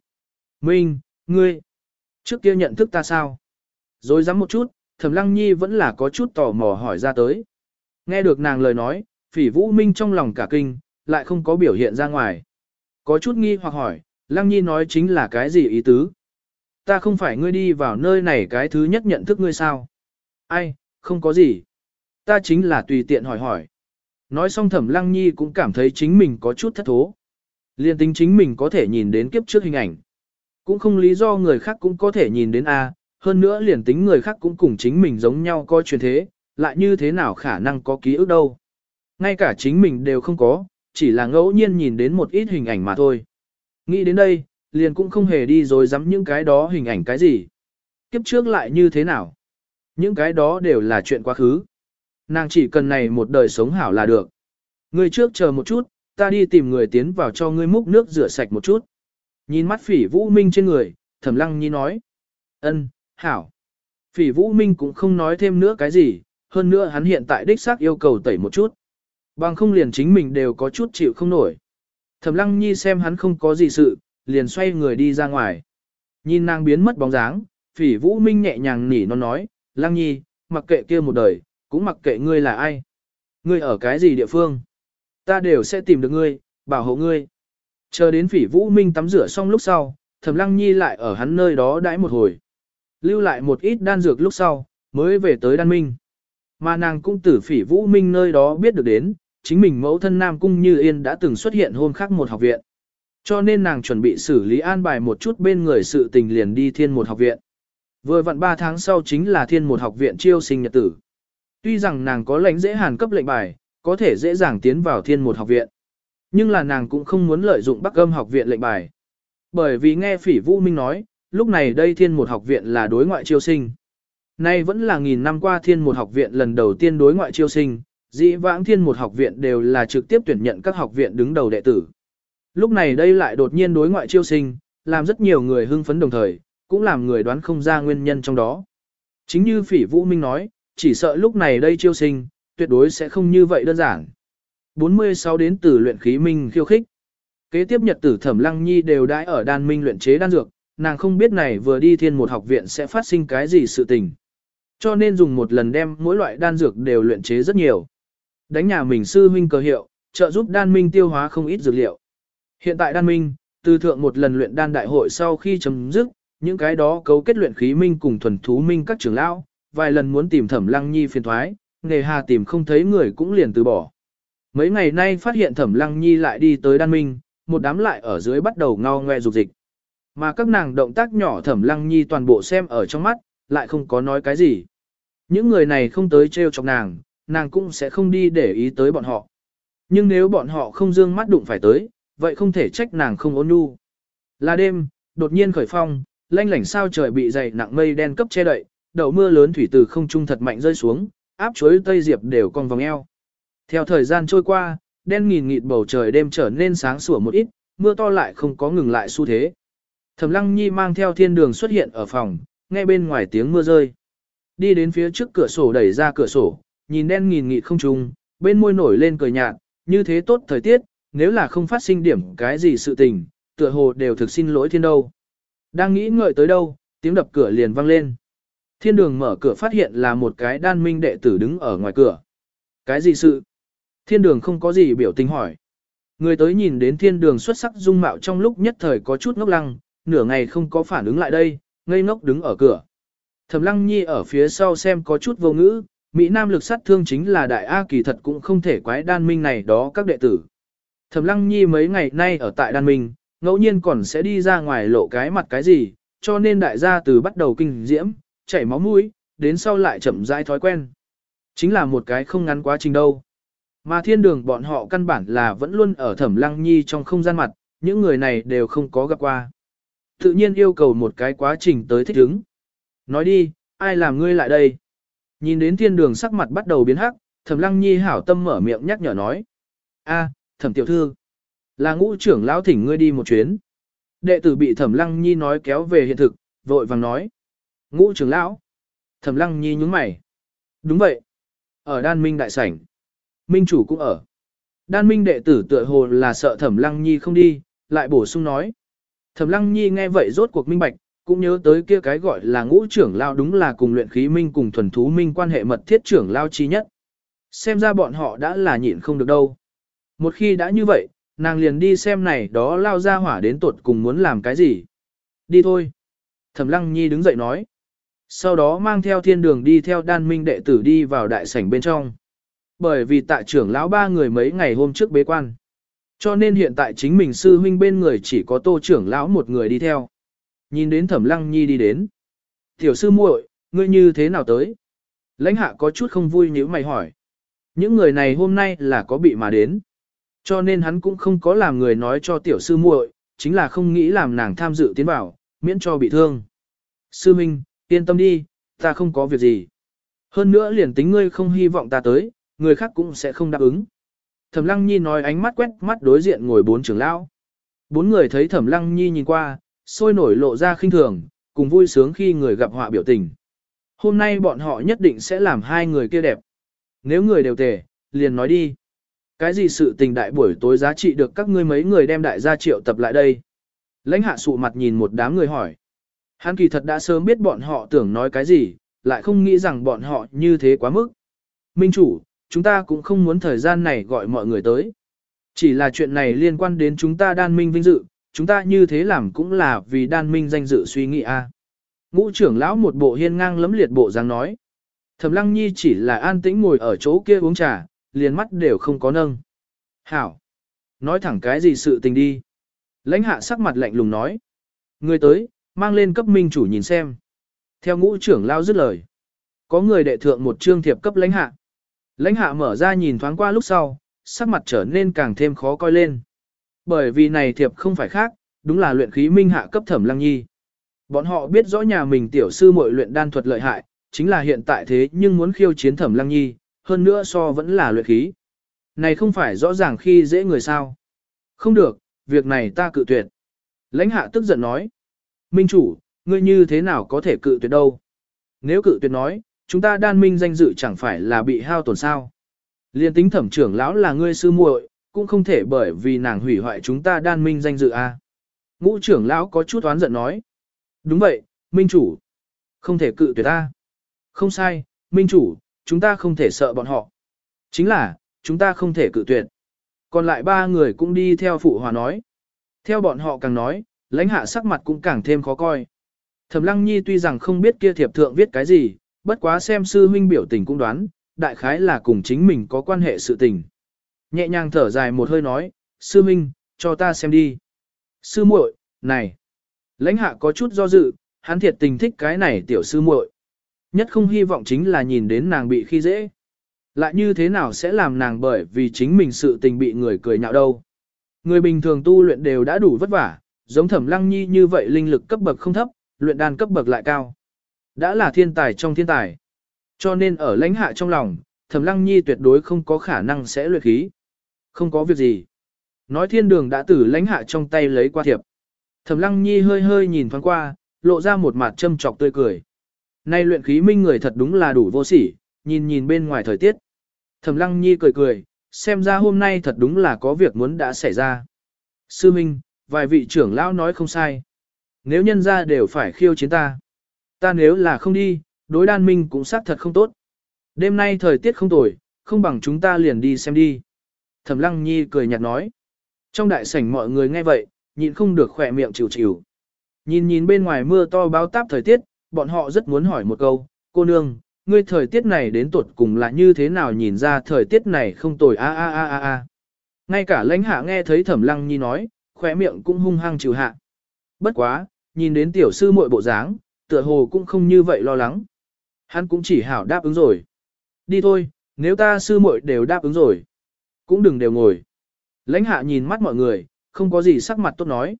Minh, ngươi, trước kia nhận thức ta sao? Rồi dám một chút, thẩm lăng nhi vẫn là có chút tò mò hỏi ra tới. Nghe được nàng lời nói, phỉ vũ minh trong lòng cả kinh, lại không có biểu hiện ra ngoài. Có chút nghi hoặc hỏi, lăng nhi nói chính là cái gì ý tứ? Ta không phải ngươi đi vào nơi này cái thứ nhất nhận thức ngươi sao? Ai, không có gì. Ta chính là tùy tiện hỏi hỏi. Nói xong thẩm lăng nhi cũng cảm thấy chính mình có chút thất thố. Liên tính chính mình có thể nhìn đến kiếp trước hình ảnh. Cũng không lý do người khác cũng có thể nhìn đến A, hơn nữa liền tính người khác cũng cùng chính mình giống nhau coi truyền thế, lại như thế nào khả năng có ký ức đâu. Ngay cả chính mình đều không có, chỉ là ngẫu nhiên nhìn đến một ít hình ảnh mà thôi. Nghĩ đến đây, liền cũng không hề đi rồi dám những cái đó hình ảnh cái gì. Kiếp trước lại như thế nào? Những cái đó đều là chuyện quá khứ. Nàng chỉ cần này một đời sống hảo là được. người trước chờ một chút, ta đi tìm người tiến vào cho ngươi múc nước rửa sạch một chút. Nhìn mắt phỉ vũ minh trên người, thẩm lăng nhi nói. ân, hảo. Phỉ vũ minh cũng không nói thêm nữa cái gì, hơn nữa hắn hiện tại đích xác yêu cầu tẩy một chút. Bằng không liền chính mình đều có chút chịu không nổi. Thẩm lăng nhi xem hắn không có gì sự, liền xoay người đi ra ngoài. Nhìn nàng biến mất bóng dáng, phỉ vũ minh nhẹ nhàng nỉ nó nói, lăng nhi, mặc kệ kia một đời, cũng mặc kệ ngươi là ai. Ngươi ở cái gì địa phương? Ta đều sẽ tìm được ngươi, bảo hộ ngươi. Chờ đến phỉ vũ minh tắm rửa xong lúc sau, thẩm lăng nhi lại ở hắn nơi đó đãi một hồi. Lưu lại một ít đan dược lúc sau, mới về tới đan minh. Mà nàng cũng từ phỉ vũ minh nơi đó biết được đến, chính mình mẫu thân Nam Cung Như Yên đã từng xuất hiện hôm khác một học viện. Cho nên nàng chuẩn bị xử lý an bài một chút bên người sự tình liền đi thiên một học viện. Vừa vặn 3 tháng sau chính là thiên một học viện chiêu sinh nhật tử. Tuy rằng nàng có lãnh dễ hàn cấp lệnh bài, có thể dễ dàng tiến vào thiên một học viện. Nhưng là nàng cũng không muốn lợi dụng bắc âm học viện lệnh bài. Bởi vì nghe phỉ vũ minh nói, lúc này đây thiên một học viện là đối ngoại chiêu sinh. Nay vẫn là nghìn năm qua thiên một học viện lần đầu tiên đối ngoại chiêu sinh, dĩ vãng thiên một học viện đều là trực tiếp tuyển nhận các học viện đứng đầu đệ tử. Lúc này đây lại đột nhiên đối ngoại chiêu sinh, làm rất nhiều người hưng phấn đồng thời, cũng làm người đoán không ra nguyên nhân trong đó. Chính như phỉ vũ minh nói, chỉ sợ lúc này đây chiêu sinh, tuyệt đối sẽ không như vậy đơn giản. 46 đến từ luyện khí minh khiêu khích. Kế tiếp nhật tử thẩm lăng nhi đều đãi ở đan minh luyện chế đan dược, nàng không biết này vừa đi thiên một học viện sẽ phát sinh cái gì sự tình. Cho nên dùng một lần đem mỗi loại đan dược đều luyện chế rất nhiều. Đánh nhà mình sư huynh cờ hiệu, trợ giúp đan minh tiêu hóa không ít dược liệu. Hiện tại đan minh, từ thượng một lần luyện đan đại hội sau khi chấm dứt, những cái đó cấu kết luyện khí minh cùng thuần thú minh các trưởng lão, vài lần muốn tìm thẩm lăng nhi phiền thoái, nghề hà tìm không thấy người cũng liền từ bỏ. Mấy ngày nay phát hiện thẩm lăng nhi lại đi tới đan minh, một đám lại ở dưới bắt đầu ngao ngoe dục dịch. Mà các nàng động tác nhỏ thẩm lăng nhi toàn bộ xem ở trong mắt, lại không có nói cái gì. Những người này không tới trêu chọc nàng, nàng cũng sẽ không đi để ý tới bọn họ. Nhưng nếu bọn họ không dương mắt đụng phải tới, vậy không thể trách nàng không ôn nhu. Là đêm, đột nhiên khởi phong, lanh lảnh sao trời bị dày nặng mây đen cấp che đậy, đậu mưa lớn thủy từ không trung thật mạnh rơi xuống, áp chuối tây diệp đều cong vòng eo. Theo thời gian trôi qua, đen nghìn nghịt bầu trời đêm trở nên sáng sủa một ít, mưa to lại không có ngừng lại xu thế. Thẩm Lăng Nhi mang theo thiên đường xuất hiện ở phòng, nghe bên ngoài tiếng mưa rơi. Đi đến phía trước cửa sổ đẩy ra cửa sổ, nhìn đen nghìn nghịt không trùng, bên môi nổi lên cười nhạt, như thế tốt thời tiết, nếu là không phát sinh điểm cái gì sự tình, tựa hồ đều thực xin lỗi thiên đâu. Đang nghĩ ngợi tới đâu, tiếng đập cửa liền vang lên. Thiên đường mở cửa phát hiện là một cái đan minh đệ tử đứng ở ngoài cửa. Cái gì sự? Thiên đường không có gì biểu tình hỏi. Người tới nhìn đến thiên đường xuất sắc dung mạo trong lúc nhất thời có chút ngốc lăng, nửa ngày không có phản ứng lại đây, ngây ngốc đứng ở cửa. Thẩm lăng nhi ở phía sau xem có chút vô ngữ, Mỹ Nam lực sát thương chính là đại A kỳ thật cũng không thể quái đan minh này đó các đệ tử. Thẩm lăng nhi mấy ngày nay ở tại đan minh, ngẫu nhiên còn sẽ đi ra ngoài lộ cái mặt cái gì, cho nên đại gia từ bắt đầu kinh diễm, chảy máu mũi, đến sau lại chậm rãi thói quen. Chính là một cái không ngắn quá trình đâu. Mà thiên đường bọn họ căn bản là vẫn luôn ở thẩm lăng nhi trong không gian mặt, những người này đều không có gặp qua. Tự nhiên yêu cầu một cái quá trình tới thích ứng. Nói đi, ai làm ngươi lại đây? Nhìn đến thiên đường sắc mặt bắt đầu biến hắc, thẩm lăng nhi hảo tâm mở miệng nhắc nhở nói. a thẩm tiểu thư, là ngũ trưởng lão thỉnh ngươi đi một chuyến. Đệ tử bị thẩm lăng nhi nói kéo về hiện thực, vội vàng nói. Ngũ trưởng lão. Thẩm lăng nhi nhúng mày. Đúng vậy. Ở đan minh đại sảnh. Minh chủ cũng ở. Đan minh đệ tử tựa hồ là sợ thẩm lăng nhi không đi, lại bổ sung nói. Thẩm lăng nhi nghe vậy rốt cuộc minh bạch, cũng nhớ tới kia cái gọi là ngũ trưởng lao đúng là cùng luyện khí minh cùng thuần thú minh quan hệ mật thiết trưởng lao chi nhất. Xem ra bọn họ đã là nhịn không được đâu. Một khi đã như vậy, nàng liền đi xem này đó lao ra hỏa đến tột cùng muốn làm cái gì. Đi thôi. Thẩm lăng nhi đứng dậy nói. Sau đó mang theo thiên đường đi theo đan minh đệ tử đi vào đại sảnh bên trong. Bởi vì tại trưởng lão ba người mấy ngày hôm trước bế quan. Cho nên hiện tại chính mình sư huynh bên người chỉ có tô trưởng lão một người đi theo. Nhìn đến thẩm lăng nhi đi đến. Tiểu sư muội, ngươi như thế nào tới? Lãnh hạ có chút không vui nếu mày hỏi. Những người này hôm nay là có bị mà đến. Cho nên hắn cũng không có làm người nói cho tiểu sư muội, chính là không nghĩ làm nàng tham dự tiến vào, miễn cho bị thương. Sư Minh, yên tâm đi, ta không có việc gì. Hơn nữa liền tính ngươi không hy vọng ta tới, người khác cũng sẽ không đáp ứng. Thẩm Lăng Nhi nói ánh mắt quét mắt đối diện ngồi bốn trưởng lão. Bốn người thấy Thẩm Lăng Nhi nhìn qua, sôi nổi lộ ra khinh thường, cùng vui sướng khi người gặp họa biểu tình. Hôm nay bọn họ nhất định sẽ làm hai người kia đẹp. Nếu người đều tề, liền nói đi. Cái gì sự tình đại buổi tối giá trị được các ngươi mấy người đem đại gia triệu tập lại đây? Lãnh hạ sụ mặt nhìn một đám người hỏi. Hắn kỳ thật đã sớm biết bọn họ tưởng nói cái gì, lại không nghĩ rằng bọn họ như thế quá mức. Minh chủ, chúng ta cũng không muốn thời gian này gọi mọi người tới. Chỉ là chuyện này liên quan đến chúng ta đan minh vinh dự, chúng ta như thế làm cũng là vì đan minh danh dự suy nghĩ a. Ngũ trưởng lão một bộ hiên ngang lấm liệt bộ dáng nói. Thẩm lăng nhi chỉ là an tĩnh ngồi ở chỗ kia uống trà, liền mắt đều không có nâng. Hảo! Nói thẳng cái gì sự tình đi. Lãnh hạ sắc mặt lạnh lùng nói. Người tới, mang lên cấp minh chủ nhìn xem. Theo ngũ trưởng lao dứt lời. Có người đệ thượng một trương thiệp cấp lãnh hạ. Lãnh hạ mở ra nhìn thoáng qua lúc sau, sắc mặt trở nên càng thêm khó coi lên. Bởi vì này thiệp không phải khác, đúng là luyện khí minh hạ cấp thẩm lăng nhi. Bọn họ biết rõ nhà mình tiểu sư muội luyện đan thuật lợi hại, chính là hiện tại thế nhưng muốn khiêu chiến thẩm lăng nhi, hơn nữa so vẫn là luyện khí. Này không phải rõ ràng khi dễ người sao. Không được, việc này ta cự tuyệt. Lãnh hạ tức giận nói. Minh chủ, ngươi như thế nào có thể cự tuyệt đâu? Nếu cự tuyệt nói, chúng ta đan minh danh dự chẳng phải là bị hao tổn sao? Liên tính thẩm trưởng lão là ngươi sư muội, cũng không thể bởi vì nàng hủy hoại chúng ta đan minh danh dự a. À. Ngũ trưởng lão có chút oán giận nói. Đúng vậy, minh chủ. Không thể cự tuyệt ta. Không sai, minh chủ, chúng ta không thể sợ bọn họ. Chính là, chúng ta không thể cự tuyệt. Còn lại ba người cũng đi theo phụ hòa nói. Theo bọn họ càng nói, lãnh hạ sắc mặt cũng càng thêm khó coi. Thẩm lăng nhi tuy rằng không biết kia thiệp thượng viết cái gì, bất quá xem sư huynh biểu tình cũng đoán, đại khái là cùng chính mình có quan hệ sự tình. Nhẹ nhàng thở dài một hơi nói, sư huynh, cho ta xem đi. Sư muội, này. Lãnh hạ có chút do dự, hắn thiệt tình thích cái này tiểu sư muội. Nhất không hy vọng chính là nhìn đến nàng bị khi dễ. Lại như thế nào sẽ làm nàng bởi vì chính mình sự tình bị người cười nhạo đâu. Người bình thường tu luyện đều đã đủ vất vả, giống thẩm lăng nhi như vậy linh lực cấp bậc không thấp, luyện đan cấp bậc lại cao. Đã là thiên tài trong thiên tài. Cho nên ở lãnh hạ trong lòng, thẩm lăng nhi tuyệt đối không có khả năng sẽ luyện khí. Không có việc gì. Nói thiên đường đã tử lãnh hạ trong tay lấy qua thiệp. Thẩm lăng nhi hơi hơi nhìn thoáng qua, lộ ra một mặt châm trọc tươi cười. Nay luyện khí minh người thật đúng là đủ vô sỉ, nhìn nhìn bên ngoài thời tiết. Thẩm lăng nhi cười cười, xem ra hôm nay thật đúng là có việc muốn đã xảy ra. Sư Minh, vài vị trưởng lão nói không sai. Nếu nhân ra đều phải khiêu chiến ta. Ta nếu là không đi, đối đan minh cũng xác thật không tốt. Đêm nay thời tiết không tồi, không bằng chúng ta liền đi xem đi. Thẩm lăng nhi cười nhạt nói. Trong đại sảnh mọi người nghe vậy, nhịn không được khỏe miệng chịu chịu. Nhìn nhìn bên ngoài mưa to báo táp thời tiết, bọn họ rất muốn hỏi một câu, cô nương, ngươi thời tiết này đến tuột cùng là như thế nào nhìn ra thời tiết này không tồi a a a a a. Ngay cả lãnh hạ nghe thấy thẩm lăng nhi nói, khóe miệng cũng hung hăng chịu hạ. Bất quá, nhìn đến tiểu sư muội bộ dáng, tựa hồ cũng không như vậy lo lắng. Hắn cũng chỉ hảo đáp ứng rồi. Đi thôi, nếu ta sư muội đều đáp ứng rồi. Cũng đừng đều ngồi. Lãnh hạ nhìn mắt mọi người, không có gì sắc mặt tốt nói.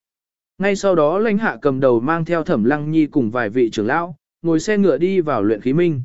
Ngay sau đó lãnh hạ cầm đầu mang theo thẩm lăng nhi cùng vài vị trưởng lão, ngồi xe ngựa đi vào luyện khí minh.